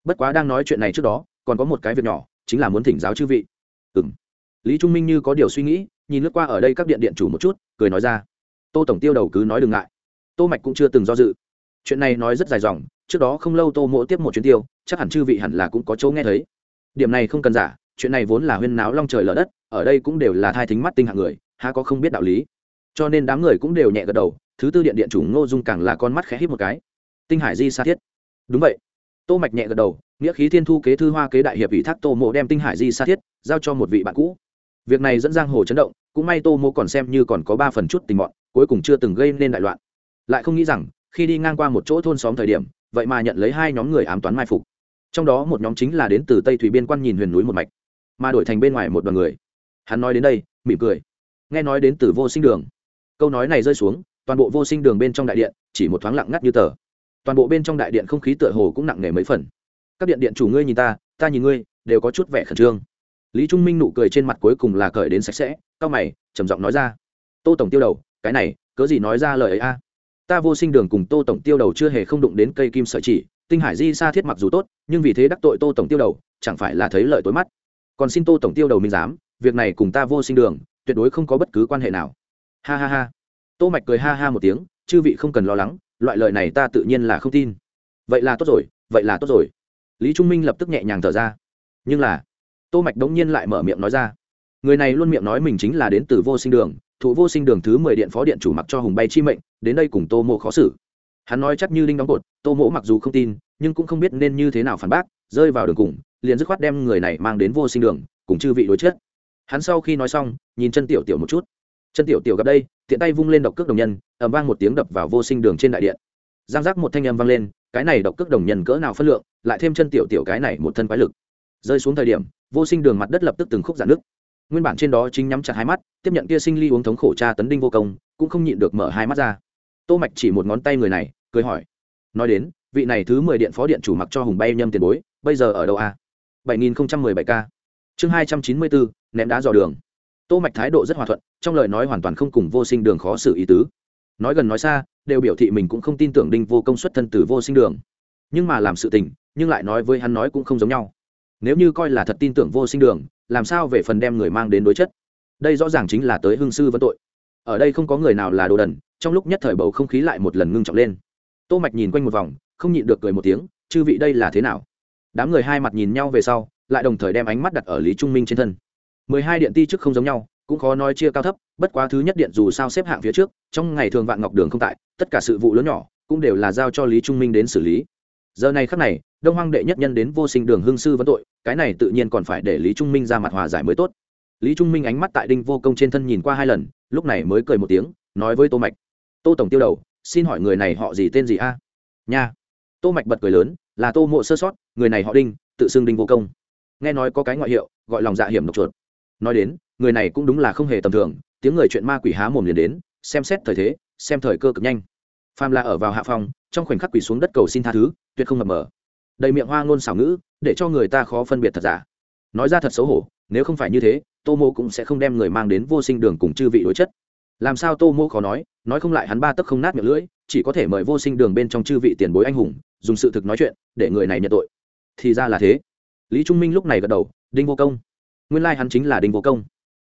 Bất quá đang nói chuyện này trước đó, còn có một cái việc nhỏ, chính là muốn thỉnh giáo chư vị. Ừm. Lý trung minh như có điều suy nghĩ, nhìn lướt qua ở đây các điện điện chủ một chút, cười nói ra tô tổng tiêu đầu cứ nói đừng ngại. Tô mạch cũng chưa từng do dự. Chuyện này nói rất dài dòng, trước đó không lâu tô mỗ tiếp một chuyến tiêu, chắc hẳn chư vị hẳn là cũng có chỗ nghe thấy. Điểm này không cần giả, chuyện này vốn là huyên náo long trời lở đất, ở đây cũng đều là thai thính mắt tinh hạng người, há có không biết đạo lý. Cho nên đám người cũng đều nhẹ gật đầu, thứ tư điện điện chủ ngô dung càng là con mắt khẽ hít một cái. Tinh hải di sa thiết. Đúng vậy. Tô mạch nhẹ gật đầu, nghĩa khí thiên thu kế thư hoa kế đại hiệp ủy thác tô mộ đem tinh hải di sa thiết giao cho một vị bạn cũ. Việc này dẫn giang hồ chấn động, cũng may tô mộ còn xem như còn có ba phần chút tình mọn cuối cùng chưa từng gây nên đại loạn. Lại không nghĩ rằng, khi đi ngang qua một chỗ thôn xóm thời điểm, vậy mà nhận lấy hai nhóm người ám toán mai phục. Trong đó một nhóm chính là đến từ tây thủy biên quan nhìn huyền núi một mạch, mà đổi thành bên ngoài một đoàn người. Hắn nói đến đây, mỉm cười. Nghe nói đến từ vô sinh đường. Câu nói này rơi xuống, toàn bộ vô sinh đường bên trong đại điện chỉ một thoáng lặng ngắt như tờ. Toàn bộ bên trong đại điện không khí tựa hồ cũng nặng nề mấy phần. Các điện điện chủ ngươi nhìn ta ta nhìn ngươi, đều có chút vẻ khẩn trương. Lý trung minh nụ cười trên mặt cuối cùng là cởi đến sạch sẽ cao mày, trầm giọng nói ra. Tô tổng tiêu đầu cái này, cớ gì nói ra lời ấy a? Ta vô sinh đường cùng tô tổng tiêu đầu chưa hề không đụng đến cây kim sợi chỉ, tinh hải di sa thiết mặc dù tốt, nhưng vì thế đắc tội tô tổng tiêu đầu, chẳng phải là thấy lợi tối mắt. Còn xin tô tổng tiêu đầu minh giám việc này cùng ta vô sinh đường, tuyệt đối không có bất cứ quan hệ nào. Ha ha ha. Tô mạch cười ha ha một tiếng, chư vị không cần lo lắng, loại lời này ta tự nhiên là không tin. Vậy là tốt rồi, vậy là tốt rồi. Lý trung minh lập tức nhẹ nhàng thở ra. Nhưng là, tô mạch đống nhiên lại mở miệng nói ra. Người này luôn miệng nói mình chính là đến từ vô sinh đường thủ vô sinh đường thứ mười điện phó điện chủ mặc cho hùng bay chi mệnh, đến đây cùng tô mộ khó xử. Hắn nói chắc như linh đóng cột, tô mộ mặc dù không tin, nhưng cũng không biết nên như thế nào phản bác, rơi vào đường cùng, liền dứt khoát đem người này mang đến vô sinh đường, cùng chư vị đối chết. Hắn sau khi nói xong, nhìn chân tiểu tiểu một chút. Chân tiểu tiểu gặp đây, tiện tay vung lên độc cước đồng nhân ẩm vang một tiếng đập vào vô sinh đường trên đại điện. Giang giác một thanh âm vang lên, cái này độc cước đồng nhân cỡ nào phân lượng, lại thêm chân tiểu tiểu cái này một thân quái lực. Rơi xuống thời điểm, vô sinh đường mặt đất lập tức từng khúc giãn nước nguyên bản trên đó chính nhắm chặt hai mắt, tiếp nhận kia sinh ly uống thống khổ cha tấn đinh vô công, cũng không nhịn được mở hai mắt ra. Tô mạch chỉ một ngón tay người này, cười hỏi, nói đến, vị này thứ mười điện phó điện chủ mặc cho hùng bay nhâm tiền bối, bây giờ ở đâu a? bảy nghìn bảy k chương hai trăm chín mươi bốn ném đá dò đường. Tô mạch thái độ rất hòa thuận, trong lời nói hoàn toàn không cùng vô sinh đường khó xử ý tứ. Nói gần nói xa, đều biểu thị mình cũng không tin tưởng đinh vô công xuất thân từ vô sinh đường. Nhưng mà làm sự tình, nhưng lại nói với hắn nói cũng không giống nhau. Nếu như coi là thật tin tưởng vô sinh đường làm sao về phần đem người mang đến đối chất? Đây rõ ràng chính là tới hương sư vấn tội. Ở đây không có người nào là đồ đần, trong lúc nhất thời bầu không khí lại một lần ngưng trọng lên. Tô mạch nhìn quanh một vòng, không nhịn được cười một tiếng, chư vị đây là thế nào? Đám người hai mặt nhìn nhau về sau, lại đồng thời đem ánh mắt đặt ở lý trung minh trên thân. Mười hai điện ti chức không giống nhau, cũng khó nói chia cao thấp, bất quá thứ nhất điện dù sao xếp hạng phía trước, trong ngày thường vạn ngọc đường không tại, tất cả sự vụ lớn nhỏ, cũng đều là giao cho lý trung minh đến xử lý giờ này khắc này, đông hoang đệ nhất nhân đến vô sinh đường hương sư vấn tội, cái này tự nhiên còn phải để lý trung minh ra mặt hòa giải mới tốt. Lý trung minh ánh mắt tại đinh vô công trên thân nhìn qua hai lần, lúc này mới cười một tiếng, nói với tô mạch, tô tổng tiêu đầu, xin hỏi người này họ gì tên gì a? Nha. Tô mạch bật cười lớn, là tô mộ sơ sót, người này họ đinh, tự xưng đinh vô công. Nghe nói có cái ngoại hiệu, gọi lòng dạ hiểm độc chuột. Nói đến, người này cũng đúng là không hề tầm thường, tiếng người chuyện ma quỷ há mồm liền đến, xem xét thời thế, xem thời cơ cực nhanh phàm là ở vào hạ phòng trong khoảnh khắc quỳ xuống đất cầu xin tha thứ, tuyệt không mập mờ. Đầy miệng hoa ngôn xảo ngữ, để cho người ta khó phân biệt thật giả. Nói ra thật xấu hổ, nếu không phải như thế, tô mô cũng sẽ không đem người mang đến vô sinh đường cùng chư vị đối chất. Làm sao tô mô khó nói nói không lại hắn ba tấc không nát miệng lưỡi, chỉ có thể mời vô sinh đường bên trong chư vị tiền bối anh hùng, dùng sự thực nói chuyện, để người này nhận tội. Thì ra là thế. Lý trung minh lúc này gật đầu, đinh vô công. Nguyên lai、like、hắn chính là đinh vô công.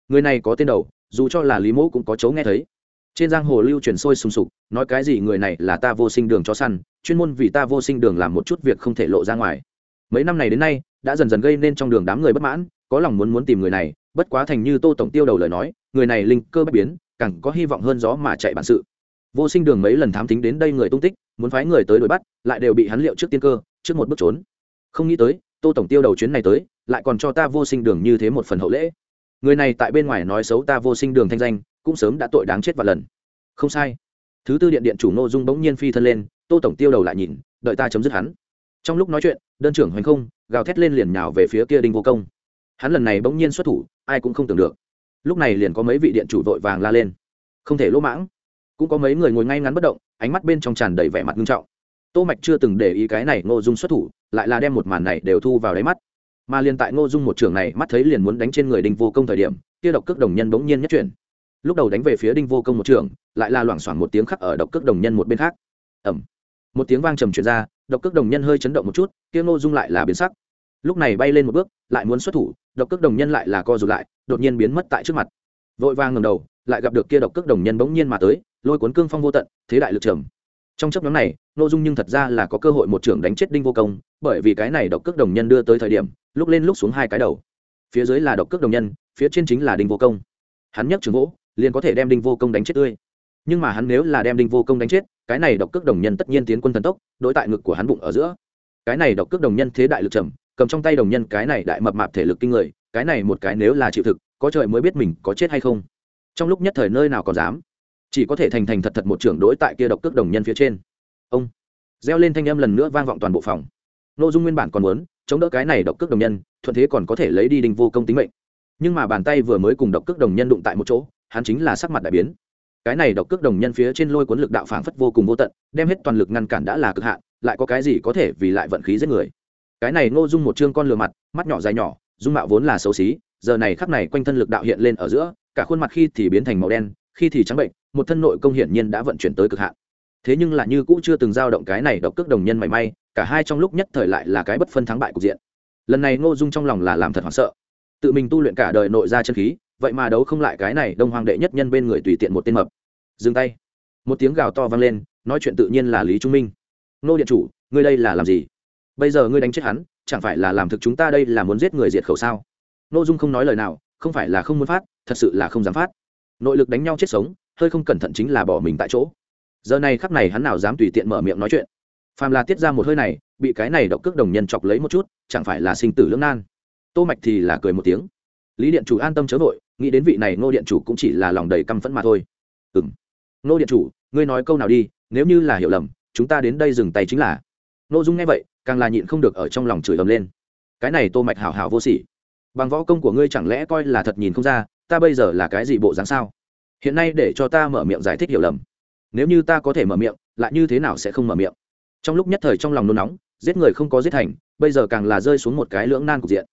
Người này có tên đầu, dù cho là lý mẫu cũng có chấu nghe thấy trên giang hồ lưu truyền sôi sùng sục, nói cái gì người này là ta vô sinh đường cho săn, chuyên môn vì ta vô sinh đường làm một chút việc không thể lộ ra ngoài. Mấy năm này đến nay, đã dần dần gây nên trong đường đám người bất mãn, có lòng muốn muốn tìm người này, bất quá thành như tô tổng tiêu đầu lời nói, người này linh cơ bất biến, càng có hy vọng hơn gió mà chạy bản sự. Vô sinh đường mấy lần thám tính đến đây người tung tích, muốn phái người tới đuổi bắt, lại đều bị hắn liệu trước tiên cơ, trước một bước trốn. Không nghĩ tới, tô tổng tiêu đầu chuyến này tới, lại còn cho ta vô sinh đường như thế một phần hậu lễ. Người này tại bên ngoài nói xấu ta vô sinh đường thanh danh cũng sớm đã tội đáng chết và lần. Không sai. Thứ tư điện điện chủ ngô dung bỗng nhiên phi thân lên, tô tổng tiêu đầu lại nhìn, đợi ta chấm dứt hắn. Trong lúc nói chuyện, đơn trưởng hoành không, gào thét lên liền nhào về phía kia đinh vô công. Hắn lần này bỗng nhiên xuất thủ, ai cũng không tưởng được. Lúc này liền có mấy vị điện chủ vội vàng la lên. Không thể lỗ mãng. Cũng có mấy người ngồi ngay ngắn bất động, ánh mắt bên trong tràn đầy vẻ mặt nghiêm trọng. Tô mạch chưa từng để ý cái này ngô dung xuất thủ, lại là đem một màn này đều thu vào đáy mắt. Mà liền tại ngô dung một trường này mắt thấy liền muốn đánh trên người đinh vô công thời điểm, kia độc cước đồng nhân bỗng nhiên nhất chuyển lúc đầu đánh về phía đinh vô công một trường, lại là loảng xoảng một tiếng khắc ở độc cước đồng nhân một bên khác. Ẩm một tiếng vang trầm truyền ra, độc cước đồng nhân hơi chấn động một chút, kia ngô dung lại là biến sắc. Lúc này bay lên một bước, lại muốn xuất thủ, độc cước đồng nhân lại là co rụt lại, đột nhiên biến mất tại trước mặt. Vội vang ngầm đầu, lại gặp được kia độc cước đồng nhân bỗng nhiên mà tới, lôi cuốn cương phong vô tận, thế đại lực trầm. Trong chấp nhóm này nội dung nhưng thật ra là có cơ hội một trưởng đánh chết đinh vô công, bởi vì cái này độc cước đồng nhân đưa tới thời điểm, lúc lên lúc xuống hai cái đầu. Phía dưới là độc cước đồng nhân, phía trên chính là đinh vô công. Hắn nhấc trường gỗ liền có thể đem đinh vô công đánh chết tươi. Nhưng mà hắn nếu là đem đinh vô công đánh chết, cái này độc cước đồng nhân tất nhiên tiến quân thần tốc, đối tại ngực của hắn bụng ở giữa. Cái này độc cước đồng nhân thế đại lực trầm, cầm trong tay đồng nhân cái này đại mập mạp thể lực kinh người, cái này một cái nếu là chịu thực, có trời mới biết mình có chết hay không. Trong lúc nhất thời nơi nào còn dám, chỉ có thể thành thành thật thật một trưởng đối tại kia độc cước đồng nhân phía trên. Ông, reo lên thanh âm lần nữa vang vọng toàn bộ phòng. N ô dung nguyên bản còn muốn chống đỡ cái này độc cước đồng nhân, thuận thế còn có thể lấy đi đinh vô công tính mệnh. Nhưng mà bàn tay vừa mới cùng độc cước đồng nhân đụng tại một chỗ hắn chính là sắc mặt đại biến. Cái này độc cước đồng nhân phía trên lôi cuốn lực đạo phảng phất vô cùng vô tận, đem hết toàn lực ngăn cản đã là cực hạn, lại có cái gì có thể vì lại vận khí giết người. Cái này ngô dung một chương con lừa mặt, mắt nhỏ dài nhỏ, dung mạo vốn là xấu xí, giờ này khắc này quanh thân lực đạo hiện lên ở giữa, cả khuôn mặt khi thì biến thành màu đen, khi thì trắng bệnh, một thân nội công hiển nhiên đã vận chuyển tới cực hạn. Thế nhưng là như cũ chưa từng dao động cái này độc cước đồng nhân mảy may, cả hai trong lúc nhất thời lại là cái bất phân thắng bại cục diện. Lần này ngô dung trong lòng là làm thật hoảng sợ. Tự mình tu luyện cả đời nội ra chân khí vậy mà đấu không lại cái này đông hoàng đệ nhất nhân bên người tùy tiện một tên mập. Dừng tay. Một tiếng gào to vang lên, nói chuyện tự nhiên là lý trung minh. Nô điện chủ, ngươi đây là làm gì? Bây giờ ngươi đánh chết hắn, chẳng phải là làm thực chúng ta đây là muốn giết người diệt khẩu sao? Nô dung không nói lời nào, không phải là không muốn phát, thật sự là không dám phát. Nội lực đánh nhau chết sống, hơi không cẩn thận chính là bỏ mình tại chỗ. Giờ này khắc này hắn nào dám tùy tiện mở miệng nói chuyện. Phàm là tiết ra một hơi này, bị cái này độc cước đồng nhân chọc lấy một chút, chẳng phải là sinh tử lưỡng nan. Tô mạch thì là cười một tiếng lý điện chủ an tâm chớ vội, nghĩ đến vị này ngô điện chủ cũng chỉ là lòng đầy căm phẫn mà thôi. Ừm. Ngô điện chủ, ngươi nói câu nào đi, nếu như là hiểu lầm, chúng ta đến đây dừng tay chính là. Ngô dung nghe vậy, càng là nhịn không được ở trong lòng chửi ầm lên. Cái này tô mạch hảo hảo vô sỉ. Bằng võ công của ngươi chẳng lẽ coi là thật nhìn không ra, ta bây giờ là cái gì bộ dáng sao? Hiện nay để cho ta mở miệng giải thích hiểu lầm. Nếu như ta có thể mở miệng, lại như thế nào sẽ không mở miệng? Trong lúc nhất thời trong lòng nôn nóng, giết người không có giết thành, bây giờ càng là rơi xuống một cái lưỡng nan cục diện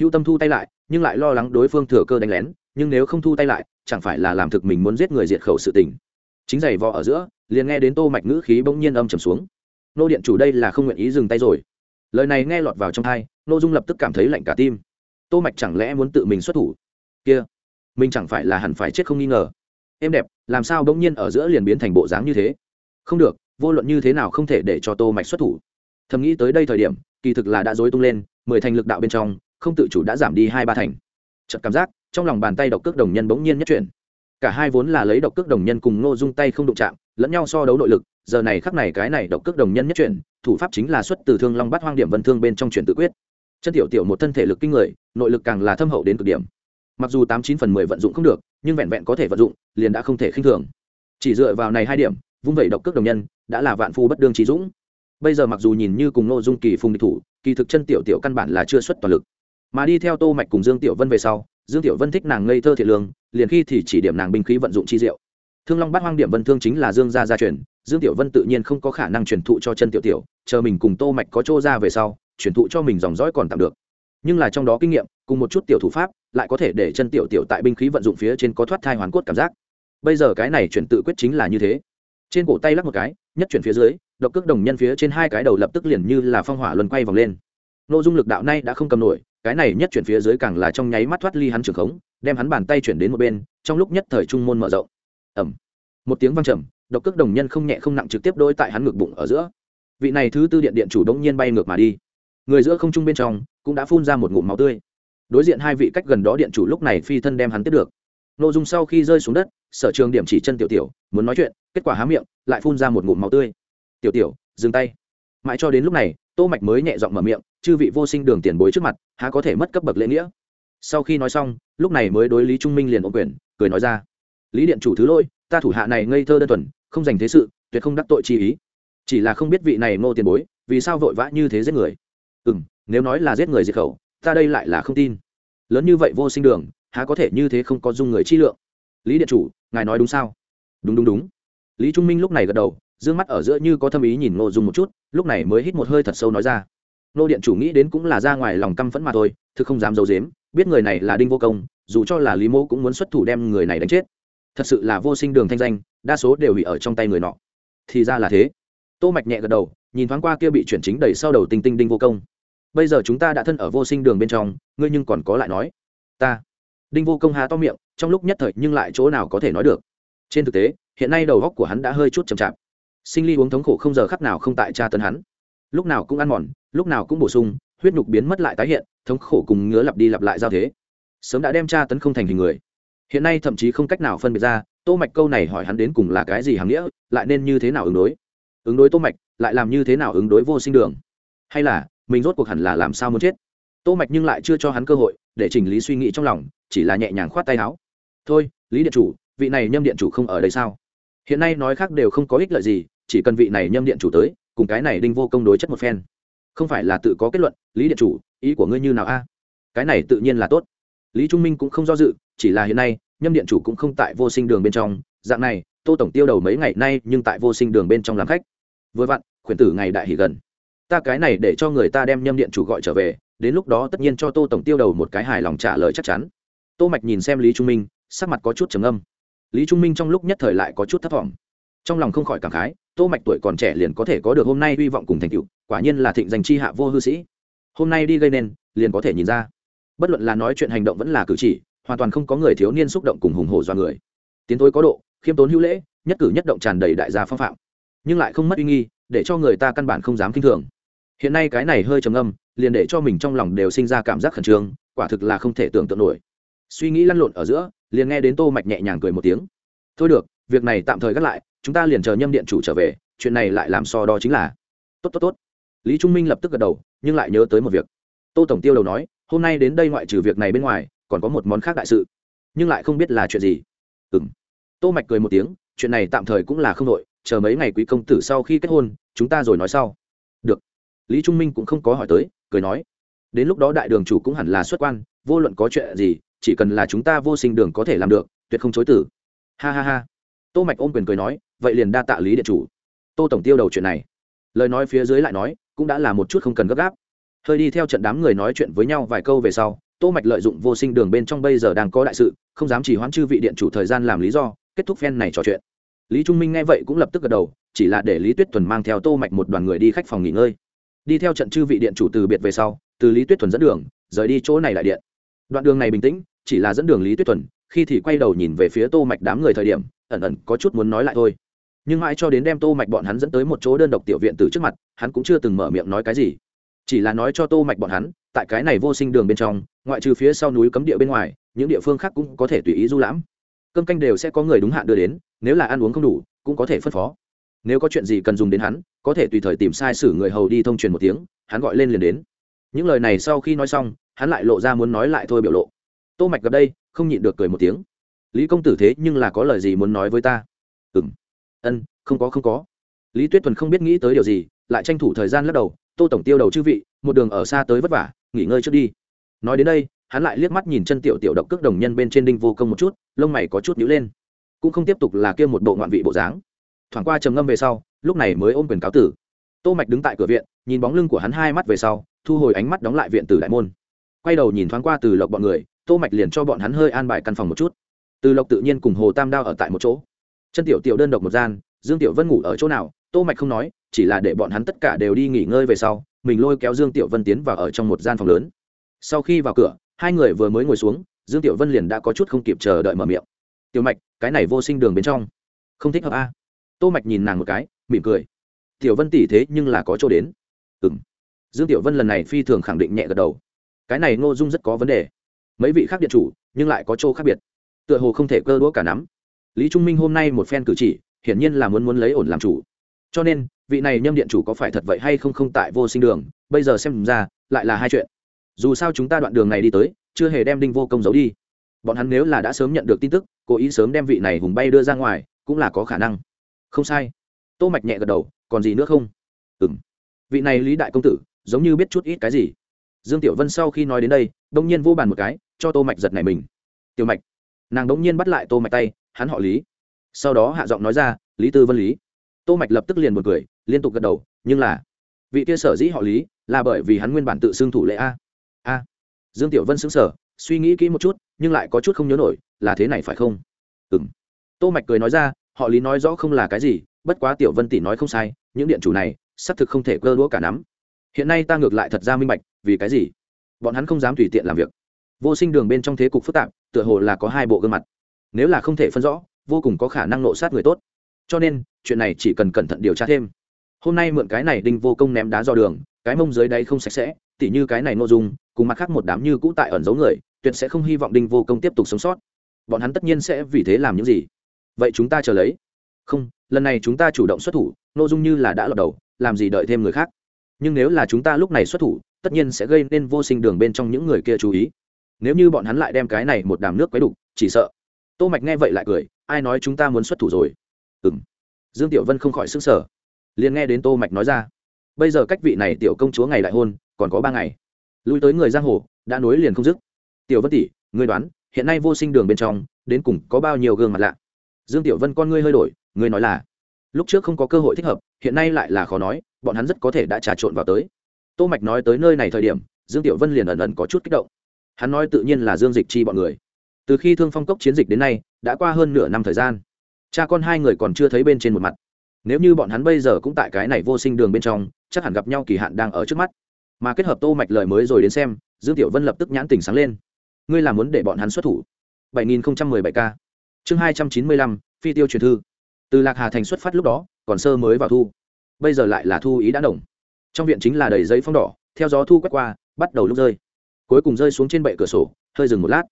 hữu tâm thu tay lại, nhưng lại lo lắng đối phương thừa cơ đánh lén, nhưng nếu không thu tay lại, chẳng phải là làm thực mình muốn giết người diệt khẩu sự tình. Chính giày vò ở giữa, liền nghe đến tô mạch ngữ khí bỗng nhiên âm trầm xuống. Nô điện chủ đây là không nguyện ý dừng tay rồi. Lời này nghe lọt vào trong tai, nô dung lập tức cảm thấy lạnh cả tim. Tô mạch chẳng lẽ muốn tự mình xuất thủ? Kia, mình chẳng phải là hẳn phải chết không nghi ngờ. Em đẹp, làm sao bỗng nhiên ở giữa liền biến thành bộ dáng như thế? Không được, vô luận như thế nào không thể để cho tô mạch xuất thủ. Thầm nghĩ tới đây thời điểm, kỳ thực là đã dối tung lên, mười thành lực đạo bên trong không tự chủ đã giảm đi hai ba thành. Chợt cảm giác, trong lòng bàn tay độc cước đồng nhân bỗng nhiên nhất chuyển. Cả hai vốn là lấy độc cước đồng nhân cùng ngô dung tay không đụng chạm, lẫn nhau so đấu nội lực, giờ này khắc này cái này độc cước đồng nhân nhất chuyển, thủ pháp chính là xuất từ thương long bắt hoang điểm vân thương bên trong chuyển tự quyết. Chân tiểu tiểu một thân thể lực kinh người, nội lực càng là thâm hậu đến cực điểm. Mặc dù tám chín phần mười vận dụng không được, nhưng vẹn vẹn có thể vận dụng, liền đã không thể khinh thường. Chỉ dựa vào này hai điểm, vung vẩy độc cước đồng nhân, đã là vạn phu bất đương trí dũng. Bây giờ mặc dù nhìn như cùng ngô dung kỳ phùng địch thủ, kỳ thực chân tiểu tiểu căn bản là chưa xuất toàn lực mà đi theo tô mạch cùng dương tiểu vân về sau, dương tiểu vân thích nàng ngây thơ thiệt lương, liền khi thì chỉ điểm nàng binh khí vận dụng chi diệu. Thương long bát hoang điểm vân thương chính là dương gia gia truyền, dương tiểu vân tự nhiên không có khả năng truyền thụ cho chân tiểu tiểu, chờ mình cùng tô mạch có chỗ ra về sau, truyền thụ cho mình dòng dõi còn tạm được. Nhưng là trong đó kinh nghiệm, cùng một chút tiểu thủ pháp, lại có thể để chân tiểu tiểu tại binh khí vận dụng phía trên có thoát thai hoàn cốt cảm giác. Bây giờ cái này chuyển tự quyết chính là như thế. Trên cổ tay lắc một cái, nhất chuyển phía dưới, độc cước đồng nhân phía trên hai cái đầu lập tức liền như là phong hỏa luân quay vòng lên. Nội dung lực đạo nay đã không cầm nổi cái này nhất chuyển phía dưới càng là trong nháy mắt thoát ly hắn trường khống, đem hắn bàn tay chuyển đến một bên, trong lúc nhất thời trung môn mở rộng. Ẩm một tiếng vang trầm, độc cước đồng nhân không nhẹ không nặng trực tiếp đôi tại hắn ngực bụng ở giữa. Vị này thứ tư điện điện chủ đống nhiên bay ngược mà đi. Người giữa không trung bên trong cũng đã phun ra một ngụm máu tươi. Đối diện hai vị cách gần đó điện chủ lúc này phi thân đem hắn tiếp được. Nội dung sau khi rơi xuống đất, sở trường điểm chỉ chân tiểu tiểu, muốn nói chuyện, kết quả há miệng, lại phun ra một ngụm máu tươi. Tiểu tiểu, dừng tay. Mãi cho đến lúc này tô mạch mới nhẹ giọng mở miệng, chư vị vô sinh đường tiền bối trước mặt, há có thể mất cấp bậc lễ nghĩa? Sau khi nói xong, lúc này mới đối lý trung minh liền ổn quyền, cười nói ra, lý điện chủ thứ lỗi, ta thủ hạ này ngây thơ đơn thuần, không dành thế sự, tuyệt không đắc tội chi ý. Chỉ là không biết vị này ngô tiền bối, vì sao vội vã như thế giết người? Ừ nếu nói là giết người diệt khẩu, ta đây lại là không tin. Lớn như vậy vô sinh đường, há có thể như thế không có dung người chi lượng? Lý điện chủ, ngài nói đúng sao? Đúng đúng đúng. Lý trung minh lúc này gật đầu Dương mắt ở giữa như có thâm ý nhìn ngô dung một chút, lúc này mới hít một hơi thật sâu nói ra. Nô điện chủ nghĩ đến cũng là ra ngoài lòng căm phẫn mà thôi, thực không dám d i ấ u dếm biết người này là đinh vô công, dù cho là lý mô cũng muốn xuất thủ đem người này đánh chết. Thật sự là vô sinh đường thanh danh, đa số đều bị ở trong tay người nọ. Thì ra là thế. Tô mạch nhẹ gật đầu, nhìn thoáng qua kia bị chuyển chính đẩy sau đầu tinh tinh đinh vô công. Bây giờ chúng ta đã thân ở vô sinh đường bên trong, ngươi nhưng còn có lại nói. Ta. Đinh vô công há to miệng, trong lúc nhất thời nhưng lại chỗ nào có thể nói được. Trên thực tế, hiện nay đầu góc của hắn đã hơi chút chậm chạp sinh ly uống thống khổ không giờ khắc nào không tại tra tấn hắn. Lúc nào cũng ăn mòn, lúc nào cũng bổ sung, huyết nhục biến mất lại tái hiện, thống khổ cùng ngứa lặp đi lặp lại giao thế. Sớm đã đem tra tấn không thành hình người. Hiện nay thậm chí không cách nào phân biệt ra, tô mạch câu này hỏi hắn đến cùng là cái gì hàng nghĩa, lại nên như thế nào ứng đối? Ứng đối tô mạch, lại làm như thế nào ứng đối vô sinh đường? Hay là, mình rốt cuộc hẳn là làm sao muốn chết? Tô mạch nhưng lại chưa cho hắn cơ hội, để chỉnh lý suy nghĩ trong lòng, chỉ là nhẹ nhàng khoát tay áo. Thôi, lý điện chủ, vị này nhâm điện chủ không ở đây sao? Hiện nay nói khác đều không có ích lợi gì, chỉ cần vị này nhâm điện chủ tới, cùng cái này đinh vô công đối chất một phen. Không phải là tự có kết luận, lý điện chủ, ý của ngươi như nào a? Cái này tự nhiên là tốt. Lý trung minh cũng không do dự, chỉ là hiện nay, nhâm điện chủ cũng không tại vô sinh đường bên trong, dạng này, tô tổng tiêu đầu mấy ngày nay nhưng tại vô sinh đường bên trong làm khách. Vừa vặn, khuyển tử ngày đại hỉ gần. Ta cái này để cho người ta đem nhâm điện chủ gọi trở về, đến lúc đó tất nhiên cho tô tổng tiêu đầu một cái hài lòng trả lời chắc chắn. Tô mạch nhìn xem lý trung minh, sắc mặt có chút trầm âm lý trung minh trong lúc nhất thời lại có chút thất vọng. Trong lòng không khỏi cảm khái, tô mạch tuổi còn trẻ liền có thể có được hôm nay hy vọng cùng thành tựu, quả nhiên là thịnh danh chi hạ vô hư sĩ. Hôm nay đi gây nên, liền có thể nhìn ra. Bất luận là nói chuyện hành động vẫn là cử chỉ, hoàn toàn không có người thiếu niên xúc động cùng hùng hổ do người. Tiến thối có độ, khiêm tốn hữu lễ, nhất cử nhất động tràn đầy đại gia phong phạm. Nhưng lại không mất uy nghi, để cho người ta căn bản không dám kinh thường. Hiện nay cái này hơi trầm âm liền để cho mình trong lòng đều sinh ra cảm giác khẩn trương, quả thực là không thể tưởng tượng nổi. Suy nghĩ lăn lộn ở giữa liền nghe đến tô mạch nhẹ nhàng cười một tiếng. Thôi được, việc này tạm thời gác lại, chúng ta liền chờ nhâm điện chủ trở về, chuyện này lại làm so đo chính là. Tốt tốt tốt. Lý trung minh lập tức gật đầu, nhưng lại nhớ tới một việc. Tô tổng tiêu đầu nói, hôm nay đến đây ngoại trừ việc này bên ngoài, còn có một món khác đại sự. Nhưng lại không biết là chuyện gì. Ừm. tô mạch cười một tiếng, chuyện này tạm thời cũng là không nội, chờ mấy ngày quý công tử sau khi kết hôn, chúng ta rồi nói sau. Được. Lý trung minh cũng không có hỏi tới, cười nói, đến lúc đó đại đường chủ cũng hẳn là xuất quan, vô luận có chuyện gì chỉ cần là chúng ta vô sinh đường có thể làm được, tuyệt không chối tử ha ha ha. Tô mạch ôm quyền cười nói, vậy liền đa tạ lý điện chủ. Tô tổng tiêu đầu chuyện này. Lời nói phía dưới lại nói, cũng đã là một chút không cần gấp gáp. Hơi đi theo trận đám người nói chuyện với nhau vài câu về sau, tô mạch lợi dụng vô sinh đường bên trong bây giờ đang có đại sự, không dám chỉ hoãn chư vị điện chủ thời gian làm lý do, kết thúc phen này trò chuyện. Lý trung minh nghe vậy cũng lập tức gật đầu, chỉ là để lý tuyết thuần mang theo tô mạch một đoàn người đi khách phòng nghỉ ngơi. Đi theo trận chư vị điện chủ từ biệt về sau, từ lý tuyết thuần dẫn đường, rời đi chỗ này lại điện. Đoạn đường này bình tĩnh chỉ là dẫn đường lý tuyết thuần, khi thì quay đầu nhìn về phía tô mạch đám người thời điểm, ẩn ẩn có chút muốn nói lại thôi. Nhưng mãi cho đến đem tô mạch bọn hắn dẫn tới một chỗ đơn độc tiểu viện từ trước mặt, hắn cũng chưa từng mở miệng nói cái gì. Chỉ là nói cho tô mạch bọn hắn, tại cái này vô sinh đường bên trong, ngoại trừ phía sau núi cấm địa bên ngoài, những địa phương khác cũng có thể tùy ý du lãm. Cơm canh đều sẽ có người đúng hạn đưa đến, nếu là ăn uống không đủ, cũng có thể phân phó. Nếu có chuyện gì cần dùng đến hắn, có thể tùy thời tìm sai sử người hầu đi thông truyền một tiếng, hắn gọi lên liền đến. Những lời này sau khi nói xong, hắn lại lộ ra muốn nói lại thôi biểu lộ tô mạch gặp đây, không nhịn được cười một tiếng. Lý công tử thế nhưng là có lời gì muốn nói với ta? Ừm. Ân, không có không có. Lý tuyết thuần không biết nghĩ tới điều gì, lại tranh thủ thời gian lắc đầu, tô tổng tiêu đầu chư vị, một đường ở xa tới vất vả, nghỉ ngơi trước đi. Nói đến đây, hắn lại liếc mắt nhìn chân tiểu tiểu độc cước đồng nhân bên trên đinh vô công một chút, lông mày có chút nhíu lên. Cũng không tiếp tục là kia một bộ ngoạn vị bộ dáng. Thoảng qua trầm ngâm về sau, lúc này mới ôm quyền cáo tử. Tô mạch đứng tại cửa viện, nhìn bóng lưng của hắn hai mắt về sau, thu hồi ánh mắt đóng lại viện tử đại môn. Quay đầu nhìn thoáng qua từ lộc bọn người tô mạch liền cho bọn hắn hơi an bài căn phòng một chút. Từ lộc tự nhiên cùng hồ tam đao ở tại một chỗ. Chân tiểu tiểu đơn độc một gian, dương tiểu vân ngủ ở chỗ nào, tô mạch không nói, chỉ là để bọn hắn tất cả đều đi nghỉ ngơi về sau, mình lôi kéo dương tiểu vân tiến vào ở trong một gian phòng lớn. Sau khi vào cửa, hai người vừa mới ngồi xuống, dương tiểu vân liền đã có chút không kịp chờ đợi mở miệng. Tiểu mạch, cái này vô sinh đường bên trong, không thích hợp a. Tô mạch nhìn nàng một cái, mỉm cười. Tiểu vân tỷ thế nhưng là có chỗ đến. Ừm. Dương tiểu vân lần này phi thường khẳng định nhẹ gật đầu. Cái này ngô dung rất có vấn đề mấy vị khác điện chủ, nhưng lại có chỗ khác biệt. Tựa hồ không thể cơ đũa cả nắm. Lý trung minh hôm nay một phen cử chỉ, hiển nhiên là muốn muốn lấy ổn làm chủ. Cho nên, vị này nhâm điện chủ có phải thật vậy hay không không tại vô sinh đường, bây giờ xem ra, lại là hai chuyện. Dù sao chúng ta đoạn đường này đi tới, chưa hề đem đinh vô công giấu đi. Bọn hắn nếu là đã sớm nhận được tin tức, cố ý sớm đem vị này hùng bay đưa ra ngoài, cũng là có khả năng. Không sai. Tô mạch nhẹ gật đầu, còn gì nữa không? Ừm. Vị này lý đại công tử, giống như biết chút ít cái gì. Dương tiểu vân sau khi nói đến đây, đông nhiên vô bàn một cái cho tô mạch giật này mình. Tiểu mạch. Nàng đống nhiên bắt lại tô mạch tay, hắn họ lý. Sau đó hạ giọng nói ra, lý tư vân lý. Tô mạch lập tức liền một cười, liên tục gật đầu, nhưng là, vị kia sở dĩ họ lý, là bởi vì hắn nguyên bản tự xưng thủ lệ a. A. Dương tiểu vân sững sờ, suy nghĩ kỹ một chút, nhưng lại có chút không nhớ nổi, là thế này phải không? Ừm. Tô mạch cười nói ra, họ lý nói rõ không là cái gì, bất quá tiểu vân tỷ nói không sai, những điện chủ này, xác thực không thể cơ đũa cả nắm. Hiện nay ta ngược lại thật ra minh bạch, vì cái gì? Bọn hắn không dám tùy tiện làm việc vô sinh đường bên trong thế cục phức tạp, tựa hồ là có hai bộ gương mặt. Nếu là không thể phân rõ, vô cùng có khả năng nộ sát người tốt. Cho nên, chuyện này chỉ cần cẩn thận điều tra thêm. Hôm nay mượn cái này đinh vô công ném đá do đường, cái mông dưới đây không sạch sẽ, tỉ như cái này nội dung, cùng mặt khác một đám như cũ tại ẩn giấu người, tuyệt sẽ không hy vọng đinh vô công tiếp tục sống sót. Bọn hắn tất nhiên sẽ vì thế làm những gì? Vậy chúng ta chờ lấy. Không, lần này chúng ta chủ động xuất thủ nội dung như là đã lọt đầu, làm gì đợi thêm người khác? Nhưng nếu là chúng ta lúc này xuất thủ, tất nhiên sẽ gây nên vô sinh đường bên trong những người kia chú ý nếu như bọn hắn lại đem cái này một đàm nước quấy đục, chỉ sợ. Tô mạch nghe vậy lại cười, ai nói chúng ta muốn xuất thủ rồi? Ừm. Dương tiểu vân không khỏi sức sở liền nghe đến tô mạch nói ra, bây giờ cách vị này tiểu công chúa ngày đại hôn, còn có ba ngày. Lui tới người giang hồ, đã nối liền không dứt. Tiểu vân tỷ, ngươi đoán, hiện nay vô sinh đường bên trong, đến cùng có bao nhiêu gương mặt lạ? Dương tiểu vân con ngươi hơi đổi, ngươi nói là, lúc trước không có cơ hội thích hợp, hiện nay lại là khó nói, bọn hắn rất có thể đã trà trộn vào tới. Tô mạch nói tới nơi này thời điểm, dương tiểu vân liền ẩn ẩn có chút kích động hắn nói tự nhiên là dương dịch chi bọn người. Từ khi thương phong cốc chiến dịch đến nay đã qua hơn nửa năm thời gian. Cha con hai người còn chưa thấy bên trên một mặt. Nếu như bọn hắn bây giờ cũng tại cái này vô sinh đường bên trong chắc hẳn gặp nhau kỳ hạn đang ở trước mắt. Mà kết hợp tô mạch lời mới rồi đến xem dương tiểu vân lập tức nhãn tình sáng lên. Ngươi là muốn để bọn hắn xuất thủ? 7017 k. Chương 295, phi tiêu truyền thư. Từ lạc hà thành xuất phát lúc đó còn sơ mới vào thu. Bây giờ lại là thu ý đã đồng. Trong viện chính là đầy giấy phong đỏ theo gió thu quét qua bắt đầu lúc rơi cuối cùng rơi xuống trên bệ cửa sổ, hơi dừng một lát.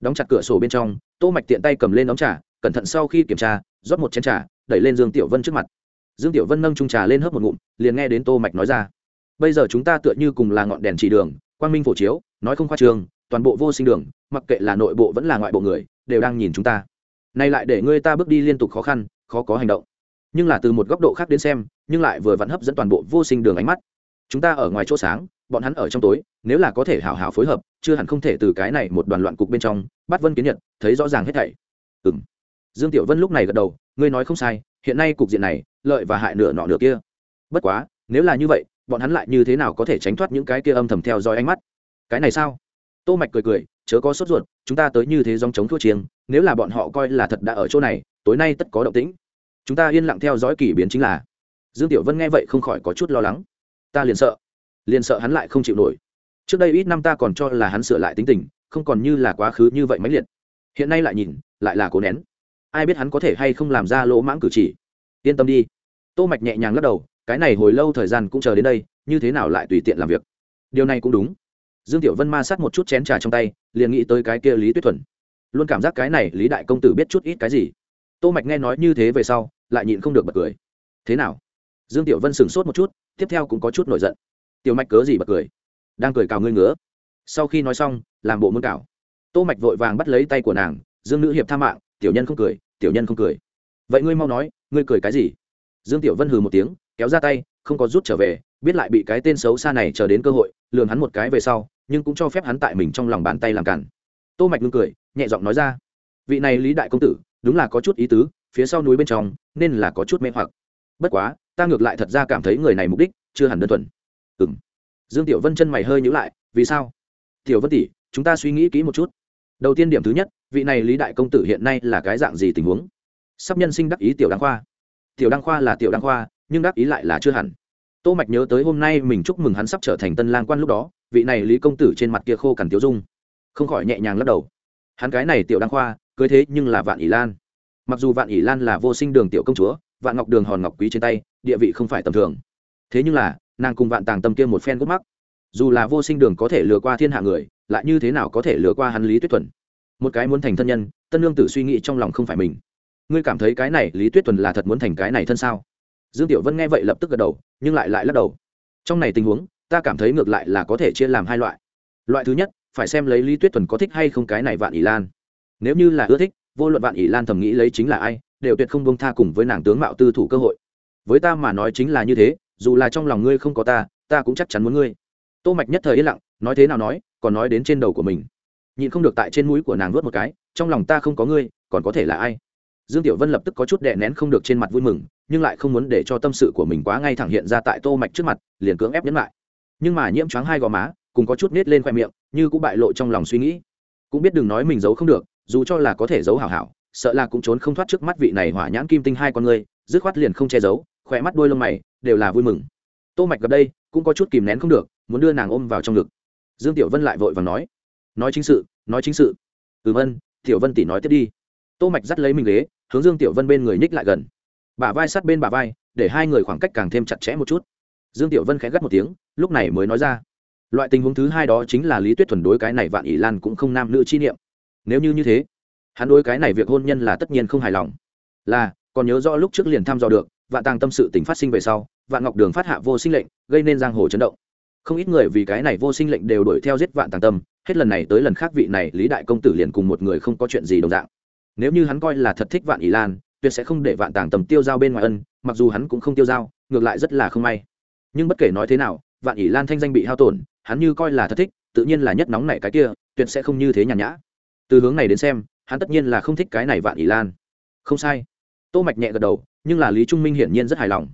Đóng chặt cửa sổ bên trong, tô mạch tiện tay cầm lên đóng trà, cẩn thận sau khi kiểm tra, rót một chén trà, đẩy lên dương tiểu vân trước mặt. Dương tiểu vân nâng chung trà lên hớp một ngụm, liền nghe đến tô mạch nói ra, bây giờ chúng ta tựa như cùng là ngọn đèn chỉ đường, quang minh phổ chiếu, nói không khoa trường, toàn bộ vô sinh đường, mặc kệ là nội bộ vẫn là ngoại bộ người, đều đang nhìn chúng ta. Nay lại để ngươi ta bước đi liên tục khó khăn, khó có hành động. Nhưng là từ một góc độ khác đến xem, nhưng lại vừa vẫn hấp dẫn toàn bộ vô sinh đường ánh mắt chúng ta ở ngoài chỗ sáng, bọn hắn ở trong tối, nếu là có thể hào hào phối hợp, chưa hẳn không thể từ cái này một đoàn loạn cục bên trong, bắt vân kiến nhật, thấy rõ ràng hết thảy. Ừng dương tiểu vân lúc này gật đầu, ngươi nói không sai, hiện nay cục diện này, lợi và hại nửa nọ nửa kia. Bất quá, nếu là như vậy, bọn hắn lại như thế nào có thể tránh thoát những cái kia âm thầm theo dõi ánh mắt? Cái này sao? Tô mạch cười cười, chớ có sốt ruột, chúng ta tới như thế dòng chống thua chiêng, nếu là bọn họ coi là thật đã ở chỗ này, tối nay tất có động tĩnh. Chúng ta yên lặng theo dõi kỳ biến chính là. Dương tiểu vân nghe vậy không khỏi có chút lo lắng ta liền sợ. Liền sợ hắn lại không chịu nổi. Trước đây ít năm ta còn cho là hắn sửa lại tính tình, không còn như là quá khứ như vậy mãnh liệt. Hiện nay lại nhìn, lại là cố nén. Ai biết hắn có thể hay không làm ra lỗ mãng cử chỉ. Yên tâm đi. Tô mạch nhẹ nhàng lắc đầu, cái này hồi lâu thời gian cũng chờ đến đây, như thế nào lại tùy tiện làm việc? Điều này cũng đúng. Dương tiểu vân ma sát một chút chén trà trong tay, liền nghĩ tới cái kia lý tuyết thuần. Luôn cảm giác cái này lý đại công tử biết chút ít cái gì. Tô mạch nghe nói như thế về sau, lại nhịn không được bật cười. Thế nào? Dương tiểu vân sửng sốt một chút tiếp theo cũng có chút nổi giận. Tiểu mạch cớ gì bật cười? Đang cười cào ngươi ngứa. Sau khi nói xong, làm bộ muốn cào. Tô mạch vội vàng bắt lấy tay của nàng, dương nữ hiệp tha mạng, tiểu nhân không cười, tiểu nhân không cười. Vậy ngươi mau nói, ngươi cười cái gì? Dương tiểu vân hừ một tiếng, kéo ra tay, không có rút trở về, biết lại bị cái tên xấu xa này chờ đến cơ hội, lường hắn một cái về sau, nhưng cũng cho phép hắn tại mình trong lòng bàn tay làm cản. Tô mạch ngưng cười, nhẹ giọng nói ra, vị này lý đại công tử, đúng là có chút ý tứ, phía sau núi bên trong, nên là có chút mê hoặc. Bất quá ta ngược lại thật ra cảm thấy người này mục đích chưa hẳn đơn thuần. Ừm. Dương tiểu vân chân mày hơi nhíu lại, vì sao? Tiểu vân tỷ, chúng ta suy nghĩ kỹ một chút. Đầu tiên điểm thứ nhất, vị này lý đại công tử hiện nay là cái dạng gì tình huống? Sắp nhân sinh đắc ý tiểu đăng khoa. Tiểu đăng khoa là tiểu đăng khoa, nhưng đắc ý lại là chưa hẳn. Tô mạch nhớ tới hôm nay mình chúc mừng hắn sắp trở thành tân lang quan lúc đó, vị này lý công tử trên mặt kia khô cằn tiêu dung. Không khỏi nhẹ nhàng lắc đầu. Hắn cái này tiểu đăng khoa, cưới thế nhưng là vạn ỷ lan. Mặc dù vạn ỷ lan là vô sinh đường tiểu công chúa vạn ngọc đường hòn ngọc quý trên tay, địa vị không phải tầm thường. Thế nhưng là, nàng cùng vạn tàng tâm kia một phen gốc mắc. Dù là vô sinh đường có thể lừa qua thiên hạ người, lại như thế nào có thể lừa qua hắn lý tuyết thuần? Một cái muốn thành thân nhân, tân lương tử suy nghĩ trong lòng không phải mình. Ngươi cảm thấy cái này lý tuyết thuần là thật muốn thành cái này thân sao? Dương tiểu vân nghe vậy lập tức gật đầu, nhưng lại lại lắc đầu. Trong này tình huống, ta cảm thấy ngược lại là có thể chia làm hai loại. Loại thứ nhất, phải xem lấy lý tuyết thuần có thích hay không cái này vạn ỷ lan. Nếu như là ưa thích, vô luận vạn ỷ lan thầm nghĩ lấy chính là ai đều tuyệt không bông tha cùng với nàng tướng mạo tư thủ cơ hội. Với ta mà nói chính là như thế, dù là trong lòng ngươi không có ta ta cũng chắc chắn muốn ngươi. Tô mạch nhất thời yên lặng, nói thế nào nói, còn nói đến trên đầu của mình. Nhịn không được tại trên mũi của nàng nuốt một cái, trong lòng ta không có ngươi, còn có thể là ai? Dương tiểu vân lập tức có chút đè nén không được trên mặt vui mừng, nhưng lại không muốn để cho tâm sự của mình quá ngay thẳng hiện ra tại tô mạch trước mặt, liền cưỡng ép nhấn lại. Nhưng mà nhiễm choáng hai gò má, cùng có chút nết lên khoe miệng, như cũng bại lộ trong lòng suy nghĩ. Cũng biết đừng nói mình giấu không được, dù cho là có thể giấu hảo hảo sợ là cũng trốn không thoát trước mắt vị này hỏa nhãn kim tinh hai con ngươi dứt khoát liền không che giấu, khỏe mắt đôi lông mày, đều là vui mừng. Tô mạch gặp đây, cũng có chút kìm nén không được, muốn đưa nàng ôm vào trong ngực. Dương tiểu vân lại vội vàng nói nói chính sự, nói chính sự. Ừ vân tiểu vân tỷ nói tiếp đi. Tô mạch dắt lấy mình ghế, hướng dương tiểu vân bên người nhích lại gần. Bả vai sát bên bả vai, để hai người khoảng cách càng thêm chặt chẽ một chút. Dương tiểu vân khẽ gắt một tiếng, lúc này mới nói ra, loại tình huống thứ hai đó chính là lý tuyết thuần đối cái này vạn ỷ lan cũng không nam nữ chi niệm. Nếu như như thế hắn đối cái này việc hôn nhân là tất nhiên không hài lòng. Là, còn nhớ rõ lúc trước liền thăm dò được, vạn tàng tâm sự tình phát sinh về sau, vạn ngọc đường phát hạ vô sinh lệnh, gây nên giang hồ chấn động. Không ít người vì cái này vô sinh lệnh đều đuổi theo giết vạn tàng tâm, hết lần này tới lần khác vị này lý đại công tử liền cùng một người không có chuyện gì đồng dạng. Nếu như hắn coi là thật thích vạn ỷ lan, tuyệt sẽ không để vạn tàng tầm tiêu giao bên ngoài ân, mặc dù hắn cũng không tiêu giao, ngược lại rất là không may. Nhưng bất kể nói thế nào, vạn ỷ lan thanh danh bị hao tổn, hắn như coi là thật thích, tự nhiên là nhất nóng nảy cái kia, tuyệt sẽ không như thế nhàn nhã. Từ hướng này đến xem hắn tất nhiên là không thích cái này vạn ỷ lan. Không sai. Tô mạch nhẹ gật đầu, nhưng là lý trung minh hiển nhiên rất hài lòng.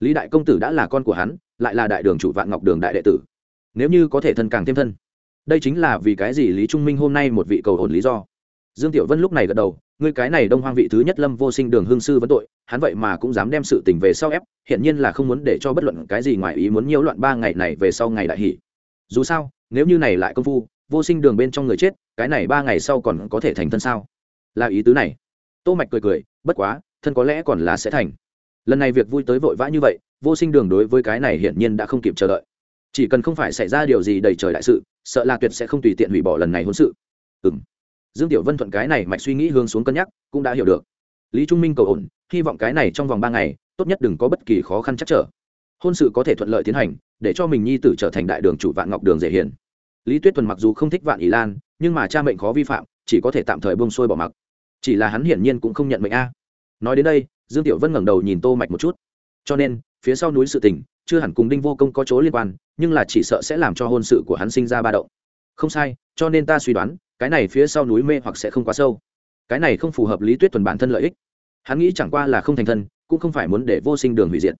Lý đại công tử đã là con của hắn, lại là đại đường chủ vạn ngọc đường đại đệ tử. Nếu như có thể thân càng thêm thân. Đây chính là vì cái gì lý trung minh hôm nay một vị cầu hồn lý do. Dương tiểu vân lúc này gật đầu, ngươi cái này đông hoang vị thứ nhất lâm vô sinh đường hương sư vấn tội, hắn vậy mà cũng dám đem sự tình về sau ép hiện nhiên là không muốn để cho bất luận cái gì ngoài ý muốn nhiễu loạn ba ngày này về sau ngày đại hỷ. Dù sao, nếu như này lại công phu vô sinh đường bên trong người chết, cái này ba ngày sau còn có thể thành thân sao? Là ý tứ này. Tô mạch cười cười, bất quá, thân có lẽ còn là sẽ thành. Lần này việc vui tới vội vã như vậy, vô sinh đường đối với cái này hiển nhiên đã không kịp chờ đợi. Chỉ cần không phải xảy ra điều gì đầy trời đại sự, sợ là tuyệt sẽ không tùy tiện hủy bỏ lần này hôn sự. Ừm. Dương tiểu vân thuận cái này mạch suy nghĩ hướng xuống cân nhắc, cũng đã hiểu được. Lý trung minh cầu ổn, hy vọng cái này trong vòng ba ngày, tốt nhất đừng có bất kỳ khó khăn chắc trở. Hôn sự có thể thuận lợi tiến hành, để cho mình nhi tử trở thành đại đường chủ vạn ngọc đường dễ hiền lý tuyết thuần mặc dù không thích vạn ỷ lan, nhưng mà cha mệnh khó vi phạm, chỉ có thể tạm thời bông xuôi bỏ mặc. Chỉ là hắn hiển nhiên cũng không nhận mệnh a. Nói đến đây, dương tiểu vân ngẩng đầu nhìn tô mạch một chút. Cho nên, phía sau núi sự tình, chưa hẳn cùng đinh vô công có chỗ liên quan, nhưng là chỉ sợ sẽ làm cho hôn sự của hắn sinh ra ba động. Không sai, cho nên ta suy đoán, cái này phía sau núi mê hoặc sẽ không quá sâu. Cái này không phù hợp lý tuyết Thuần bản thân lợi ích. Hắn nghĩ chẳng qua là không thành thân, cũng không phải muốn để vô sinh đường hủy diệt.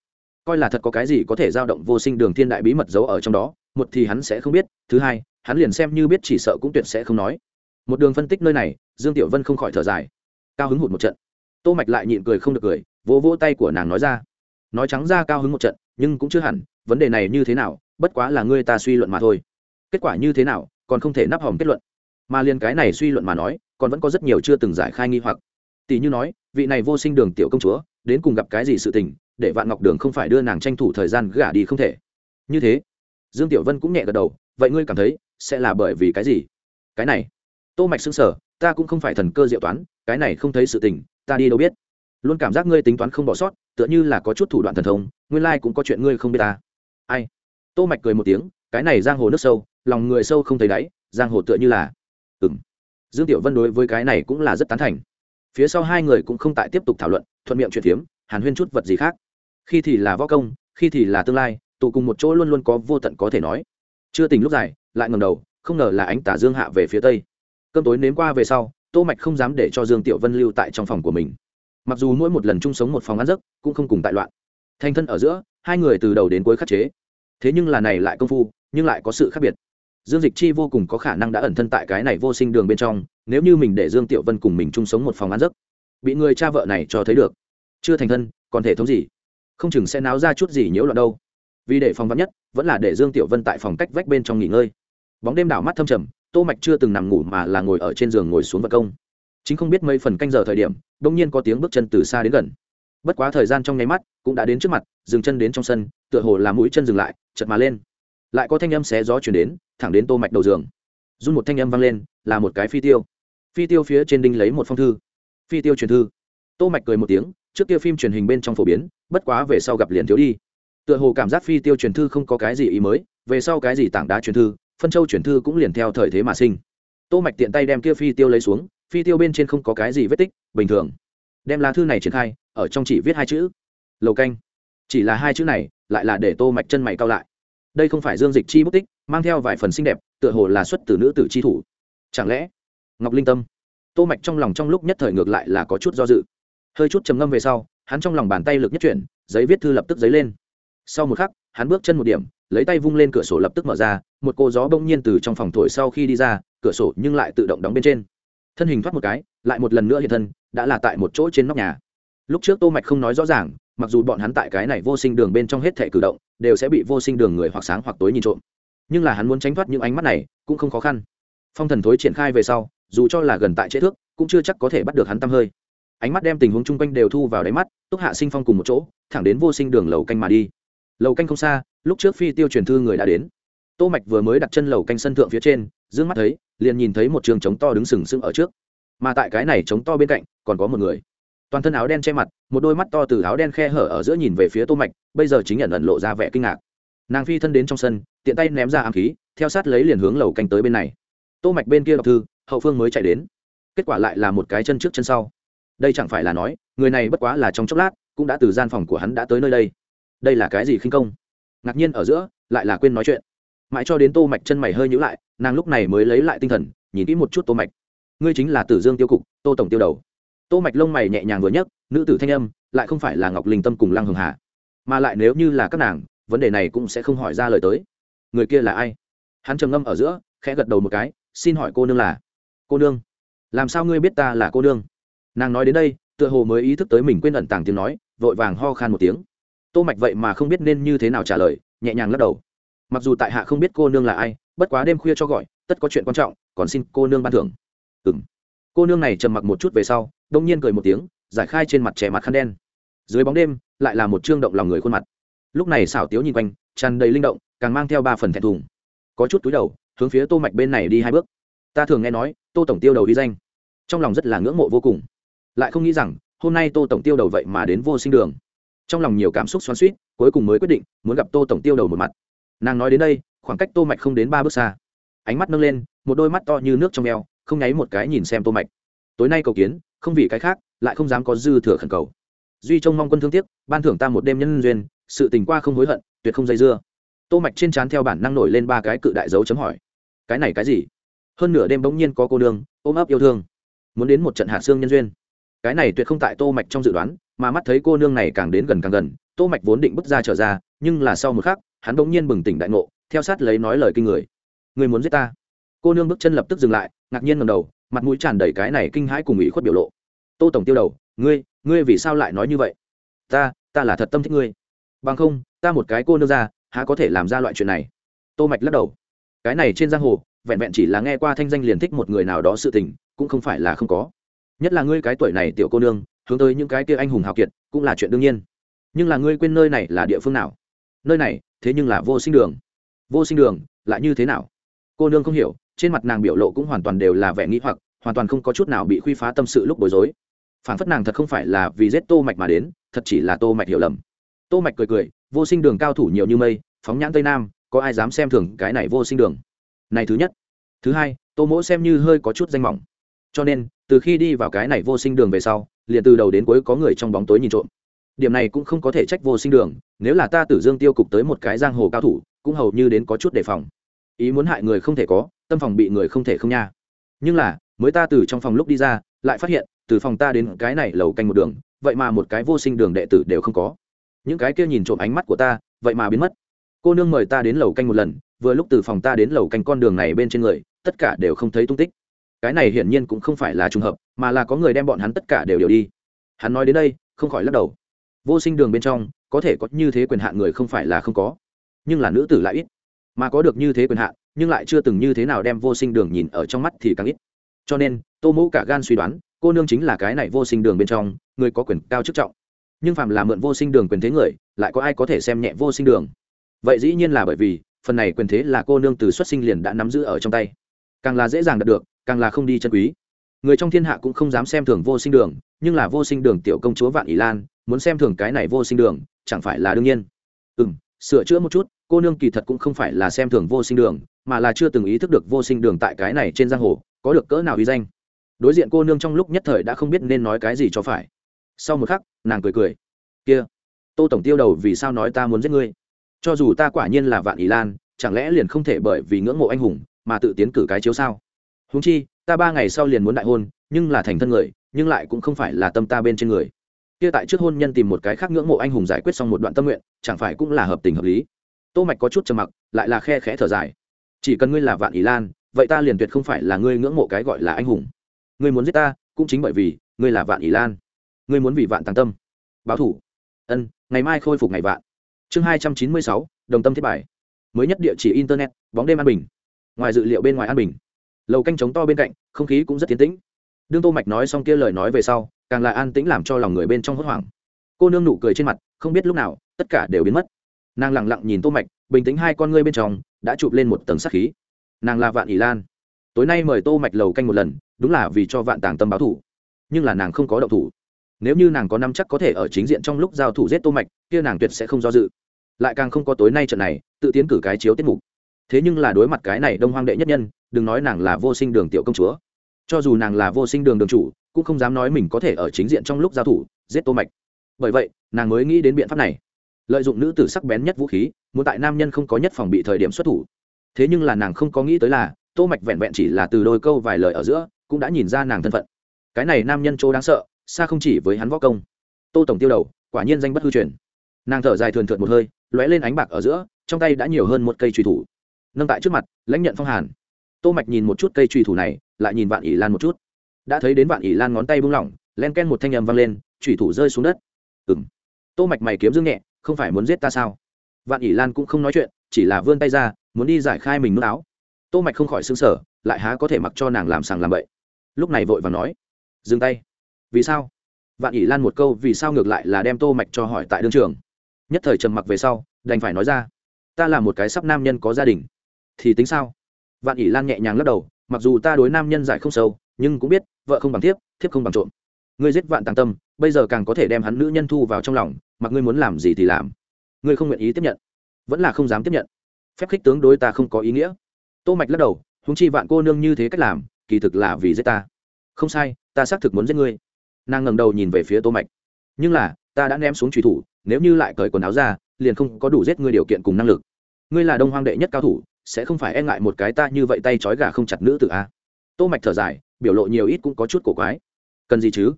Coi là thật có cái gì có thể giao động vô sinh đường thiên đại bí mật giấu ở trong đó, một thì hắn sẽ không biết, thứ hai hắn liền xem như biết chỉ sợ cũng tuyệt sẽ không nói. Một đường phân tích nơi này, dương tiểu vân không khỏi thở dài. Cao hứng hụt một trận. Tô mạch lại nhịn cười không được cười, vỗ vỗ tay của nàng nói ra. Nói trắng ra cao hứng một trận, nhưng cũng chưa hẳn, vấn đề này như thế nào, bất quá là ngươi ta suy luận mà thôi. Kết quả như thế nào, còn không thể nắp hòm kết luận. Mà liền cái này suy luận mà nói, còn vẫn có rất nhiều chưa từng giải khai nghi hoặc. Tỷ như nói, vị này vô sinh đường tiểu công chúa, đến cùng gặp cái gì sự tình, để vạn ngọc đường không phải đưa nàng tranh thủ thời gian gả đi không thể. Như thế, dương tiểu vân cũng nhẹ gật đầu, vậy ngươi cảm thấy sẽ là bởi vì cái gì? Cái này. Tô mạch xứng sở ta cũng không phải thần cơ diệu toán, cái này không thấy sự tình, ta đi đâu biết? Luôn cảm giác ngươi tính toán không bỏ sót, tựa như là có chút thủ đoạn thần thông, nguyên lai cũng có chuyện ngươi không biết ta. Ai? Tô mạch cười một tiếng, cái này giang hồ nước sâu, lòng người sâu không thấy đáy, giang hồ tựa như là ừm. Dương tiểu vân đối với cái này cũng là rất tán thành. Phía sau hai người cũng không tại tiếp tục thảo luận, thuận miệng chuyện phiếm hàn huyên chút vật gì khác. Khi thì là võ công, khi thì là tương lai, tụ cùng một chỗ luôn luôn có vô tận có thể nói. Chưa tình lúc dài lại ngầm đầu, không ngờ là ánh tả dương hạ về phía tây. Cơm tối nếm qua về sau, tô mạch không dám để cho dương tiểu vân lưu tại trong phòng của mình. Mặc dù mỗi một lần chung sống một phòng ăn giấc cũng không cùng tại loạn. Thanh thân ở giữa, hai người từ đầu đến cuối khắc chế. Thế nhưng là này lại công phu, nhưng lại có sự khác biệt. Dương dịch chi vô cùng có khả năng đã ẩn thân tại cái này vô sinh đường bên trong, nếu như mình để dương tiểu vân cùng mình chung sống một phòng ăn giấc, bị người cha vợ này cho thấy được. Chưa thành thân, còn thể thống gì? Không chừng sẽ náo ra chút gì nhiễu loạn đâu. Vì để phòng vắn nhất, vẫn là để dương tiểu vân tại phòng cách vách bên trong nghỉ ngơi bóng đêm đảo mắt thâm trầm, tô mạch chưa từng nằm ngủ mà là ngồi ở trên giường ngồi xuống vật công. Chính không biết mấy phần canh giờ thời điểm đông nhiên có tiếng bước chân từ xa đến gần. Bất quá thời gian trong nháy mắt cũng đã đến trước mặt, dừng chân đến trong sân, tựa hồ là mũi chân dừng lại chật mà lên. Lại có thanh âm xé gió chuyển đến, thẳng đến tô mạch đầu giường. Run một thanh âm vang lên, là một cái phi tiêu. Phi tiêu phía trên đinh lấy một phong thư. Phi tiêu truyền thư. Tô mạch cười một tiếng, trước kia phim truyền hình bên trong phổ biến, bất quá về sau gặp liền thiếu đi. Tựa hồ cảm giác phi tiêu truyền thư không có cái gì ý mới, về sau cái gì tảng đá truyền thư phân châu chuyển thư cũng liền theo thời thế mà sinh. Tô mạch tiện tay đem kia phi tiêu lấy xuống, phi tiêu bên trên không có cái gì vết tích, bình thường. Đem lá thư này triển khai, ở trong chỉ viết hai chữ. Lầu canh. Chỉ là hai chữ này, lại là để tô mạch chân mày cao lại. Đây không phải dương dịch chi bút tích, mang theo vài phần xinh đẹp, tựa hồ là xuất từ nữ tử chi thủ. Chẳng lẽ, ngọc linh tâm? Tô mạch trong lòng trong lúc nhất thời ngược lại là có chút do dự. Hơi chút trầm ngâm về sau, hắn trong lòng bàn tay lực nhất chuyển, giấy viết thư lập tức giấy lên. Sau một khắc, hắn bước chân một điểm, lấy tay vung lên cửa sổ lập tức mở ra một cô gió bỗng nhiên từ trong phòng thổi sau khi đi ra, cửa sổ nhưng lại tự động đóng bên trên. Thân hình thoát một cái, lại một lần nữa hiện thân, đã là tại một chỗ trên nóc nhà. Lúc trước tô mạch không nói rõ ràng, mặc dù bọn hắn tại cái này vô sinh đường bên trong hết thể cử động, đều sẽ bị vô sinh đường người hoặc sáng hoặc tối nhìn trộm. Nhưng là hắn muốn tránh thoát những ánh mắt này, cũng không khó khăn. Phong thần thối triển khai về sau, dù cho là gần tại chế thước, cũng chưa chắc có thể bắt được hắn tâm hơi. Ánh mắt đem tình huống chung quanh đều thu vào đáy mắt, túc hạ sinh phong cùng một chỗ, thẳng đến vô sinh đường lầu canh mà đi. Lầu canh không xa, lúc trước phi tiêu truyền thư người đã đến tô mạch vừa mới đặt chân lầu canh sân thượng phía trên, dương mắt thấy, liền nhìn thấy một trường trống to đứng sừng sững ở trước. Mà tại cái này trống to bên cạnh, còn có một người. Toàn thân áo đen che mặt, một đôi mắt to từ áo đen khe hở ở giữa nhìn về phía tô mạch, bây giờ chính nhận ẩn lộ ra vẻ kinh ngạc. Nàng phi thân đến trong sân, tiện tay ném ra ám khí, theo sát lấy liền hướng lầu canh tới bên này. Tô mạch bên kia đọc thư, hậu phương mới chạy đến. Kết quả lại là một cái chân trước chân sau. Đây chẳng phải là nói, người này bất quá là trong chốc lát, cũng đã từ gian phòng của hắn đã tới nơi đây. Đây là cái gì khinh công? Ngạc nhiên ở giữa, lại là quên nói chuyện mãi cho đến tô mạch chân mày hơi nhíu lại, nàng lúc này mới lấy lại tinh thần, nhìn kỹ một chút tô mạch. Ngươi chính là tử dương tiêu cục, tô tổng tiêu đầu. Tô mạch lông mày nhẹ nhàng vừa nhấc, nữ tử thanh âm, lại không phải là ngọc linh tâm cùng lăng hường hà. Mà lại nếu như là các nàng, vấn đề này cũng sẽ không hỏi ra lời tới. Người kia là ai? Hắn trầm ngâm ở giữa, khẽ gật đầu một cái, xin hỏi cô nương là? Cô nương. Làm sao ngươi biết ta là cô nương? Nàng nói đến đây, tựa hồ mới ý thức tới mình quên ẩn tàng tiếng nói, vội vàng ho khan một tiếng. Tô mạch vậy mà không biết nên như thế nào trả lời, nhẹ nhàng lắc đầu mặc dù tại hạ không biết cô nương là ai, bất quá đêm khuya cho gọi, tất có chuyện quan trọng, còn xin cô nương ban thưởng. Ừm. Cô nương này trầm mặc một chút về sau, đông nhiên cười một tiếng, giải khai trên mặt trẻ mặt khăn đen. Dưới bóng đêm, lại là một trương động lòng người khuôn mặt. Lúc này xảo tiếu nhìn quanh, tràn đầy linh động, càng mang theo ba phần thẹn thùng. Có chút túi đầu, hướng phía tô mạch bên này đi hai bước. Ta thường nghe nói, tô tổng tiêu đầu đi danh. Trong lòng rất là ngưỡng mộ vô cùng. Lại không nghĩ rằng, hôm nay tô tổng tiêu đầu vậy mà đến vô sinh đường. Trong lòng nhiều cảm xúc xoắn suýt cuối cùng mới quyết định, muốn gặp tô tổng tiêu đầu một mặt nàng nói đến đây, khoảng cách tô mạch không đến ba bước xa. Ánh mắt nâng lên, một đôi mắt to như nước trong eo, không nháy một cái nhìn xem tô mạch. Tối nay cầu kiến, không vì cái khác, lại không dám có dư thừa khẩn cầu. Duy trông mong quân thương tiếc, ban thưởng ta một đêm nhân duyên, sự tình qua không hối hận, tuyệt không dây dưa. Tô mạch trên trán theo bản năng nổi lên ba cái cự đại dấu chấm hỏi. Cái này cái gì? Hơn nửa đêm bỗng nhiên có cô nương, ôm ấp yêu thương. Muốn đến một trận hạ xương nhân duyên. Cái này tuyệt không tại tô mạch trong dự đoán, mà mắt thấy cô nương này càng đến gần càng gần, tô mạch vốn định bước ra trở ra, nhưng là sau một khắc hắn bỗng nhiên bừng tỉnh đại ngộ, theo sát lấy nói lời kinh người. Người muốn giết ta? Cô nương bước chân lập tức dừng lại, ngạc nhiên ngầm đầu, mặt mũi tràn đầy cái này kinh hãi cùng ủy khuất biểu lộ. Tô tổng tiêu đầu, ngươi ngươi vì sao lại nói như vậy? Ta ta là thật tâm thích ngươi. Bằng không, ta một cái cô nương ra, há có thể làm ra loại chuyện này? Tô mạch lắc đầu. Cái này trên giang hồ, vẹn vẹn chỉ là nghe qua thanh danh liền thích một người nào đó sự tình, cũng không phải là không có. Nhất là ngươi cái tuổi này tiểu cô nương, hướng tới những cái kia anh hùng hào kiệt, cũng là chuyện đương nhiên. Nhưng là ngươi quên nơi này là địa phương nào? Nơi này, thế nhưng là vô sinh đường. Vô sinh đường, lại như thế nào? Cô nương không hiểu, trên mặt nàng biểu lộ cũng hoàn toàn đều là vẻ nghĩ hoặc, hoàn toàn không có chút nào bị khuy phá tâm sự lúc bối rối. Phản phất nàng thật không phải là vì giết tô mạch mà đến, thật chỉ là tô mạch hiểu lầm. Tô mạch cười cười, vô sinh đường cao thủ nhiều như mây, phóng nhãn tây nam, có ai dám xem thường cái này vô sinh đường? Này thứ nhất. Thứ hai, tô mỗ xem như hơi có chút danh mỏng. Cho nên, từ khi đi vào cái này vô sinh đường về sau, liền từ đầu đến cuối có người trong bóng tối nhìn trộm điểm này cũng không có thể trách vô sinh đường, nếu là ta tử dương tiêu cục tới một cái giang hồ cao thủ, cũng hầu như đến có chút đề phòng. Ý muốn hại người không thể có, tâm phòng bị người không thể không nha. Nhưng là, mới ta từ trong phòng lúc đi ra, lại phát hiện, từ phòng ta đến cái này lầu canh một đường, vậy mà một cái vô sinh đường đệ tử đều không có. Những cái kia nhìn trộm ánh mắt của ta, vậy mà biến mất. Cô nương mời ta đến lầu canh một lần, vừa lúc từ phòng ta đến lầu canh con đường này bên trên người, tất cả đều không thấy tung tích. Cái này hiển nhiên cũng không phải là trùng hợp, mà là có người đem bọn hắn tất cả đều đều đi. Hắn nói đến đây, không khỏi lắc đầu vô sinh đường bên trong, có thể có như thế quyền hạn người không phải là không có. Nhưng là nữ tử lại ít. Mà có được như thế quyền hạn, nhưng lại chưa từng như thế nào đem vô sinh đường nhìn ở trong mắt thì càng ít. Cho nên, tô mẫu cả gan suy đoán, cô nương chính là cái này vô sinh đường bên trong, người có quyền cao chức trọng. Nhưng phạm là mượn vô sinh đường quyền thế người, lại có ai có thể xem nhẹ vô sinh đường? Vậy dĩ nhiên là bởi vì, phần này quyền thế là cô nương từ xuất sinh liền đã nắm giữ ở trong tay. Càng là dễ dàng đạt được, càng là không đi chân quý. Người trong thiên hạ cũng không dám xem thường vô sinh đường, nhưng là vô sinh đường tiểu công chúa vạn ỷ lan muốn xem thường cái này vô sinh đường, chẳng phải là đương nhiên. Ừ m sửa chữa một chút, cô nương kỳ thật cũng không phải là xem thường vô sinh đường, mà là chưa từng ý thức được vô sinh đường tại cái này trên giang hồ, có được cỡ nào uy danh. Đối diện cô nương trong lúc nhất thời đã không biết nên nói cái gì cho phải. Sau một khắc, nàng cười cười. Kia, tô tổng tiêu đầu vì sao nói ta muốn giết ngươi? Cho dù ta quả nhiên là vạn ý lan, chẳng lẽ liền không thể bởi vì ngưỡng mộ anh hùng mà tự tiến cử cái chiếu sao? Húng chi, ta ba ngày sau liền muốn đại hôn, nhưng là thành thân người, nhưng lại cũng không phải là tâm ta bên trên người kia tại trước hôn nhân tìm một cái khác ngưỡng mộ anh hùng giải quyết xong một đoạn tâm nguyện, chẳng phải cũng là hợp tình hợp lý? Tô mạch có chút trầm mặc, lại là khe khẽ thở dài. Chỉ cần ngươi là vạn ý lan, vậy ta liền tuyệt không phải là ngươi ngưỡng mộ cái gọi là anh hùng. Ngươi muốn giết ta, cũng chính bởi vì ngươi là vạn ý lan. Ngươi muốn vì vạn tăng tâm. Báo thủ. Ân, ngày mai khôi phục ngày vạn. Chương hai trăm chín mươi sáu, đồng tâm thiết bài. Mới nhất địa chỉ internet, bóng đêm an bình. Ngoài dự liệu bên ngoài an bình. Lầu canh trống to bên cạnh, không khí cũng rất tiến tĩnh. Đương tô mạch nói xong kia lời nói về sau càng là an tĩnh làm cho lòng người bên trong hốt hoảng. Cô nương nụ cười trên mặt, không biết lúc nào, tất cả đều biến mất. Nàng lặng lặng nhìn tô mạch, bình tĩnh hai con ngươi bên trong, đã chụp lên một tầng sát khí. Nàng là vạn ỷ lan. Tối nay mời tô mạch lầu canh một lần, đúng là vì cho vạn tàng tâm báo thủ. Nhưng là nàng không có động thủ. Nếu như nàng có năm chắc có thể ở chính diện trong lúc giao thủ giết tô mạch, kia nàng tuyệt sẽ không do dự. Lại càng không có tối nay trận này, tự tiến cử cái chiếu tiết mục. Thế nhưng là đối mặt cái này đông hoang đệ nhất nhân, đừng nói nàng là vô sinh đường tiểu công chúa cho dù nàng là vô sinh đường đường chủ, cũng không dám nói mình có thể ở chính diện trong lúc giao thủ, giết tô mạch. Bởi vậy, nàng mới nghĩ đến biện pháp này. Lợi dụng nữ tử sắc bén nhất vũ khí, muốn tại nam nhân không có nhất phòng bị thời điểm xuất thủ. Thế nhưng là nàng không có nghĩ tới là, tô mạch vẹn vẹn chỉ là từ đôi câu vài lời ở giữa, cũng đã nhìn ra nàng thân phận. Cái này nam nhân chỗ đáng sợ, xa không chỉ với hắn võ công. Tô tổng tiêu đầu, quả nhiên danh bất hư truyền. Nàng thở dài thườn thượt một hơi, lóe lên ánh bạc ở giữa, trong tay đã nhiều hơn một cây truy thủ. Nâng tại trước mặt, lãnh nhận phong hàn tô mạch nhìn một chút cây truy thủ này, lại nhìn vạn ỷ lan một chút. Đã thấy đến vạn ỷ lan ngón tay buông lỏng, len ken một thanh âm vang lên truy thủ rơi xuống đất. Ừm. Tô mạch mày kiếm dương nhẹ, không phải muốn giết ta sao? Vạn ỷ lan cũng không nói chuyện, chỉ là vươn tay ra, muốn đi giải khai mình nút áo. Tô mạch không khỏi sững sờ, lại há có thể mặc cho nàng làm sàng làm bậy. Lúc này vội vàng nói, dừng tay. Vì sao? Vạn ỷ lan một câu, vì sao? ngược lại là đem tô mạch cho hỏi tại đương trường. Nhất thời trầm mặc về sau, đành phải nói ra, ta là một cái sắp nam nhân có gia đình. Thì tính sao? Vạn ỷ lan nhẹ nhàng lắc đầu, mặc dù ta đối nam nhân giải không sâu, nhưng cũng biết, vợ không bằng thiếp thiếp không bằng trộm. Ngươi giết vạn tàng tâm, bây giờ càng có thể đem hắn nữ nhân thu vào trong lòng, mặc ngươi muốn làm gì thì làm. Ngươi không nguyện ý tiếp nhận, vẫn là không dám tiếp nhận. Phép khích tướng đối ta không có ý nghĩa. Tô mạch lắc đầu húng chi vạn cô nương như thế cách làm, kỳ thực là vì giết ta. Không sai, ta xác thực muốn giết ngươi. Nàng ngẩng đầu nhìn về phía tô mạch. Nhưng là, ta đã ném xuống truy thủ, nếu như lại cởi quần áo ra, liền không có đủ giết ngươi điều kiện cùng năng lực. Ngươi là đông hoang đệ nhất cao thủ sẽ không phải e ngại một cái ta như vậy tay trói gà không chặt nữ tử a. Tô mạch thở dài, biểu lộ nhiều ít cũng có chút cổ quái. Cần gì chứ?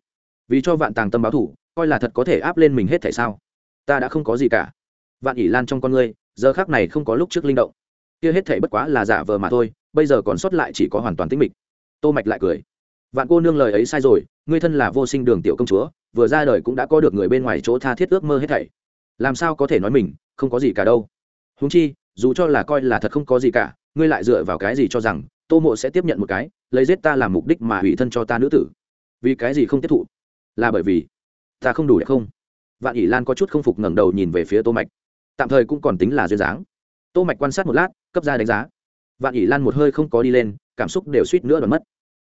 Vì cho vạn tàng tâm báo thủ, coi là thật có thể áp lên mình hết thảy sao? Ta đã không có gì cả. Vạn ỉ lan trong con ngươi, giờ khác này không có lúc trước linh động. Kia hết thể bất quá là giả vờ mà thôi, bây giờ còn sót lại chỉ có hoàn toàn tĩnh mịch. Tô mạch lại cười. Vạn cô nương lời ấy sai rồi, ngươi thân là vô sinh đường tiểu công chúa, vừa ra đời cũng đã có được người bên ngoài chỗ tha thiết ước mơ hết thảy. Làm sao có thể nói mình, không có gì cả đâu. Huống chi dù cho là coi là thật không có gì cả, ngươi lại dựa vào cái gì cho rằng tô mộ sẽ tiếp nhận một cái, lấy giết ta làm mục đích mà hủy thân cho ta nữ tử? Vì cái gì không tiếp thụ? Là bởi vì ta không đủ đẹp không? Vạn ỷ lan có chút không phục ngẩng đầu nhìn về phía tô mạch. Tạm thời cũng còn tính là duyên dáng. Tô mạch quan sát một lát, cấp ra đánh giá. Vạn ỷ lan một hơi không có đi lên, cảm xúc đều suýt nữa đoán mất.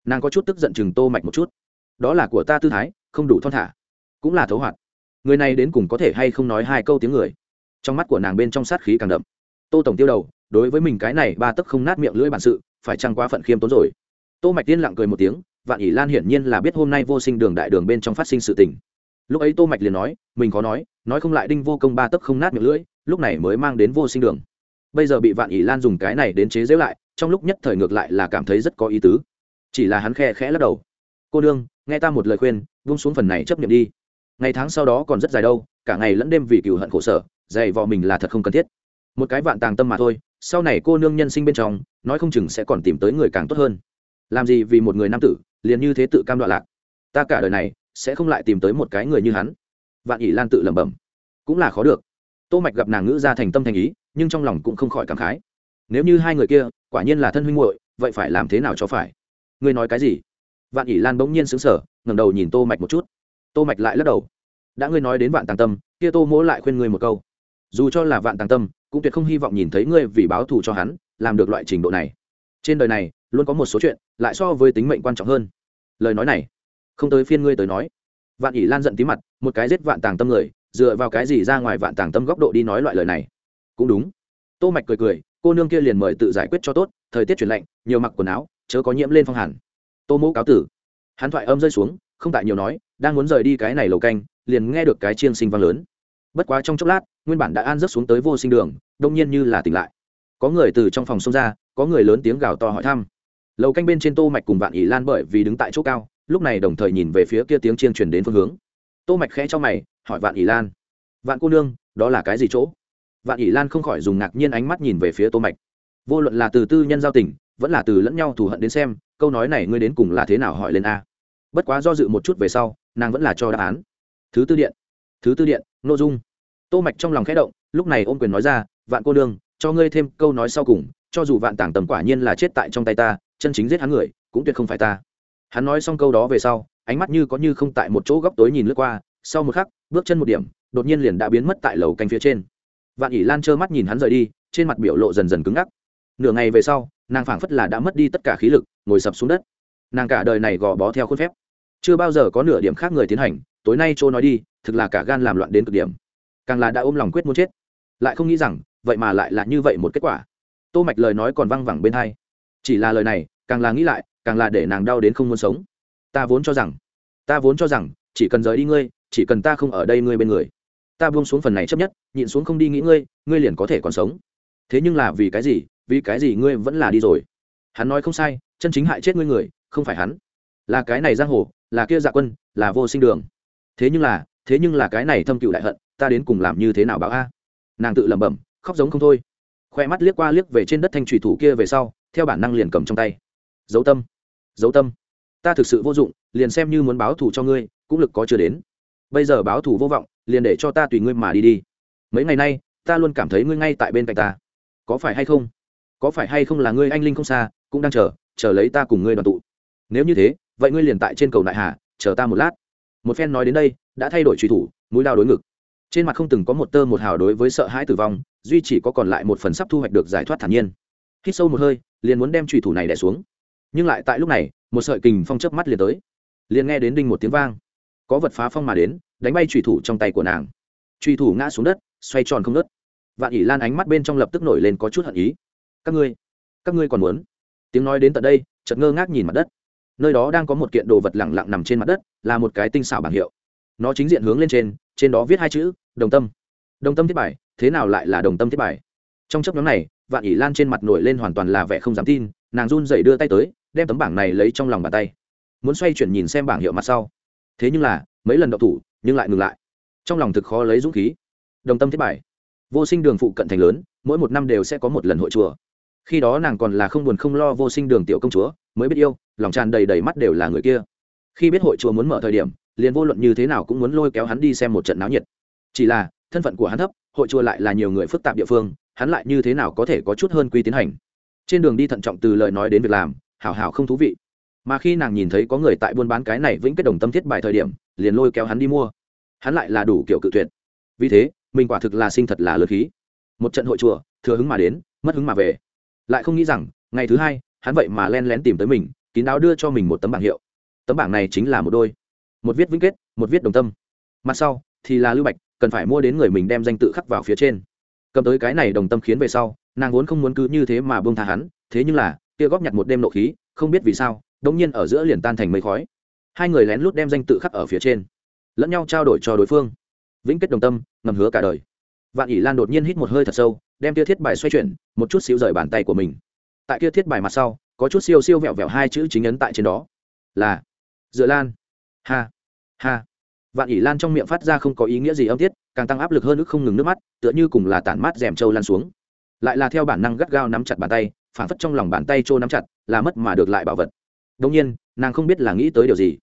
Nàng có chút tức giận chừng tô mạch một chút. Đó là của ta tư thái, không đủ thon thả, cũng là thấu hoạt. Người này đến cùng có thể hay không nói hai câu tiếng người? Trong mắt của nàng bên trong sát khí càng đậm tô tổng tiêu đầu, đối với mình cái này ba tấc không nát miệng lưỡi bản sự, phải chăng quá phận khiêm tốn rồi? Tô mạch tiên lặng cười một tiếng, vạn ỷ lan hiển nhiên là biết hôm nay vô sinh đường đại đường bên trong phát sinh sự tình. Lúc ấy tô mạch liền nói, mình có nói nói không lại đinh vô công ba tấc không nát miệng lưỡi, lúc này mới mang đến vô sinh đường. Bây giờ bị vạn ỷ lan dùng cái này đến chế giễu lại, trong lúc nhất thời ngược lại là cảm thấy rất có ý tứ. Chỉ là hắn khe khẽ lắc đầu. Cô đương nghe ta một lời khuyên vung xuống phần này chấp nhận đi. Ngày tháng sau đó còn rất dài đâu, cả ngày lẫn đêm vì cừu hận khổ sở, dày vò mình là thật không cần thiết một cái vạn tàng tâm mà thôi, sau này cô nương nhân sinh bên trong, nói không chừng sẽ còn tìm tới người càng tốt hơn. Làm gì vì một người nam tử, liền như thế tự cam đoạn lạc. Ta cả đời này, sẽ không lại tìm tới một cái người như hắn. Vạn ỷ lan tự lẩm bẩm. Cũng là khó được. Tô mạch gặp nàng ngữ ra thành tâm thành ý, nhưng trong lòng cũng không khỏi cảm khái. Nếu như hai người kia, quả nhiên là thân huynh muội, vậy phải làm thế nào cho phải? Ngươi nói cái gì? Vạn ỷ lan bỗng nhiên sững sờ, ngẩng đầu nhìn tô mạch một chút. Tô mạch lại lắc đầu. Đã ngươi nói đến vạn tàng tâm, kia tô mỗ lại khuyên ngươi một câu dù cho là vạn tàng tâm, cũng tuyệt không hy vọng nhìn thấy ngươi vì báo thù cho hắn, làm được loại trình độ này. Trên đời này, luôn có một số chuyện, lại so với tính mệnh quan trọng hơn. Lời nói này, không tới phiên ngươi tới nói. Vạn ỷ lan giận tí mặt, một cái giết vạn tàng tâm người, dựa vào cái gì ra ngoài vạn tàng tâm góc độ đi nói loại lời này? Cũng đúng. Tô mạch cười cười, cô nương kia liền mời tự giải quyết cho tốt, thời tiết chuyển lạnh, nhiều mặc quần áo, chớ có nhiễm lên phong hàn. Tô mẫu cáo tử. Hắn thoại âm rơi xuống, không tại nhiều nói, đang muốn rời đi cái này lầu canh, liền nghe được cái chiêng sinh vang lớn. Bất quá trong chốc lát nguyên bản đã an rớt xuống tới vô sinh đường, đông nhiên như là tỉnh lại. Có người từ trong phòng xông ra, có người lớn tiếng gào to hỏi thăm. Lầu canh bên trên tô mạch cùng vạn ỷ lan bởi vì đứng tại chỗ cao, lúc này đồng thời nhìn về phía kia tiếng chiên truyền đến phương hướng. Tô mạch khẽ cho mày, hỏi vạn ỷ lan. Vạn cô nương, đó là cái gì chỗ? Vạn ỷ lan không khỏi dùng ngạc nhiên ánh mắt nhìn về phía tô mạch. Vô luận là từ tư nhân giao tình, vẫn là từ lẫn nhau thù hận đến xem, câu nói này ngươi đến cùng là thế nào hỏi lên a? Bất quá do dự một chút về sau, nàng vẫn là cho đáp án. Thứ tư điện, thứ tư điện, nội dung tô mạch trong lòng khẽ động, lúc này ôm quyền nói ra, vạn cô đương cho ngươi thêm câu nói sau cùng, cho dù vạn tảng tầm quả nhiên là chết tại trong tay ta, chân chính giết hắn người, cũng tuyệt không phải ta. Hắn nói xong câu đó về sau, ánh mắt như có như không tại một chỗ góc tối nhìn lướt qua, sau một khắc, bước chân một điểm, đột nhiên liền đã biến mất tại lầu canh phía trên. Vạn ỷ lan trơ mắt nhìn hắn rời đi, trên mặt biểu lộ dần dần cứng ngắc. Nửa ngày về sau, nàng phảng phất là đã mất đi tất cả khí lực, ngồi sập xuống đất. Nàng cả đời này gò bó theo khuôn phép. Chưa bao giờ có nửa điểm khác người tiến hành, tối nay trô nói đi, thực là cả gan làm loạn đến cực điểm càng là đã ôm lòng quyết muốn chết. Lại không nghĩ rằng, vậy mà lại là như vậy một kết quả. Tô mạch lời nói còn văng vẳng bên hai. Chỉ là lời này, càng là nghĩ lại, càng là để nàng đau đến không muốn sống. Ta vốn cho rằng, ta vốn cho rằng, chỉ cần rời đi ngươi, chỉ cần ta không ở đây ngươi bên người. Ta buông xuống phần này chấp nhất, nhịn xuống không đi nghĩ ngươi ngươi liền có thể còn sống. Thế nhưng là vì cái gì, vì cái gì ngươi vẫn là đi rồi? Hắn nói không sai, chân chính hại chết ngươi người, không phải hắn. Là cái này giang hồ, là kia dạ quân, là vô sinh đường. Thế nhưng là, thế nhưng là cái này thâm cựu đại hận ta đến cùng làm như thế nào báo a? Nàng tự lẩm bẩm, khóc giống không thôi. Khoe mắt liếc qua liếc về trên đất thanh trùy thủ kia về sau, theo bản năng liền cầm trong tay. Dấu tâm dấu tâm. Ta thực sự vô dụng, liền xem như muốn báo thù cho ngươi, cũng lực có chưa đến. Bây giờ báo thù vô vọng, liền để cho ta tùy ngươi mà đi đi. Mấy ngày nay, ta luôn cảm thấy ngươi ngay tại bên cạnh ta. Có phải hay không? Có phải hay không là ngươi anh linh không xa, cũng đang chờ chờ lấy ta cùng ngươi đoàn tụ. Nếu như thế, vậy ngươi liền tại trên cầu đại hà, chờ ta một lát. Một phen nói đến đây, đã thay đổi truy thủ, mũi lao đối ngực trên mặt không từng có một tơ một hào đối với sợ hãi tử vong, duy chỉ có còn lại một phần sắp thu hoạch được giải thoát thản nhiên. Hít sâu một hơi, liền muốn đem trùy thủ này đẻ xuống. Nhưng lại tại lúc này, một sợi kình phong chớp mắt liền tới. Liền nghe đến đinh một tiếng vang. Có vật phá phong mà đến, đánh bay trùy thủ trong tay của nàng. Trùy thủ ngã xuống đất, xoay tròn không đất vạn ỷ lan ánh mắt bên trong lập tức nổi lên có chút hận ý. Các ngươi các ngươi còn muốn? Tiếng nói đến tận đây, chợt ngơ ngác nhìn mặt đất. Nơi đó đang có một kiện đồ vật lẳng lặng nằm trên mặt đất, là một cái tinh xảo bảng hiệu. Nó chính diện hướng lên trên trên đó viết hai chữ, đồng tâm. Đồng tâm thiết bài, thế nào lại là đồng tâm thiết bài? Trong chấp nhóm này, vạn ỷ lan trên mặt nổi lên hoàn toàn là vẻ không dám tin, nàng run dậy đưa tay tới, đem tấm bảng này lấy trong lòng bàn tay. Muốn xoay chuyển nhìn xem bảng hiệu mặt sau. Thế nhưng là, mấy lần đậu thủ, nhưng lại ngừng lại. Trong lòng thực khó lấy dũng khí. Đồng tâm thiết bài. Vô sinh đường phụ cận thành lớn, mỗi một năm đều sẽ có một lần hội chùa. Khi đó nàng còn là không buồn không lo vô sinh đường tiểu công chúa, mới biết yêu, lòng tràn đầy đầy mắt đều là người kia. Khi biết hội chùa muốn mở thời điểm liền vô luận như thế nào cũng muốn lôi kéo hắn đi xem một trận náo nhiệt. Chỉ là, thân phận của hắn thấp, hội chùa lại là nhiều người phức tạp địa phương, hắn lại như thế nào có thể có chút hơn quy tiến hành? Trên đường đi thận trọng từ lời nói đến việc làm, hảo hảo không thú vị. Mà khi nàng nhìn thấy có người tại buôn bán cái này vĩnh kết đồng tâm thiết bài thời điểm, liền lôi kéo hắn đi mua. Hắn lại là đủ kiểu cự tuyệt. Vì thế, mình quả thực là sinh thật là lượt khí. Một trận hội chùa, thừa hứng mà đến, mất hứng mà về. Lại không nghĩ rằng, ngày thứ hai, hắn vậy mà len lén tìm tới mình, kín đáo đưa cho mình một tấm bảng hiệu. Tấm bảng này chính là một đôi một viết vĩnh kết, một viết đồng tâm. Mặt sau, thì là lưu bạch, cần phải mua đến người mình đem danh tự khắc vào phía trên. Cầm tới cái này đồng tâm khiến về sau, nàng vốn không muốn cứ như thế mà bông tha hắn, thế nhưng là, kia góp nhặt một đêm nộ khí, không biết vì sao đống nhiên ở giữa liền tan thành mây khói. Hai người lén lút đem danh tự khắc ở phía trên, lẫn nhau trao đổi cho đối phương. Vĩnh kết đồng tâm, ngầm hứa cả đời. Vạn ỷ lan đột nhiên hít một hơi thật sâu, đem kia thiết bài xoay chuyển, một chút xíu rời bàn tay của mình. Tại kia thiết bài mặt sau, có chút siêu siêu vẹo vẹo hai chữ chính ấn tại trên đó. Là, dựa lan ha ha. Vạn ỷ lan trong miệng phát ra không có ý nghĩa gì âm tiết, càng tăng áp lực hơn ức không ngừng nước mắt, tựa như cùng là tản mát rèm trâu lan xuống. Lại là theo bản năng gắt gao nắm chặt bàn tay phản phất trong lòng bàn tay trô nắm chặt, là mất mà được lại bảo vật. Đông nhiên, nàng không biết là nghĩ tới điều gì.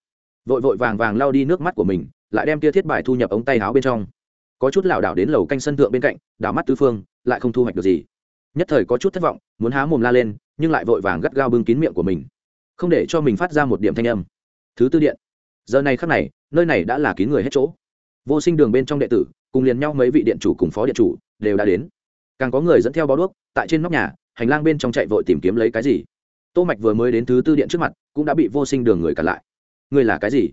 Vội vội vàng vàng lao đi nước mắt của mình, lại đem tia thiết bài thu nhập ống tay áo bên trong. Có chút lảo đảo đến lầu canh sân thượng bên cạnh, đảo mắt tứ phương, lại không thu hoạch được gì. Nhất thời có chút thất vọng, muốn há mồm la lên, nhưng lại vội vàng gắt gao bưng kín miệng của mình. Không để cho mình phát ra một điểm thanh âm. Thứ tư điện giờ này khắc này, nơi này đã là kín người hết chỗ. Vô sinh đường bên trong đệ tử, cùng liền nhau mấy vị điện chủ cùng phó điện chủ, đều đã đến. Càng có người dẫn theo bó đuốc, tại trên nóc nhà, hành lang bên trong chạy vội tìm kiếm lấy cái gì. Tô mạch vừa mới đến thứ tư điện trước mặt, cũng đã bị vô sinh đường người cản lại. Người là cái gì?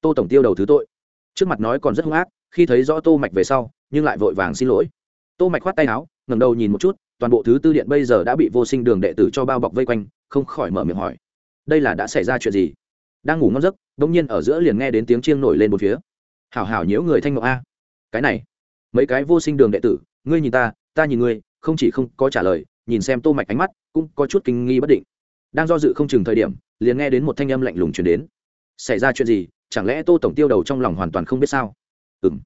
Tô tổng tiêu đầu thứ tội. Trước mặt nói còn rất hung ác, khi thấy rõ tô mạch về sau, nhưng lại vội vàng xin lỗi. Tô mạch khoát tay áo, ngẩng đầu nhìn một chút, toàn bộ thứ tư điện bây giờ đã bị vô sinh đường đệ tử cho bao bọc vây quanh, không khỏi mở miệng hỏi. Đây là đã xảy ra chuyện gì? Đang ngủ ngon giấc đống nhiên ở giữa liền nghe đến tiếng chiêng nổi lên một phía. Hảo hảo nhiễu người thanh ngọc a. Cái này, mấy cái vô sinh đường đệ tử, ngươi nhìn ta ta nhìn ngươi, không chỉ không có trả lời, nhìn xem tô mạch ánh mắt, cũng có chút kinh nghi bất định. Đang do dự không chừng thời điểm, liền nghe đến một thanh âm lạnh lùng truyền đến. Xảy ra chuyện gì? Chẳng lẽ tô tổng tiêu đầu trong lòng hoàn toàn không biết sao? Ừm.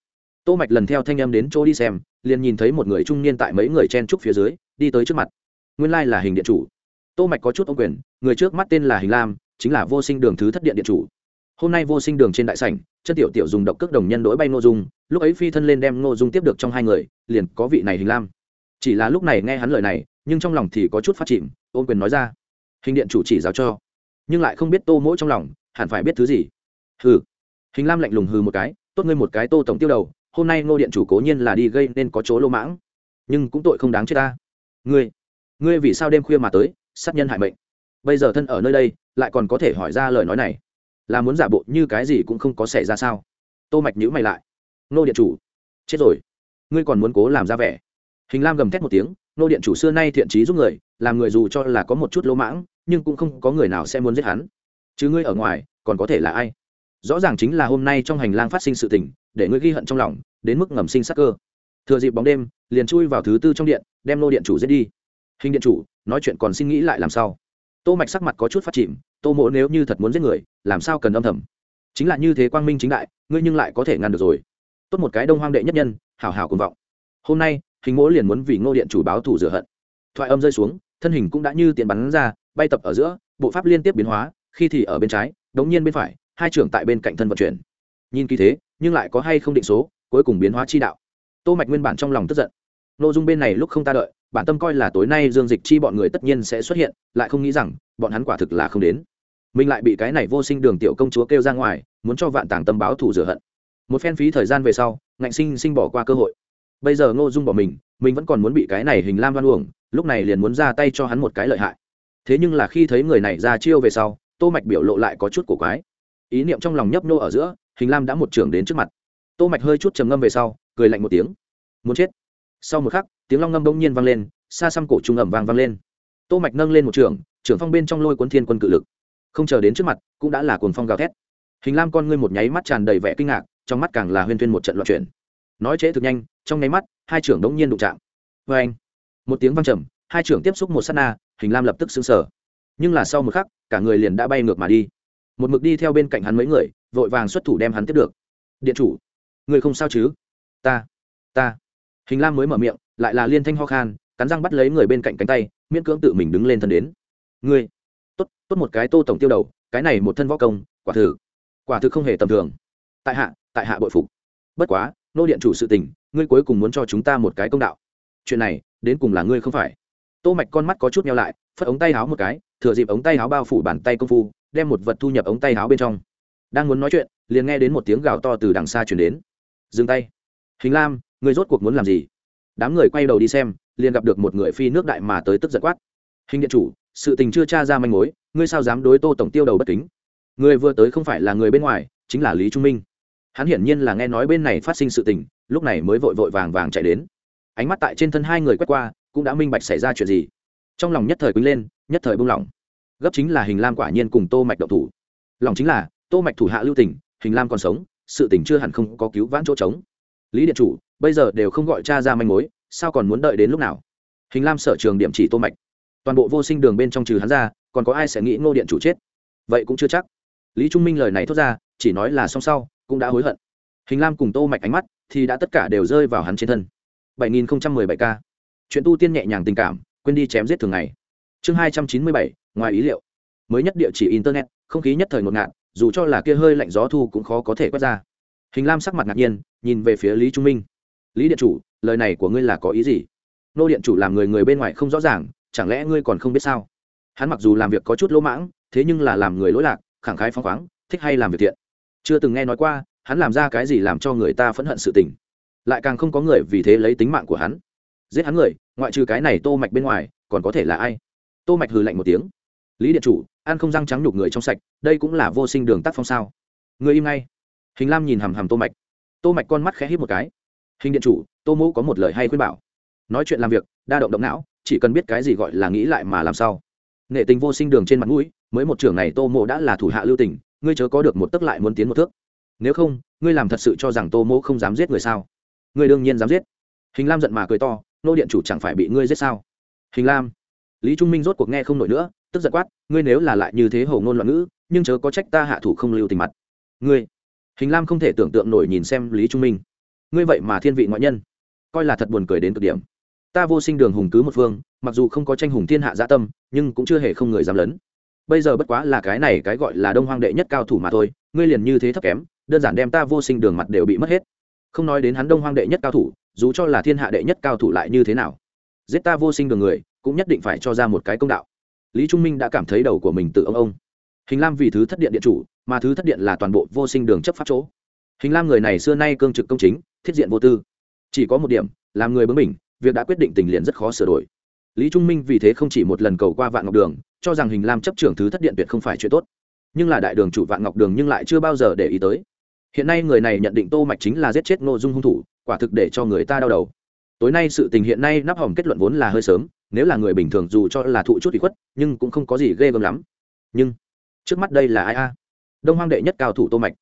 Tô mạch lần theo thanh âm đến chỗ đi xem, liền nhìn thấy một người trung niên tại mấy người chen trúc phía dưới, đi tới trước mặt. Nguyên lai là hình điện chủ. Tô mạch có chút ông quyền, người trước mắt tên là hình lam chính là vô sinh đường thứ thất điện điện chủ. Hôm nay vô sinh đường trên đại sảnh, chân tiểu tiểu dùng độc cước đồng nhân đối bay ngô dung, lúc ấy phi thân lên đem ngô dung tiếp được trong hai người, liền có vị này hình lam. Chỉ là lúc này nghe hắn lời này, nhưng trong lòng thì có chút phát chìm ôm quyền nói ra, hình điện chủ chỉ giáo cho, nhưng lại không biết tô mỗi trong lòng, hẳn phải biết thứ gì. Hừ. Hình lam lạnh lùng hừ một cái, tốt ngươi một cái tô tổng tiêu đầu, hôm nay ngô điện chủ cố nhiên là đi gây nên có chỗ lô mãng, nhưng cũng tội không đáng chết ta. Ngươi ngươi vì sao đêm khuya mà tới, sát nhân hại mệnh? Bây giờ thân ở nơi đây lại còn có thể hỏi ra lời nói này. Là muốn giả bộ như cái gì cũng không có xảy ra sao? Tô mạch nhữ mày lại. Nô điện chủ, chết rồi. Ngươi còn muốn cố làm ra vẻ. Hình lam gầm thét một tiếng, nô điện chủ xưa nay thiện trí giúp người, làm người dù cho là có một chút lỗ mãng, nhưng cũng không có người nào sẽ muốn giết hắn. Chứ ngươi ở ngoài, còn có thể là ai? Rõ ràng chính là hôm nay trong hành lang phát sinh sự tình, để ngươi ghi hận trong lòng, đến mức ngầm sinh sắc cơ. Thừa dịp bóng đêm, liền chui vào thứ tư trong điện, đem nô điện chủ giết đi. Hình điện chủ, nói chuyện còn xin nghĩ lại làm sao? Tô mạch sắc mặt có chút phát chìm, tô mộ nếu như thật muốn giết người, làm sao cần âm thầm? Chính là như thế quang minh chính đại, ngươi nhưng lại có thể ngăn được rồi. Tốt một cái đông hoang đệ nhất nhân, hảo hảo cùng vọng. Hôm nay, hình mỗ liền muốn vì ngô điện chủ báo thủ rửa hận. Thoại âm rơi xuống, thân hình cũng đã như tiền bắn ra, bay tập ở giữa, bộ pháp liên tiếp biến hóa, khi thì ở bên trái, đống nhiên bên phải, hai trưởng tại bên cạnh thân vận chuyển. Nhìn kỳ thế, nhưng lại có hay không định số, cuối cùng biến hóa chi đạo. Tô mạch nguyên bản trong lòng tức giận. Nội dung bên này lúc không ta đợi bản tâm coi là tối nay dương dịch chi bọn người tất nhiên sẽ xuất hiện, lại không nghĩ rằng, bọn hắn quả thực là không đến. Mình lại bị cái này vô sinh đường tiểu công chúa kêu ra ngoài, muốn cho vạn tàng tâm báo thù rửa hận. Một phen phí thời gian về sau, ngạnh sinh sinh bỏ qua cơ hội. Bây giờ ngô dung bỏ mình mình vẫn còn muốn bị cái này hình lam văn uổng, lúc này liền muốn ra tay cho hắn một cái lợi hại. Thế nhưng là khi thấy người này ra chiêu về sau, tô mạch biểu lộ lại có chút cổ quái. Ý niệm trong lòng nhấp nô ở giữa, hình lam đã một trưởng đến trước mặt. Tô mạch hơi chút trầm ngâm về sau, cười lạnh một tiếng. Muốn chết. Sau một khắc tiếng long ngâm bỗng nhiên vang lên, xa xăm cổ trung ẩm vang vang lên. Tô mạch nâng lên một trường, trưởng phong bên trong lôi cuốn thiên quân cự lực. Không chờ đến trước mặt, cũng đã là cuồng phong gào thét. Hình lam con ngươi một nháy mắt tràn đầy vẻ kinh ngạc, trong mắt càng là huyên thuyên một trận loạn chuyển. Nói trễ thực nhanh, trong nháy mắt, hai trưởng đống nhiên đụng chạm. Vê anh một tiếng vang trầm, hai trưởng tiếp xúc một sát na, hình lam lập tức sững sờ. Nhưng là sau một khắc, cả người liền đã bay ngược mà đi. Một mực đi theo bên cạnh hắn mấy người, vội vàng xuất thủ đem hắn tiếp được. Điện chủ, người không sao chứ? Ta ta. Hình lam mới mở miệng lại là liên thanh ho khan, cắn răng bắt lấy người bên cạnh cánh tay, miễn cưỡng tự mình đứng lên thân đến. Ngươi, tốt tốt một cái tô tổng tiêu đầu, cái này một thân võ công, quả thực quả thực không hề tầm thường. Tại hạ tại hạ bội phục. Bất quá, nô điện chủ sự tình, ngươi cuối cùng muốn cho chúng ta một cái công đạo. Chuyện này, đến cùng là ngươi không phải. Tô mạch con mắt có chút nhau lại, phất ống tay áo một cái, thừa dịp ống tay áo bao phủ bàn tay công phu, đem một vật thu nhập ống tay áo bên trong. Đang muốn nói chuyện, liền nghe đến một tiếng gào to từ đằng xa truyền đến. Dừng tay. Hình lam, ngươi rốt cuộc muốn làm gì? Đám người quay đầu đi xem, liền gặp được một người phi nước đại mà tới tức giận quát. Hình điện chủ, sự tình chưa tra ra manh mối, ngươi sao dám đối tô tổng tiêu đầu bất kính? Người vừa tới không phải là người bên ngoài, chính là lý trung minh. Hắn hiển nhiên là nghe nói bên này phát sinh sự tình, lúc này mới vội vội vàng vàng chạy đến. Ánh mắt tại trên thân hai người quét qua, cũng đã minh bạch xảy ra chuyện gì. Trong lòng nhất thời quýnh lên, nhất thời buông lỏng gấp chính là hình lam quả nhiên cùng tô mạch đậu thủ. Lòng chính là, tô mạch thủ hạ lưu tình, hình lam còn sống, sự tình chưa hẳn không có cứu vãn chỗ trống. Lý điện chủ bây giờ đều không gọi cha ra manh mối sao còn muốn đợi đến lúc nào? Hình lam sở trường điểm chỉ tô mạch. Toàn bộ vô sinh đường bên trong trừ hắn ra còn có ai sẽ nghĩ ngô điện chủ chết? Vậy cũng chưa chắc. Lý trung minh lời này thốt ra chỉ nói là song sau cũng đã hối hận. Hình lam cùng tô mạch ánh mắt thì đã tất cả đều rơi vào hắn trên thân. 7017 k chuyện tu tiên nhẹ nhàng tình cảm quên đi chém giết thường ngày. Chương 297, ngoài ý liệu. Mới nhất địa chỉ internet không khí nhất thời ngột ngạt dù cho là kia hơi lạnh gió thu cũng khó có thể quét ra. Hình lam sắc mặt ngạc nhiên nhìn về phía lý trung minh lý điện chủ, lời này của ngươi là có ý gì? Nô điện chủ làm người người bên ngoài không rõ ràng, chẳng lẽ ngươi còn không biết sao? Hắn mặc dù làm việc có chút lỗ mãng, thế nhưng là làm người lỗi lạc, khẳng khái phóng khoáng, thích hay làm việc thiện. Chưa từng nghe nói qua, hắn làm ra cái gì làm cho người ta phẫn hận sự tình. Lại càng không có người vì thế lấy tính mạng của hắn. Giết hắn người, ngoại trừ cái này tô mạch bên ngoài, còn có thể là ai? Tô mạch hừ lạnh một tiếng. Lý điện chủ, ăn không răng trắng nhục người trong sạch, đây cũng là vô sinh đường tác phong sao. Người im ngay. Hình lam nhìn hằm hằm tô mạch. Tô mạch con mắt khẽ hít một cái hình điện chủ, tô mô có một lời hay khuyên bảo. Nói chuyện làm việc, đa động động não, chỉ cần biết cái gì gọi là nghĩ lại mà làm sao. Nghệ tình vô sinh đường trên mặt mũi, mới một trưởng này tô mô đã là thủ hạ lưu tình, ngươi chớ có được một tức lại muốn tiến một thước. Nếu không, ngươi làm thật sự cho rằng tô mô không dám giết người sao? Ngươi đương nhiên dám giết. Hình lam giận mà cười to, nô điện chủ chẳng phải bị ngươi giết sao? Hình lam, lý trung minh rốt cuộc nghe không nổi nữa, tức giận quát, ngươi nếu là lại như thế hầu ngôn loạn ngữ, nhưng chớ có trách ta hạ thủ không lưu tình mặt. Ngươi, hình lam không thể tưởng tượng nổi nhìn xem lý trung minh ngươi vậy mà thiên vị ngoại nhân. Coi là thật buồn cười đến cực điểm. Ta vô sinh đường hùng cứ một phương, mặc dù không có tranh hùng thiên hạ gia tâm, nhưng cũng chưa hề không người dám lấn. Bây giờ bất quá là cái này cái gọi là đông hoang đệ nhất cao thủ mà thôi, ngươi liền như thế thấp kém, đơn giản đem ta vô sinh đường mặt đều bị mất hết. Không nói đến hắn đông hoang đệ nhất cao thủ, dù cho là thiên hạ đệ nhất cao thủ lại như thế nào. Giết ta vô sinh đường người, cũng nhất định phải cho ra một cái công đạo. Lý trung minh đã cảm thấy đầu của mình tự ông ông. Hình lam vì thứ thất điện điện chủ, mà thứ thất điện là toàn bộ vô sinh đường chấp pháp chỗ. Hình lam người này xưa nay cương trực công chính thiết diện vô tư. Chỉ có một điểm, làm người bướng mình việc đã quyết định tình liền rất khó sửa đổi. Lý trung minh vì thế không chỉ một lần cầu qua vạn ngọc đường, cho rằng hình lam chấp trưởng thứ thất điện tuyệt không phải chuyện tốt. Nhưng là đại đường chủ vạn ngọc đường nhưng lại chưa bao giờ để ý tới. Hiện nay người này nhận định tô mạch chính là giết chết nội dung hung thủ, quả thực để cho người ta đau đầu. Tối nay sự tình hiện nay nắp hòm kết luận vốn là hơi sớm, nếu là người bình thường dù cho là thụ chút bị khuất, nhưng cũng không có gì ghê gớm lắm. Nhưng, trước mắt đây là ai a? Đông hoang đệ nhất cao thủ tô mạch.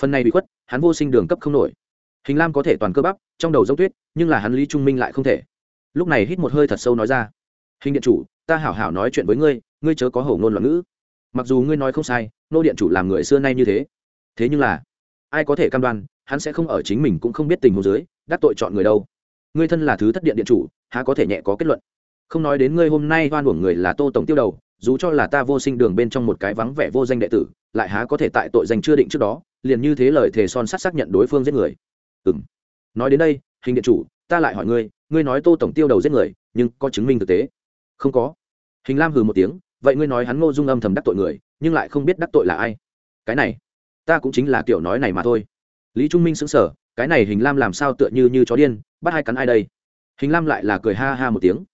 Phần này bị khuất, hắn vô sinh đường cấp không nổi hình lam có thể toàn cơ bắp, trong đầu giống tuyết, nhưng là hắn lý trung minh lại không thể. Lúc này hít một hơi thật sâu nói ra, hình điện chủ, ta hảo hảo nói chuyện với ngươi ngươi chớ có hổ ngôn loạn ngữ. Mặc dù ngươi nói không sai, nô điện chủ làm người xưa nay như thế. Thế nhưng là, ai có thể cam đoan, hắn sẽ không ở chính mình cũng không biết tình huống dưới, đắc tội chọn người đâu. Ngươi thân là thứ thất điện điện chủ, há có thể nhẹ có kết luận. Không nói đến ngươi hôm nay oan uổng người là tô tổng tiêu đầu, dù cho là ta vô sinh đường bên trong một cái vắng vẻ vô danh đệ tử, lại há có thể tại tội danh chưa định trước đó, liền như thế lời thề son sắt xác nhận đối phương giết người ừ m nói đến đây, hình điện chủ, ta lại hỏi ngươi ngươi nói tô tổng tiêu đầu giết người, nhưng có chứng minh thực tế? Không có. Hình lam hừ một tiếng, vậy ngươi nói hắn ngô dung âm thầm đắc tội người, nhưng lại không biết đắc tội là ai? Cái này, ta cũng chính là kiểu nói này mà thôi. Lý trung minh xứng sở cái này hình lam làm sao tựa như như chó điên, bắt hai cắn ai đây? Hình lam lại là cười ha ha một tiếng.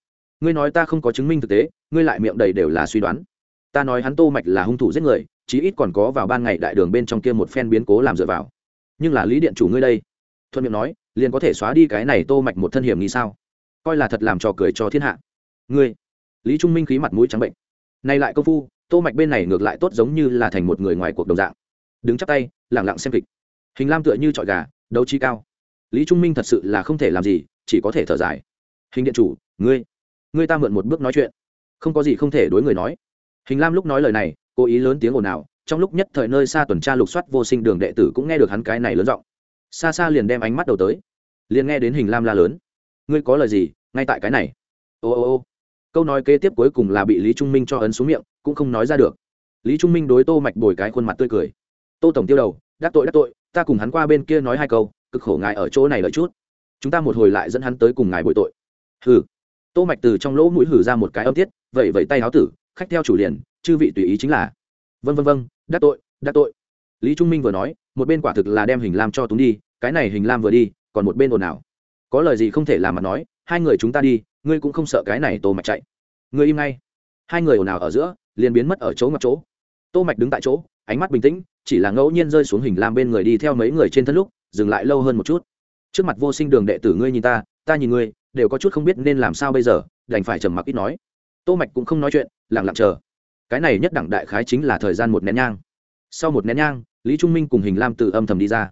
Ngươi nói ta không có chứng minh thực tế, ngươi lại miệng đầy đều là suy đoán. Ta nói hắn tô mạch là hung thủ giết người, chí ít còn có vào ban ngày đại đường bên trong kia một phen biến cố làm dựa vào. Nhưng là lý điện chủ ngươi đây thuận miệng nói, liền có thể xóa đi cái này tô mạch một thân hiểm nghi sao? Coi là thật làm trò cười cho thiên hạ. Ngươi, lý trung minh khí mặt mũi trắng bệnh. Nay lại công phu, tô mạch bên này ngược lại tốt giống như là thành một người ngoài cuộc đồng dạng. Đứng chắp tay, lặng lặng xem kịch. Hình lam tựa như trọi gà, đấu chi cao. Lý trung minh thật sự là không thể làm gì, chỉ có thể thở dài. Hình điện chủ, ngươi ngươi ta mượn một bước nói chuyện. Không có gì không thể đối người nói. Hình lam lúc nói lời này, cố ý lớn tiếng ồn ào, trong lúc nhất thời nơi xa tuần tra lục soát vô sinh đường đệ tử cũng nghe được hắn cái này lớn giọng xa xa liền đem ánh mắt đầu tới. Liền nghe đến hình lam la lớn. Ngươi có lời gì, ngay tại cái này. Ô ô ô. Câu nói kế tiếp cuối cùng là bị lý trung minh cho ấn xuống miệng, cũng không nói ra được. Lý trung minh đối tô mạch bồi cái khuôn mặt tươi cười. Tô tổng tiêu đầu, đắc tội đắc tội, ta cùng hắn qua bên kia nói hai câu, cực khổ ngài ở chỗ này lợi chút. Chúng ta một hồi lại dẫn hắn tới cùng ngài bồi tội. Hừ. Tô mạch từ trong lỗ mũi hử ra một cái âm tiết vậy vậy tay áo tử, khách theo chủ liền, chư vị tùy ý chính là. Vân vân vân đắc tội đắc tội. Lý trung minh vừa nói một bên quả thực là đem hình lam cho túng đi, cái này hình lam vừa đi, còn một bên ồn ào. Có lời gì không thể làm mà nói, hai người chúng ta đi, ngươi cũng không sợ cái này tô mạch chạy. Ngươi im ngay. Hai người ồn ào ở giữa, liền biến mất ở chỗ ngập chỗ. Tô mạch đứng tại chỗ, ánh mắt bình tĩnh, chỉ là ngẫu nhiên rơi xuống hình lam bên người đi theo mấy người trên thân lúc, dừng lại lâu hơn một chút. Trước mặt vô sinh đường đệ tử ngươi nhìn ta ta nhìn ngươi, đều có chút không biết nên làm sao bây giờ, đành phải trầm mặc ít nói. Tô mạch cũng không nói chuyện, lặng lặng chờ. Cái này nhất đẳng đại khái chính là thời gian một nén nhang. Sau một nén nhang lý trung minh cùng hình lam từ âm thầm đi ra.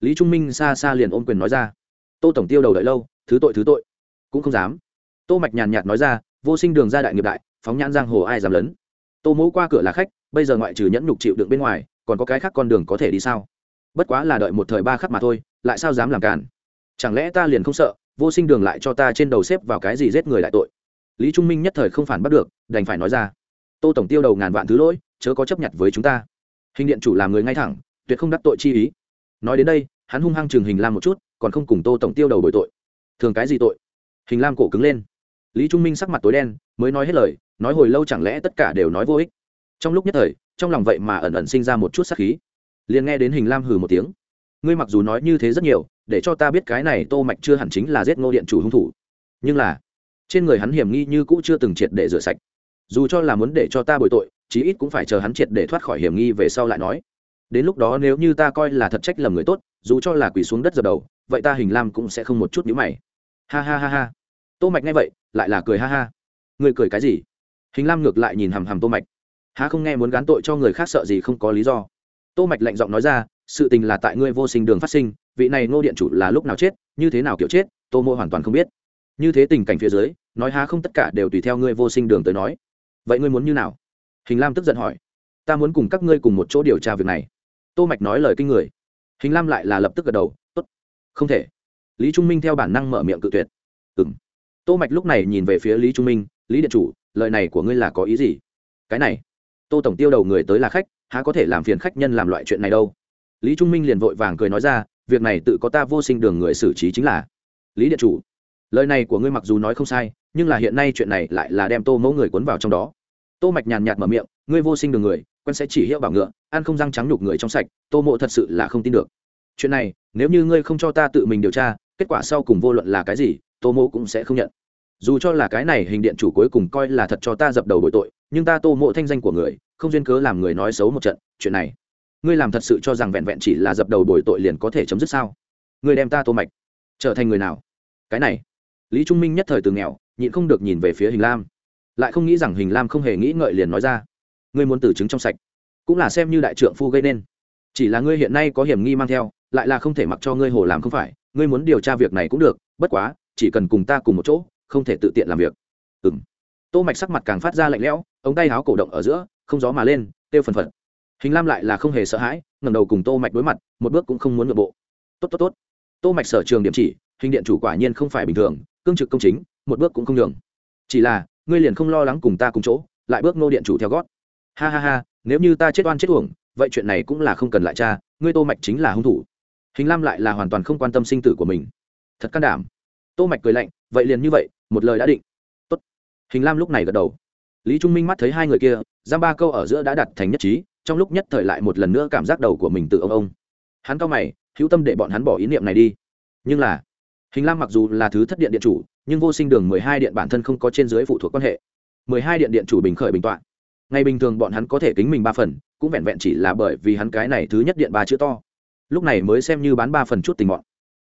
Lý trung minh xa xa liền ôm quyền nói ra. Tô tổng tiêu đầu đợi lâu, thứ tội thứ tội. Cũng không dám. Tô mạch nhàn nhạt nói ra, vô sinh đường ra đại nghiệp đại, phóng nhãn giang hồ ai dám lớn tô mỗ qua cửa là khách, bây giờ ngoại trừ nhẫn nhục chịu đựng bên ngoài, còn có cái khác con đường có thể đi sao? Bất quá là đợi một thời ba khắc mà thôi, lại sao dám làm cản? Chẳng lẽ ta liền không sợ, vô sinh đường lại cho ta trên đầu xếp vào cái gì giết người lại tội? Lý trung minh nhất thời không phản bắt được, đành phải nói ra. Tô tổng tiêu đầu ngàn vạn thứ lỗi, chớ có chấp nhận với chúng ta hình điện chủ làm người ngay thẳng, tuyệt không đắc tội chi ý. Nói đến đây, hắn hung hăng chừng hình lam một chút, còn không cùng tô tổng tiêu đầu bồi tội. Thường cái gì tội? Hình lam cổ cứng lên. Lý trung minh sắc mặt tối đen, mới nói hết lời, nói hồi lâu chẳng lẽ tất cả đều nói vô ích? Trong lúc nhất thời, trong lòng vậy mà ẩn ẩn sinh ra một chút sắc khí. Liền nghe đến hình lam hừ một tiếng. Ngươi mặc dù nói như thế rất nhiều, để cho ta biết cái này tô mạch chưa hẳn chính là giết ngô điện chủ hung thủ. Nhưng là, trên người hắn hiểm nghi như cũ chưa từng triệt để rửa sạch. Dù cho là muốn để cho ta bồi tội chí ít cũng phải chờ hắn triệt để thoát khỏi hiểm nghi về sau lại nói. Đến lúc đó nếu như ta coi là thật trách lầm người tốt, dù cho là quỳ xuống đất dập đầu, vậy ta hình lam cũng sẽ không một chút nhữ mày. Ha ha ha ha. Tô mạch nghe vậy, lại là cười ha ha. Người cười cái gì? Hình lam ngược lại nhìn hầm hầm tô mạch. Há không nghe muốn gán tội cho người khác sợ gì không có lý do. Tô mạch lạnh giọng nói ra, sự tình là tại ngươi vô sinh đường phát sinh, vị này ngô điện chủ là lúc nào chết, như thế nào kiểu chết, tô mô hoàn toàn không biết. Như thế tình cảnh phía dưới, nói há không tất cả đều tùy theo ngươi vô sinh đường tới nói. Vậy ngươi muốn như nào? Hình lam tức giận hỏi, ta muốn cùng các ngươi cùng một chỗ điều tra việc này. Tô mạch nói lời kinh người. Hình lam lại là lập tức gật đầu, tốt. Không thể. Lý trung minh theo bản năng mở miệng cự tuyệt. Ừm. Tô mạch lúc này nhìn về phía lý trung minh, lý điện chủ, lời này của ngươi là có ý gì? Cái này. Tô tổng tiêu đầu người tới là khách, há có thể làm phiền khách nhân làm loại chuyện này đâu? Lý trung minh liền vội vàng cười nói ra, việc này tự có ta vô sinh đường người xử trí chính là. Lý điện chủ, lời này của ngươi mặc dù nói không sai, nhưng là hiện nay chuyện này lại là đem tô mẫu người cuốn vào trong đó tô mạch nhàn nhạt mở miệng, ngươi vô sinh đường người, quen sẽ chỉ hiệu bảo ngựa, ăn không răng trắng nhục người trong sạch, tô mộ thật sự là không tin được. Chuyện này, nếu như ngươi không cho ta tự mình điều tra, kết quả sau cùng vô luận là cái gì, tô mộ cũng sẽ không nhận. Dù cho là cái này hình điện chủ cuối cùng coi là thật cho ta dập đầu bội tội, nhưng ta tô mộ thanh danh của người, không duyên cớ làm người nói xấu một trận, chuyện này, ngươi làm thật sự cho rằng vẹn vẹn chỉ là dập đầu bồi tội liền có thể chấm dứt sao? Ngươi đem ta tô mạch trở thành người nào? Cái này, lý trung minh nhất thời từ nghèo, nhịn không được nhìn về phía hình lam lại không nghĩ rằng hình lam không hề nghĩ ngợi liền nói ra, ngươi muốn tử chứng trong sạch, cũng là xem như đại trượng phu gây nên. Chỉ là ngươi hiện nay có hiểm nghi mang theo, lại là không thể mặc cho ngươi hồ làm không phải, ngươi muốn điều tra việc này cũng được, bất quá, chỉ cần cùng ta cùng một chỗ, không thể tự tiện làm việc. Ừ m tô mạch sắc mặt càng phát ra lạnh lẽo, ống tay áo cổ động ở giữa, không gió mà lên tiêu phần phật. Hình lam lại là không hề sợ hãi, ngẩng đầu cùng tô mạch đối mặt, một bước cũng không muốn ngượng bộ. Tốt tốt tốt. Tô mạch sở trường điểm chỉ, hình điện chủ quả nhiên không phải bình thường, cương trực công chính, một bước cũng không đường. chỉ là ngươi liền không lo lắng cùng ta cùng chỗ, lại bước nô điện chủ theo gót. Ha ha ha, nếu như ta chết oan chết uổng, vậy chuyện này cũng là không cần lại cha ngươi tô mạch chính là hung thủ. Hình lam lại là hoàn toàn không quan tâm sinh tử của mình. Thật can đảm. Tô mạch cười lạnh, vậy liền như vậy, một lời đã định. Tốt. Hình lam lúc này gật đầu. Lý trung minh mắt thấy hai người kia, giam ba câu ở giữa đã đặt thành nhất trí, trong lúc nhất thời lại một lần nữa cảm giác đầu của mình tự ông ông. Hắn cao mày, hữu tâm để bọn hắn bỏ ý niệm này đi. Nhưng là, hình lam mặc dù là thứ thất điện điện chủ nhưng vô sinh đường mười hai điện bản thân không có trên dưới phụ thuộc quan hệ. mười hai điện điện chủ bình khởi bình tọa. Ngày bình thường bọn hắn có thể kính mình ba phần, cũng vẹn vẹn chỉ là bởi vì hắn cái này thứ nhất điện ba chữ to. Lúc này mới xem như bán ba phần chút tình mọn.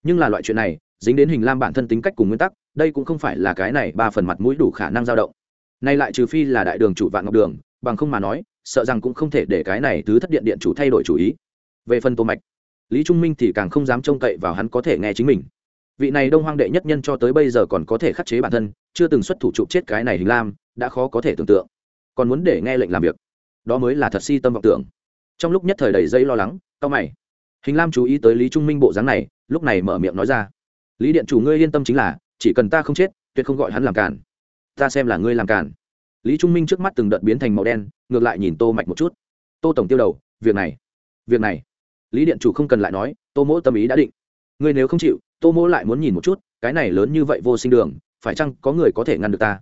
Nhưng là loại chuyện này, dính đến hình lam bản thân tính cách cùng nguyên tắc, đây cũng không phải là cái này ba phần mặt mũi đủ khả năng dao động. Nay lại trừ phi là đại đường chủ vạn ngọc đường, bằng không mà nói, sợ rằng cũng không thể để cái này thứ thất điện điện chủ thay đổi chủ ý. Về phần tô mạch, lý trung minh thì càng không dám trông cậy vào hắn có thể nghe chính mình vị này đông hoang đệ nhất nhân cho tới bây giờ còn có thể khắc chế bản thân, chưa từng xuất thủ trụ chết cái này hình lam, đã khó có thể tưởng tượng. Còn muốn để nghe lệnh làm việc. Đó mới là thật si tâm vọng tưởng. Trong lúc nhất thời đầy dây lo lắng cao mày. Hình lam chú ý tới lý trung minh bộ dáng này, lúc này mở miệng nói ra. Lý điện chủ ngươi yên tâm chính là, chỉ cần ta không chết, tuyệt không gọi hắn làm cản ta xem là ngươi làm cản lý trung minh trước mắt từng đợt biến thành màu đen, ngược lại nhìn tô mạch một chút. Tô tổng tiêu đầu, việc này việc này. Lý điện chủ không cần lại nói, tô mỗ tâm ý đã định. Ngươi nếu không chịu tô mỗ lại muốn nhìn một chút, cái này lớn như vậy vô sinh đường, phải chăng có người có thể ngăn được ta?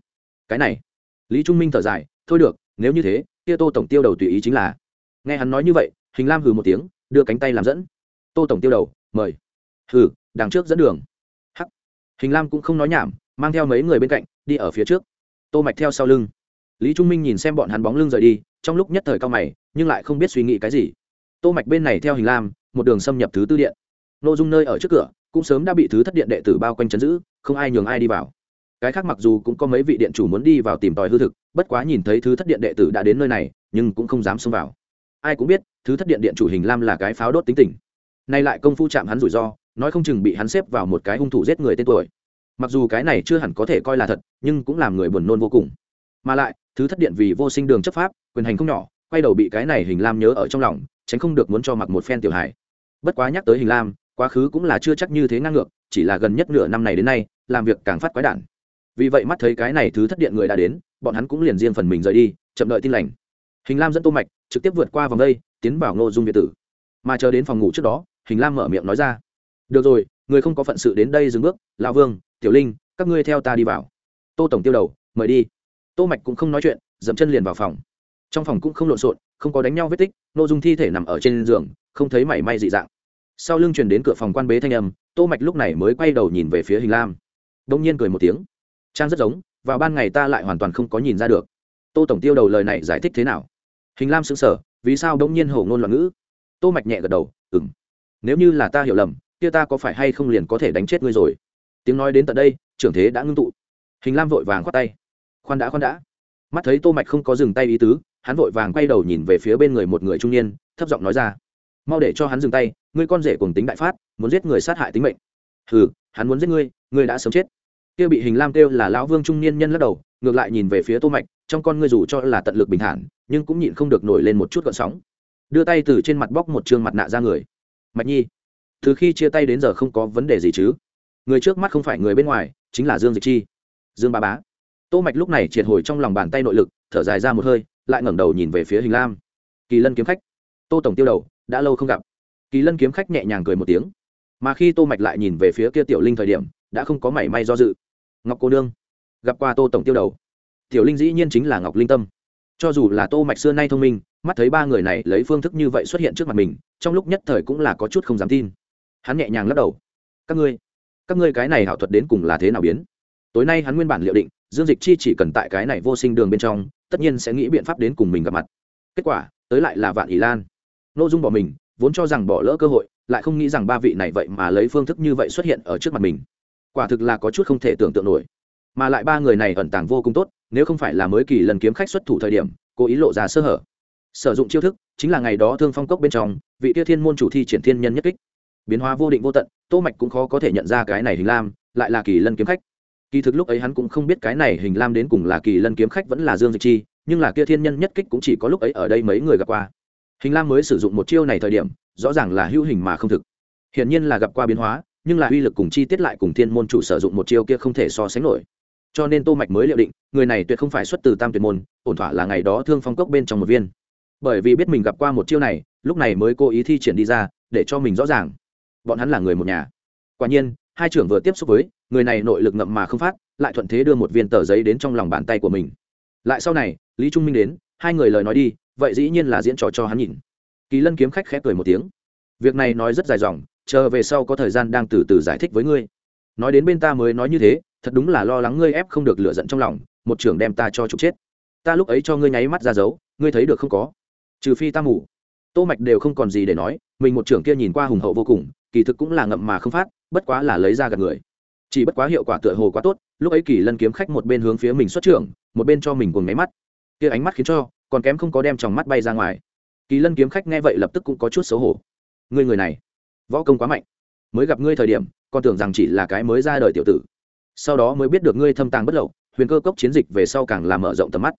Cái này. Lý trung minh thở dài, thôi được, nếu như thế, kia tô tổng tiêu đầu tùy ý chính là. Nghe hắn nói như vậy, hình lam hừ một tiếng, đưa cánh tay làm dẫn. Tô tổng tiêu đầu, mời. Hừ, đằng trước dẫn đường. Hắc. Hình lam cũng không nói nhảm, mang theo mấy người bên cạnh, đi ở phía trước. Tô mạch theo sau lưng. Lý trung minh nhìn xem bọn hắn bóng lưng rời đi, trong lúc nhất thời cao mày, nhưng lại không biết suy nghĩ cái gì. Tô mạch bên này theo hình lam, một đường xâm nhập thứ tư điện. Nội dung nơi ở trước cửa cũng sớm đã bị thứ thất điện đệ tử bao quanh chấn giữ, không ai nhường ai đi vào. Cái khác mặc dù cũng có mấy vị điện chủ muốn đi vào tìm tòi hư thực, bất quá nhìn thấy thứ thất điện đệ tử đã đến nơi này, nhưng cũng không dám xông vào. Ai cũng biết, thứ thất điện điện chủ hình lam là cái pháo đốt tính tình. Nay lại công phu chạm hắn rủi ro, nói không chừng bị hắn xếp vào một cái hung thủ giết người tên tuổi. Mặc dù cái này chưa hẳn có thể coi là thật, nhưng cũng làm người buồn nôn vô cùng. Mà lại, thứ thất điện vì vô sinh đường chấp pháp, quyền hành không nhỏ, quay đầu bị cái này hình lam nhớ ở trong lòng, tránh không được muốn cho mặc một phen tiểu hải bất quá nhắc tới hình lam quá khứ cũng là chưa chắc như thế ngang ngược, chỉ là gần nhất nửa năm này đến nay, làm việc càng phát quái đản. Vì vậy mắt thấy cái này thứ thất điện người đã đến, bọn hắn cũng liền riêng phần mình rời đi, chậm đợi tin lành. Hình lam dẫn tô mạch trực tiếp vượt qua vòng đây, tiến vào ngô dung việt tử. Mà chờ đến phòng ngủ trước đó, hình lam mở miệng nói ra, được rồi, người không có phận sự đến đây dừng bước, lão vương, tiểu linh, các ngươi theo ta đi vào. Tô tổng tiêu đầu, mời đi. Tô mạch cũng không nói chuyện, dậm chân liền vào phòng. Trong phòng cũng không lộn xộn, không có đánh nhau vết tích nội dung thi thể nằm ở trên giường, không thấy mảy may dị dạng sau lưng truyền đến cửa phòng quan bế thanh âm, tô mạch lúc này mới quay đầu nhìn về phía hình lam. Đông nhiên cười một tiếng. Trang rất giống, vào ban ngày ta lại hoàn toàn không có nhìn ra được. Tô tổng tiêu đầu lời này giải thích thế nào? Hình lam sững sờ, vì sao đông nhiên hổ ngôn loạn ngữ? Tô mạch nhẹ gật đầu, ừm. Nếu như là ta hiểu lầm, kia ta có phải hay không liền có thể đánh chết ngươi rồi? Tiếng nói đến tận đây, trưởng thế đã ngưng tụ. Hình lam vội vàng khoát tay. Khoan đã khoan đã. Mắt thấy tô mạch không có dừng tay ý tứ, hắn vội vàng quay đầu nhìn về phía bên người một người trung niên, thấp giọng nói ra mau để cho hắn dừng tay, ngươi con rể cùng tính đại phát, muốn giết người sát hại tính mệnh. Hừ, hắn muốn giết ngươi ngươi đã sớm chết. Kia bị hình lam kêu là lão vương trung niên nhân lắc đầu, ngược lại nhìn về phía tô mạch, trong con ngươi dù cho là tận lực bình thản, nhưng cũng nhịn không được nổi lên một chút gợn sóng. Đưa tay từ trên mặt bóc một trương mặt nạ ra người. Mạch nhi, từ khi chia tay đến giờ không có vấn đề gì chứ? Người trước mắt không phải người bên ngoài, chính là dương dịch chi. Dương ba bá. Tô mạch lúc này triệt hồi trong lòng bàn tay nội lực, thở dài ra một hơi, lại ngẩng đầu nhìn về phía hình lam. Kỳ lân kiếm khách. Tô tổng tiêu đầu đã lâu không gặp. Kỳ lân kiếm khách nhẹ nhàng cười một tiếng. Mà khi tô mạch lại nhìn về phía kia tiểu linh thời điểm, đã không có mảy may do dự. Ngọc cô nương, gặp qua tô tổng tiêu đầu. Tiểu linh dĩ nhiên chính là ngọc linh tâm. Cho dù là tô mạch xưa nay thông minh, mắt thấy ba người này lấy phương thức như vậy xuất hiện trước mặt mình, trong lúc nhất thời cũng là có chút không dám tin. Hắn nhẹ nhàng lắc đầu. Các ngươi các ngươi cái này hảo thuật đến cùng là thế nào biến? Tối nay hắn nguyên bản liệu định, dương dịch chi chỉ cần tại cái này vô sinh đường bên trong, tất nhiên sẽ nghĩ biện pháp đến cùng mình gặp mặt. Kết quả, tới lại là vạn ý lan n ô dung bỏ mình, vốn cho rằng bỏ lỡ cơ hội, lại không nghĩ rằng ba vị này vậy mà lấy phương thức như vậy xuất hiện ở trước mặt mình. Quả thực là có chút không thể tưởng tượng nổi. Mà lại ba người này ẩn tàng vô cùng tốt, nếu không phải là mới kỳ lần kiếm khách xuất thủ thời điểm, cố ý lộ ra sơ hở. Sử dụng chiêu thức, chính là ngày đó thương phong cốc bên trong, vị tiêu thiên môn chủ thi triển thiên nhân nhất kích. Biến hóa vô định vô tận, tô mạch cũng khó có thể nhận ra cái này hình lam, lại là kỳ lân kiếm khách. Kỳ thực lúc ấy hắn cũng không biết cái này hình lam đến cùng là kỳ lân kiếm khách vẫn là dương dịch chi, nhưng là kia thiên nhân nhất kích cũng chỉ có lúc ấy ở đây mấy người gặp qua hình lam mới sử dụng một chiêu này thời điểm, rõ ràng là hữu hình mà không thực. Hiển nhiên là gặp qua biến hóa, nhưng là uy lực cùng chi tiết lại cùng thiên môn chủ sử dụng một chiêu kia không thể so sánh nổi. Cho nên tô mạch mới liệu định, người này tuyệt không phải xuất từ tam tuyệt môn, ổn thỏa là ngày đó thương phong cốc bên trong một viên. Bởi vì biết mình gặp qua một chiêu này, lúc này mới cố ý thi triển đi ra, để cho mình rõ ràng. Bọn hắn là người một nhà. Quả nhiên, hai trưởng vừa tiếp xúc với, người này nội lực ngậm mà không phát, lại thuận thế đưa một viên tờ giấy đến trong lòng bàn tay của mình. Lại sau này, lý trung minh đến, hai người lời nói đi vậy dĩ nhiên là diễn trò cho hắn nhìn. Kỳ lân kiếm khách khẽ cười một tiếng. Việc này nói rất dài dòng, chờ về sau có thời gian đang từ từ giải thích với ngươi. Nói đến bên ta mới nói như thế, thật đúng là lo lắng ngươi ép không được lựa giận trong lòng, một trưởng đem ta cho trục chết. Ta lúc ấy cho ngươi nháy mắt ra dấu, ngươi thấy được không có? Trừ phi ta mù. Tô mạch đều không còn gì để nói, mình một trưởng kia nhìn qua hùng hậu vô cùng, kỳ thực cũng là ngậm mà không phát, bất quá là lấy ra gạt người. Chỉ bất quá hiệu quả tựa hồ quá tốt, lúc ấy kỳ lân kiếm khách một bên hướng phía mình xuất trưởng, một bên cho mình cùng máy mắt. Kia ánh mắt khiến cho còn kém không có đem tròng mắt bay ra ngoài. Kỳ lân kiếm khách nghe vậy lập tức cũng có chút xấu hổ. Ngươi người này, võ công quá mạnh. Mới gặp ngươi thời điểm, còn tưởng rằng chỉ là cái mới ra đời tiểu tử. Sau đó mới biết được ngươi thâm tàng bất lậu, huyền cơ cốc chiến dịch về sau càng làm mở rộng tầm mắt.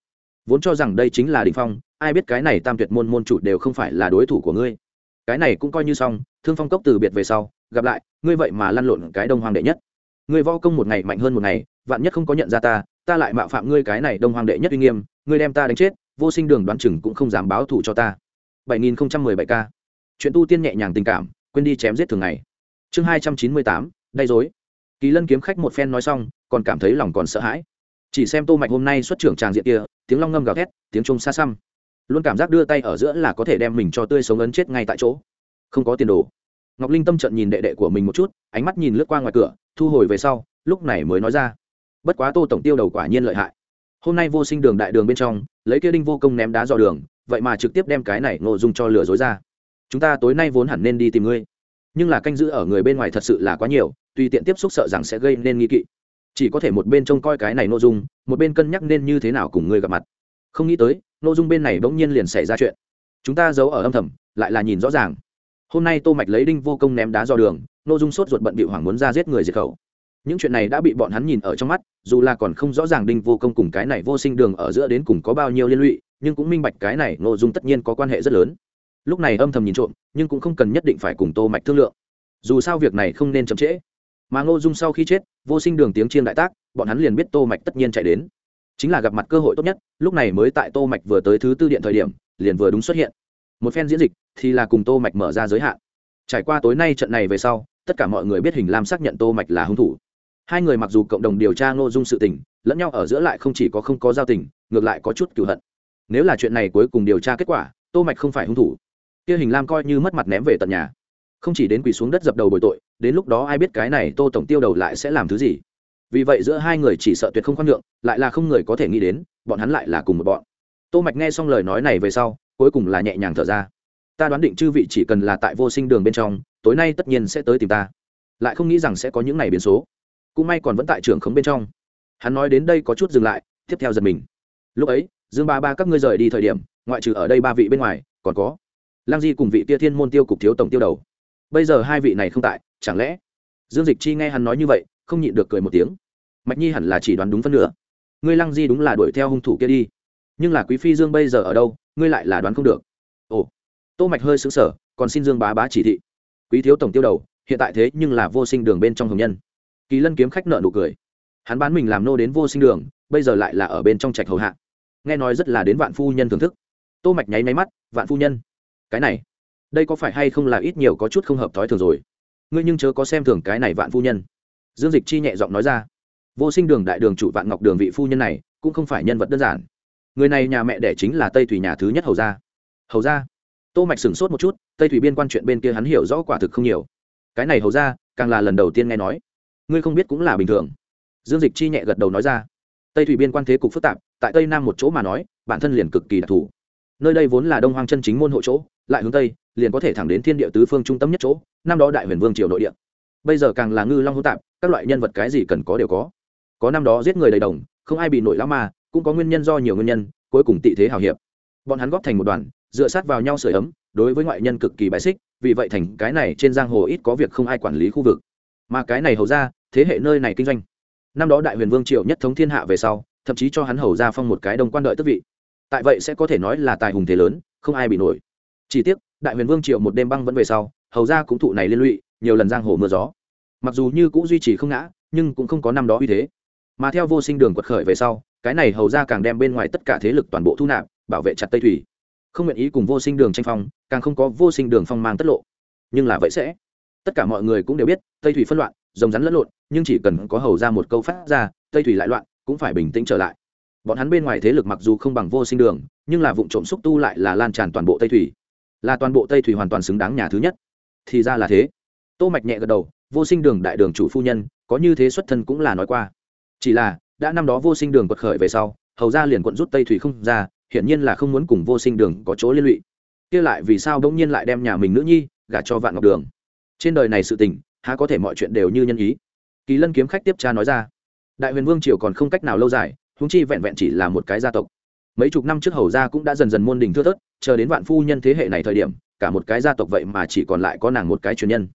Vốn cho rằng đây chính là đình phong, ai biết cái này tam tuyệt môn môn chủ đều không phải là đối thủ của ngươi. Cái này cũng coi như xong, thương phong cốc từ biệt về sau, gặp lại, ngươi vậy mà lăn lộn cái đông hoàng đệ nhất. Ngươi võ công một ngày mạnh hơn một ngày, vạn nhất không có nhận ra ta ta lại mạo phạm ngươi cái này đông hoàng đệ nhất uy nghiêm, ngươi đem ta đánh chết vô sinh đường đoán chừng cũng không dám báo thù cho ta. 7017 k chuyện tu tiên nhẹ nhàng tình cảm quên đi chém giết thường ngày. Chương 298, Đây dối kỳ lân kiếm khách một phen nói xong còn cảm thấy lòng còn sợ hãi. Chỉ xem tô mạch hôm nay xuất trưởng tràng diện kia tiếng long ngâm gào thét tiếng trung xa xăm. Luôn cảm giác đưa tay ở giữa là có thể đem mình cho tươi sống ấn chết ngay tại chỗ. Không có tiền đồ. Ngọc linh tâm trận nhìn đệ đệ của mình một chút ánh mắt nhìn lướt qua ngoài cửa thu hồi về sau lúc này mới nói ra. Bất quá tô tổng tiêu đầu quả nhiên lợi hại. Hôm nay vô sinh đường đại đường bên trong lấy kia đinh vô công ném đá dò đường, vậy mà trực tiếp đem cái này ngộ dung cho lừa dối ra. Chúng ta tối nay vốn hẳn nên đi tìm ngươi, nhưng là canh giữ ở người bên ngoài thật sự là quá nhiều, tùy tiện tiếp xúc sợ rằng sẽ gây nên nghi kỵ. Chỉ có thể một bên trông coi cái này nội dung, một bên cân nhắc nên như thế nào cùng ngươi gặp mặt. Không nghĩ tới nội dung bên này bỗng nhiên liền xảy ra chuyện. Chúng ta giấu ở âm thầm, lại là nhìn rõ ràng. Hôm nay tô mạch lấy đinh vô công ném đá dò đường nội dung sốt ruột bận bị hoảng muốn ra giết người diệt khẩu những chuyện này đã bị bọn hắn nhìn ở trong mắt, dù là còn không rõ ràng đinh vô công cùng cái này vô sinh đường ở giữa đến cùng có bao nhiêu liên lụy, nhưng cũng minh bạch cái này nội dung tất nhiên có quan hệ rất lớn. Lúc này âm thầm nhìn trộm, nhưng cũng không cần nhất định phải cùng tô mạch thương lượng. Dù sao việc này không nên chậm trễ. Mà ngô dung sau khi chết, vô sinh đường tiếng chiên đại tác, bọn hắn liền biết tô mạch tất nhiên chạy đến. Chính là gặp mặt cơ hội tốt nhất, lúc này mới tại tô mạch vừa tới thứ tư điện thời điểm, liền vừa đúng xuất hiện. Một phen diễn dịch thì là cùng tô mạch mở ra giới hạn. Trải qua tối nay trận này về sau, tất cả mọi người biết hình lam xác nhận tô mạch là hung thủ hai người mặc dù cộng đồng điều tra ngô dung sự tình, lẫn nhau ở giữa lại không chỉ có không có giao tình, ngược lại có chút cửu hận. Nếu là chuyện này cuối cùng điều tra kết quả, tô mạch không phải hung thủ. Kia hình lam coi như mất mặt ném về tận nhà. Không chỉ đến quỳ xuống đất dập đầu bồi tội, đến lúc đó ai biết cái này tô tổng tiêu đầu lại sẽ làm thứ gì. Vì vậy giữa hai người chỉ sợ tuyệt không khoan nhượng, lại là không người có thể nghĩ đến, bọn hắn lại là cùng một bọn. Tô mạch nghe xong lời nói này về sau, cuối cùng là nhẹ nhàng thở ra. Ta đoán định chư vị chỉ cần là tại vô sinh đường bên trong, tối nay tất nhiên sẽ tới tìm ta. Lại không nghĩ rằng sẽ có những ngày biến số cũng may còn vẫn tại trường khống bên trong. Hắn nói đến đây có chút dừng lại, tiếp theo giật mình. Lúc ấy, dương ba ba các ngươi rời đi thời điểm, ngoại trừ ở đây ba vị bên ngoài, còn có lang di cùng vị tia thiên môn tiêu cục thiếu tổng tiêu đầu. Bây giờ hai vị này không tại, chẳng lẽ dương dịch chi nghe hắn nói như vậy, không nhịn được cười một tiếng. Mạch nhi hẳn là chỉ đoán đúng phân nửa. Ngươi lăng di đúng là đuổi theo hung thủ kia đi. Nhưng là quý phi dương bây giờ ở đâu, ngươi lại là đoán không được. Ồ, tô mạch hơi sững sờ, còn xin dương bá bá chỉ thị. Quý thiếu tổng tiêu đầu, hiện tại thế nhưng là vô sinh đường bên trong hồng nhân kỳ lân kiếm khách nợ nụ cười. Hắn bán mình làm nô đến vô sinh đường, bây giờ lại là ở bên trong trạch hầu hạ. Nghe nói rất là đến vạn phu nhân thưởng thức. Tô mạch nháy máy mắt, vạn phu nhân, cái này, đây có phải hay không là ít nhiều có chút không hợp thói thường rồi? Ngươi nhưng chớ có xem thường cái này vạn phu nhân. Dương dịch chi nhẹ giọng nói ra. Vô sinh đường đại đường chủ vạn ngọc đường vị phu nhân này, cũng không phải nhân vật đơn giản. Người này nhà mẹ đẻ chính là tây thủy nhà thứ nhất hầu gia. Hầu gia? Tô mạch sửng sốt một chút, tây thủy biên quan chuyện bên kia hắn hiểu rõ quả thực không nhiều. Cái này hầu gia, càng là lần đầu tiên nghe nói ngươi không biết cũng là bình thường. Dương dịch chi nhẹ gật đầu nói ra. Tây thủy biên quan thế cục phức tạp tại tây nam một chỗ mà nói bản thân liền cực kỳ đặc thù. Nơi đây vốn là đông hoang chân chính môn hộ chỗ lại hướng tây liền có thể thẳng đến thiên địa tứ phương trung tâm nhất chỗ năm đó đại huyền vương triều nội địa. Bây giờ càng là ngư long hỗn tạp các loại nhân vật cái gì cần có đều có. Có năm đó giết người đầy đồng không ai bị nổi lão mà, cũng có nguyên nhân do nhiều nguyên nhân cuối cùng tị thế hào hiệp. Bọn hắn góp thành một đoàn dựa sát vào nhau sưởi ấm đối với ngoại nhân cực kỳ bài xích vì vậy thành cái này trên giang hồ ít có việc không ai quản lý khu vực mà cái này hầu ra, thế hệ nơi này kinh doanh. Năm đó đại huyền vương triều nhất thống thiên hạ về sau, thậm chí cho hắn hầu ra phong một cái đồng quan đợi tức vị. Tại vậy sẽ có thể nói là tài hùng thế lớn, không ai bị nổi. Chỉ tiếc, đại huyền vương triều một đêm băng vẫn về sau, hầu ra cũng thụ này liên lụy, nhiều lần giang hồ mưa gió. Mặc dù như cũng duy trì không ngã, nhưng cũng không có năm đó uy thế. Mà theo vô sinh đường quật khởi về sau, cái này hầu ra càng đem bên ngoài tất cả thế lực toàn bộ thu nạp, bảo vệ chặt tây thủy. Không nguyện ý cùng vô sinh đường tranh phong, càng không có vô sinh đường phong mang tất lộ. Nhưng là vậy sẽ tất cả mọi người cũng đều biết, tây thủy phân loạn, rồng rắn lẫn lộn, nhưng chỉ cần có hầu ra một câu phát ra, tây thủy lại loạn, cũng phải bình tĩnh trở lại. Bọn hắn bên ngoài thế lực mặc dù không bằng vô sinh đường, nhưng là vụ trộm xúc tu lại là lan tràn toàn bộ tây thủy. Là toàn bộ tây thủy hoàn toàn xứng đáng nhà thứ nhất. Thì ra là thế. Tô mạch nhẹ gật đầu, vô sinh đường đại đường chủ phu nhân, có như thế xuất thân cũng là nói qua. Chỉ là, đã năm đó vô sinh đường quật khởi về sau, hầu ra liền quận rút tây thủy không ra, hiển nhiên là không muốn cùng vô sinh đường có chỗ liên lụy. Kia lại vì sao bỗng nhiên lại đem nhà mình nữ nhi gả cho vạn ngọc đường? Trên đời này sự tình há có thể mọi chuyện đều như nhân ý. Kỳ lân kiếm khách tiếp cha nói ra. Đại huyền vương triều còn không cách nào lâu dài húng chi vẹn vẹn chỉ là một cái gia tộc. Mấy chục năm trước hầu gia cũng đã dần dần môn đình thưa thớt chờ đến vạn phu nhân thế hệ này thời điểm cả một cái gia tộc vậy mà chỉ còn lại có nàng một cái truyền nhân.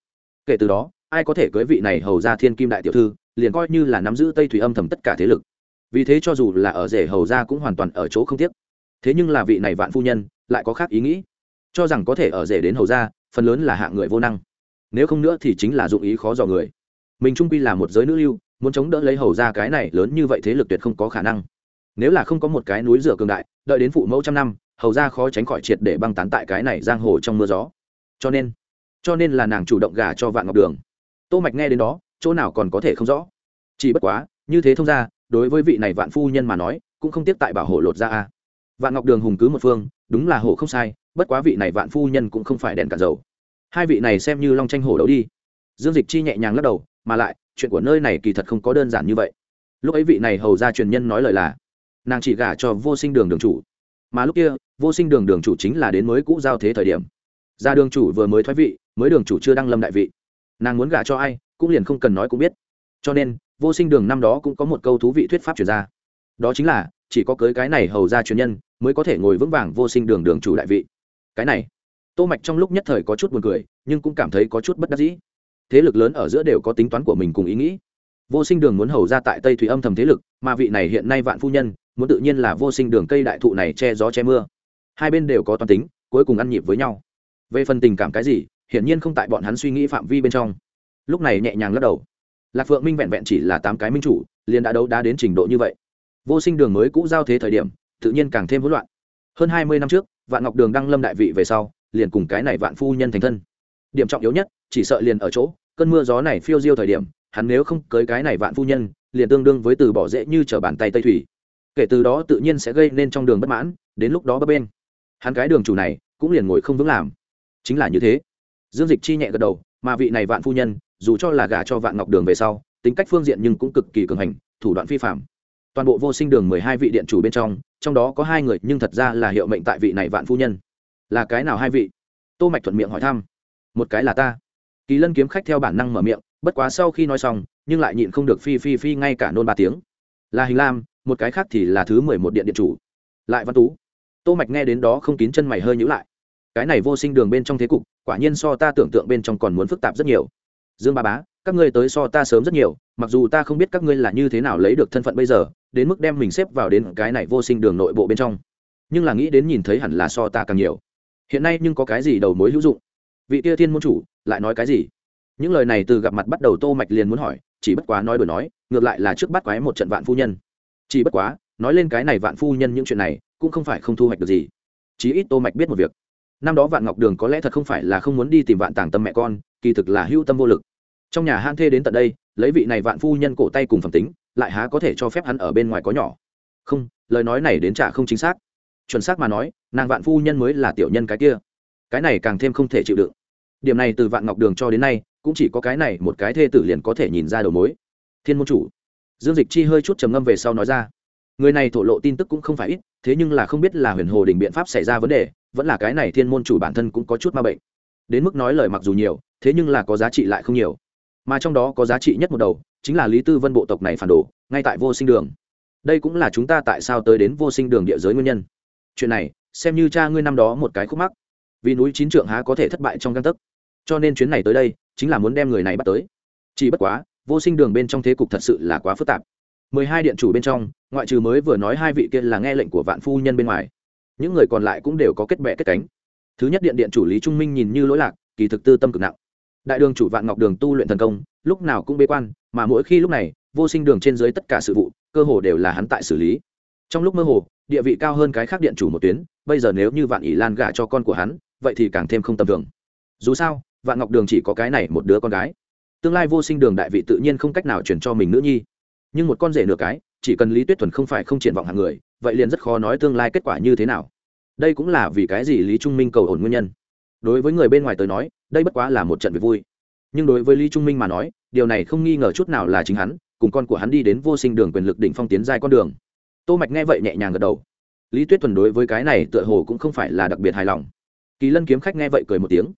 Kể từ đó ai có thể cưới vị này hầu gia thiên kim đại tiểu thư liền coi như là nắm giữ tây thủy âm thầm tất cả thế lực. Vì thế cho dù là ở rể hầu gia cũng hoàn toàn ở chỗ không tiếc. Thế nhưng là vị này vạn phu nhân lại có khác ý nghĩ. Cho rằng có thể ở rể đến hầu gia, phần lớn là hạng người vô năng nếu không nữa thì chính là dụng ý khó dò người. Mình trung quy là một giới nữ lưu, muốn chống đỡ lấy hầu ra cái này lớn như vậy thế lực tuyệt không có khả năng. Nếu là không có một cái núi rửa cường đại, đợi đến phụ mẫu trăm năm, hầu ra khó tránh khỏi triệt để băng tán tại cái này giang hồ trong mưa gió. Cho nên cho nên là nàng chủ động gả cho vạn ngọc đường. Tô mạch nghe đến đó, chỗ nào còn có thể không rõ. Chỉ bất quá, như thế thông ra, đối với vị này vạn phu nhân mà nói, cũng không tiếp tại bảo hộ lột ra a. Vạn ngọc đường hùng cứ một phương, đúng là hộ không sai, bất quá vị này vạn phu nhân cũng không phải đèn cả dầu hai vị này xem như long tranh hổ đấu đi. Dương dịch chi nhẹ nhàng lắc đầu, mà lại, chuyện của nơi này kỳ thật không có đơn giản như vậy. Lúc ấy vị này hầu ra truyền nhân nói lời là, nàng chỉ gả cho vô sinh đường đường chủ. Mà lúc kia, vô sinh đường đường chủ chính là đến mới cũ giao thế thời điểm. Ra đường chủ vừa mới thoái vị, mới đường chủ chưa đăng lâm đại vị. Nàng muốn gả cho ai, cũng liền không cần nói cũng biết. Cho nên, vô sinh đường năm đó cũng có một câu thú vị thuyết pháp chuyển ra. Đó chính là, chỉ có cưới cái này hầu ra truyền nhân, mới có thể ngồi vững vàng vô sinh đường đường chủ đại vị. Cái này tô mạch trong lúc nhất thời có chút buồn cười, nhưng cũng cảm thấy có chút bất đắc dĩ. Thế lực lớn ở giữa đều có tính toán của mình cùng ý nghĩ. Vô sinh đường muốn hầu ra tại tây thủy âm thầm thế lực, mà vị này hiện nay vạn phu nhân, muốn tự nhiên là vô sinh đường cây đại thụ này che gió che mưa. Hai bên đều có toán tính, cuối cùng ăn nhịp với nhau. Về phần tình cảm cái gì, hiển nhiên không tại bọn hắn suy nghĩ phạm vi bên trong. Lúc này nhẹ nhàng lắc đầu. Lạc phượng minh vẹn vẹn chỉ là tám cái minh chủ, liền đã đấu đá đến trình độ như vậy. Vô sinh đường mới cũ giao thế thời điểm, tự nhiên càng thêm hỗn loạn. Hơn hai mươi năm trước, vạn ngọc đường đăng lâm đại vị về sau liền cùng cái này vạn phu nhân thành thân. Điểm trọng yếu nhất, chỉ sợ liền ở chỗ, cơn mưa gió này phiêu diêu thời điểm, hắn nếu không cưới cái này vạn phu nhân, liền tương đương với từ bỏ dễ như t bàn tay tây thủy. Kể từ đó tự nhiên sẽ gây nên trong đường bất mãn, đến lúc đó bấp bên hắn cái đường chủ này, cũng liền ngồi không vững làm. Chính là như thế. Dương dịch chi nhẹ gật đầu, mà vị này vạn phu nhân, dù cho là gả cho vạn ngọc đường về sau, tính cách phương diện nhưng cũng cực kỳ cường hành, thủ đoạn phi phạm. Toàn bộ vô sinh đường mười hai vị điện chủ bên trong trong đó có hai người nhưng thật ra là hiệu mệnh tại vị này vạn phu nhân là cái nào hai vị? Tô mạch thuận miệng hỏi thăm. Một cái là ta. Kỳ lân kiếm khách theo bản năng mở miệng, bất quá sau khi nói xong, nhưng lại nhịn không được phi phi phi ngay cả nôn ba tiếng. Là hình lam, một cái khác thì là thứ mười một điện điện chủ. Lại văn tú. Tô mạch nghe đến đó không kín chân mày hơi nhíu lại. Cái này vô sinh đường bên trong thế cục, quả nhiên so ta tưởng tượng bên trong còn muốn phức tạp rất nhiều. Dương ba bá, các ngươi tới so ta sớm rất nhiều, mặc dù ta không biết các ngươi là như thế nào lấy được thân phận bây giờ, đến mức đem mình xếp vào đến cái này vô sinh đường nội bộ bên trong. Nhưng là nghĩ đến nhìn thấy hẳn là so ta càng nhiều hiện nay nhưng có cái gì đầu mối hữu dụng? Vị tia thiên môn chủ lại nói cái gì? Những lời này từ gặp mặt bắt đầu tô mạch liền muốn hỏi, chỉ bất quá nói đổi nói, ngược lại là trước bắt quái một trận vạn phu nhân. Chỉ bất quá, nói lên cái này vạn phu nhân những chuyện này, cũng không phải không thu hoạch được gì. Chí ít tô mạch biết một việc. Năm đó vạn ngọc đường có lẽ thật không phải là không muốn đi tìm vạn tàng tâm mẹ con, kỳ thực là hữu tâm vô lực. Trong nhà han thê đến tận đây, lấy vị này vạn phu nhân cổ tay cùng phẩm tính, lại há có thể cho phép hắn ở bên ngoài có nhỏ. Không, lời nói này đến trả không chính xác chuẩn xác mà nói, nàng vạn phu nhân mới là tiểu nhân cái kia. Cái này càng thêm không thể chịu đựng. Điểm này từ vạn ngọc đường cho đến nay, cũng chỉ có cái này một cái thê tử liền có thể nhìn ra đầu mối. Thiên môn chủ. Dương dịch chi hơi chút trầm ngâm về sau nói ra. Người này thổ lộ tin tức cũng không phải ít, thế nhưng là không biết là huyền hồ đình biện pháp xảy ra vấn đề, vẫn là cái này thiên môn chủ bản thân cũng có chút ma bệnh. Đến mức nói lời mặc dù nhiều, thế nhưng là có giá trị lại không nhiều. Mà trong đó có giá trị nhất một đầu, chính là lý tư vân bộ tộc này phản đồ, ngay tại vô sinh đường. Đây cũng là chúng ta tại sao tới đến vô sinh đường địa giới nguyên nhân chuyện này, xem như cha ngươi năm đó một cái khúc mắc. Vì núi chín trượng há có thể thất bại trong găng tấc. Cho nên chuyến này tới đây, chính là muốn đem người này bắt tới. Chỉ bất quá, vô sinh đường bên trong thế cục thật sự là quá phức tạp. Mười hai điện chủ bên trong, ngoại trừ mới vừa nói hai vị kia là nghe lệnh của vạn phu nhân bên ngoài, những người còn lại cũng đều có kết bệ kết cánh. Thứ nhất điện điện chủ lý trung minh nhìn như lỗi lạc, kỳ thực tư tâm cực nặng. Đại đường chủ vạn ngọc đường tu luyện thần công, lúc nào cũng bế quan, mà mỗi khi lúc này, vô sinh đường trên dưới tất cả sự vụ, cơ hồ đều là hắn tại xử lý. Trong lúc mơ hồ địa vị cao hơn cái khác điện chủ một tuyến, bây giờ nếu như vạn ỷ lan gả cho con của hắn, vậy thì càng thêm không tầm thường. Dù sao, vạn ngọc đường chỉ có cái này một đứa con gái. Tương lai vô sinh đường đại vị tự nhiên không cách nào chuyển cho mình nữ nhi. Nhưng một con rể nửa cái, chỉ cần lý tuyết thuần không phải không triển vọng hàng người, vậy liền rất khó nói tương lai kết quả như thế nào. Đây cũng là vì cái gì lý trung minh cầu ổn nguyên nhân. Đối với người bên ngoài tới nói, đây bất quá là một trận việc vui. Nhưng đối với lý trung minh mà nói, điều này không nghi ngờ chút nào là chính hắn, cùng con của hắn đi đến vô sinh đường quyền lực đỉnh phong tiến giai con đường tô mạch nghe vậy nhẹ nhàng gật đầu. Lý tuyết thuần đối với cái này tựa hồ cũng không phải là đặc biệt hài lòng. Kỳ lân kiếm khách nghe vậy cười một tiếng.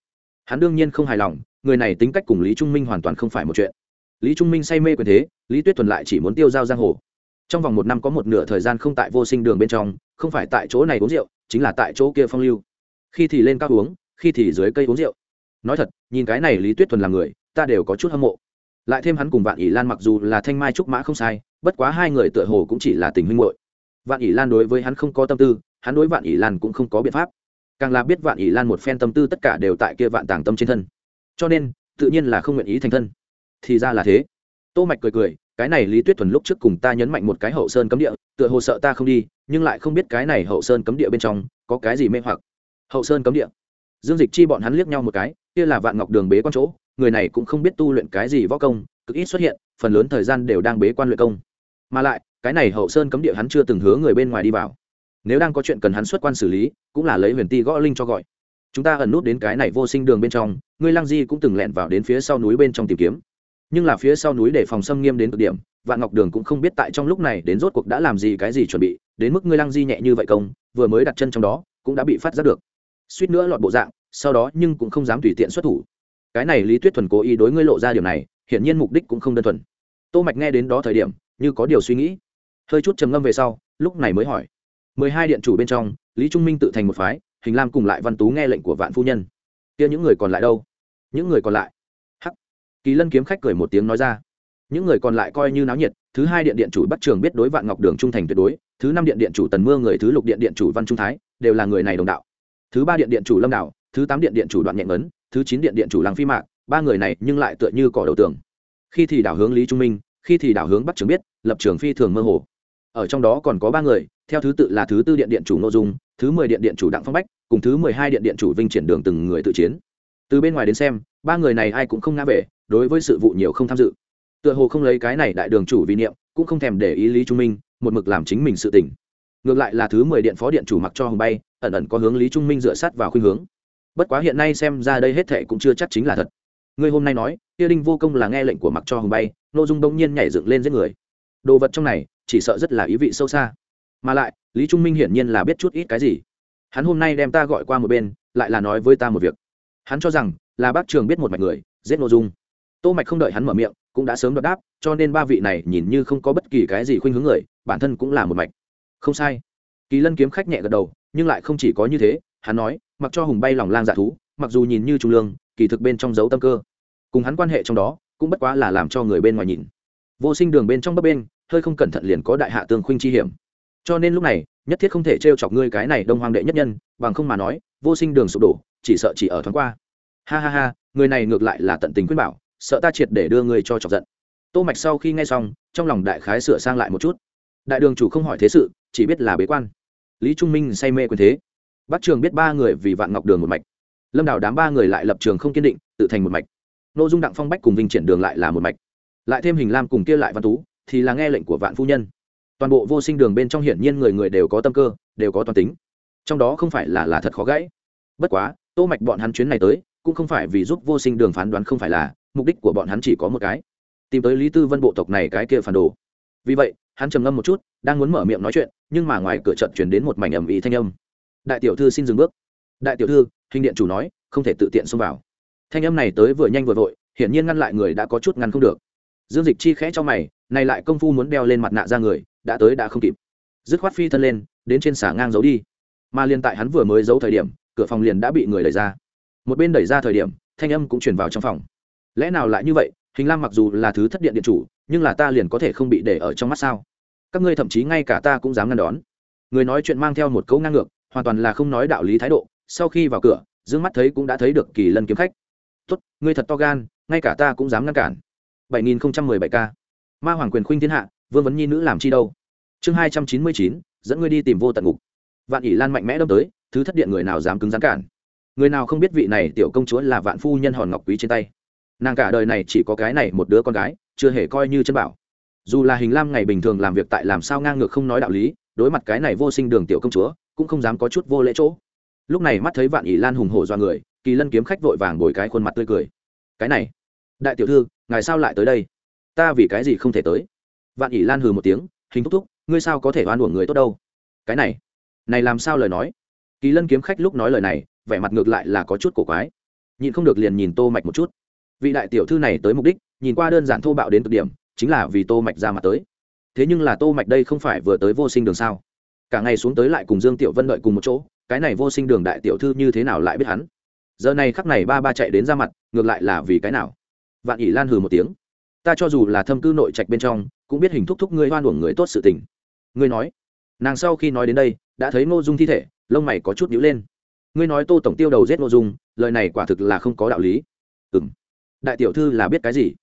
Hắn đương nhiên không hài lòng, người này tính cách cùng lý trung minh hoàn toàn không phải một chuyện. Lý trung minh say mê quyền thế, lý tuyết thuần lại chỉ muốn tiêu giao giang hồ. Trong vòng một năm có một nửa thời gian không tại vô sinh đường bên trong, không phải tại chỗ này uống rượu, chính là tại chỗ kia phong lưu. Khi thì lên cao uống, khi thì dưới cây uống rượu. Nói thật, nhìn cái này lý tuyết thuần là người, ta đều có chút hâm mộ. Lại thêm hắn cùng vạn ỷ lan mặc dù là thanh mai trúc mã không sai bất quá hai người tựa hồ cũng chỉ là tình huynh muội. Vạn ỷ lan đối với hắn không có tâm tư, hắn đối vạn ỷ lan cũng không có biện pháp. Càng là biết vạn ỷ lan một phen tâm tư tất cả đều tại kia vạn tàng tâm trên thân. Cho nên, tự nhiên là không nguyện ý thành thân. Thì ra là thế. Tô mạch cười cười, cái này lý tuyết thuần lúc trước cùng ta nhấn mạnh một cái hậu sơn cấm địa, tựa hồ sợ ta không đi, nhưng lại không biết cái này hậu sơn cấm địa bên trong có cái gì mê hoặc. Hậu sơn cấm địa. Dương dịch chi bọn hắn liếc nhau một cái, kia là vạn ngọc đường bế quan chỗ, người này cũng không biết tu luyện cái gì võ công, cực ít xuất hiện, phần lớn thời gian đều đang bế quan luyện công mà lại, cái này hậu sơn cấm địa hắn chưa từng hứa người bên ngoài đi vào. Nếu đang có chuyện cần hắn xuất quan xử lý, cũng là lấy huyền ti gõ linh cho gọi. Chúng ta ẩn nút đến cái này vô sinh đường bên trong, ngươi lang di cũng từng lẹn vào đến phía sau núi bên trong tìm kiếm. Nhưng là phía sau núi để phòng xâm nghiêm đến cực điểm, vạn ngọc đường cũng không biết tại trong lúc này đến rốt cuộc đã làm gì cái gì chuẩn bị, đến mức ngươi lang di nhẹ như vậy công, vừa mới đặt chân trong đó, cũng đã bị phát giác được. Suýt nữa lọt bộ dạng, sau đó nhưng cũng không dám tùy tiện xuất thủ. Cái này lý tuyết thuần cố ý đối ngươi lộ ra điều này, hiển nhiên mục đích cũng không đơn thuần tô mạch nghe đến đó thời điểm, như có điều suy nghĩ. Hơi chút trầm ngâm về sau, lúc này mới hỏi. Mười hai điện chủ bên trong, lý trung minh tự thành một phái, hình lam cùng lại văn tú nghe lệnh của vạn phu nhân. Kia những người còn lại đâu? Những người còn lại? Hắc. Kỳ lân kiếm khách cười một tiếng nói ra. Những người còn lại coi như náo nhiệt, thứ hai điện điện chủ bắt trường biết đối vạn ngọc đường trung thành tuyệt đối, thứ năm điện điện chủ tần mưa người, thứ lục điện điện chủ văn trung thái, đều là người này đồng đạo. Thứ ba điện điện chủ lâm đạo thứ tám điện điện chủ đoạn nhẹ ấn thứ chín điện điện chủ lăng phi mạc, ba người này nhưng lại tựa như cỏ đầu tường khi thì đảo hướng lý trung minh, khi thì đảo hướng bắc trường biết, lập trường phi thường mơ hồ. Ở trong đó còn có ba người, theo thứ tự là thứ tư điện điện chủ nội dung, thứ mười điện điện chủ đặng phong bách, cùng thứ mười hai điện điện chủ vinh triển đường từng người tự chiến. Từ bên ngoài đến xem, ba người này ai cũng không ngã về, đối với sự vụ nhiều không tham dự. Tựa hồ không lấy cái này đại đường chủ vi niệm, cũng không thèm để ý lý trung minh, một mực làm chính mình sự tỉnh ngược lại là thứ mười điện phó điện chủ mặc cho hồng bay, ẩn ẩn có hướng lý trung minh dựa sát vào khuynh hướng. Bất quá hiện nay xem ra đây hết thệ cũng chưa chắc chính là thật. Ngươi hôm nay nói, kia đinh vô công là nghe lệnh của mặc cho Hùng bay nội dung đông nhiên nhảy dựng lên giết người. Đồ vật trong này, chỉ sợ rất là ý vị sâu xa. Mà lại, lý trung minh hiển nhiên là biết chút ít cái gì. Hắn hôm nay đem ta gọi qua một bên, lại là nói với ta một việc. Hắn cho rằng, là bác trường biết một mạch người, giết nội dung. Tô mạch không đợi hắn mở miệng, cũng đã sớm đọc đáp, cho nên ba vị này nhìn như không có bất kỳ cái gì khuynh hướng người, bản thân cũng là một mạch. Không sai. Kỳ lân kiếm khách nhẹ gật đầu, nhưng lại không chỉ có như thế, hắn nói, mặc cho hùng bay lòng lang dạ thú, mặc dù nhìn như trung lương kỳ thực bên trong dấu tâm cơ. Cùng hắn quan hệ trong đó, cũng bất quá là làm cho người bên ngoài nhìn. Vô sinh đường bên trong bấp bên hơi không cẩn thận liền có đại hạ tương khuynh chi hiểm. Cho nên lúc này, nhất thiết không thể t r e o chọc ngươi cái này đông hoàng đệ nhất nhân, bằng không mà nói, vô sinh đường sụp đổ, chỉ sợ chỉ ở thoáng qua. Ha ha ha, người này ngược lại là tận tình khuyên bảo, sợ ta triệt để đưa người cho chọc giận. Tô mạch sau khi nghe xong, trong lòng đại khái sửa sang lại một chút. Đại đường chủ không hỏi thế sự, chỉ biết là bế quan. Lý trung minh say mê quyền thế. Bắc trường biết ba người vì vạn ngọc đường một mạch lâm đào đám ba người lại lập trường không kiên định, tự thành một mạch. N ô dung đặng phong bách cùng vinh triển đường lại là một mạch. Lại thêm hình lam cùng kia lại văn tú, thì là nghe lệnh của vạn phu nhân. Toàn bộ vô sinh đường bên trong hiển nhiên người người đều có tâm cơ, đều có toàn tính. Trong đó không phải là là thật khó gãy. Bất quá, tô mạch bọn hắn chuyến này tới, cũng không phải vì giúp vô sinh đường phán đoán không phải là, mục đích của bọn hắn chỉ có một cái. Tìm tới lý tư vân bộ tộc này cái kia phản đồ. Vì vậy, hắn trầm ngâm một chút, đang muốn mở miệng nói chuyện, nhưng mà ngoài cửa trận chuyển đến một mảnh ầm ĩ thanh âm. Đại tiểu thư xin dừng bước. Đại tiểu thư hình điện chủ nói, không thể tự tiện xông vào. Thanh âm này tới vừa nhanh vừa vội, hiển nhiên ngăn lại người đã có chút ngăn không được. Dương dịch chi khẽ cho mày, này lại công phu muốn đeo lên mặt nạ ra người, đã tới đã không kịp. Dứt khoát phi thân lên, đến trên xả ngang giấu đi. Mà liền tại hắn vừa mới giấu thời điểm, cửa phòng liền đã bị người đẩy ra. Một bên đẩy ra thời điểm, thanh âm cũng truyền vào trong phòng. Lẽ nào lại như vậy? Hình lam mặc dù là thứ thất điện điện chủ, nhưng là ta liền có thể không bị để ở trong mắt sao? Các ngươi thậm chí ngay cả ta cũng dám ngăn đón. Người nói chuyện mang theo một câu ngang ngược, hoàn toàn là không nói đạo lý thái độ sau khi vào cửa dương mắt thấy cũng đã thấy được kỳ lân kiếm khách. Tốt ngươi thật to gan ngay cả ta cũng dám ngăn cản. 7017 k. Ma hoàng quyền khuynh thiên hạ vương vấn nhi nữ làm chi đâu? Chương 299, dẫn ngươi đi tìm vô tận ngục. Vạn ỷ lan mạnh mẽ đâm tới thứ thất điện người nào dám cứng rắn cản? Người nào không biết vị này tiểu công chúa là vạn phu nhân hòn ngọc quý trên tay? Nàng cả đời này chỉ có cái này một đứa con gái chưa hề coi như chân bảo. Dù là hình lam ngày bình thường làm việc tại làm sao ngang ngược không nói đạo lý đối mặt cái này vô sinh đường tiểu công chúa cũng không dám có chút vô lễ chỗ lúc này mắt thấy vạn ỷ lan hùng hổ do người, kỳ lân kiếm khách vội vàng bồi cái khuôn mặt tươi cười. Cái này, đại tiểu thư, ngài sao lại tới đây? Ta vì cái gì không thể tới? Vạn ỷ lan hừ một tiếng, hình thúc thúc, ngươi sao có thể oan uổng người tốt đâu? Cái này này làm sao lời nói? Kỳ lân kiếm khách lúc nói lời này, vẻ mặt ngược lại là có chút cổ quái. Nhìn không được liền nhìn tô mạch một chút. Vị đại tiểu thư này tới mục đích, nhìn qua đơn giản thô bạo đến cực điểm, chính là vì tô mạch ra mặt tới. Thế nhưng là tô mạch đây không phải vừa tới vô sinh đường sao? Cả ngày xuống tới lại cùng dương tiểu vân đợi cùng một chỗ cái này vô sinh đường đại tiểu thư như thế nào lại biết hắn? Giờ này khắc này ba ba chạy đến ra mặt, ngược lại là vì cái nào? Vạn ỷ lan hừ một tiếng. Ta cho dù là thâm cư nội trạch bên trong, cũng biết hình thúc thúc ngươi hoan uổng người tốt sự tình. Ngươi nói, nàng sau khi nói đến đây, đã thấy ngô dung thi thể, lông mày có chút nhíu lên. Ngươi nói tô tổng tiêu đầu giết ngô dung, lời này quả thực là không có đạo lý. Ừ m đại tiểu thư là biết cái gì?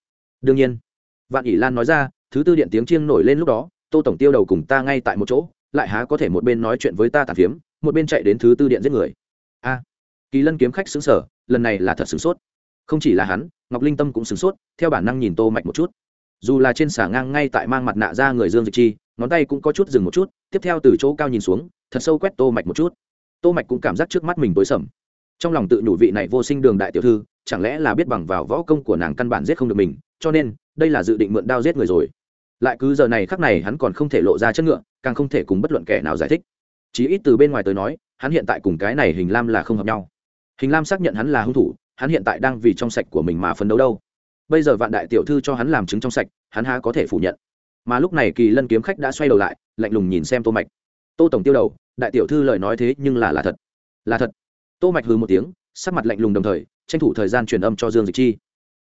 Đương nhiên. Vạn ỷ lan nói ra, thứ tư điện tiếng chiêng nổi lên lúc đó, tô tổng tiêu đầu cùng ta ngay tại một chỗ, lại há có thể một bên nói chuyện với ta tàn phiếm một bên chạy đến thứ tư điện giết người. A, kỳ lân kiếm khách xứng sở lần này là thật sửng sốt. Không chỉ là hắn, ngọc linh tâm cũng sửng sốt, theo bản năng nhìn tô mạch một chút. Dù là trên xả ngang ngay tại mang mặt nạ ra người dương dịch chi, ngón tay cũng có chút dừng một chút, tiếp theo từ chỗ cao nhìn xuống, thật sâu quét tô mạch một chút. Tô mạch cũng cảm giác trước mắt mình tối sầm. Trong lòng tự nhủ vị này vô sinh đường đại tiểu thư, chẳng lẽ là biết bằng vào võ công của nàng căn bản giết không được mình, cho nên, đây là dự định mượn đao giết người rồi. Lại cứ giờ này khắc này hắn còn không thể lộ ra chất ngựa, càng không thể cùng bất luận kẻ nào giải thích chí ít từ bên ngoài tới nói, hắn hiện tại cùng cái này hình lam là không hợp nhau. Hình lam xác nhận hắn là hung thủ, hắn hiện tại đang vì trong sạch của mình mà phấn đấu đâu. Bây giờ vạn đại tiểu thư cho hắn làm chứng trong sạch, hắn há có thể phủ nhận. Mà lúc này kỳ lân kiếm khách đã xoay đầu lại, lạnh lùng nhìn xem tô mạch. Tô tổng tiêu đầu, đại tiểu thư lời nói thế nhưng là là thật. Là thật. Tô mạch hừ một tiếng, sắc mặt lạnh lùng đồng thời, tranh thủ thời gian truyền âm cho dương dịch chi.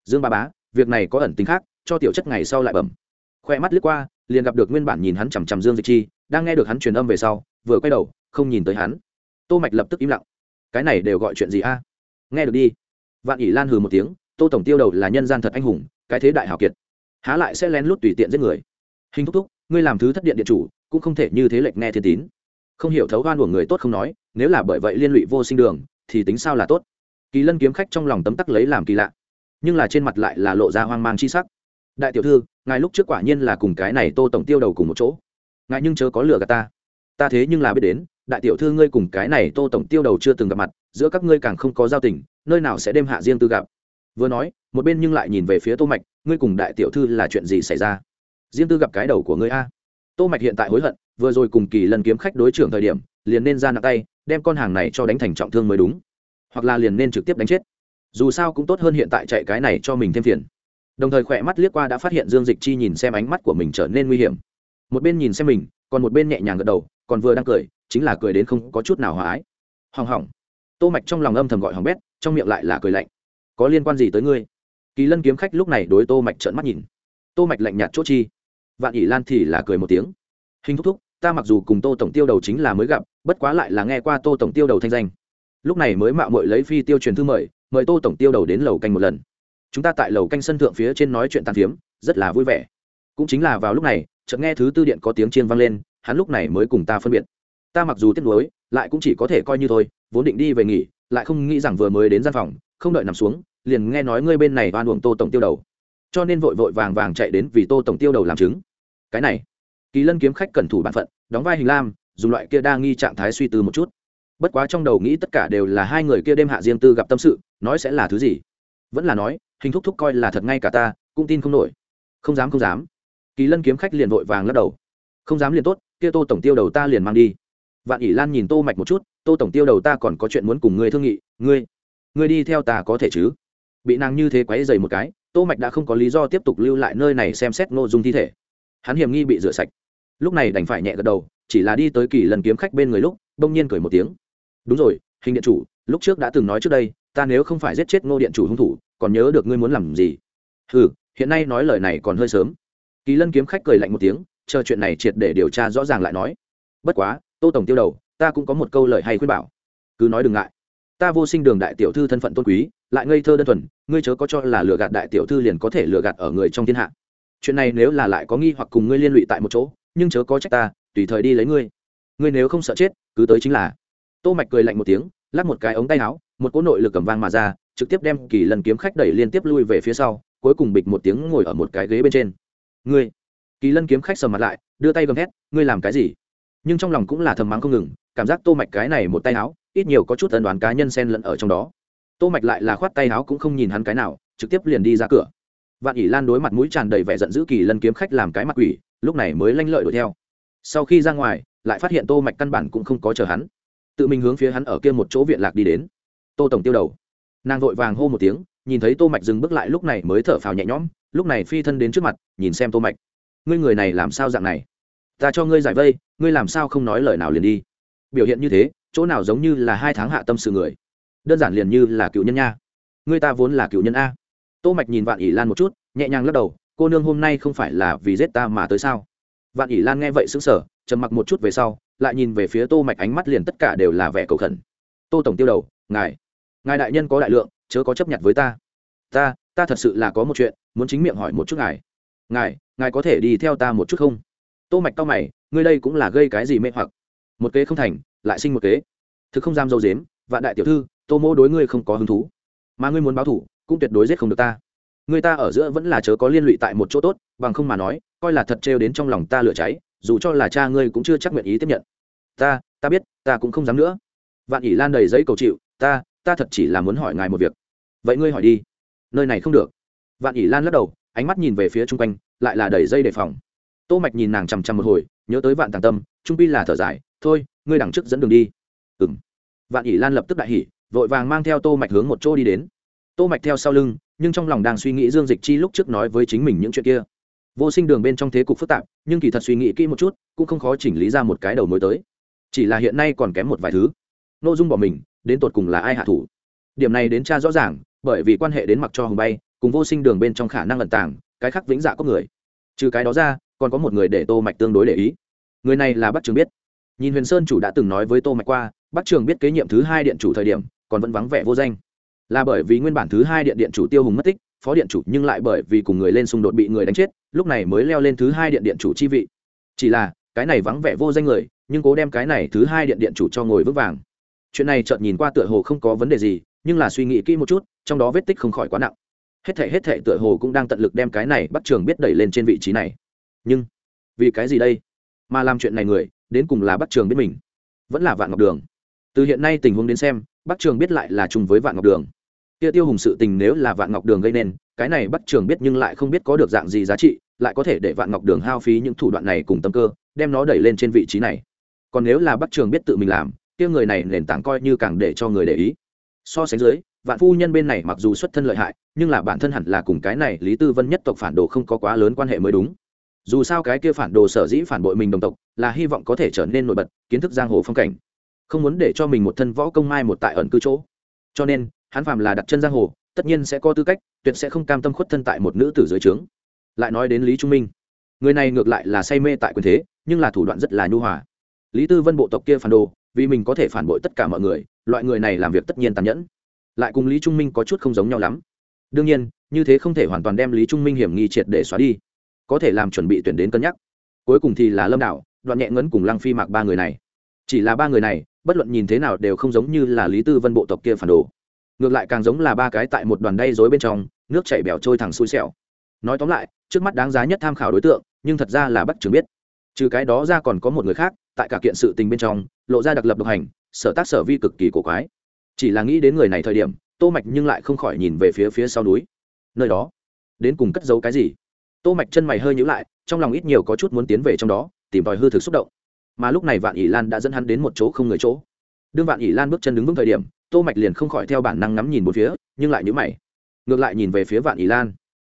Dương ba bá, việc này có ẩn tính khác, cho tiểu chất ngày sau lại bẩm. Khoe mắt lướt qua, liền gặp được nguyên bản nhìn hắn chằm chằm dương dịch chi, đang nghe được hắn truyền âm về sau vừa quay đầu, không nhìn tới hắn. Tô mạch lập tức im lặng. Cái này đều gọi chuyện gì a? À? Nghe được đi. Vạn ỷ lan hừ một tiếng, tô tổng tiêu đầu là nhân gian thật anh hùng, cái thế đại hào kiệt. Há lại sẽ lén lút tùy tiện giết người. Hình thúc thúc, ngươi làm thứ thất điện điện chủ, cũng không thể như thế lệch nghe thiên tín. Không hiểu thấu oan của người tốt không nói, nếu là bởi vậy liên lụy vô sinh đường, thì tính sao là tốt. Kỳ lân kiếm khách trong lòng tấm tắc lấy làm kỳ lạ. Nhưng là trên mặt lại là lộ ra hoang mang chi sắc. Đại tiểu thư, ngài lúc trước quả nhiên là cùng cái này tô tổng tiêu đầu cùng một chỗ. Ngài nhưng chớ có lừa gạt ta ta thế nhưng là biết đến, đại tiểu thư ngươi cùng cái này tô tổng tiêu đầu chưa từng gặp mặt, giữa các ngươi càng không có giao tình, nơi nào sẽ đem hạ riêng tư gặp. Vừa nói, một bên nhưng lại nhìn về phía tô mạch, ngươi cùng đại tiểu thư là chuyện gì xảy ra? Riêng tư gặp cái đầu của ngươi a. Tô mạch hiện tại hối hận, vừa rồi cùng kỳ lần kiếm khách đối trưởng thời điểm, liền nên ra nặng tay, đem con hàng này cho đánh thành trọng thương mới đúng. Hoặc là liền nên trực tiếp đánh chết. Dù sao cũng tốt hơn hiện tại chạy cái này cho mình thêm phiền. Đồng thời khỏe mắt liếc qua đã phát hiện dương dịch chi nhìn xem ánh mắt của mình trở nên nguy hiểm. Một bên nhìn xem mình, còn một bên nhẹ nhàng gật đầu còn vừa đang cười, chính là cười đến không có chút nào hòa ái. Hỏng hỏng. Tô mạch trong lòng âm thầm gọi hỏng bét, trong miệng lại là cười lạnh. Có liên quan gì tới ngươi? Kỳ lân kiếm khách lúc này đối tô mạch trợn mắt nhìn. Tô mạch lạnh nhạt chốt chi. Vạn ỷ lan thì là cười một tiếng. Hình thúc thúc, ta mặc dù cùng tô tổng tiêu đầu chính là mới gặp, bất quá lại là nghe qua tô tổng tiêu đầu thanh danh. Lúc này mới mạo muội lấy phi tiêu truyền thư mời mời tô tổng tiêu đầu đến lầu canh một lần. Chúng ta tại lầu canh sân thượng phía trên nói chuyện tàn phiếm, rất là vui vẻ. Cũng chính là vào lúc này, chợt nghe thứ tư điện có tiếng chiên vang lên hắn lúc này mới cùng ta phân biệt. Ta mặc dù tiếc nuối, lại cũng chỉ có thể coi như thôi, vốn định đi về nghỉ, lại không nghĩ rằng vừa mới đến gian phòng, không đợi nằm xuống, liền nghe nói ngươi bên này oan uổng tô tổng tiêu đầu. Cho nên vội vội vàng vàng chạy đến vì tô tổng tiêu đầu làm chứng. Cái này, kỳ lân kiếm khách cẩn thủ bản phận, đóng vai hình lam, dùng loại kia đa nghi trạng thái suy tư một chút. Bất quá trong đầu nghĩ tất cả đều là hai người kia đêm hạ riêng tư gặp tâm sự, nói sẽ là thứ gì? Vẫn là nói, hình thúc thúc coi là thật ngay cả ta, cũng tin không nổi. Không dám không dám. Kỳ lân kiếm khách liền vội vàng lắc đầu. Không dám liền tốt kia tô tổng tiêu đầu ta liền mang đi. Vạn ỷ lan nhìn tô mạch một chút, tô tổng tiêu đầu ta còn có chuyện muốn cùng ngươi thương nghị, ngươi ngươi đi theo ta có thể chứ? Bị nàng như thế quấy dày một cái, tô mạch đã không có lý do tiếp tục lưu lại nơi này xem xét nội dung thi thể. Hắn hiểm nghi bị rửa sạch. Lúc này đành phải nhẹ gật đầu, chỉ là đi tới kỳ lần kiếm khách bên người lúc đông nhiên cười một tiếng. Đúng rồi, hình điện chủ, lúc trước đã từng nói trước đây, ta nếu không phải giết chết ngô điện chủ hung thủ, còn nhớ được ngươi muốn làm gì? Ừ hiện nay nói lời này còn hơi sớm. Kỳ lân kiếm khách cười lạnh một tiếng chờ chuyện này triệt để điều tra rõ ràng lại nói. Bất quá, tô tổng tiêu đầu, ta cũng có một câu lời hay khuyên bảo. Cứ nói đừng ngại. Ta vô sinh đường đại tiểu thư thân phận tôn quý, lại ngây thơ đơn thuần, ngươi chớ có cho là lừa gạt đại tiểu thư liền có thể lừa gạt ở người trong thiên hạ. Chuyện này nếu là lại có nghi hoặc cùng ngươi liên lụy tại một chỗ, nhưng chớ có trách ta, tùy thời đi lấy ngươi. Ngươi nếu không sợ chết, cứ tới chính là. Tô mạch cười lạnh một tiếng, lắc một cái ống tay áo, một cỗ nội lực cầm vang mà ra, trực tiếp đem kỳ lần kiếm khách đẩy liên tiếp lui về phía sau, cuối cùng bịch một tiếng ngồi ở một cái ghế bên trên. Ngươi kỳ lân kiếm khách sầm mặt lại, đưa tay gầm thét, ngươi làm cái gì? Nhưng trong lòng cũng là thầm mắng không ngừng, cảm giác tô mạch cái này một tay áo, ít nhiều có chút ân đoán cá nhân xen lẫn ở trong đó. Tô mạch lại là khoát tay áo cũng không nhìn hắn cái nào, trực tiếp liền đi ra cửa. Vạn ỷ lan đối mặt mũi tràn đầy vẻ giận dữ kỳ lân kiếm khách làm cái mặt quỷ, lúc này mới lanh lợi đuổi theo. Sau khi ra ngoài, lại phát hiện tô mạch căn bản cũng không có chờ hắn. Tự mình hướng phía hắn ở kia một chỗ viện lạc đi đến. Tô tổng tiêu đầu. Nàng vội vàng hô một tiếng, nhìn thấy tô mạch dừng bước lại lúc này mới thở phào nhẹ nhõm, lúc này phi thân đến trước mặt, nhìn xem tô mạch ngươi người này làm sao dạng này? Ta cho ngươi giải vây, ngươi làm sao không nói lời nào liền đi? Biểu hiện như thế, chỗ nào giống như là hai tháng hạ tâm sự người. Đơn giản liền như là cựu nhân nha. Ngươi ta vốn là cựu nhân a. Tô mạch nhìn vạn ỷ lan một chút, nhẹ nhàng lắc đầu, cô nương hôm nay không phải là vì giết ta mà tới sao? Vạn ỷ lan nghe vậy sững sờ, trầm mặc một chút về sau, lại nhìn về phía tô mạch ánh mắt liền tất cả đều là vẻ cầu khẩn. Tô tổng tiêu đầu, ngài ngài đại nhân có đại lượng, chớ có chấp nhận với ta. Ta ta thật sự là có một chuyện, muốn chính miệng hỏi một chút ngài ngài ngài có thể đi theo ta một chút không? Tô mạch cao mày, ngươi đây cũng là gây cái gì mê hoặc? Một kế không thành, lại sinh một kế. Thực không dám dâu dếm, vạn đại tiểu thư, tô mô đối ngươi không có hứng thú. Mà ngươi muốn báo thủ, cũng tuyệt đối giết không được ta. Người ta ở giữa vẫn là chớ có liên lụy tại một chỗ tốt, bằng không mà nói, coi là thật trêu đến trong lòng ta lửa cháy, dù cho là cha ngươi cũng chưa chắc nguyện ý tiếp nhận. Ta ta biết, ta cũng không dám nữa. Vạn ỷ lan đầy giấy cầu chịu, ta ta thật chỉ là muốn hỏi ngài một việc. Vậy ngươi hỏi đi. Nơi này không được. Vạn ỷ lan lắc đầu ánh mắt nhìn về phía chung quanh, lại là đầy dây đề phòng. Tô mạch nhìn nàng chằm chằm một hồi, nhớ tới vạn tàng tâm, trung pi là thở dài, thôi, ngươi đằng trước dẫn đường đi. Ừm. Vạn ỷ lan lập tức đại hỉ, vội vàng mang theo tô mạch hướng một chỗ đi đến. Tô mạch theo sau lưng, nhưng trong lòng đang suy nghĩ dương dịch chi lúc trước nói với chính mình những chuyện kia. Vô sinh đường bên trong thế cục phức tạp, nhưng kỳ thật suy nghĩ kỹ một chút, cũng không khó chỉnh lý ra một cái đầu mối tới. Chỉ là hiện nay còn kém một vài thứ. Nội dung bỏ mình, đến tột cùng là ai hạ thủ? Điểm này đến tra rõ ràng, bởi vì quan hệ đến mặc cho hồng bay cùng vô sinh đường bên trong khả năng lận tàng, cái khác vĩnh dạ có người. Trừ cái đó ra, còn có một người để tô mạch tương đối để ý. Người này là bắc trường biết. Nhìn huyền sơn chủ đã từng nói với tô mạch qua bắc trường biết kế nhiệm thứ hai điện chủ thời điểm, còn vẫn vắng vẻ vô danh. Là bởi vì nguyên bản thứ hai điện điện chủ tiêu hùng mất tích, phó điện chủ nhưng lại bởi vì cùng người lên xung đột bị người đánh chết, lúc này mới leo lên thứ hai điện điện chủ chi vị. Chỉ là, cái này vắng vẻ vô danh người, nhưng cố đem cái này thứ hai điện điện chủ cho ngồi vững vàng. Chuyện này chợt nhìn qua tựa hồ không có vấn đề gì, nhưng là suy nghĩ kỹ một chút, trong đó vết tích không khỏi quá nặng hết thể hết thể tựa hồ cũng đang tận lực đem cái này bắt trường biết đẩy lên trên vị trí này. Nhưng, vì cái gì đây? Mà làm chuyện này người, đến cùng là bắt trường biết mình, vẫn là vạn ngọc đường. Từ hiện nay tình huống đến xem, bắc trường biết lại là chung với vạn ngọc đường. Kia tiêu hùng sự tình nếu là vạn ngọc đường gây nên, cái này bắc trường biết nhưng lại không biết có được dạng gì giá trị, lại có thể để vạn ngọc đường hao phí những thủ đoạn này cùng tâm cơ, đem nó đẩy lên trên vị trí này. Còn nếu là bắc trường biết tự mình làm, kia người này nền tảng coi như càng để cho người để ý. So sánh dưới vạn phu nhân bên này mặc dù xuất thân lợi hại, nhưng là bản thân hẳn là cùng cái này lý tư vân nhất tộc phản đồ không có quá lớn quan hệ mới đúng. Dù sao cái kia phản đồ sở dĩ phản bội mình đồng tộc, là hy vọng có thể trở nên nổi bật, kiến thức giang hồ phong cảnh. Không muốn để cho mình một thân võ công mai một tại ẩn cư chỗ. Cho nên, hắn phàm là đặt chân giang hồ, tất nhiên sẽ có tư cách, tuyệt sẽ không cam tâm khuất thân tại một nữ tử dưới trướng. Lại nói đến lý trung minh. Người này ngược lại là say mê tại quyền thế, nhưng là thủ đoạn rất là nhu hòa. Lý tư vân bộ tộc kia phản đồ, vì mình có thể phản bội tất cả mọi người, loại người này làm việc tất nhiên tàn nhẫn lại cùng lý trung minh có chút không giống nhau lắm. Đương nhiên, như thế không thể hoàn toàn đem lý trung minh hiểm nghi triệt để xóa đi. Có thể làm chuẩn bị tuyển đến cân nhắc. Cuối cùng thì là lâm đạo, đoạn nhẹ ngấn cùng lăng phi mạc ba người này. Chỉ là ba người này, bất luận nhìn thế nào đều không giống như là lý tư vân bộ tộc kia phản đồ. Ngược lại càng giống là ba cái tại một đoàn đay dối bên trong, nước chảy bẻo trôi thẳng xui xẻo. Nói tóm lại, trước mắt đáng giá nhất tham khảo đối tượng, nhưng thật ra là bắt chứng biết. Trừ cái đó ra còn có một người khác, tại cả kiện sự tình bên trong, lộ ra đặc lập độc hành, sở tác sở vi cực kỳ cổ quái chỉ là nghĩ đến người này thời điểm, tô mạch nhưng lại không khỏi nhìn về phía phía sau núi. Nơi đó, đến cùng cất giấu cái gì? Tô mạch chân mày hơi nhíu lại, trong lòng ít nhiều có chút muốn tiến về trong đó, tìm tòi hư thực xúc động. Mà lúc này vạn ỷ lan đã dẫn hắn đến một chỗ không người chỗ. Đương vạn ỷ lan bước chân đứng vững thời điểm, tô mạch liền không khỏi theo bản năng ngắm nhìn một phía, nhưng lại nhíu mày. Ngược lại nhìn về phía vạn ỷ lan.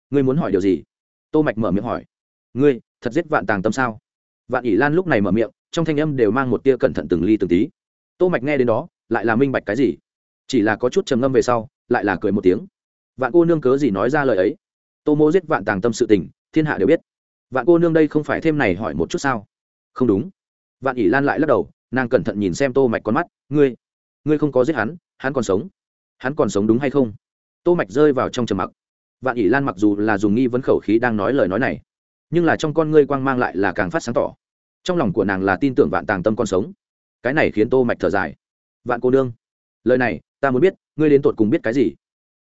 Ngươi muốn hỏi điều gì? Tô mạch mở miệng hỏi. Ngươi, thật giết vạn tàng tâm sao? Vạn ỷ lan lúc này mở miệng, trong thanh âm đều mang một tia cẩn thận từng ly từng tí. Tô mạch nghe đến đó, lại là minh bạch cái gì? Chỉ là có chút trầm ngâm về sau, lại là cười một tiếng. Vạn cô nương cớ gì nói ra lời ấy? Tô mô giết vạn tàng tâm sự tình, thiên hạ đều biết. Vạn cô nương đây không phải thêm này hỏi một chút sao? Không đúng. Vạn ỷ lan lại lắc đầu, nàng cẩn thận nhìn xem tô mạch con mắt. Ngươi ngươi không có giết hắn hắn còn sống. Hắn còn sống đúng hay không? Tô mạch rơi vào trong trầm mặc. Vạn ỷ lan mặc dù là dùng nghi vấn khẩu khí đang nói lời nói này, nhưng là trong con ngươi quang mang lại là càng phát sáng tỏ. Trong lòng của nàng là tin tưởng vạn tàng tâm còn sống. Cái này khiến tô mạch thở dài. Vạn cô nương, lời này ta muốn biết, ngươi đến tột cùng biết cái gì?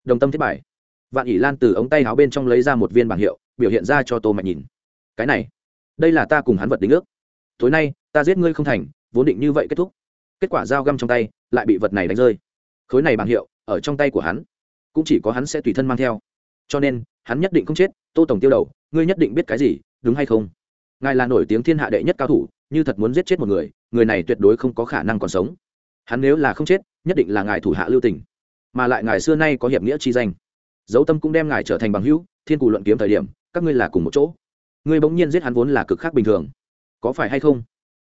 Đồng tâm thiết bài. Vạn ỷ lan từ ống tay áo bên trong lấy ra một viên bảng hiệu, biểu hiện ra cho tô mạch nhìn. Cái này, đây là ta cùng hắn vật đính ước. Tối nay, ta giết ngươi không thành, vốn định như vậy kết thúc. Kết quả dao găm trong tay, lại bị vật này đánh rơi. Khối này bảng hiệu, ở trong tay của hắn, cũng chỉ có hắn sẽ tùy thân mang theo. Cho nên, hắn nhất định không chết, tô tổng tiêu đầu, ngươi nhất định biết cái gì, đúng hay không? Ngài là nổi tiếng thiên hạ đệ nhất cao thủ, như thật muốn giết chết một người người này tuyệt đối không có khả năng còn sống. Hắn nếu là không chết nhất định là ngài thủ hạ lưu tình. Mà lại ngài xưa nay có hiệp nghĩa chi danh. Dấu tâm cũng đem ngài trở thành bằng hữu, thiên cù luận kiếm thời điểm, các ngươi là cùng một chỗ. Ngươi bỗng nhiên giết hắn vốn là cực khác bình thường. Có phải hay không?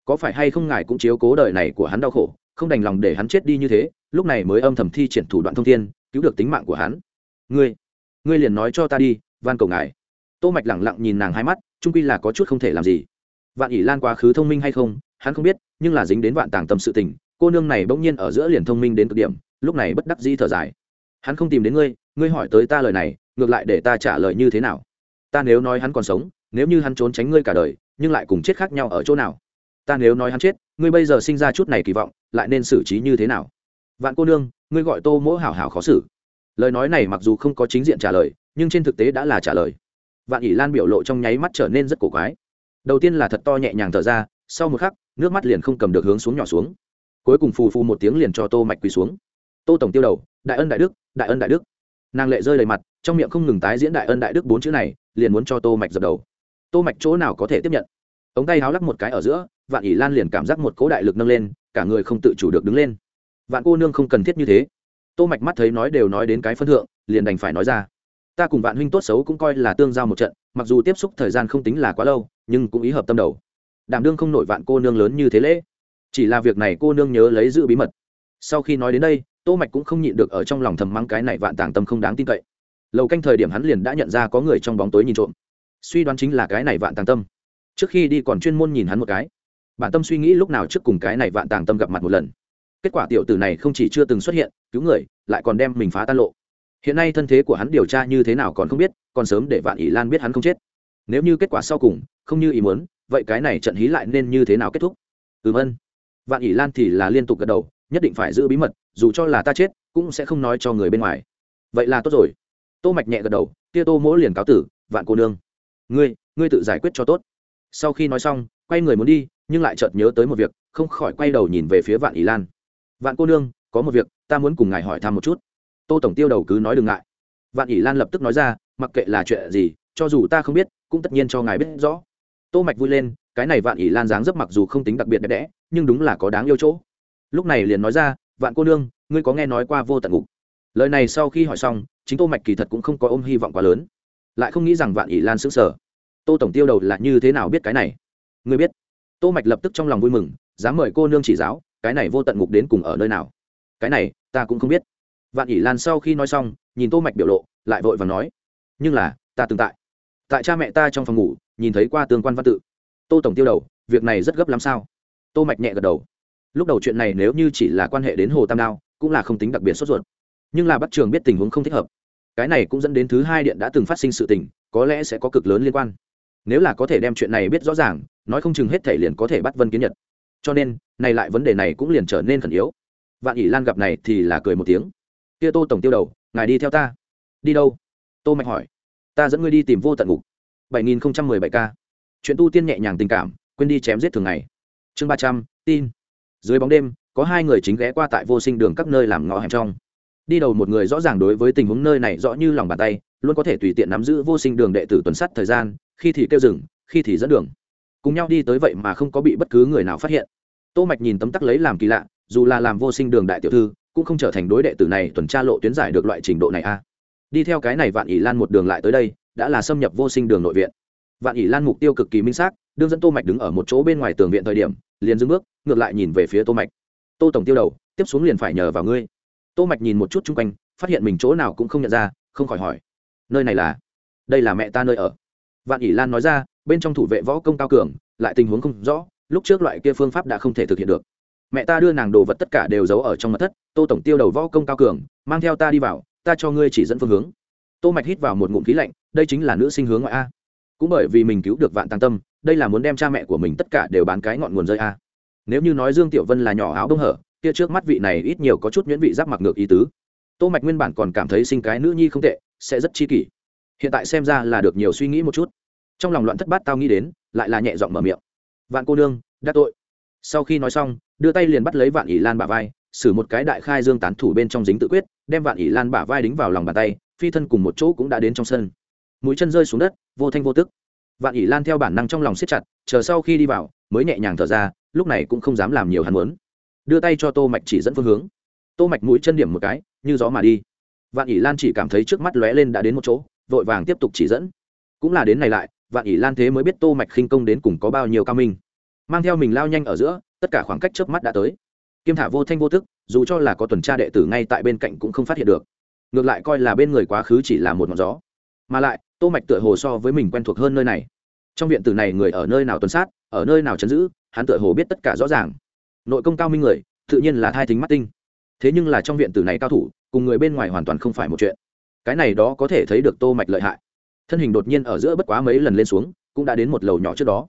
Có phải hay không ngài cũng chiếu cố đời này của hắn đau khổ, không đành lòng để hắn chết đi như thế, lúc này mới âm thầm thi triển thủ đoạn thông thiên, cứu được tính mạng của hắn. Ngươi ngươi liền nói cho ta đi, van cầu ngài. Tô mạch lẳng lặng nhìn nàng hai mắt trung quy là có chút không thể làm gì. Vạn ỷ lan quá khứ thông minh hay không, hắn không biết, nhưng là dính đến vạn tàng tâm sự tình cô nương này bỗng nhiên ở giữa liền thông minh đến cực điểm, lúc này bất đắc dĩ thở dài. Hắn không tìm đến ngươi ngươi hỏi tới ta lời này, ngược lại để ta trả lời như thế nào? Ta nếu nói hắn còn sống, nếu như hắn trốn tránh ngươi cả đời, nhưng lại cùng chết khác nhau ở chỗ nào? Ta nếu nói hắn chết, ngươi bây giờ sinh ra chút này kỳ vọng, lại nên xử trí như thế nào? Vạn cô nương, ngươi gọi tô mỗ hảo hảo khó xử. Lời nói này mặc dù không có chính diện trả lời, nhưng trên thực tế đã là trả lời. Vạn ỷ lan biểu lộ trong nháy mắt trở nên rất cổ quái. Đầu tiên là thật to nhẹ nhàng thở ra, sau một khắc, nước mắt liền không cầm được hướng xuống nhỏ xuống cuối cùng phù phù một tiếng liền cho tô mạch quỳ xuống. Tô tổng tiêu đầu, đại ân đại đức, đại ân đại đức. Nàng lệ rơi đầy mặt, trong miệng không ngừng tái diễn đại ân đại đức bốn chữ này, liền muốn cho tô mạch dập đầu. Tô mạch chỗ nào có thể tiếp nhận? Ống tay háo lắc một cái ở giữa, vạn ỷ lan liền cảm giác một cỗ đại lực nâng lên, cả người không tự chủ được đứng lên. Vạn cô nương không cần thiết như thế. Tô mạch mắt thấy nói đều nói đến cái phân thượng, liền đành phải nói ra. Ta cùng vạn huynh tốt xấu cũng coi là tương giao một trận, mặc dù tiếp xúc thời gian không tính là quá lâu, nhưng cũng ý hợp tâm đầu. Đảm đương không nổi vạn cô nương lớn như thế lễ chỉ là việc này cô nương nhớ lấy giữ bí mật. Sau khi nói đến đây, tô mạch cũng không nhịn được ở trong lòng thầm mắng cái này vạn tàng tâm không đáng tin cậy. Lầu canh thời điểm hắn liền đã nhận ra có người trong bóng tối nhìn trộm. Suy đoán chính là cái này vạn tàng tâm. Trước khi đi còn chuyên môn nhìn hắn một cái. Bản tâm suy nghĩ lúc nào trước cùng cái này vạn tàng tâm gặp mặt một lần. Kết quả tiểu tử này không chỉ chưa từng xuất hiện, cứu người, lại còn đem mình phá tan lộ. Hiện nay thân thế của hắn điều tra như thế nào còn không biết, còn sớm để vạn ỷ lan biết hắn không chết. Nếu như kết quả sau cùng không như ý muốn, vậy cái này trận hí lại nên như thế nào kết thúc? Ừm ân vạn ỷ lan thì là liên tục gật đầu, nhất định phải giữ bí mật, dù cho là ta chết, cũng sẽ không nói cho người bên ngoài. Vậy là tốt rồi. Tô mạch nhẹ gật đầu tia tô mỗi liền cáo tử, vạn cô nương, ngươi ngươi tự giải quyết cho tốt. Sau khi nói xong, quay người muốn đi, nhưng lại chợt nhớ tới một việc, không khỏi quay đầu nhìn về phía vạn ỷ lan. Vạn cô nương, có một việc, ta muốn cùng ngài hỏi thăm một chút. Tô tổng tiêu đầu cứ nói đừng ngại. Vạn ỷ lan lập tức nói ra, mặc kệ là chuyện gì, cho dù ta không biết, cũng tất nhiên cho ngài biết rõ. Tô mạch vui lên cái này vạn ỷ lan dáng dấp mặc dù không tính đặc biệt đẹp đẽ, nhưng đúng là có đáng yêu chỗ. Lúc này liền nói ra, vạn cô nương, ngươi có nghe nói qua vô tận ngục? Lời này sau khi hỏi xong, chính tô mạch kỳ thật cũng không có ôm hy vọng quá lớn. Lại không nghĩ rằng vạn ỷ lan sững sờ. Tô tổng tiêu đầu là như thế nào biết cái này? Ngươi biết. Tô mạch lập tức trong lòng vui mừng, dám mời cô nương chỉ giáo, cái này vô tận ngục đến cùng ở nơi nào? Cái này, ta cũng không biết. Vạn ỷ lan sau khi nói xong, nhìn tô mạch biểu lộ, lại vội vàng nói, nhưng là, ta từng tại. Tại cha mẹ ta trong phòng ngủ, nhìn thấy qua tương quan văn tự tô tổng tiêu đầu, việc này rất gấp lắm sao? Tô mạch nhẹ gật đầu. Lúc đầu chuyện này nếu như chỉ là quan hệ đến hồ tam đao, cũng là không tính đặc biệt sốt ruột. Nhưng là bắt trường biết tình huống không thích hợp. Cái này cũng dẫn đến thứ hai điện đã từng phát sinh sự tình, có lẽ sẽ có cực lớn liên quan. Nếu là có thể đem chuyện này biết rõ ràng, nói không chừng hết thể liền có thể bắt vân kiến nhật. Cho nên, này lại vấn đề này cũng liền trở nên khẩn yếu. Vạn ỷ lan gặp này thì là cười một tiếng. Kia tô tổng tiêu đầu, ngài đi theo ta. Đi đâu? Tô mạch hỏi. Ta dẫn ngươi đi tìm vô tận ngục. 7017 k chuyện tu tiên nhẹ nhàng tình cảm quên đi chém giết thường ngày. Chương 300, tin. Dưới bóng đêm có hai người chính ghé qua tại vô sinh đường các nơi làm ngõ hẻm trong. Đi đầu một người rõ ràng đối với tình huống nơi này rõ như lòng bàn tay luôn có thể tùy tiện nắm giữ vô sinh đường đệ tử tuần sắt thời gian khi thì kêu dừng khi thì dẫn đường. Cùng nhau đi tới vậy mà không có bị bất cứ người nào phát hiện. Tô mạch nhìn tấm tắc lấy làm kỳ lạ dù là làm vô sinh đường đại tiểu thư cũng không trở thành đối đệ tử này tuần tra lộ tuyến giải được loại trình độ này a. Đi theo cái này vạn ỷ lan một đường lại tới đây đã là xâm nhập vô sinh đường nội viện vạn ỷ lan mục tiêu cực kỳ minh xác, đương dẫn tô mạch đứng ở một chỗ bên ngoài tường viện thời điểm, liền dừng bước, ngược lại nhìn về phía tô mạch. Tô tổng tiêu đầu, tiếp xuống liền phải nhờ vào ngươi. Tô mạch nhìn một chút chung quanh, phát hiện mình chỗ nào cũng không nhận ra, không khỏi hỏi. Nơi này là? Đây là mẹ ta nơi ở. Vạn ỷ lan nói ra, bên trong thủ vệ võ công cao cường, lại tình huống không rõ, lúc trước loại kia phương pháp đã không thể thực hiện được. Mẹ ta đưa nàng đồ vật tất cả đều giấu ở trong mật thất, tô tổng tiêu đầu võ công cao cường, mang theo ta đi vào, ta cho ngươi chỉ dẫn phương hướng. Tô mạch hít vào một ngụm khí lạnh, đây chính là nữ sinh hướng ngoại a cũng bởi vì mình cứu được vạn tăng tâm, đây là muốn đem cha mẹ của mình tất cả đều bán cái ngọn nguồn rơi a. Nếu như nói dương tiểu vân là nhỏ áo đông hở, kia trước mắt vị này ít nhiều có chút nhuyễn vị giáp mặc ngược ý tứ. Tô mạch nguyên bản còn cảm thấy sinh cái nữ nhi không tệ, sẽ rất chi kỷ. Hiện tại xem ra là được nhiều suy nghĩ một chút. Trong lòng loạn thất bát tao nghĩ đến, lại là nhẹ giọng mở miệng. Vạn cô nương đắc tội. Sau khi nói xong, đưa tay liền bắt lấy vạn ỷ lan bả vai, xử một cái đại khai dương tán thủ bên trong dính tự quyết, đem vạn ỷ lan bả vai đính vào lòng bàn tay, phi thân cùng một chỗ cũng đã đến trong sân mũi chân rơi xuống đất, vô thanh vô tức. Vạn ỷ lan theo bản năng trong lòng siết chặt, chờ sau khi đi vào, mới nhẹ nhàng thở ra, lúc này cũng không dám làm nhiều hắn muốn. Đưa tay cho tô mạch chỉ dẫn phương hướng. Tô mạch mũi chân điểm một cái, như gió mà đi. Vạn ỷ lan chỉ cảm thấy trước mắt lóe lên đã đến một chỗ, vội vàng tiếp tục chỉ dẫn. Cũng là đến này lại, vạn ỷ lan thế mới biết tô mạch khinh công đến cùng có bao nhiêu cao minh. Mang theo mình lao nhanh ở giữa, tất cả khoảng cách trước mắt đã tới. Kiêm thả vô thanh vô thức dù cho là có tuần tra đệ tử ngay tại bên cạnh cũng không phát hiện được. Ngược lại coi là bên người quá khứ chỉ là một ngọn gió. Mà lại tô mạch tựa hồ so với mình quen thuộc hơn nơi này. Trong viện tử này người ở nơi nào tuần sát, ở nơi nào chấn giữ, hắn tựa hồ biết tất cả rõ ràng. Nội công cao minh người, tự nhiên là thai thính mắt tinh. Thế nhưng là trong viện tử này cao thủ, cùng người bên ngoài hoàn toàn không phải một chuyện. Cái này đó có thể thấy được tô mạch lợi hại. Thân hình đột nhiên ở giữa bất quá mấy lần lên xuống, cũng đã đến một lầu nhỏ trước đó.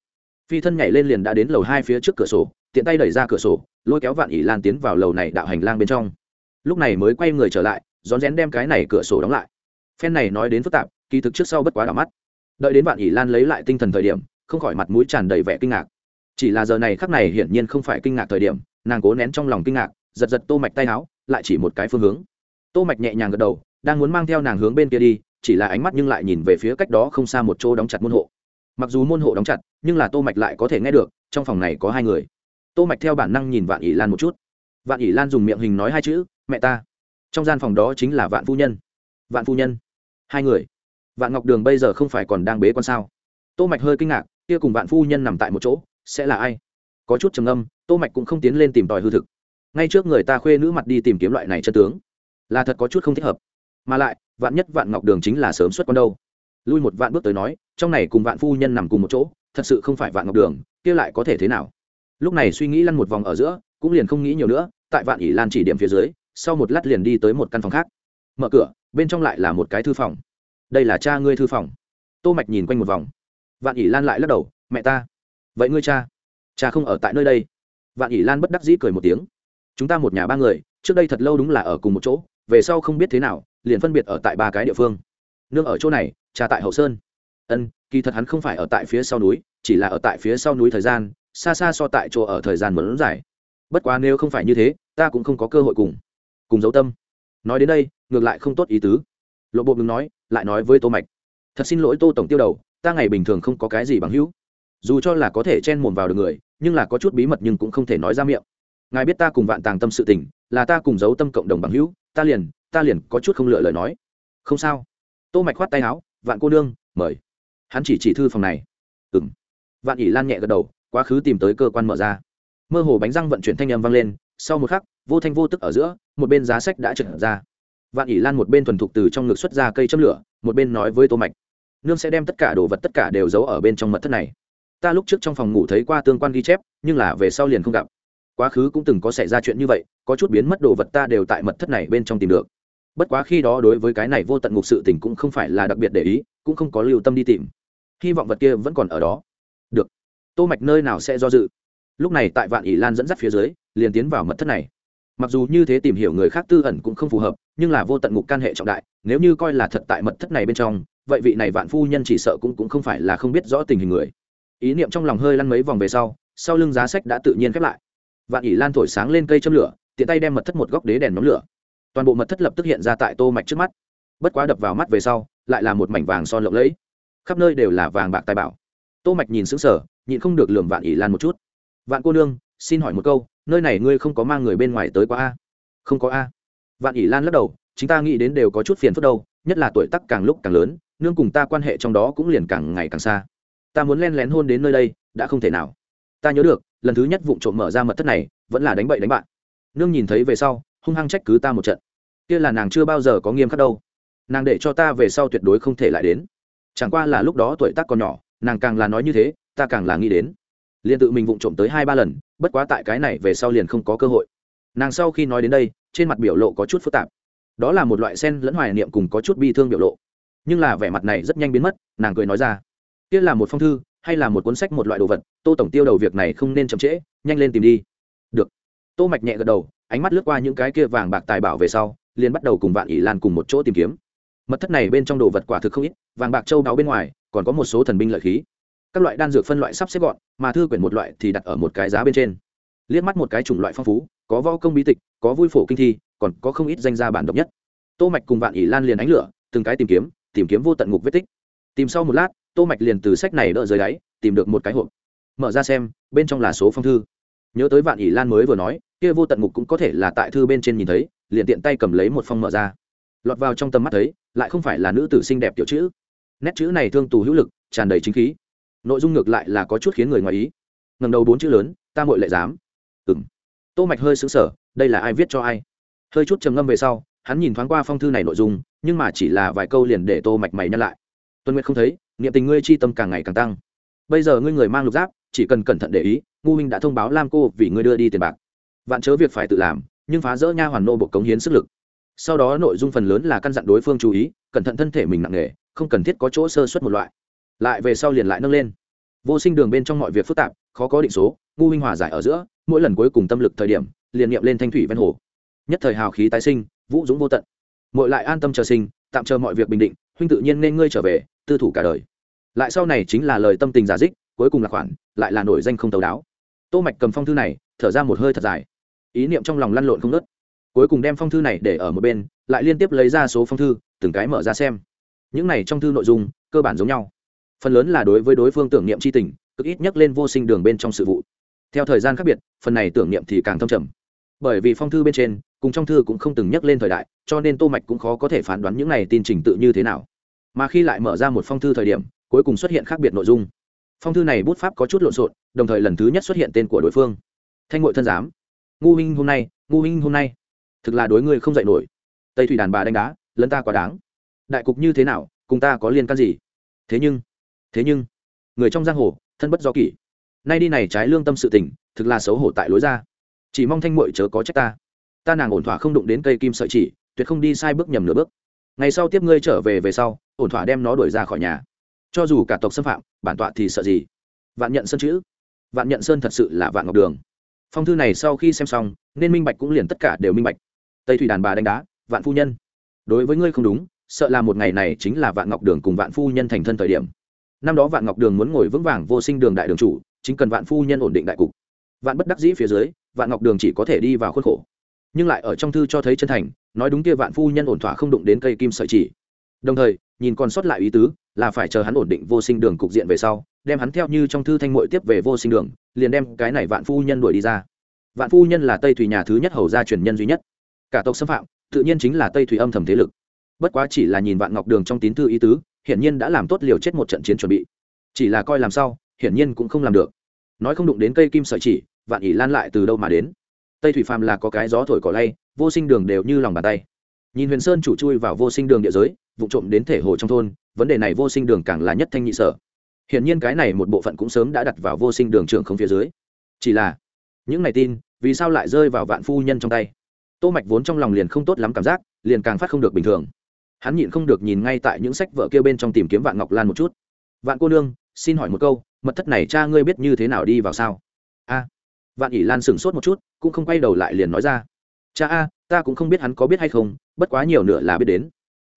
Phi thân nhảy lên liền đã đến lầu hai phía trước cửa sổ, tiện tay đẩy ra cửa sổ, lôi kéo vạn ỷ lan tiến vào lầu này đạo hành lang bên trong. Lúc này mới quay người trở lại, rón rén đem cái này cửa sổ đóng lại. Phen này nói đến phức tạp kỳ thực trước sau bất quá đỏ mắt. Đợi đến vạn ỷ lan lấy lại tinh thần thời điểm, không khỏi mặt mũi tràn đầy vẻ kinh ngạc. Chỉ là giờ này khắc này hiển nhiên không phải kinh ngạc thời điểm, nàng cố nén trong lòng kinh ngạc, giật giật tô mạch tay áo lại chỉ một cái phương hướng. Tô mạch nhẹ nhàng gật đầu, đang muốn mang theo nàng hướng bên kia đi, chỉ là ánh mắt nhưng lại nhìn về phía cách đó không xa một chỗ đóng chặt môn hộ. Mặc dù môn hộ đóng chặt, nhưng là tô mạch lại có thể nghe được, trong phòng này có hai người. Tô mạch theo bản năng nhìn vạn ỷ lan một chút. Vạn ỷ lan dùng miệng hình nói hai chữ, mẹ ta. Trong gian phòng đó chính là vạn phu nhân. Vạn phu nhân. Hai người vạn ngọc đường bây giờ không phải còn đang bế quan sao? Tô mạch hơi kinh ngạc, kia cùng vạn phu nhân nằm tại một chỗ, sẽ là ai? Có chút trầm âm tô mạch cũng không tiến lên tìm tòi hư thực. Ngay trước người ta khuê nữ mặt đi tìm kiếm loại này chân tướng, là thật có chút không thích hợp. Mà lại, vạn nhất vạn ngọc đường chính là sớm xuất con đâu. Lui một vạn bước tới nói, trong này cùng vạn phu nhân nằm cùng một chỗ, thật sự không phải vạn ngọc đường, kia lại có thể thế nào? Lúc này suy nghĩ lăn một vòng ở giữa, cũng liền không nghĩ nhiều nữa, tại vạn ỷ lan chỉ điểm phía dưới, sau một lát liền đi tới một căn phòng khác. Mở cửa, bên trong lại là một cái thư phòng đây là cha ngươi thư phòng. Tô mạch nhìn quanh một vòng. Vạn ỷ lan lại lắc đầu, mẹ ta. Vậy ngươi cha? Cha không ở tại nơi đây. Vạn ỷ lan bất đắc dĩ cười một tiếng. Chúng ta một nhà ba người, trước đây thật lâu đúng là ở cùng một chỗ, về sau không biết thế nào, liền phân biệt ở tại ba cái địa phương. Nương ở chỗ này, cha tại hậu sơn. Ân, kỳ thật hắn không phải ở tại phía sau núi, chỉ là ở tại phía sau núi thời gian, xa xa so tại chỗ ở thời gian muốn dài. Bất quá nếu không phải như thế, ta cũng không có cơ hội cùng cùng dấu tâm. Nói đến đây, ngược lại không tốt ý tứ. Lộ bộ ngừng nói lại nói với tô mạch, thật xin lỗi tô tổng tiêu đầu, ta ngày bình thường không có cái gì bằng hữu. Dù cho là có thể chen mồm vào được người, nhưng là có chút bí mật nhưng cũng không thể nói ra miệng. Ngài biết ta cùng vạn tàng tâm sự tình, là ta cùng giấu tâm cộng đồng bằng hữu, ta liền ta liền có chút không lựa lời nói. Không sao. Tô mạch khoát tay áo, vạn cô nương, mời. Hắn chỉ chỉ thư phòng này. Ừm. Vạn ỷ lan nhẹ gật đầu, quá khứ tìm tới cơ quan mở ra. Mơ hồ bánh răng vận chuyển thanh âm vang lên, sau một khắc, vô thanh vô tức ở giữa, một bên giá sách đã trượt ra vạn ỷ lan một bên thuần thục từ trong ngực xuất ra cây châm lửa, một bên nói với tô mạch, nương sẽ đem tất cả đồ vật tất cả đều giấu ở bên trong mật thất này. Ta lúc trước trong phòng ngủ thấy qua tương quan ghi chép, nhưng là về sau liền không gặp. Quá khứ cũng từng có xảy ra chuyện như vậy, có chút biến mất đồ vật ta đều tại mật thất này bên trong tìm được. Bất quá khi đó đối với cái này vô tận ngục sự tình cũng không phải là đặc biệt để ý, cũng không có lưu tâm đi tìm. Hy vọng vật kia vẫn còn ở đó. Được. Tô mạch nơi nào sẽ do dự? Lúc này tại vạn ỷ lan dẫn dắt phía dưới, liền tiến vào mật thất này mặc dù như thế tìm hiểu người khác tư ẩn cũng không phù hợp, nhưng là vô tận ngục can hệ trọng đại, nếu như coi là thật tại mật thất này bên trong, vậy vị này vạn phu nhân chỉ sợ cũng cũng không phải là không biết rõ tình hình người. Ý niệm trong lòng hơi lăn mấy vòng về sau sau lưng giá sách đã tự nhiên khép lại. Vạn ỷ lan thổi sáng lên cây châm lửa, tiện tay đem mật thất một góc đế đèn nhóm lửa. Toàn bộ mật thất lập tức hiện ra tại tô mạch trước mắt. Bất quá đập vào mắt về sau, lại là một mảnh vàng son lộng lẫy. Khắp nơi đều là vàng bạc tài bảo. Tô mạch nhìn sững sờ, nhịn không được lườm vạn ỷ lan một chút. Vạn cô nương, xin hỏi một câu nơi này ngươi không có mang người bên ngoài tới qua a? Không có a. Vạn ỷ lan lắc đầu, chúng ta nghĩ đến đều có chút phiền phức đâu, nhất là tuổi tác càng lúc càng lớn, nương cùng ta quan hệ trong đó cũng liền càng ngày càng xa. Ta muốn len lén hôn đến nơi đây, đã không thể nào. Ta nhớ được, lần thứ nhất vụ trộm mở ra mật thất này, vẫn là đánh bậy đánh bạn. Nương nhìn thấy về sau, hung hăng trách cứ ta một trận. Kia là nàng chưa bao giờ có nghiêm khắc đâu. Nàng để cho ta về sau tuyệt đối không thể lại đến. Chẳng qua là lúc đó tuổi tác còn nhỏ, nàng càng là nói như thế, ta càng là nghĩ đến liền tự mình vụng trộm tới hai ba lần, bất quá tại cái này về sau liền không có cơ hội. Nàng sau khi nói đến đây, trên mặt biểu lộ có chút phức tạp. Đó là một loại sen lẫn hoài niệm cùng có chút bi thương biểu lộ. Nhưng là vẻ mặt này rất nhanh biến mất, nàng cười nói ra. Kia là một phong thư, hay là một cuốn sách một loại đồ vật, tô tổng tiêu đầu việc này không nên chậm trễ, nhanh lên tìm đi. Được. Tô mạch nhẹ gật đầu, ánh mắt lướt qua những cái kia vàng bạc tài bảo về sau, liền bắt đầu cùng vạn ỷ lan cùng một chỗ tìm kiếm. Mật thất này bên trong đồ vật quả thực không ít, vàng bạc châu đáo bên ngoài, còn có một số thần binh lợi khí các loại đan dược phân loại sắp xếp gọn, mà thư quyển một loại thì đặt ở một cái giá bên trên. Liếc mắt một cái chủng loại phong phú, có võ công bí tịch, có vui phổ kinh thi, còn có không ít danh gia bản độc nhất. Tô mạch cùng vạn ỷ lan liền ánh lửa, từng cái tìm kiếm tìm kiếm vô tận ngục vết tích. Tìm sau một lát, tô mạch liền từ sách này đỡ dưới đáy, tìm được một cái hộp. Mở ra xem, bên trong là số phong thư. Nhớ tới vạn ỷ lan mới vừa nói, kia vô tận ngục cũng có thể là tại thư bên trên nhìn thấy, liền tiện tay cầm lấy một phong mở ra. Lọt vào trong tầm mắt thấy, lại không phải là nữ tử xinh đẹp tiểu chữ. Nét chữ này thương tù hữu lực, tràn đầy chính khí nội dung ngược lại là có chút khiến người ngoài ý. Ngầm đầu bốn chữ lớn, ta muội lại dám. Ừng tô mạch hơi xứng sở đây là ai viết cho ai? Hơi chút trầm ngâm về sau, hắn nhìn thoáng qua phong thư này nội dung, nhưng mà chỉ là vài câu liền để tô mạch mày nhăn lại. Tuân nguyệt không thấy, niệm tình ngươi chi tâm càng ngày càng tăng. Bây giờ ngươi người mang lục giáp, chỉ cần cẩn thận để ý, ngu minh đã thông báo lam cô vì ngươi đưa đi tiền bạc. Vạn chớ việc phải tự làm, nhưng phá rỡ nha hoàn nô buộc cống hiến sức lực. Sau đó nội dung phần lớn là căn dặn đối phương chú ý, cẩn thận thân thể mình nặng nề, không cần thiết có chỗ sơ suất một loại lại về sau liền lại nâng lên. Vô sinh đường bên trong mọi việc phức tạp, khó có định số, ngu minh hòa giải ở giữa, mỗi lần cuối cùng tâm lực thời điểm, liền niệm lên thanh thủy ven hồ. Nhất thời hào khí tái sinh, vũ dũng vô tận. Mỗi lại an tâm chờ sinh, tạm chờ mọi việc bình định, huynh tự nhiên nên ngươi trở về, tư thủ cả đời. Lại sau này chính là lời tâm tình giả dích, cuối cùng là khoản, lại là nổi danh không tấu đáo. Tô mạch cầm phong thư này, thở ra một hơi thật dài. Ý niệm trong lòng lăn lộn không nứt cuối cùng đem phong thư này để ở một bên, lại liên tiếp lấy ra số phong thư, từng cái mở ra xem. Những này trong thư nội dung, cơ bản giống nhau phần lớn là đối với đối phương tưởng niệm c h i tình, cực ít nhắc lên vô sinh đường bên trong sự vụ. Theo thời gian khác biệt, phần này tưởng niệm thì càng thâm trầm. Bởi vì phong thư bên trên, cùng trong thư cũng không từng nhắc lên thời đại, cho nên tô mạch cũng khó có thể phán đoán những này tin trình tự như thế nào. Mà khi lại mở ra một phong thư thời điểm, cuối cùng xuất hiện khác biệt nội dung. Phong thư này bút pháp có chút lộn xộn, đồng thời lần thứ nhất xuất hiện tên của đối phương. Thanh ngội thân giám. Ngu huynh hôm nay, ngu huynh hôm nay. Thực là đối ngươi không dạy nổi. Tây thủy đàn bà đánh đá, lấn ta quá đáng. Đại cục như thế nào, cùng ta có liên can gì? Thế nhưng thế nhưng, người trong giang hồ, thân bất do kỷ. Nay đi này trái lương tâm sự tình, thực là xấu hổ tại lối ra. Chỉ mong thanh muội chớ có trách ta. Ta nàng ổn thỏa không đụng đến cây kim sợi chỉ, tuyệt không đi sai bước nhầm nửa bước. Ngày sau tiếp ngươi trở về về sau, ổn thỏa đem nó đuổi ra khỏi nhà. Cho dù cả tộc xâm phạm, bản tọa thì sợ gì? Vạn nhận sơn chữ. Vạn nhận sơn thật sự là vạn ngọc đường. Phong thư này sau khi xem xong, nên minh bạch cũng liền tất cả đều minh bạch. Tây thủy đàn bà đánh đá, vạn phu nhân. Đối với ngươi không đúng, sợ là một ngày này chính là vạn ngọc đường cùng vạn phu nhân thành thân thời điểm năm đó vạn ngọc đường muốn ngồi vững vàng vô sinh đường đại đường chủ, chính cần vạn phu nhân ổn định đại cục. Vạn bất đắc dĩ phía dưới, vạn ngọc đường chỉ có thể đi vào khuôn khổ. Nhưng lại ở trong thư cho thấy chân thành, nói đúng kia vạn phu nhân ổn thỏa không đụng đến cây kim sợi chỉ. Đồng thời, nhìn còn sót lại ý tứ, là phải chờ hắn ổn định vô sinh đường cục diện về sau, đem hắn theo như trong thư thanh mội tiếp về vô sinh đường, liền đem cái này vạn phu nhân đuổi đi ra. Vạn phu nhân là tây thủy nhà thứ nhất hầu gia truyền nhân duy nhất. Cả tộc xâm phạm, tự nhiên chính là tây thủy âm thầm thế lực. Bất quá chỉ là nhìn vạn ngọc đường trong tín thư ý tứ hiển nhiên đã làm tốt liều chết một trận chiến chuẩn bị. Chỉ là coi làm sao hiển nhiên cũng không làm được. Nói không đụng đến cây kim sợi chỉ, vạn ỉ lan lại từ đâu mà đến? Tây thủy phàm là có cái gió thổi cỏ lay, vô sinh đường đều như lòng bàn tay. Nhìn huyền sơn chủ chui vào vô sinh đường địa giới vụ trộm đến thể hồ trong thôn, vấn đề này vô sinh đường càng là nhất thanh nhị sở. Hiển nhiên cái này một bộ phận cũng sớm đã đặt vào vô sinh đường trưởng không phía dưới. Chỉ là, những này tin, vì sao lại rơi vào vạn phu nhân trong tay? Tô mạch vốn trong lòng liền không tốt lắm cảm giác, liền càng phát không được bình thường hắn nhịn không được nhìn ngay tại những sách vợ kia bên trong tìm kiếm vạn ngọc lan một chút. Vạn cô nương, xin hỏi một câu, mật thất này cha ngươi biết như thế nào đi vào sao? A. Vạn ỷ lan sửng sốt một chút, cũng không quay đầu lại liền nói ra. Cha a, ta cũng không biết hắn có biết hay không, bất quá nhiều nữa là biết đến.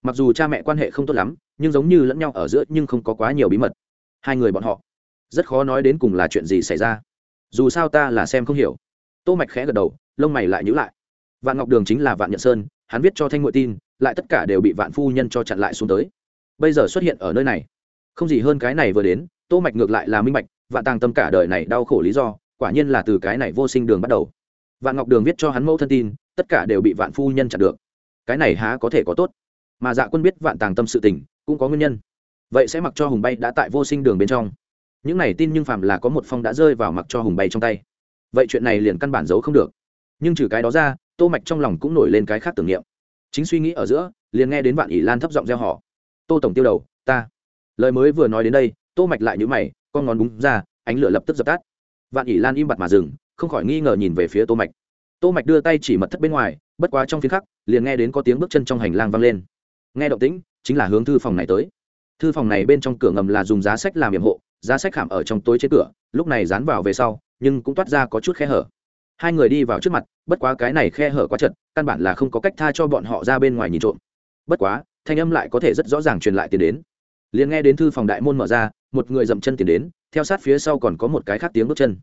Mặc dù cha mẹ quan hệ không tốt lắm, nhưng giống như lẫn nhau ở giữa nhưng không có quá nhiều bí mật. Hai người bọn họ. Rất khó nói đến cùng là chuyện gì xảy ra. Dù sao ta là xem không hiểu. Tô mạch khẽ gật đầu, lông mày lại nhíu lại. Vạn ngọc đường chính là vạn nhận sơn, hắn viết cho thanh ngụy tin lại tất cả đều bị vạn phu nhân cho chặn lại xuống tới. Bây giờ xuất hiện ở nơi này, không gì hơn cái này vừa đến, tô mạch ngược lại là minh mạch vạn tàng tâm cả đời này đau khổ lý do, quả nhiên là từ cái này vô sinh đường bắt đầu. Vạn ngọc đường viết cho hắn mẫu thân tin, tất cả đều bị vạn phu nhân chặn được. Cái này há có thể có tốt? Mà dạ quân biết vạn tàng tâm sự tình, cũng có nguyên nhân. Vậy sẽ mặc cho hùng bay đã tại vô sinh đường bên trong. Những này tin nhưng phàm là có một phong đã rơi vào mặc cho hùng bay trong tay. Vậy chuyện này liền căn bản giấu không được. Nhưng trừ cái đó ra, tô mạch trong lòng cũng nổi lên cái khác tưởng niệm chính suy nghĩ ở giữa, liền nghe đến vạn ỷ lan thấp giọng gieo họ tô tổng tiêu đầu, ta. Lời mới vừa nói đến đây, tô mạch lại nhíu mày, con ngón búng ra, ánh lửa lập tức dập tắt. Vạn ỷ lan im bặt mà dừng, không khỏi nghi ngờ nhìn về phía tô mạch. Tô mạch đưa tay chỉ mật thất bên ngoài, bất quá trong phiến khắc, liền nghe đến có tiếng bước chân trong hành lang vang lên. Nghe động tĩnh, chính là hướng thư phòng này tới. Thư phòng này bên trong cửa ngầm là dùng giá sách làm yểm hộ, giá sách khảm ở trong tối trên cửa, lúc này dán vào về sau, nhưng cũng toát ra có chút khe hở hai người đi vào trước mặt, bất quá cái này khe hở quá chật, căn bản là không có cách tha cho bọn họ ra bên ngoài nhìn trộm. Bất quá, thanh âm lại có thể rất rõ ràng truyền lại tiền đến. Liền nghe đến thư phòng đại môn mở ra, một người dậm chân tiền đến, theo sát phía sau còn có một cái khác tiếng bước chân.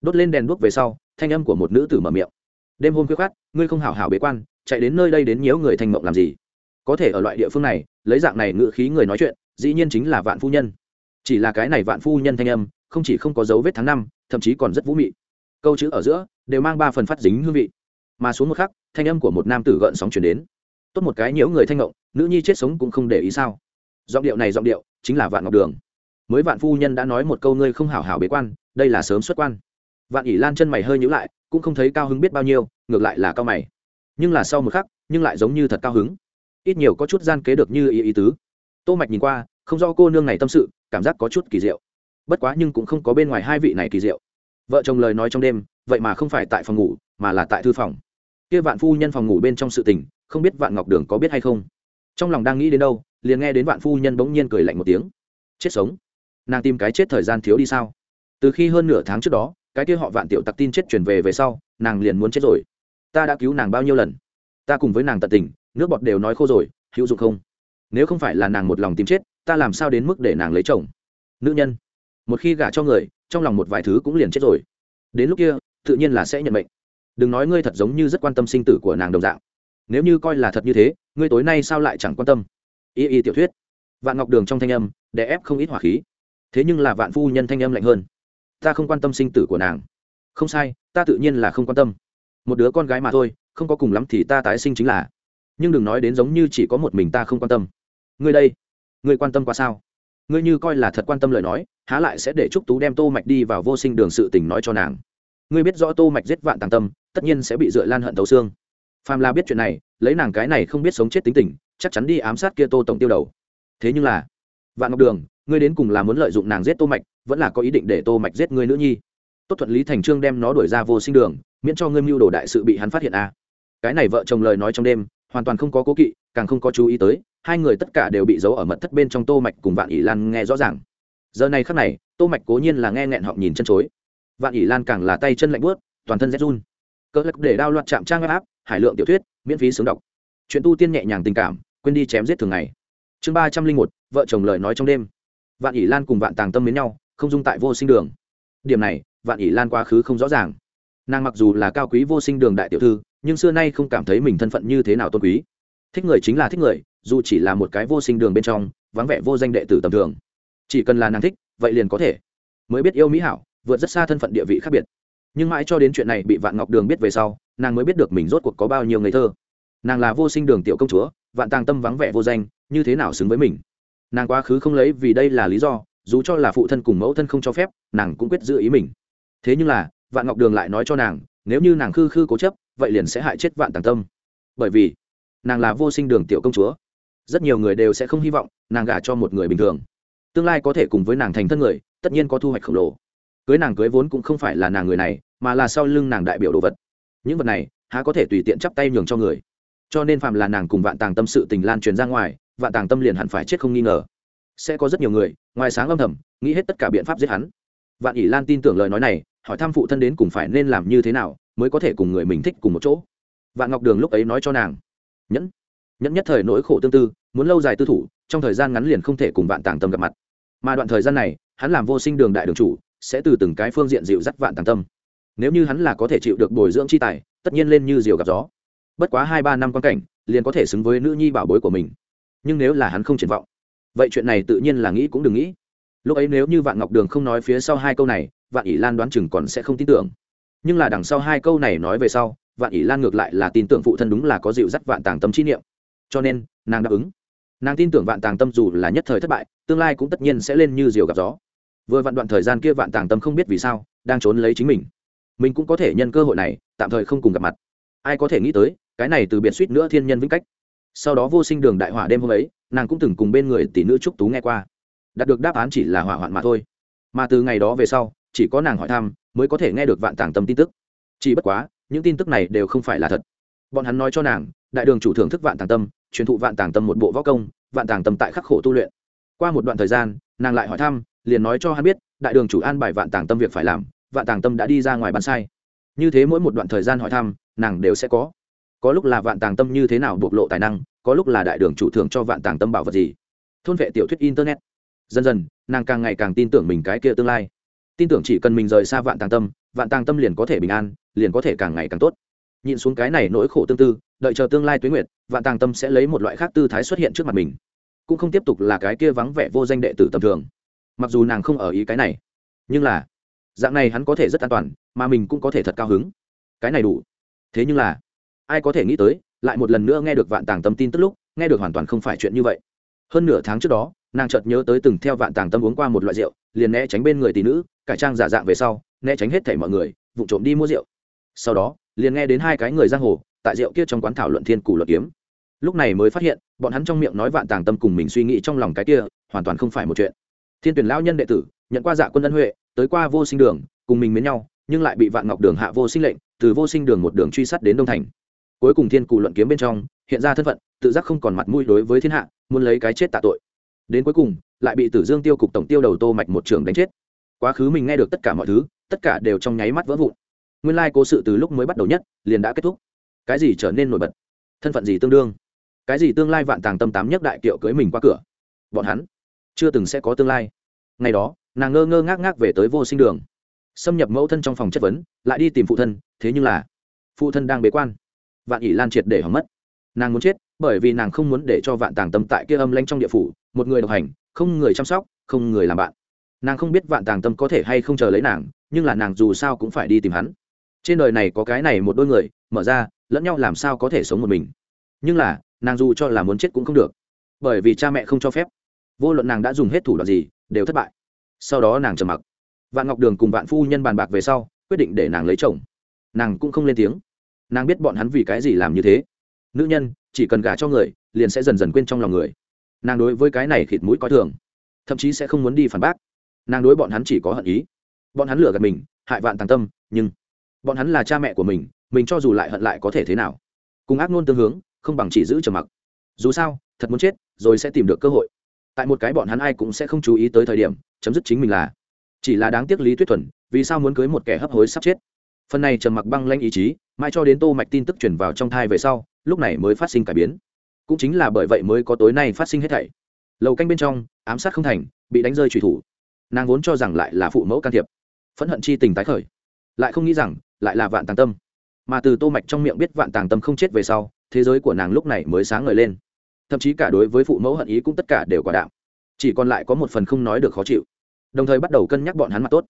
Đốt lên đèn đuốc về sau, thanh âm của một nữ tử mở miệng. Đêm hôm khuya khát ngươi không hảo hảo bế quan, chạy đến nơi đây đến nhiễu người thành mộng làm gì? Có thể ở loại địa phương này, lấy dạng này ngự khí người nói chuyện, dĩ nhiên chính là vạn phu nhân. Chỉ là cái này vạn phu nhân thanh âm, không chỉ không có dấu vết tháng năm, thậm chí còn rất vũ mị. Câu chữ ở giữa đều mang ba phần phát dính hương vị. Mà xuống một khắc, thanh âm của một nam tử gợn sóng chuyển đến. Tốt một cái nhiễu người thanh ngộng, nữ nhi chết sống cũng không để ý sao. Giọng điệu này giọng điệu chính là vạn ngọc đường. Mới vạn phu nhân đã nói một câu ngươi không hảo hảo bế quan, đây là sớm xuất quan. Vạn ỷ lan chân mày hơi nhữ lại, cũng không thấy cao hứng biết bao nhiêu, ngược lại là cao mày. Nhưng là sau một khắc, nhưng lại giống như thật cao hứng. Ít nhiều có chút gian kế được như ý ý tứ. Tô mạch nhìn qua, không do cô nương này tâm sự, cảm giác có chút kỳ diệu. Bất quá nhưng cũng không có bên ngoài hai vị này kỳ diệu vợ chồng lời nói trong đêm, vậy mà không phải tại phòng ngủ, mà là tại thư phòng. Kia vạn phu nhân phòng ngủ bên trong sự tình, không biết vạn ngọc đường có biết hay không? Trong lòng đang nghĩ đến đâu, liền nghe đến vạn phu nhân bỗng nhiên cười lạnh một tiếng. Chết sống. Nàng tìm cái chết thời gian thiếu đi sao? Từ khi hơn nửa tháng trước đó, cái kia họ vạn tiểu tặc tin chết chuyển về về sau, nàng liền muốn chết rồi. Ta đã cứu nàng bao nhiêu lần? Ta cùng với nàng tận tình, nước bọt đều nói khô rồi, hữu dụng không? Nếu không phải là nàng một lòng tìm chết, ta làm sao đến mức để nàng lấy chồng? Nữ nhân, một khi gả cho người trong lòng một vài thứ cũng liền chết rồi. Đến lúc kia, tự nhiên là sẽ nhận mệnh. Đừng nói ngươi thật giống như rất quan tâm sinh tử của nàng đồng dạng. Nếu như coi là thật như thế, ngươi tối nay sao lại chẳng quan tâm? Y y tiểu thuyết. Vạn ngọc đường trong thanh âm, đè ép không ít hỏa khí. Thế nhưng là vạn phu nhân thanh âm lạnh hơn. Ta không quan tâm sinh tử của nàng. Không sai, ta tự nhiên là không quan tâm. Một đứa con gái mà thôi, không có cùng lắm thì ta tái sinh chính là. Nhưng đừng nói đến giống như chỉ có một mình ta không quan tâm. Ngươi đây, ngươi quan tâm qua sao? Ngươi như coi là thật quan tâm lời nói há lại sẽ để trúc tú đem tô mạch đi vào vô sinh đường sự tình nói cho nàng. Ngươi biết rõ tô mạch giết vạn tàng tâm, tất nhiên sẽ bị dựa lan hận tấu xương. Phàm la biết chuyện này, lấy nàng cái này không biết sống chết tính tình, chắc chắn đi ám sát kia tô tổng tiêu đầu. Thế nhưng là, vạn ngọc đường, ngươi đến cùng là muốn lợi dụng nàng giết tô mạch, vẫn là có ý định để tô mạch giết ngươi nữ nhi? Tốt thuận lý thành trương đem nó đuổi ra vô sinh đường, miễn cho ngươi mưu đồ đại sự bị hắn phát hiện à. Cái này vợ chồng lời nói trong đêm, hoàn toàn không có cố kỵ, càng không có chú ý tới, hai người tất cả đều bị giấu ở mật thất bên trong tô mạch cùng vạn ỷ lan nghe rõ ràng giờ này khắc này, tô mạch cố nhiên là nghe nghẹn họng nhìn chân chối. Vạn ỷ lan càng là tay chân lạnh buốt, toàn thân rét run. Cỡ lắc để đao loạt chạm trang áp hải lượng tiểu thuyết, miễn phí sướng đọc. Chuyện tu tiên nhẹ nhàng tình cảm, quên đi chém giết thường ngày. Chương ba trăm linh một, vợ chồng lời nói trong đêm. Vạn ỷ lan cùng vạn tàng tâm mến nhau, không dung tại vô sinh đường. Điểm này, vạn ỷ lan quá khứ không rõ ràng. Nàng mặc dù là cao quý vô sinh đường đại tiểu thư, nhưng xưa nay không cảm thấy mình thân phận như thế nào tôn quý. Thích người chính là thích người, dù chỉ là một cái vô sinh đường bên trong, vắng vẻ vô danh đệ tử tầm thường chỉ cần là nàng thích, vậy liền có thể. Mới biết yêu mỹ hảo, vượt rất xa thân phận địa vị khác biệt. Nhưng mãi cho đến chuyện này bị vạn ngọc đường biết về sau, nàng mới biết được mình rốt cuộc có bao nhiêu ngây thơ. Nàng là vô sinh đường tiểu công chúa, vạn tàng tâm vắng vẻ vô danh, như thế nào xứng với mình? Nàng quá khứ không lấy vì đây là lý do, dù cho là phụ thân cùng mẫu thân không cho phép, nàng cũng quyết giữ ý mình. Thế nhưng là, vạn ngọc đường lại nói cho nàng, nếu như nàng khư khư cố chấp, vậy liền sẽ hại chết vạn tàng tâm. Bởi vì, nàng là vô sinh đường tiểu công chúa. Rất nhiều người đều sẽ không hy vọng nàng gả cho một người bình thường tương lai có thể cùng với nàng thành thân người, tất nhiên có thu hoạch khổng lồ. Cưới nàng cưới vốn cũng không phải là nàng người này, mà là sau lưng nàng đại biểu đồ vật. Những vật này, há có thể tùy tiện chắp tay nhường cho người. Cho nên phạm là nàng cùng vạn tàng tâm sự tình lan truyền ra ngoài, vạn tàng tâm liền hẳn phải chết không nghi ngờ. Sẽ có rất nhiều người, ngoài sáng âm thầm, nghĩ hết tất cả biện pháp giết hắn. Vạn ỷ lan tin tưởng lời nói này, hỏi thăm phụ thân đến cùng phải nên làm như thế nào, mới có thể cùng người mình thích cùng một chỗ. Vạn ngọc đường lúc ấy nói cho nàng, nhẫn nhẫn nhất thời nỗi khổ tương tư, muốn lâu dài tư thủ, trong thời gian ngắn liền không thể cùng vạn tàng tâm gặp mặt mà đoạn thời gian này, hắn làm vô sinh đường đại đường chủ, sẽ từ từng cái phương diện dịu dắt vạn tàng tâm. Nếu như hắn là có thể chịu được bồi dưỡng chi tài, tất nhiên lên như diều gặp gió. Bất quá hai ba năm quan cảnh, liền có thể xứng với nữ nhi bảo bối của mình. Nhưng nếu là hắn không triển vọng, vậy chuyện này tự nhiên là nghĩ cũng đừng nghĩ. Lúc ấy nếu như vạn ngọc đường không nói phía sau hai câu này, vạn ỷ lan đoán chừng còn sẽ không tin tưởng. Nhưng là đằng sau hai câu này nói về sau, vạn ỷ lan ngược lại là tin tưởng phụ thân đúng là có dịu dắt vạn tàng tâm trí niệm. Cho nên, nàng đáp ứng nàng tin tưởng vạn tàng tâm dù là nhất thời thất bại, tương lai cũng tất nhiên sẽ lên như diều gặp gió. Vừa vạn đoạn thời gian kia vạn tàng tâm không biết vì sao, đang trốn lấy chính mình. Mình cũng có thể nhân cơ hội này, tạm thời không cùng gặp mặt. Ai có thể nghĩ tới, cái này từ biệt suýt nữa thiên nhân vĩnh cách. Sau đó vô sinh đường đại hỏa đêm hôm ấy, nàng cũng từng cùng bên người tỷ nữ trúc tú nghe qua. Đạt được đáp án chỉ là hỏa hoạn mà thôi. Mà từ ngày đó về sau, chỉ có nàng hỏi thăm, mới có thể nghe được vạn tàng tâm tin tức. Chỉ bất quá, những tin tức này đều không phải là thật. Bọn hắn nói cho nàng, đại đường chủ thưởng thức vạn tàng tâm truyền thụ vạn tàng tâm một bộ võ công, vạn tàng tâm tại khắc khổ tu luyện. Qua một đoạn thời gian, nàng lại hỏi thăm, liền nói cho hắn biết, đại đường chủ an bài vạn tàng tâm việc phải làm, vạn tàng tâm đã đi ra ngoài bàn sai. Như thế mỗi một đoạn thời gian hỏi thăm, nàng đều sẽ có. Có lúc là vạn tàng tâm như thế nào bộc lộ tài năng, có lúc là đại đường chủ thưởng cho vạn tàng tâm bảo vật gì. Thôn vệ tiểu thuyết internet. Dần dần, nàng càng ngày càng tin tưởng mình cái kia tương lai. Tin tưởng chỉ cần mình rời xa vạn tàng tâm, vạn tàng tâm liền có thể bình an, liền có thể càng ngày càng tốt nhìn xuống cái này nỗi khổ tương tư, đợi chờ tương lai tuế nguyệt, vạn tàng tâm sẽ lấy một loại khác tư thái xuất hiện trước mặt mình. Cũng không tiếp tục là cái kia vắng vẻ vô danh đệ tử tầm thường. Mặc dù nàng không ở ý cái này, nhưng là, dạng này hắn có thể rất an toàn, mà mình cũng có thể thật cao hứng. Cái này đủ. Thế nhưng là, ai có thể nghĩ tới, lại một lần nữa nghe được vạn tàng tâm tin tức lúc, nghe được hoàn toàn không phải chuyện như vậy. Hơn nửa tháng trước đó, nàng chợt nhớ tới từng theo vạn tàng tâm uống qua một loại rượu, liền né tránh bên người tỷ nữ, cải trang giả dạng về sau, né tránh hết thảy mọi người, vụ trộm đi mua rượu. Sau đó liền nghe đến hai cái người giang hồ tại rượu kia trong quán thảo luận thiên cù luật kiếm. Lúc này mới phát hiện, bọn hắn trong miệng nói vạn tàng tâm cùng mình suy nghĩ trong lòng cái kia, hoàn toàn không phải một chuyện. Thiên tuyển lão nhân đệ tử, nhận qua dạ quân ân huệ, tới qua vô sinh đường, cùng mình mến nhau, nhưng lại bị vạn ngọc đường hạ vô sinh lệnh, từ vô sinh đường một đường truy sát đến đông thành. Cuối cùng thiên cù luận kiếm bên trong, hiện ra thân phận, tự giác không còn mặt mũi đối với thiên hạ, muốn lấy cái chết tạ tội. Đến cuối cùng, lại bị tử dương tiêu cục tổng tiêu đầu tô mạch một trường đánh chết. Quá khứ mình nghe được tất cả mọi thứ, tất cả đều trong nháy mắt vỡ vụn nguyên lai cố sự từ lúc mới bắt đầu nhất, liền đã kết thúc. Cái gì trở nên nổi bật? Thân phận gì tương đương? Cái gì tương lai vạn tàng tâm tám nhất đại kiệu cưới mình qua cửa? Bọn hắn chưa từng sẽ có tương lai. Ngày đó, nàng ngơ ngơ ngác ngác về tới vô sinh đường. Xâm nhập mẫu thân trong phòng chất vấn, lại đi tìm phụ thân, thế nhưng là phụ thân đang bế quan. Vạn ỷ lan triệt để hỏng mất. Nàng muốn chết, bởi vì nàng không muốn để cho vạn tàng tâm tại kia âm lanh trong địa phủ, một người độc hành, không người chăm sóc, không người làm bạn. Nàng không biết vạn tàng tâm có thể hay không chờ lấy nàng, nhưng là nàng dù sao cũng phải đi tìm hắn trên đời này có cái này một đôi người, mở ra, lẫn nhau làm sao có thể sống một mình? Nhưng là, nàng dù cho là muốn chết cũng không được. Bởi vì cha mẹ không cho phép. Vô luận nàng đã dùng hết thủ đoạn gì, đều thất bại. Sau đó nàng trầm mặc. Vạn ngọc đường cùng vạn phu nhân bàn bạc về sau, quyết định để nàng lấy chồng. Nàng cũng không lên tiếng. Nàng biết bọn hắn vì cái gì làm như thế. Nữ nhân, chỉ cần gả cho người, liền sẽ dần dần quên trong lòng người. Nàng đối với cái này khịt mũi coi thường. Thậm chí sẽ không muốn đi phản bác. Nàng đối bọn hắn chỉ có hận ý. Bọn hắn lừa gạt mình, hại vạn tàng tâm, nhưng bọn hắn là cha mẹ của mình mình cho dù lại hận lại có thể thế nào. Cùng ác nôn tương hướng, không bằng chỉ giữ trầm mặc. Dù sao, thật muốn chết, rồi sẽ tìm được cơ hội. Tại một cái bọn hắn ai cũng sẽ không chú ý tới thời điểm, chấm dứt chính mình là. Chỉ là đáng tiếc lý tuyết thuần, vì sao muốn cưới một kẻ hấp hối sắp chết? Phần này trầm mặc băng lanh ý chí mãi cho đến tô mạch tin tức chuyển vào trong thai về sau, lúc này mới phát sinh cải biến. Cũng chính là bởi vậy mới có tối nay phát sinh hết thảy. Lầu canh bên trong, ám sát không thành, bị đánh rơi trùy thủ. Nàng vốn cho rằng lại là phụ mẫu can thiệp. Phẫn hận chi tình tái khởi. Lại không nghĩ rằng lại là vạn tàng tâm. Mà từ tô mạch trong miệng biết vạn tàng tâm không chết về sau, thế giới của nàng lúc này mới sáng ngời lên. Thậm chí cả đối với phụ mẫu hận ý cũng tất cả đều quả đạo chỉ còn lại có một phần không nói được khó chịu. Đồng thời bắt đầu cân nhắc bọn hắn mặt tốt.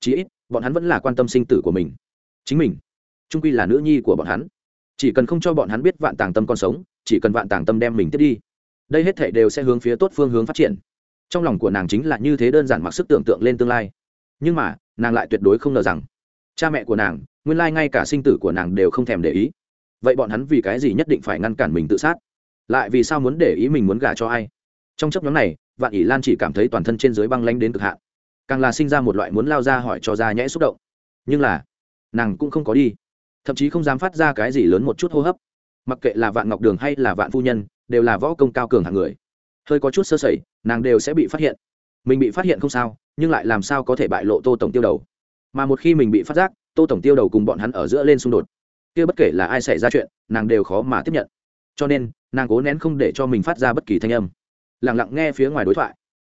Chí ít, bọn hắn vẫn là quan tâm sinh tử của mình. Chính mình trung quy là nữ nhi của bọn hắn. Chỉ cần không cho bọn hắn biết vạn tàng tâm còn sống, chỉ cần vạn tàng tâm đem mình tiếp đi, đây hết thể đều sẽ hướng phía tốt phương hướng phát triển. Trong lòng của nàng chính là như thế đơn giản mặc sức tưởng tượng lên tương lai. Nhưng mà, nàng lại tuyệt đối không ngờ rằng, cha mẹ của nàng nguyên lai ngay cả sinh tử của nàng đều không thèm để ý. Vậy bọn hắn vì cái gì nhất định phải ngăn cản mình tự sát? Lại vì sao muốn để ý mình muốn gả cho ai? Trong chấp nhóm này, vạn ỷ lan chỉ cảm thấy toàn thân trên dưới băng lanh đến cực hạn. Càng là sinh ra một loại muốn lao ra hỏi cho ra nhẽ xúc động. Nhưng là, nàng cũng không có đi. Thậm chí không dám phát ra cái gì lớn một chút hô hấp. Mặc kệ là vạn ngọc đường hay là vạn phu nhân, đều là võ công cao cường hạng người. Hơi có chút sơ sẩy, nàng đều sẽ bị phát hiện. Mình bị phát hiện không sao, nhưng lại làm sao có thể bại lộ tô tổng tiêu đầu? Mà một khi mình bị phát giác, tô tổng tiêu đầu cùng bọn hắn ở giữa lên xung đột. Kia bất kể là ai xảy ra chuyện, nàng đều khó mà tiếp nhận. Cho nên, nàng cố nén không để cho mình phát ra bất kỳ thanh âm. Lẳng lặng nghe phía ngoài đối thoại.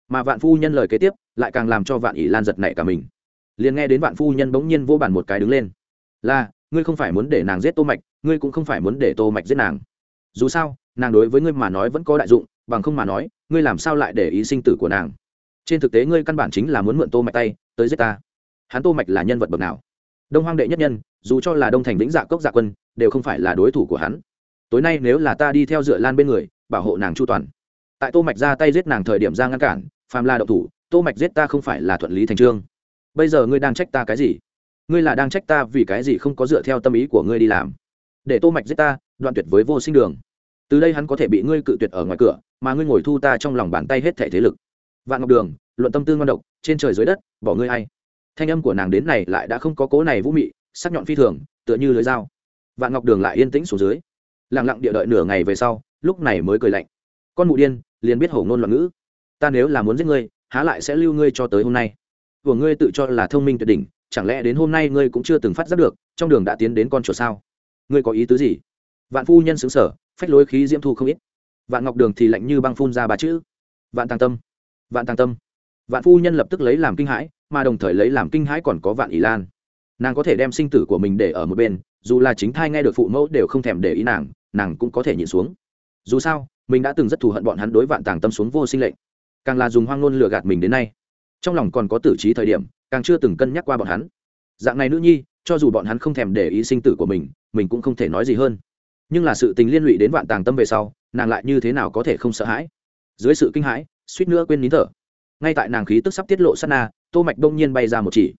Mà vạn phu nhân lời kế tiếp, lại càng làm cho vạn ỷ lan giật nảy cả mình. Liền nghe đến vạn phu nhân bỗng nhiên vô bản một cái đứng lên. Là, ngươi không phải muốn để nàng giết tô mạch, ngươi cũng không phải muốn để tô mạch giết nàng. Dù sao, nàng đối với ngươi mà nói vẫn có đại dụng, bằng không mà nói, ngươi làm sao lại để ý sinh tử của nàng? Trên thực tế ngươi căn bản chính là muốn mượn tô mạch tay, tới giết ta hắn tô mạch là nhân vật bậc nào? Đông hoang đệ nhất nhân, dù cho là đông thành lĩnh dạ cốc dạ quân, đều không phải là đối thủ của hắn. Tối nay nếu là ta đi theo dựa lan bên người, bảo hộ nàng chu toàn. Tại tô mạch ra tay giết nàng thời điểm ra ngăn cản, phàm la động thủ, tô mạch giết ta không phải là thuận lý thành trương. Bây giờ ngươi đang trách ta cái gì? Ngươi là đang trách ta vì cái gì không có dựa theo tâm ý của ngươi đi làm? Để tô mạch giết ta, đoạn tuyệt với vô sinh đường. Từ đây hắn có thể bị ngươi cự tuyệt ở ngoài cửa, mà ngươi ngồi thu ta trong lòng bàn tay hết thể thế lực. Vạn ngọc đường, luận tâm tư ngon độc, trên trời dưới đất, bỏ ngươi hay thanh âm của nàng đến này lại đã không có cố này vũ mị, sắc nhọn phi thường, tựa như lưới dao. Vạn ngọc đường lại yên tĩnh xuống dưới. Lặng lặng địa đợi nửa ngày về sau, lúc này mới cười lạnh. Con mụ điên, liền biết hổ ngôn loạn ngữ. Ta nếu là muốn giết ngươi, há lại sẽ lưu ngươi cho tới hôm nay. Của ngươi tự cho là thông minh tuyệt đỉnh, chẳng lẽ đến hôm nay ngươi cũng chưa từng phát giác được, trong đường đã tiến đến con chuột sao? Ngươi có ý tứ gì? Vạn phu nhân xứng sở phách lối khí diễm thu không ít. Vạn ngọc đường thì lạnh như băng phun ra ba chữ. Vạn tăng tâm, vạn tăng tâm vạn phu nhân lập tức lấy làm kinh hãi, mà đồng thời lấy làm kinh hãi còn có vạn ý lan. Nàng có thể đem sinh tử của mình để ở một bên, dù là chính thai nghe được phụ mẫu đều không thèm để ý nàng nàng cũng có thể nhịn xuống. Dù sao, mình đã từng rất thù hận bọn hắn đối vạn tàng tâm xuống vô sinh lệnh. Càng là dùng hoang ngôn lừa gạt mình đến nay. Trong lòng còn có tử trí thời điểm, càng chưa từng cân nhắc qua bọn hắn. Dạng này nữ nhi, cho dù bọn hắn không thèm để ý sinh tử của mình mình cũng không thể nói gì hơn. Nhưng là sự tình liên lụy đến vạn tàng tâm về sau, nàng lại như thế nào có thể không sợ hãi? Dưới sự kinh hãi, suýt nữa quên nín thở ngay tại nàng khí tức sắp tiết lộ sát na, tô mạch đông nhiên bay ra một chỉ.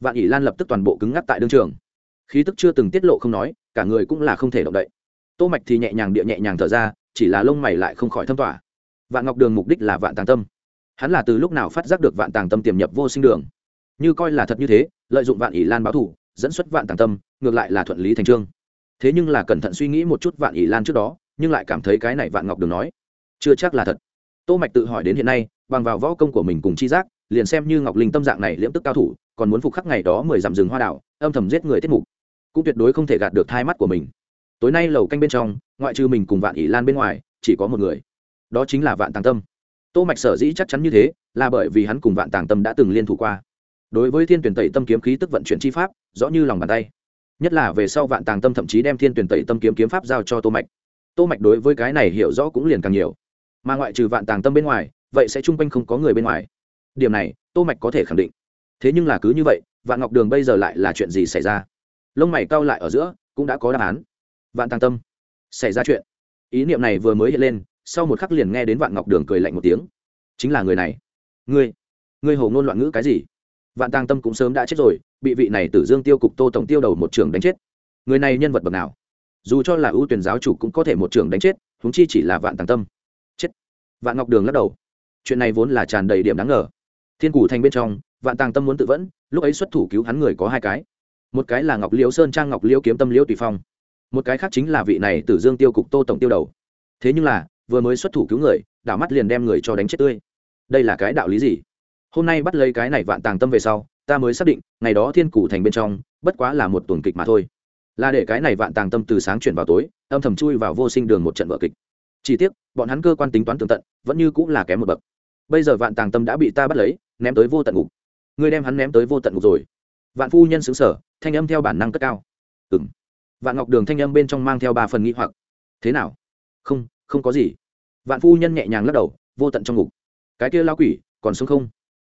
Vạn ỷ lan lập tức toàn bộ cứng ngắc tại đương trường. Khí tức chưa từng tiết lộ không nói, cả người cũng là không thể động đậy. Tô mạch thì nhẹ nhàng địa nhẹ nhàng thở ra, chỉ là lông mày lại không khỏi thâm tỏa. Vạn ngọc đường mục đích là vạn tàng tâm. Hắn là từ lúc nào phát giác được vạn tàng tâm tiềm nhập vô sinh đường? Như coi là thật như thế, lợi dụng vạn ỷ lan báo thủ, dẫn xuất vạn tàng tâm, ngược lại là thuận lý thành trương. Thế nhưng là cẩn thận suy nghĩ một chút vạn ỷ lan trước đó, nhưng lại cảm thấy cái này vạn ngọc đường nói, chưa chắc là thật. Tô mạch tự hỏi đến hiện nay bằng vào võ công của mình cùng chi giác, liền xem như ngọc linh tâm dạng này liễm tức cao thủ, còn muốn phục khắc ngày đó mười dặm rừng hoa đảo, âm thầm giết người tiết mục, cũng tuyệt đối không thể gạt được thai mắt của mình. Tối nay lầu canh bên trong, ngoại trừ mình cùng vạn ỷ lan bên ngoài, chỉ có một người. Đó chính là vạn tàng tâm. Tô mạch sở dĩ chắc chắn như thế, là bởi vì hắn cùng vạn tàng tâm đã từng liên thủ qua. Đối với thiên tuyển tẩy tâm kiếm khí tức vận chuyển chi pháp, rõ như lòng bàn tay. Nhất là về sau vạn tàng tâm thậm chí đem thiên tuyển tẩy tâm kiếm kiếm pháp giao cho tô mạch. Tô mạch đối với cái này hiểu rõ cũng liền càng nhiều. Mà ngoại trừ vạn tàng tâm bên ngoài vậy sẽ chung quanh không có người bên ngoài. Điểm này, tô mạch có thể khẳng định. Thế nhưng là cứ như vậy, vạn ngọc đường bây giờ lại là chuyện gì xảy ra? Lông mày cao lại ở giữa, cũng đã có đáp án. Vạn tăng tâm, xảy ra chuyện. Ý niệm này vừa mới hiện lên, sau một khắc liền nghe đến vạn ngọc đường cười lạnh một tiếng. Chính là người này. Ngươi ngươi hồ ngôn loạn ngữ cái gì? Vạn tăng tâm cũng sớm đã chết rồi, bị vị này tử dương tiêu cục tô tổng tiêu đầu một trường đánh chết. Người này nhân vật bậc nào? Dù cho là ưu tuyển giáo chủ cũng có thể một trường đánh chết chúng chi chỉ là vạn tăng tâm. Chết. Vạn ngọc đường lắc đầu chuyện này vốn là tràn đầy điểm đáng ngờ. Thiên củ thành bên trong, vạn tàng tâm muốn tự vẫn, lúc ấy xuất thủ cứu hắn người có hai cái. Một cái là ngọc liễu sơn trang ngọc liễu kiếm tâm liễu tùy phong. Một cái khác chính là vị này tử dương tiêu cục tô tổng tiêu đầu. Thế nhưng là, vừa mới xuất thủ cứu người, đảo mắt liền đem người cho đánh chết tươi. Đây là cái đạo lý gì? Hôm nay bắt lấy cái này vạn tàng tâm về sau, ta mới xác định, ngày đó thiên củ thành bên trong, bất quá là một tuần kịch mà thôi. Là để cái này vạn tàng tâm từ sáng chuyển vào tối, âm thầm chui vào vô sinh đường một trận vở kịch. Chỉ tiếc, bọn hắn cơ quan tính toán tường tận, vẫn như cũng là kém một bậc bây giờ vạn tàng tâm đã bị ta bắt lấy, ném tới vô tận ngục. Ngươi đem hắn ném tới vô tận ngục rồi. Vạn phu nhân xứng sở thanh âm theo bản năng cất cao. Ừng vạn ngọc đường thanh âm bên trong mang theo ba phần nghĩ hoặc. Thế nào? Không không có gì. Vạn phu nhân nhẹ nhàng lắc đầu, vô tận trong ngục. Cái kia lao quỷ, còn sống không?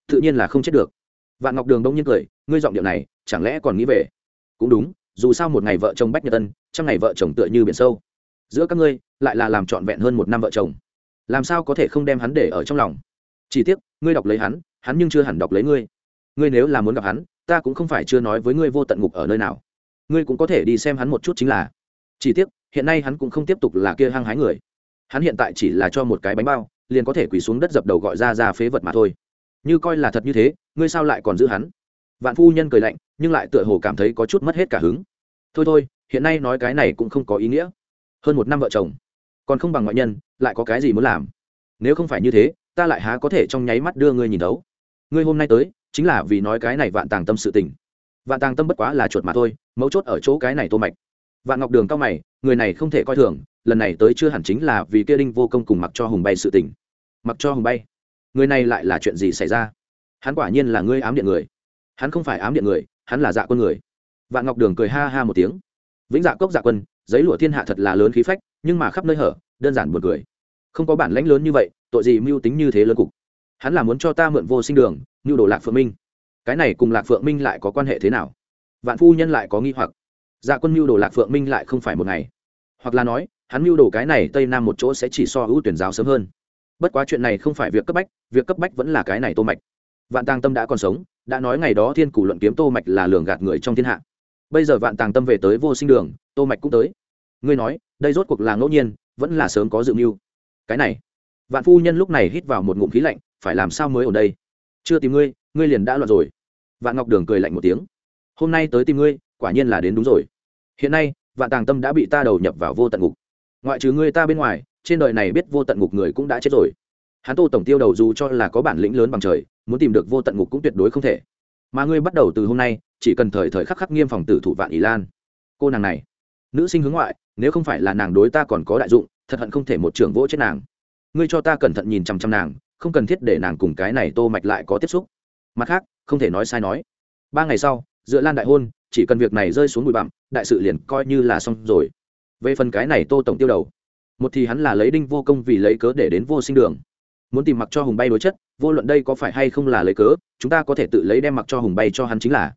Tự nhiên là không chết được. Vạn ngọc đường đông nhiên cười, ngươi giọng điệu này, chẳng lẽ còn nghĩ về? Cũng đúng, dù sao một ngày vợ chồng bách nhật tân trăm ngày vợ chồng tựa như biển sâu. Giữa các ngươi, lại là làm trọn vẹn hơn một năm vợ chồng. Làm sao có thể không đem hắn để ở trong lòng? Chỉ tiếc, ngươi đọc lấy hắn hắn nhưng chưa hẳn đọc lấy ngươi. Ngươi nếu là muốn gặp hắn, ta cũng không phải chưa nói với ngươi vô tận ngục ở nơi nào. Ngươi cũng có thể đi xem hắn một chút chính là. Chỉ tiếc, hiện nay hắn cũng không tiếp tục là kia hăng hái người. Hắn hiện tại chỉ là cho một cái bánh bao, liền có thể quỳ xuống đất dập đầu gọi ra ra phế vật mà thôi. Như coi là thật như thế, ngươi sao lại còn giữ hắn? Vạn phu nhân cười lạnh, nhưng lại tựa hồ cảm thấy có chút mất hết cả hứng. Thôi thôi, hiện nay nói cái này cũng không có ý nghĩa. Hơn một năm vợ chồng, còn không bằng ngoại nhân, lại có cái gì muốn làm? Nếu không phải như thế ta lại há có thể trong nháy mắt đưa ngươi nhìn đấu. ngươi hôm nay tới, chính là vì nói cái này vạn tàng tâm sự tình. Vạn tàng tâm bất quá là chuột mà thôi, mấu chốt ở chỗ cái này tô mạch. Vạn ngọc đường cao mày, người này không thể coi thường, lần này tới chưa hẳn chính là vì kia đinh vô công cùng mặc cho hùng bay sự tình. Mặc cho hùng bay. Người này lại là chuyện gì xảy ra? Hắn quả nhiên là ngươi ám điện người. Hắn không phải ám điện người, hắn là dạ quân người. Vạn ngọc đường cười ha ha một tiếng. Vĩnh dạ cốc dạ quân, giấy lụa thiên hạ thật là lớn khí phách, nhưng mà khắp nơi hở, đơn giản buồn cười. Không có bản lãnh lớn như vậy tội gì mưu tính như thế lớn cục? Hắn là muốn cho ta mượn vô sinh đường, mưu đồ lạc phượng minh. Cái này cùng lạc phượng minh lại có quan hệ thế nào? Vạn phu nhân lại có nghi hoặc. Dạ quân mưu đồ lạc phượng minh lại không phải một ngày. Hoặc là nói, hắn mưu đồ cái này tây nam một chỗ sẽ chỉ so ưu tuyển giáo sớm hơn. Bất quá chuyện này không phải việc cấp bách, việc cấp bách vẫn là cái này tô mạch. Vạn tàng tâm đã còn sống, đã nói ngày đó thiên cử luận kiếm tô mạch là lường gạt người trong thiên hạ. Bây giờ vạn tàng tâm về tới vô sinh đường, tô mạch cũng tới. Ngươi nói, đây rốt cuộc là ngẫu nhiên, vẫn là sớm có dự mưu. Cái này vạn phu nhân lúc này hít vào một ngụm khí lạnh, phải làm sao mới ở đây? Chưa tìm ngươi ngươi liền đã loạn rồi. Vạn ngọc đường cười lạnh một tiếng, hôm nay tới tìm ngươi, quả nhiên là đến đúng rồi. Hiện nay, vạn tàng tâm đã bị ta đầu nhập vào vô tận ngục. Ngoại trừ ngươi ta bên ngoài, trên đời này biết vô tận ngục người cũng đã chết rồi. Hắn tô tổng tiêu đầu dù cho là có bản lĩnh lớn bằng trời, muốn tìm được vô tận ngục cũng tuyệt đối không thể. Mà ngươi bắt đầu từ hôm nay, chỉ cần thời thời khắc khắc nghiêm phòng tử thủ vạn ý lan. Cô nàng này, nữ sinh hướng ngoại, nếu không phải là nàng đối ta còn có đại dụng, thật hận không thể một trưởng vỗ chết nàng ngươi cho ta cẩn thận nhìn chằm chằm nàng, không cần thiết để nàng cùng cái này tô mạch lại có tiếp xúc. Mặt khác, không thể nói sai nói. Ba ngày sau dựa lan đại hôn, chỉ cần việc này rơi xuống bụi bặm, đại sự liền coi như là xong rồi. Về phần cái này tô tổng tiêu đầu, một thì hắn là lấy đinh vô công vì lấy cớ để đến vô sinh đường. Muốn tìm mặc cho hùng bay đối chất, vô luận đây có phải hay không là lấy cớ, chúng ta có thể tự lấy đem mặc cho hùng bay cho hắn chính là.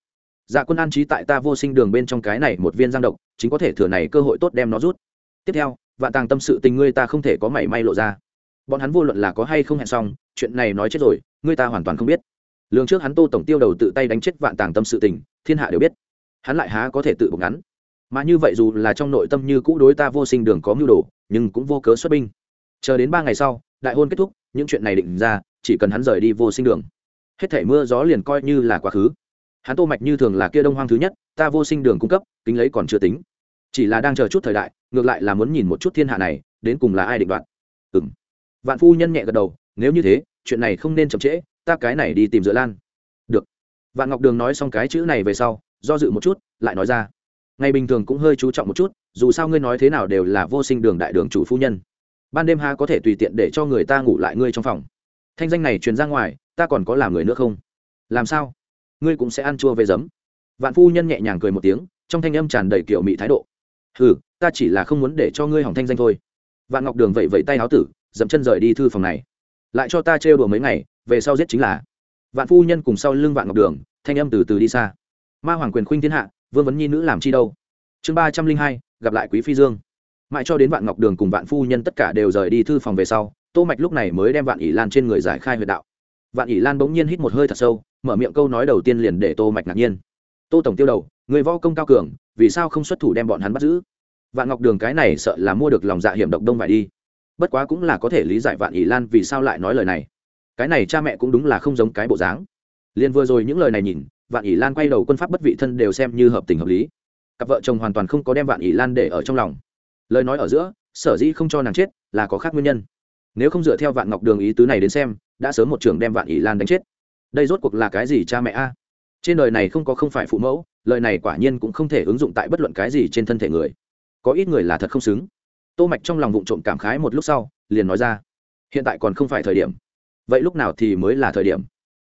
Dạ quân an trí tại ta vô sinh đường bên trong cái này một viên giang độc, chính có thể thừa này cơ hội tốt đem nó rút. Tiếp theo, vạn tàng tâm sự tình ngươi ta không thể có mảy may lộ ra bọn hắn vô luận là có hay không hẹn xong, chuyện này nói chết rồi, người ta hoàn toàn không biết. Lương trước hắn tô tổng tiêu đầu tự tay đánh chết vạn tàng tâm sự tình, thiên hạ đều biết. Hắn lại há có thể tự bục ngắn mà như vậy dù là trong nội tâm như cũ đối ta vô sinh đường có mưu đồ, nhưng cũng vô cớ xuất binh. Chờ đến ba ngày sau, đại hôn kết thúc, những chuyện này định ra, chỉ cần hắn rời đi vô sinh đường. Hết thể mưa gió liền coi như là quá khứ. Hắn tô mạch như thường là kia đông hoang thứ nhất, ta vô sinh đường cung cấp, kính lấy còn chưa tính. Chỉ là đang chờ chút thời đại, ngược lại là muốn nhìn một chút thiên hạ này, đến cùng là ai định đoạt. Ừm vạn phu nhân nhẹ gật đầu, nếu như thế, chuyện này không nên chậm trễ, ta cái này đi tìm dựa lan. Được. Vạn ngọc đường nói xong cái chữ này về sau, do dự một chút, lại nói ra, ngày bình thường cũng hơi chú trọng một chút, dù sao ngươi nói thế nào đều là vô sinh đường đại đường chủ phu nhân. Ban đêm ha có thể tùy tiện để cho người ta ngủ lại ngươi trong phòng. Thanh danh này truyền ra ngoài, ta còn có làm người nữa không? Làm sao? Ngươi cũng sẽ ăn chua về giấm. Vạn phu nhân nhẹ nhàng cười một tiếng, trong thanh âm tràn đầy kiểu mị thái độ. Ừ ta chỉ là không muốn để cho ngươi hỏng thanh danh thôi. Vạn ngọc đường vẫy vẫy tay áo tử dậm chân rời đi thư phòng này. Lại cho ta trêu đùa mấy ngày, về sau giết chính là. Vạn phu nhân cùng sau lưng vạn ngọc đường, thanh âm từ từ đi xa. Ma hoàng quyền khuynh thiên hạ, vương vấn nhi nữ làm chi đâu? Chương ba trăm linh hai, gặp lại quý phi dương. Mãi cho đến vạn ngọc đường cùng vạn phu nhân tất cả đều rời đi thư phòng về sau, tô mạch lúc này mới đem vạn ỷ lan trên người giải khai huyệt đạo. Vạn ỷ lan bỗng nhiên hít một hơi thật sâu, mở miệng câu nói đầu tiên liền để tô mạch ngạc nhiên. Tô tổng tiêu đầu, người võ công cao cường, vì sao không xuất thủ đem bọn hắn bắt giữ? Vạn ngọc đường cái này sợ là mua được lòng dạ hiểm độc đông vải đi bất quá cũng là có thể lý giải vạn ỷ lan vì sao lại nói lời này. Cái này cha mẹ cũng đúng là không giống cái bộ dáng. Liền vừa rồi những lời này nhìn, vạn ỷ lan quay đầu quân pháp bất vị thân đều xem như hợp tình hợp lý. Cặp vợ chồng hoàn toàn không có đem vạn ỷ lan để ở trong lòng. Lời nói ở giữa, sở dĩ không cho nàng chết là có khác nguyên nhân. Nếu không dựa theo vạn ngọc đường ý tứ này đến xem, đã sớm một trường đem vạn ỷ lan đánh chết. Đây rốt cuộc là cái gì cha mẹ a? Trên đời này không có không phải phụ mẫu, lời này quả nhiên cũng không thể ứng dụng tại bất luận cái gì trên thân thể người. Có ít người là thật không xứng tô mạch trong lòng vụng trộm cảm khái một lúc sau, liền nói ra, hiện tại còn không phải thời điểm. Vậy lúc nào thì mới là thời điểm?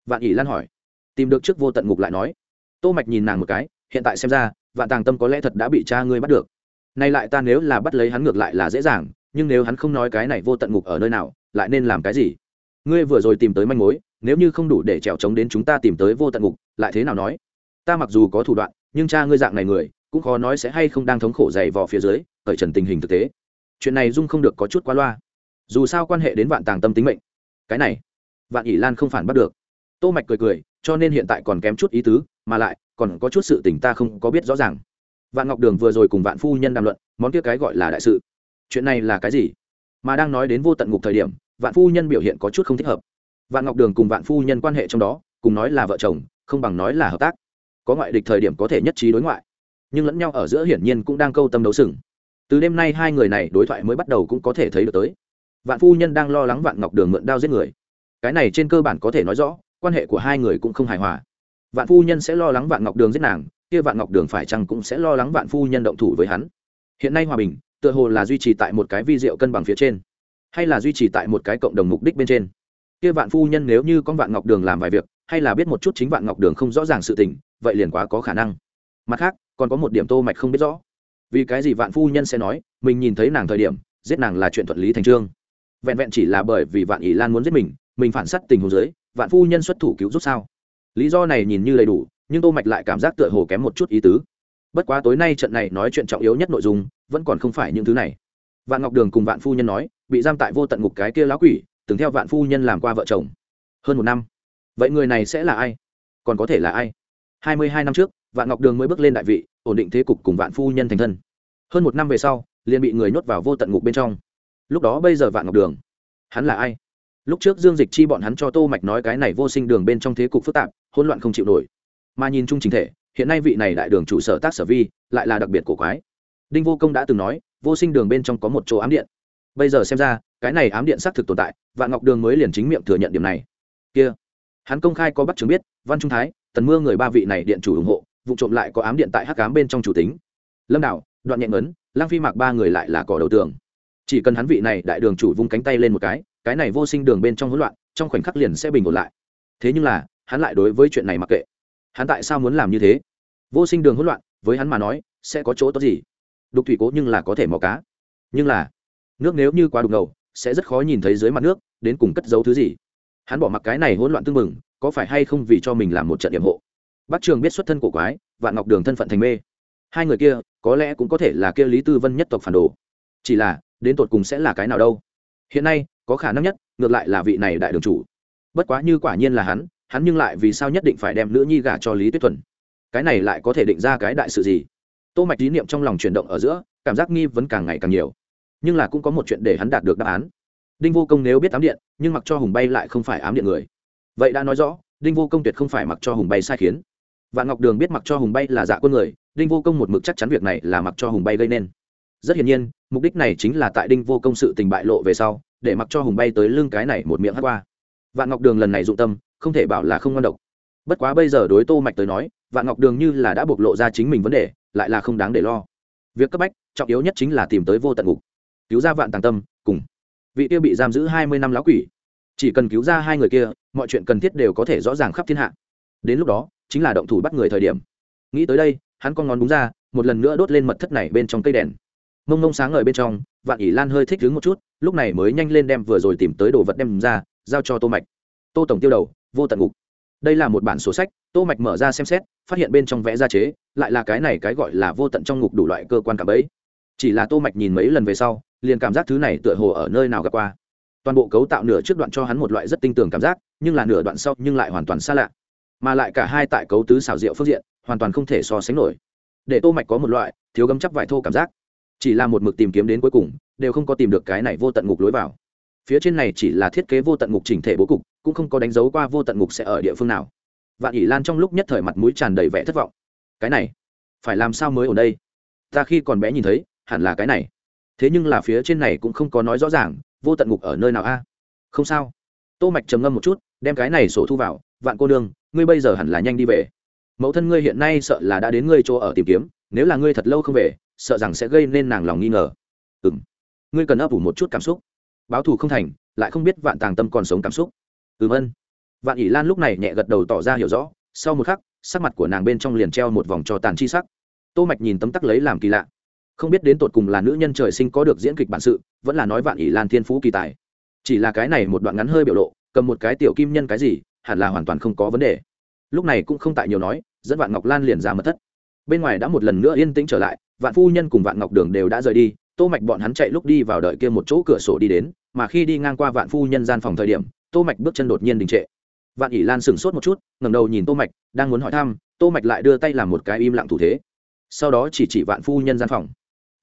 Vạn ỷ lan hỏi. Tìm được trước vô tận ngục lại nói. Tô mạch nhìn nàng một cái, hiện tại xem ra, vạn tàng tâm có lẽ thật đã bị cha ngươi bắt được. Nay lại ta nếu là bắt lấy hắn ngược lại là dễ dàng, nhưng nếu hắn không nói cái này vô tận ngục ở nơi nào, lại nên làm cái gì? Ngươi vừa rồi tìm tới manh mối, nếu như không đủ để trèo trống đến chúng ta tìm tới vô tận ngục, lại thế nào nói? Ta mặc dù có thủ đoạn, nhưng cha ngươi dạng này người, cũng khó nói sẽ hay không đang thống khổ dày vò phía dưới ở trần tình hình thực tế chuyện này dung không được có chút quá loa. Dù sao quan hệ đến vạn tàng tâm tính mệnh. Cái này, vạn ỷ lan không phản bắt được. Tô mạch cười cười, cho nên hiện tại còn kém chút ý tứ, mà lại, còn có chút sự tình ta không có biết rõ ràng. Vạn ngọc đường vừa rồi cùng vạn phu nhân đàm luận, món kia cái gọi là đại sự. Chuyện này là cái gì? Mà đang nói đến vô tận ngục thời điểm, vạn phu nhân biểu hiện có chút không thích hợp. Vạn ngọc đường cùng vạn phu nhân quan hệ trong đó, cùng nói là vợ chồng, không bằng nói là hợp tác. Có ngoại địch thời điểm có thể nhất trí đối ngoại. Nhưng lẫn nhau ở giữa hiển nhiên cũng đang câu tâm đấu sừng từ đêm nay hai người này đối thoại mới bắt đầu cũng có thể thấy được tới. Vạn phu nhân đang lo lắng vạn ngọc đường mượn đao giết người. Cái này trên cơ bản có thể nói rõ, quan hệ của hai người cũng không hài hòa. Vạn phu nhân sẽ lo lắng vạn ngọc đường giết nàng, kia vạn ngọc đường phải chăng cũng sẽ lo lắng vạn phu nhân động thủ với hắn. Hiện nay hòa bình, tựa hồ là duy trì tại một cái vi diệu cân bằng phía trên, hay là duy trì tại một cái cộng đồng mục đích bên trên. Kia vạn phu nhân nếu như con vạn ngọc đường làm vài việc, hay là biết một chút chính vạn ngọc đường không rõ ràng sự tình, vậy liền quá có khả năng. Mặt khác, còn có một điểm tô mạch không biết rõ vì cái gì vạn phu nhân sẽ nói, mình nhìn thấy nàng thời điểm, giết nàng là chuyện thuận lý thành trương. Vẹn vẹn chỉ là bởi vì vạn ỷ lan muốn giết mình mình phản s tình huống dưới, vạn phu nhân xuất thủ cứu giúp sao? Lý do này nhìn như đầy đủ, nhưng tô mạch lại cảm giác tựa hồ kém một chút ý tứ. Bất quá tối nay trận này nói chuyện trọng yếu nhất nội dung, vẫn còn không phải những thứ này. Vạn ngọc đường cùng vạn phu nhân nói, bị giam tại vô tận ngục cái kia lão quỷ, từng theo vạn phu nhân làm qua vợ chồng. Hơn một năm. Vậy người này sẽ là ai? Còn có thể là ai? Hai mươi hai năm trước, vạn ngọc đường mới bước lên đại vị, ổn định thế cục cùng vạn phu nhân thành thân hơn một năm về sau, liền bị người nhốt vào vô tận ngục bên trong. Lúc đó bây giờ vạn ngọc đường, hắn là ai? Lúc trước dương dịch chi bọn hắn cho tô mạch nói cái này vô sinh đường bên trong thế cục phức tạp, hỗn loạn không chịu nổi. Mà nhìn chung chính thể, hiện nay vị này đại đường chủ sở tác sở vi, lại là đặc biệt cổ quái. Đinh vô công đã từng nói, vô sinh đường bên trong có một chỗ ám điện. Bây giờ xem ra, cái này ám điện xác thực tồn tại, vạn ngọc đường mới liền chính miệng thừa nhận điểm này. Kia, hắn công khai có bắt chứng biết, văn trung thái, tần mưa người ba vị này điện chủ ủng hộ, vụ trộm lại có ám điện tại hắc ám bên trong chủ tính. Lâm đạo đoạn nhẹ ngấn, lang phi mạc ba người lại là cỏ đầu tường. Chỉ cần hắn vị này đại đường chủ vung cánh tay lên một cái cái này vô sinh đường bên trong hỗn loạn trong khoảnh khắc liền sẽ bình ổn lại. Thế nhưng là hắn lại đối với chuyện này mặc kệ. Hắn tại sao muốn làm như thế? Vô sinh đường hỗn loạn với hắn mà nói sẽ có chỗ tốt gì? Đục thủy cố nhưng là có thể mò cá. Nhưng là nước nếu như quá đục ngầu sẽ rất khó nhìn thấy dưới mặt nước đến cùng cất giấu thứ gì? Hắn bỏ mặc cái này hỗn loạn tương mừng có phải hay không vì cho mình làm một trận điểm hộ? Bắc trường biết xuất thân của quái vạn ngọc đường thân phận thành mê. Hai người kia có lẽ cũng có thể là kia lý tư vân nhất tộc phản đồ. Chỉ là, đến tột cùng sẽ là cái nào đâu? Hiện nay, có khả năng nhất, ngược lại là vị này đại đường chủ. Bất quá như quả nhiên là hắn hắn nhưng lại vì sao nhất định phải đem nữ nhi gả cho lý tuyết thuần? Cái này lại có thể định ra cái đại sự gì? Tô mạch ý niệm trong lòng chuyển động ở giữa, cảm giác nghi vấn càng ngày càng nhiều. Nhưng là cũng có một chuyện để hắn đạt được đáp án. Đinh vô công nếu biết ám điện, nhưng mặc cho hùng bay lại không phải ám điện người. Vậy đã nói rõ, đinh vô công tuyệt không phải mặc cho hùng bay sai khiến vạn ngọc đường biết mặc cho hùng bay là dạ quân người đinh vô công một mực chắc chắn việc này là mặc cho hùng bay gây nên rất hiển nhiên mục đích này chính là tại đinh vô công sự tình bại lộ về sau để mặc cho hùng bay tới lưng cái này một miệng hát qua vạn ngọc đường lần này dụng tâm không thể bảo là không ngon độc bất quá bây giờ đối tô mạch tới nói vạn ngọc đường như là đã bộc lộ ra chính mình vấn đề lại là không đáng để lo việc cấp bách trọng yếu nhất chính là tìm tới vô tận ngục cứu ra vạn tàng tâm cùng vị kia bị giam giữ hai mươi năm lão quỷ chỉ cần cứu ra hai người kia mọi chuyện cần thiết đều có thể rõ ràng khắp thiên hạ đến lúc đó chính là động thủ bắt người thời điểm. Nghĩ tới đây, hắn con ngón đúng ra, một lần nữa đốt lên mật thất này bên trong cây đèn. Mông mông sáng ngời bên trong, vạn ỷ lan hơi thích đứng một chút, lúc này mới nhanh lên đem vừa rồi tìm tới đồ vật đem ra, giao cho tô mạch. Tô tổng tiêu đầu, vô tận ngục. Đây là một bản sổ sách, tô mạch mở ra xem xét, phát hiện bên trong vẽ ra chế, lại là cái này cái gọi là vô tận trong ngục đủ loại cơ quan cảm ấy chỉ là tô mạch nhìn mấy lần về sau, liền cảm giác thứ này tựa hồ ở nơi nào gặp qua. Toàn bộ cấu tạo nửa trước đoạn cho hắn một loại rất tinh tường cảm giác, nhưng là nửa đoạn sau nhưng lại hoàn toàn xa lạ mà lại cả hai tại cấu tứ xảo diệu phương diện, hoàn toàn không thể so sánh nổi. Để tô mạch có một loại thiếu gấm chắc vải thô cảm giác. Chỉ là một mực tìm kiếm đến cuối cùng, đều không có tìm được cái này vô tận ngục lối vào. Phía trên này chỉ là thiết kế vô tận ngục chỉnh thể bố cục, cũng không có đánh dấu qua vô tận ngục sẽ ở địa phương nào. Vạn ỷ lan trong lúc nhất thời mặt mũi tràn đầy vẻ thất vọng. Cái này, phải làm sao mới ở đây? Ta khi còn bé nhìn thấy, hẳn là cái này. Thế nhưng là phía trên này cũng không có nói rõ ràng, vô tận ngục ở nơi nào a? Không sao. Tô mạch trầm ngâm một chút, đem cái này sổ thu vào vạn cô nương, ngươi bây giờ hẳn là nhanh đi về. Mẫu thân ngươi hiện nay sợ là đã đến ngươi chỗ ở tìm kiếm, nếu là ngươi thật lâu không về, sợ rằng sẽ gây nên nàng lòng nghi ngờ. Ừm. Ngươi cần ấp ủ một chút cảm xúc. Báo thù không thành, lại không biết vạn tàng tâm còn sống cảm xúc. Ừm ân. Vạn ỷ lan lúc này nhẹ gật đầu tỏ ra hiểu rõ, sau một khắc, sắc mặt của nàng bên trong liền treo một vòng trò tàn chi sắc. Tô mạch nhìn tấm tắc lấy làm kỳ lạ. Không biết đến tột cùng là nữ nhân trời sinh có được diễn kịch bản sự, vẫn là nói vạn ỷ lan thiên phú kỳ tài. Chỉ là cái này một đoạn ngắn hơi biểu lộ, cầm một cái tiểu kim nhân cái gì hẳn là hoàn toàn không có vấn đề. Lúc này cũng không tại nhiều nói, dẫn vạn ngọc lan liền ra mật thất. Bên ngoài đã một lần nữa yên tĩnh trở lại, vạn phu nhân cùng vạn ngọc đường đều đã rời đi, tô mạch bọn hắn chạy lúc đi vào đợi kia một chỗ cửa sổ đi đến, mà khi đi ngang qua vạn phu nhân gian phòng thời điểm, tô mạch bước chân đột nhiên đình trệ. Vạn ỷ lan sững sốt một chút, ngẩng đầu nhìn tô mạch, đang muốn hỏi thăm, tô mạch lại đưa tay làm một cái im lặng thủ thế. Sau đó chỉ chỉ vạn phu nhân gian phòng.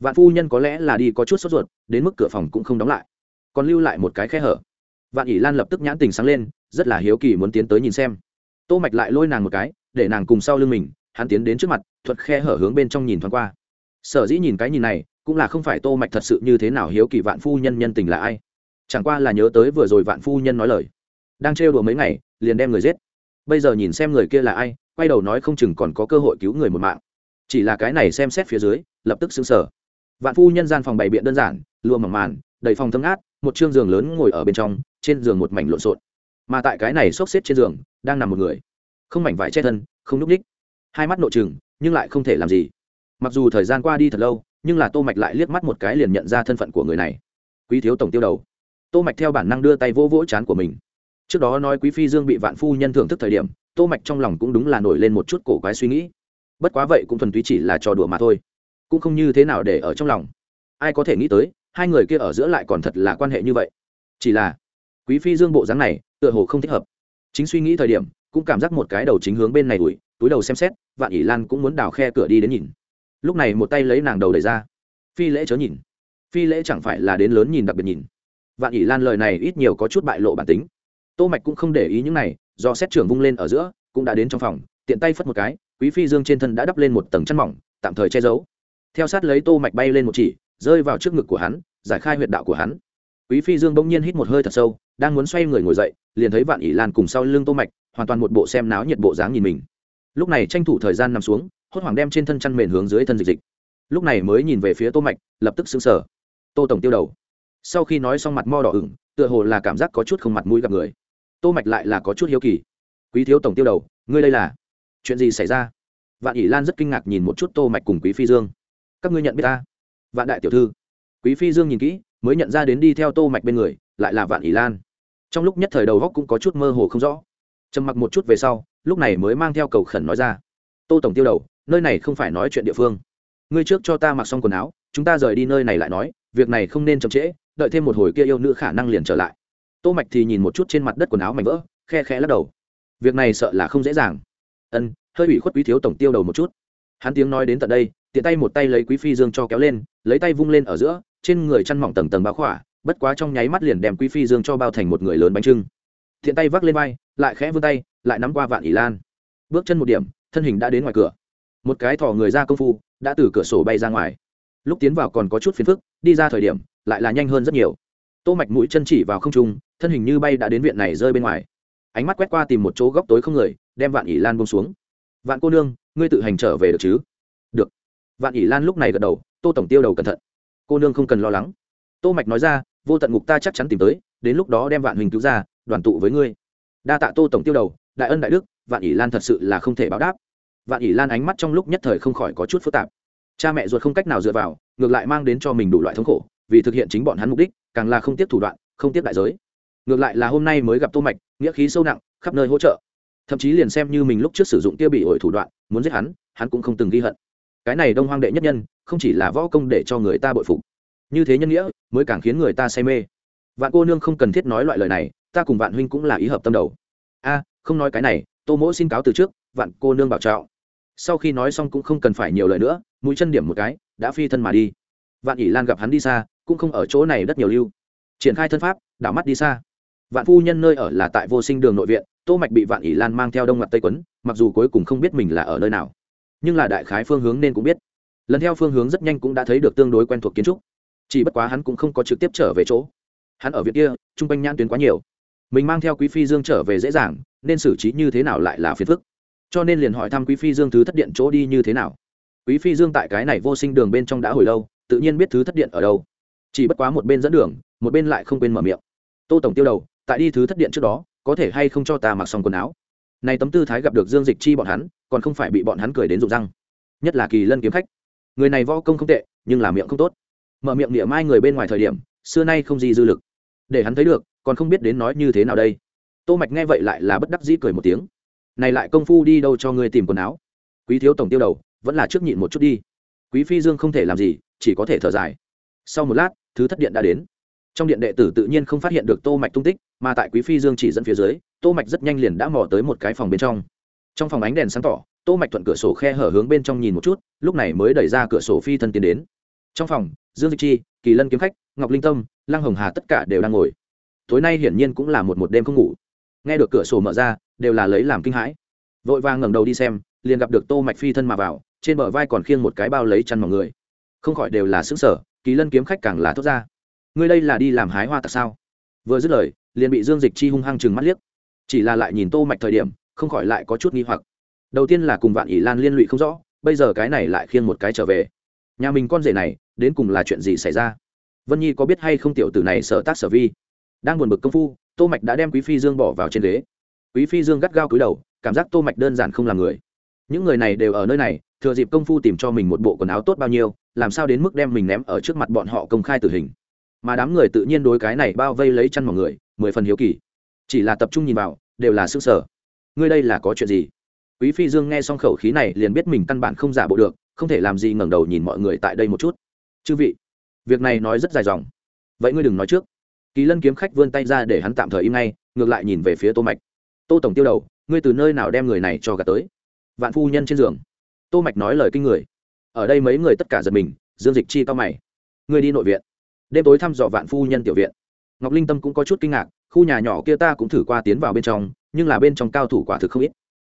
Vạn phu nhân có lẽ là đi có chút sốt ruột, đến mức cửa phòng cũng không đóng lại, còn lưu lại một cái khe hở. Vạn ỷ lan lập tức nhãn tình sáng lên rất là hiếu kỳ muốn tiến tới nhìn xem. Tô mạch lại lôi nàng một cái để nàng cùng sau lưng mình hắn tiến đến trước mặt thuật khe hở hướng bên trong nhìn thoáng qua. Sở dĩ nhìn cái nhìn này cũng là không phải tô mạch thật sự như thế nào hiếu kỳ vạn phu nhân nhân tình là ai. Chẳng qua là nhớ tới vừa rồi vạn phu nhân nói lời. Đang trêu đùa mấy ngày liền đem người giết. Bây giờ nhìn xem người kia là ai quay đầu nói không chừng còn có cơ hội cứu người một mạng. Chỉ là cái này xem xét phía dưới lập tức sững sờ, vạn phu nhân gian phòng bày biện đơn giản lùa mỏng màn đầy phòng thâm át một chương giường lớn ngồi ở bên trong trên giường một mảnh lộn xộn mà tại cái này xốc xếp trên giường, đang nằm một người. Không mảnh vải che thân, không núp ních hai mắt nội chừng nhưng lại không thể làm gì. Mặc dù thời gian qua đi thật lâu, nhưng là tô mạch lại liếc mắt một cái liền nhận ra thân phận của người này. Quý thiếu tổng tiêu đầu. Tô mạch theo bản năng đưa tay vỗ vỗ chán của mình. Trước đó nói quý phi dương bị vạn phu nhân thưởng thức thời điểm, tô mạch trong lòng cũng đúng là nổi lên một chút cổ quái suy nghĩ. Bất quá vậy cũng thuần túy chỉ là trò đùa mà thôi. Cũng không như thế nào để ở trong lòng. Ai có thể nghĩ tới, hai người kia ở giữa lại còn thật là quan hệ như vậy. Chỉ là quý phi dương bộ dáng này, tựa hồ không thích hợp. Chính suy nghĩ thời điểm, cũng cảm giác một cái đầu chính hướng bên này đuổi, túi đầu xem xét, vạn ỷ lan cũng muốn đào khe cửa đi đến nhìn. Lúc này một tay lấy nàng đầu đẩy ra. Phi lễ chớ nhìn. Phi lễ chẳng phải là đến lớn nhìn đặc biệt nhìn. Vạn ỷ lan lời này ít nhiều có chút bại lộ bản tính. Tô mạch cũng không để ý những này, do xét trưởng vung lên ở giữa, cũng đã đến trong phòng, tiện tay phất một cái, quý phi dương trên thân đã đắp lên một tầng chăn mỏng, tạm thời che giấu. Theo sát lấy tô mạch bay lên một chỉ, rơi vào trước ngực của hắn, giải khai huyệt đạo của hắn quý phi dương bỗng nhiên hít một hơi thật sâu, đang muốn xoay người ngồi dậy, liền thấy vạn ỷ lan cùng sau lưng tô mạch, hoàn toàn một bộ xem náo nhiệt bộ dáng nhìn mình. Lúc này tranh thủ thời gian nằm xuống, hốt hoảng đem trên thân chăn mền hướng dưới thân dịch dịch. Lúc này mới nhìn về phía tô mạch, lập tức sững sờ. Tô tổng tiêu đầu. Sau khi nói xong mặt mo đỏ ửng, tựa hồ là cảm giác có chút không mặt mũi gặp người. Tô mạch lại là có chút hiếu kỳ. Quý thiếu tổng tiêu đầu, ngươi đây là? Chuyện gì xảy ra? Vạn ỷ lan rất kinh ngạc nhìn một chút tô mạch cùng quý phi dương. Các ngươi nhận biết ta? Vạn đại tiểu thư. Quý phi dương nhìn kỹ mới nhận ra đến đi theo tô mạch bên người, lại là vạn ỷ lan. Trong lúc nhất thời đầu góc cũng có chút mơ hồ không rõ. Trầm mặc một chút về sau, lúc này mới mang theo cầu khẩn nói ra. Tô tổng tiêu đầu, nơi này không phải nói chuyện địa phương. Ngươi trước cho ta mặc xong quần áo, chúng ta rời đi nơi này lại nói, việc này không nên chậm trễ, đợi thêm một hồi kia yêu nữ khả năng liền trở lại. Tô mạch thì nhìn một chút trên mặt đất quần áo mảnh vỡ, khe khẽ lắc đầu. Việc này sợ là không dễ dàng. Ân, hơi ủy khuất quý thiếu tổng tiêu đầu một chút. Hắn tiếng nói đến tận đây, tiện tay một tay lấy quý phi dương cho kéo lên, lấy tay vung lên ở giữa trên người chăn mỏng tầng tầng bao khỏa, bất quá trong nháy mắt liền đem quý phi dương cho bao thành một người lớn bánh trưng. Thiện tay vác lên vai, lại khẽ vươn tay, lại nắm qua vạn ỷ lan. Bước chân một điểm, thân hình đã đến ngoài cửa. Một cái thỏ người ra công phu, đã từ cửa sổ bay ra ngoài. Lúc tiến vào còn có chút phiền phức, đi ra thời điểm, lại là nhanh hơn rất nhiều. Tô mạch mũi chân chỉ vào không trung, thân hình như bay đã đến viện này rơi bên ngoài. Ánh mắt quét qua tìm một chỗ góc tối không người, đem vạn ỷ lan buông xuống. Vạn cô nương, ngươi tự hành trở về được chứ? Được. Vạn ỷ lan lúc này gật đầu, tô tổng tiêu đầu cẩn thận cô nương không cần lo lắng. Tô mạch nói ra, vô tận ngục ta chắc chắn tìm tới, đến lúc đó đem vạn huỳnh cứu ra, đoàn tụ với ngươi. Đa tạ tô tổng tiêu đầu, đại ân đại đức, vạn ỷ lan thật sự là không thể báo đáp. Vạn ỷ lan ánh mắt trong lúc nhất thời không khỏi có chút phức tạp. Cha mẹ ruột không cách nào dựa vào, ngược lại mang đến cho mình đủ loại thống khổ, vì thực hiện chính bọn hắn mục đích, càng là không tiếp thủ đoạn, không tiếp đại giới. Ngược lại là hôm nay mới gặp tô mạch, nghĩa khí sâu nặng, khắp nơi hỗ trợ. Thậm chí liền xem như mình lúc trước sử dụng kia bị ổi thủ đoạn, muốn giết hắn hắn cũng không từng ghi hận. Cái này đông hoang đệ nhất nhân, không chỉ là võ công để cho người ta bội phục như thế nhân nghĩa mới càng khiến người ta say mê. Vạn cô nương không cần thiết nói loại lời này, ta cùng vạn huynh cũng là ý hợp tâm đầu. A, không nói cái này, tô mỗ xin cáo từ trước, vạn cô nương bảo trọng. Sau khi nói xong cũng không cần phải nhiều lời nữa, mũi chân điểm một cái, đã phi thân mà đi. Vạn ỷ lan gặp hắn đi xa, cũng không ở chỗ này đất nhiều lưu. Triển khai thân pháp, đảo mắt đi xa. Vạn phu nhân nơi ở là tại vô sinh đường nội viện, tô mạch bị vạn ỷ lan mang theo đông mặt tây quấn, mặc dù cuối cùng không biết mình là ở nơi nào, nhưng là đại khái phương hướng nên cũng biết. Lần theo phương hướng rất nhanh cũng đã thấy được tương đối quen thuộc kiến trúc chỉ bất quá hắn cũng không có trực tiếp trở về chỗ. Hắn ở viện kia, chung quanh nhãn tuyến quá nhiều. Mình mang theo quý phi dương trở về dễ dàng, nên xử trí như thế nào lại là phiền phức. Cho nên liền hỏi thăm quý phi dương thứ thất điện chỗ đi như thế nào. Quý phi dương tại cái này vô sinh đường bên trong đã hồi lâu, tự nhiên biết thứ thất điện ở đâu. Chỉ bất quá một bên dẫn đường, một bên lại không quên mở miệng. Tô tổng tiêu đầu, tại đi thứ thất điện trước đó, có thể hay không cho ta mặc xong quần áo? Này tấm tư thái gặp được dương dịch chi bọn hắn, còn không phải bị bọn hắn cười đến rụng răng. Nhất là kỳ lân kiếm khách. Người này võ công không tệ, nhưng là miệng không tốt mở miệng niệm mai người bên ngoài thời điểm, xưa nay không gì dư lực. Để hắn thấy được, còn không biết đến nói như thế nào đây. Tô mạch nghe vậy lại là bất đắc dĩ cười một tiếng. Này lại công phu đi đâu cho ngươi tìm quần áo? Quý thiếu tổng tiêu đầu, vẫn là trước nhịn một chút đi. Quý phi dương không thể làm gì, chỉ có thể thở dài. Sau một lát, thứ thất điện đã đến. Trong điện đệ tử tự nhiên không phát hiện được tô mạch tung tích, mà tại quý phi dương chỉ dẫn phía dưới, tô mạch rất nhanh liền đã mò tới một cái phòng bên trong. Trong phòng ánh đèn sáng tỏ, tô mạch thuận cửa sổ khe hở hướng bên trong nhìn một chút, lúc này mới đẩy ra cửa sổ phi thân tiến đến. Trong phòng dương dịch chi, kỳ lân kiếm khách, ngọc linh tâm, lăng hồng hà tất cả đều đang ngồi. Tối nay hiển nhiên cũng là một một đêm không ngủ. Nghe được cửa sổ mở ra, đều là lấy làm kinh hãi. Vội vàng ngẩng đầu đi xem, liền gặp được tô mạch phi thân mà vào, trên bờ vai còn khiêng một cái bao lấy chăn mọi người. Không khỏi đều là sững sờ, kỳ lân kiếm khách càng là thốt ra. Ngươi đây là đi làm hái hoa tặc sao? Vừa dứt lời, liền bị dương dịch chi hung hăng chừng mắt liếc. Chỉ là lại nhìn tô mạch thời điểm, không khỏi lại có chút nghi hoặc. Đầu tiên là cùng vạn ỷ lan liên lụy không rõ, bây giờ cái này lại khiêng một cái trở về. Nhà mình con rể này đến cùng là chuyện gì xảy ra? Vân nhi có biết hay không tiểu tử này sợ tác sở vi? Đang buồn bực công phu, tô mạch đã đem quý phi dương bỏ vào trên ghế. Quý phi dương gắt gao cúi đầu, cảm giác tô mạch đơn giản không là người. Những người này đều ở nơi này, thừa dịp công phu tìm cho mình một bộ quần áo tốt bao nhiêu, làm sao đến mức đem mình ném ở trước mặt bọn họ công khai tử hình. Mà đám người tự nhiên đối cái này bao vây lấy chăn mọi người, mười phần hiếu kỳ. Chỉ là tập trung nhìn vào, đều là sức sở ngươi đây là có chuyện gì? Quý phi dương nghe xong khẩu khí này liền biết mình căn bản không giả bộ được, không thể làm gì ngẩng đầu nhìn mọi người tại đây một chút chư vị, việc này nói rất dài dòng. Vậy ngươi đừng nói trước. Kỳ lân kiếm khách vươn tay ra để hắn tạm thời im ngay, ngược lại nhìn về phía tô mạch. Tô tổng tiêu đầu, ngươi từ nơi nào đem người này cho gạt tới? Vạn phu nhân trên giường. Tô mạch nói lời kinh người. Ở đây mấy người tất cả giật mình, dương dịch chi cao mày. Ngươi đi nội viện. Đêm tối thăm dò vạn phu nhân tiểu viện. Ngọc linh tâm cũng có chút kinh ngạc, khu nhà nhỏ kia ta cũng thử qua tiến vào bên trong, nhưng là bên trong cao thủ quả thực không ít.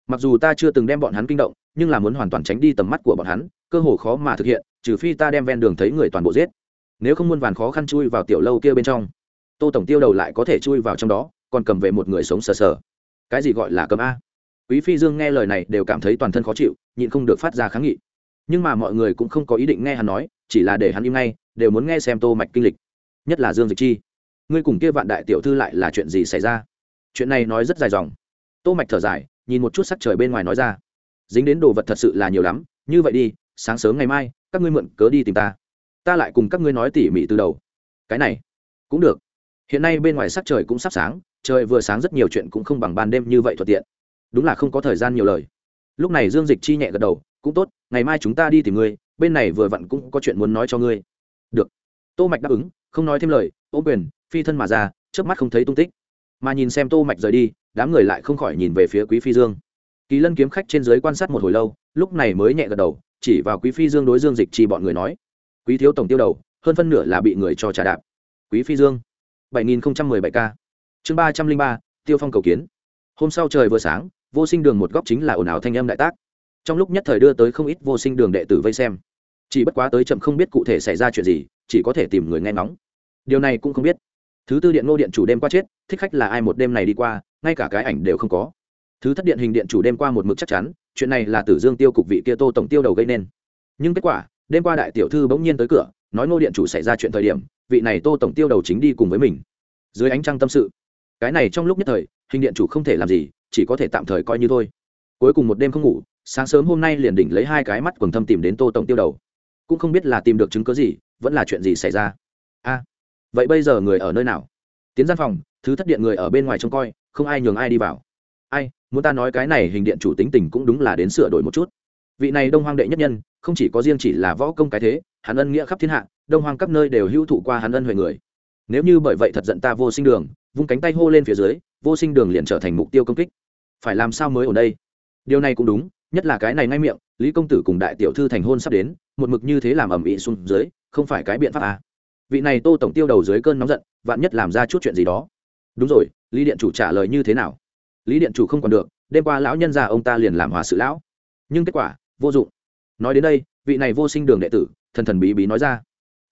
Mặc dù ta chưa từng đem bọn hắn kinh động, nhưng là muốn hoàn toàn tránh đi tầm mắt của bọn hắn, cơ hồ khó mà thực hiện trừ phi ta đem ven đường thấy người toàn bộ giết. Nếu không muôn vàn khó khăn chui vào tiểu lâu kia bên trong, tô tổng tiêu đầu lại có thể chui vào trong đó, còn cầm về một người sống sờ sờ. Cái gì gọi là cầm a? Quý phi dương nghe lời này đều cảm thấy toàn thân khó chịu, nhịn không được phát ra kháng nghị. Nhưng mà mọi người cũng không có ý định nghe hắn nói, chỉ là để hắn im ngay, đều muốn nghe xem tô mạch kinh lịch. Nhất là dương dịch chi. Ngươi cùng kia vạn đại tiểu thư lại là chuyện gì xảy ra? Chuyện này nói rất dài dòng. Tô mạch thở dài, nhìn một chút sắc trời bên ngoài nói ra. Dính đến đồ vật thật sự là nhiều lắm, như vậy đi, sáng sớm ngày mai các ngươi mượn cớ đi tìm ta. Ta lại cùng các ngươi nói tỉ mỉ từ đầu. Cái này, cũng được. Hiện nay bên ngoài sắc trời cũng sắp sáng, trời vừa sáng rất nhiều chuyện cũng không bằng ban đêm như vậy thuận tiện. Đúng là không có thời gian nhiều lời. Lúc này dương dịch chi nhẹ gật đầu, cũng tốt, ngày mai chúng ta đi tìm ngươi, bên này vừa vặn cũng có chuyện muốn nói cho ngươi. Được. Tô mạch đáp ứng, không nói thêm lời, ôm quyền, phi thân mà ra trước mắt không thấy tung tích. Mà nhìn xem tô mạch rời đi, đám người lại không khỏi nhìn về phía quý phi dương. Kỳ lân kiếm khách trên dưới quan sát một hồi lâu, lúc này mới nhẹ gật đầu chỉ vào quý phi dương đối dương dịch chi bọn người nói quý thiếu tổng tiêu đầu hơn phân nửa là bị người cho trả đạp. Quý phi dương 7017 k chương 303, tiêu phong cầu kiến. Hôm sau trời vừa sáng vô sinh đường một góc chính là ồn ào thanh âm đại tác. Trong lúc nhất thời đưa tới không ít vô sinh đường đệ tử vây xem. Chỉ bất quá tới chậm không biết cụ thể xảy ra chuyện gì chỉ có thể tìm người nghe ngóng. Điều này cũng không biết. Thứ tư điện ngô điện chủ đêm qua chết thích khách là ai một đêm này đi qua ngay cả cái ảnh đều không có thứ thất điện hình điện chủ đêm qua một mực chắc chắn, chuyện này là tử dương tiêu cục vị kia tô tổng tiêu đầu gây nên. Nhưng kết quả, đêm qua đại tiểu thư bỗng nhiên tới cửa, nói ngô điện chủ xảy ra chuyện thời điểm, vị này tô tổng tiêu đầu chính đi cùng với mình. Dưới ánh trăng tâm sự, cái này trong lúc nhất thời, hình điện chủ không thể làm gì, chỉ có thể tạm thời coi như thôi. Cuối cùng một đêm không ngủ, sáng sớm hôm nay liền đỉnh lấy hai cái mắt quần thâm tìm đến tô tổng tiêu đầu. Cũng không biết là tìm được chứng cớ gì, vẫn là chuyện gì xảy ra. A, vậy bây giờ người ở nơi nào? Tiến gian phòng, thứ thất điện người ở bên ngoài trông coi, không ai nhường ai đi vào muốn ta nói cái này hình điện chủ tính tình cũng đúng là đến sửa đổi một chút. Vị này đông hoang đệ nhất nhân, không chỉ có riêng chỉ là võ công cái thế, hắn ân nghĩa khắp thiên hạ, đông hoang các nơi đều hữu thụ qua hắn ân huệ người. Nếu như bởi vậy thật giận ta vô sinh đường, vung cánh tay hô lên phía dưới, vô sinh đường liền trở thành mục tiêu công kích. Phải làm sao mới ở đây? Điều này cũng đúng, nhất là cái này ngay miệng, lý công tử cùng đại tiểu thư thành hôn sắp đến, một mực như thế làm ầm ĩ xuống dưới, không phải cái biện pháp à. vị này tô tổng tiêu đầu dưới cơn nóng giận, vạn nhất làm ra chút chuyện gì đó. Đúng rồi, lý điện chủ trả lời như thế nào? Lý điện chủ không còn được, đêm qua lão nhân già ông ta liền làm hòa sự lão. Nhưng kết quả, vô dụng. Nói đến đây, vị này vô sinh đường đệ tử, thần thần bí bí nói ra.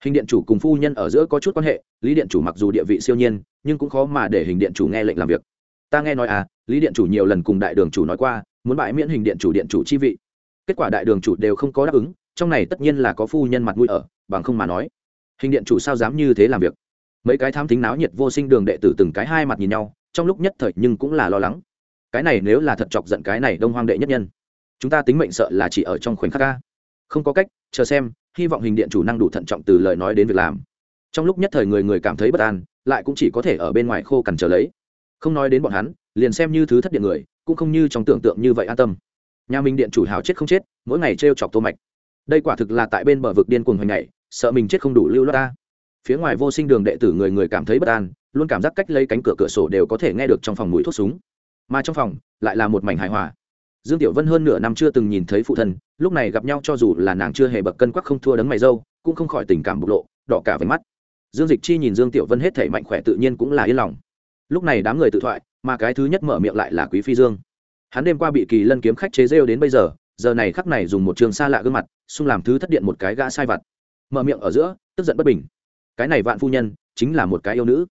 Hình điện chủ cùng phu nhân ở giữa có chút quan hệ, lý điện chủ mặc dù địa vị siêu nhiên, nhưng cũng khó mà để hình điện chủ nghe lệnh làm việc. Ta nghe nói à lý điện chủ nhiều lần cùng đại đường chủ nói qua, muốn bãi miễn hình điện chủ điện chủ chi vị. Kết quả đại đường chủ đều không có đáp ứng, trong này tất nhiên là có phu nhân mặt mũi ở, bằng không mà nói. Hình điện chủ sao dám như thế làm việc? Mấy cái tham tính náo nhiệt vô sinh đường đệ tử từng cái hai mặt nhìn nhau, trong lúc nhất thời nhưng cũng là lo lắng cái này nếu là thật chọc giận cái này đông hoang đệ nhất nhân, chúng ta tính mệnh sợ là chỉ ở trong khoảnh khắc ca không có cách, chờ xem, hy vọng hình điện chủ năng đủ thận trọng từ lời nói đến việc làm. Trong lúc nhất thời người người cảm thấy bất an, lại cũng chỉ có thể ở bên ngoài khô cằn trở lấy. Không nói đến bọn hắn, liền xem như thứ thất điện người, cũng không như trong tưởng tượng như vậy an tâm. Nhà mình điện chủ hào chết không chết, mỗi ngày t chọc tô mạch. Đây quả thực là tại bên bờ vực điên cuồng hoành ngày sợ mình chết không đủ lưu loát ta phía ngoài vô sinh đường đệ tử người người cảm thấy bất an, luôn cảm giác cách lấy cánh cửa cửa sổ đều có thể nghe được trong phòng mùi thuốc súng mà trong phòng lại là một mảnh hài hòa. Dương tiểu vân hơn nửa năm chưa từng nhìn thấy phụ thân, lúc này gặp nhau cho dù là nàng chưa hề bậc cân quắc không thua đấng mày dâu, cũng không khỏi tình cảm bộc lộ, đỏ cả với mắt. Dương dịch chi nhìn dương tiểu vân hết thể mạnh khỏe tự nhiên cũng là yên lòng. Lúc này đám người tự thoại, mà cái thứ nhất mở miệng lại là quý phi dương. Hắn đêm qua bị kỳ lân kiếm khách chế rêu đến bây giờ giờ này khắc này dùng một trường xa lạ gương mặt, xung làm thứ thất điện một cái gã sai vặt. Mở miệng ở giữa, tức giận bất bình. Cái này vạn phu nhân, chính là một cái yêu nữ.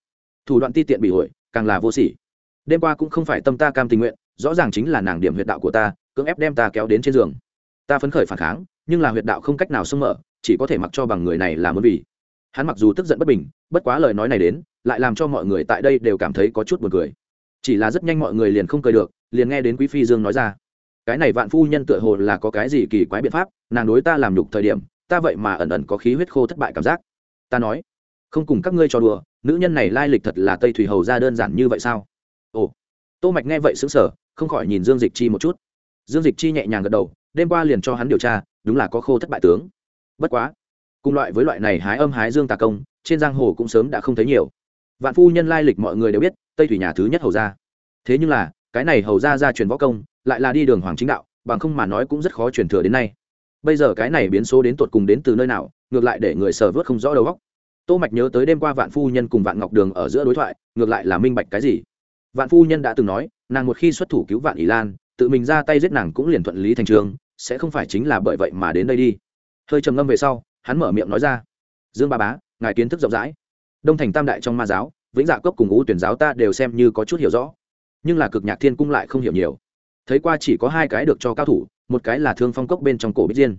Thủ đoạn ti tiện bị hội càng là vô sỉ đêm qua cũng không phải tâm ta cam tình nguyện, rõ ràng chính là nàng điểm huyệt đạo của ta, cưỡng ép đem ta kéo đến trên giường. Ta phấn khởi phản kháng, nhưng là huyệt đạo không cách nào xông mở, chỉ có thể mặc cho bằng người này là muốn vì. Hắn mặc dù tức giận bất bình, bất quá lời nói này đến, lại làm cho mọi người tại đây đều cảm thấy có chút buồn cười. Chỉ là rất nhanh mọi người liền không cười được, liền nghe đến quý phi dương nói ra. Cái này vạn phu nhân tựa hồ là có cái gì kỳ quái biện pháp, nàng đối ta làm nhục thời điểm, ta vậy mà ẩn ẩn có khí huyết khô thất bại cảm giác. Ta nói, không cùng các ngươi cho đùa, nữ nhân này lai lịch thật là tây thủy hầu ra đơn giản như vậy sao? Ồ. Tô mạch nghe vậy sững sờ, không khỏi nhìn dương dịch chi một chút. Dương dịch chi nhẹ nhàng gật đầu, đêm qua liền cho hắn điều tra, đúng là có khô thất bại tướng. Bất quá, cùng loại với loại này hái âm hái dương tà công, trên giang hồ cũng sớm đã không thấy nhiều. Vạn phu nhân lai lịch mọi người đều biết, tây thủy nhà thứ nhất hầu gia. Thế nhưng là, cái này hầu gia gia truyền võ công, lại là đi đường hoàng chính đạo, bằng không mà nói cũng rất khó truyền thừa đến nay. Bây giờ cái này biến số đến tột cùng đến từ nơi nào, ngược lại để người sờ vớt không rõ đầu óc. tô mạch nhớ tới đêm qua vạn phu nhân cùng vạn ngọc đường ở giữa đối thoại, ngược lại là minh bạch cái gì vạn phu nhân đã từng nói, nàng một khi xuất thủ cứu vạn ỷ lan, tự mình ra tay giết nàng cũng liền thuận lý thành trường, sẽ không phải chính là bởi vậy mà đến đây đi. Hơi trầm ngâm về sau, hắn mở miệng nói ra, dương ba bá, ngài kiến thức rộng rãi. Đông thành tam đại trong ma giáo, vĩnh dạ cốc cùng ngũ tuyển giáo ta đều xem như có chút hiểu rõ, nhưng là cực nhạc thiên cung lại không hiểu nhiều. Thấy qua chỉ có hai cái được cho cao thủ, một cái là thương phong cốc bên trong cổ bích diên.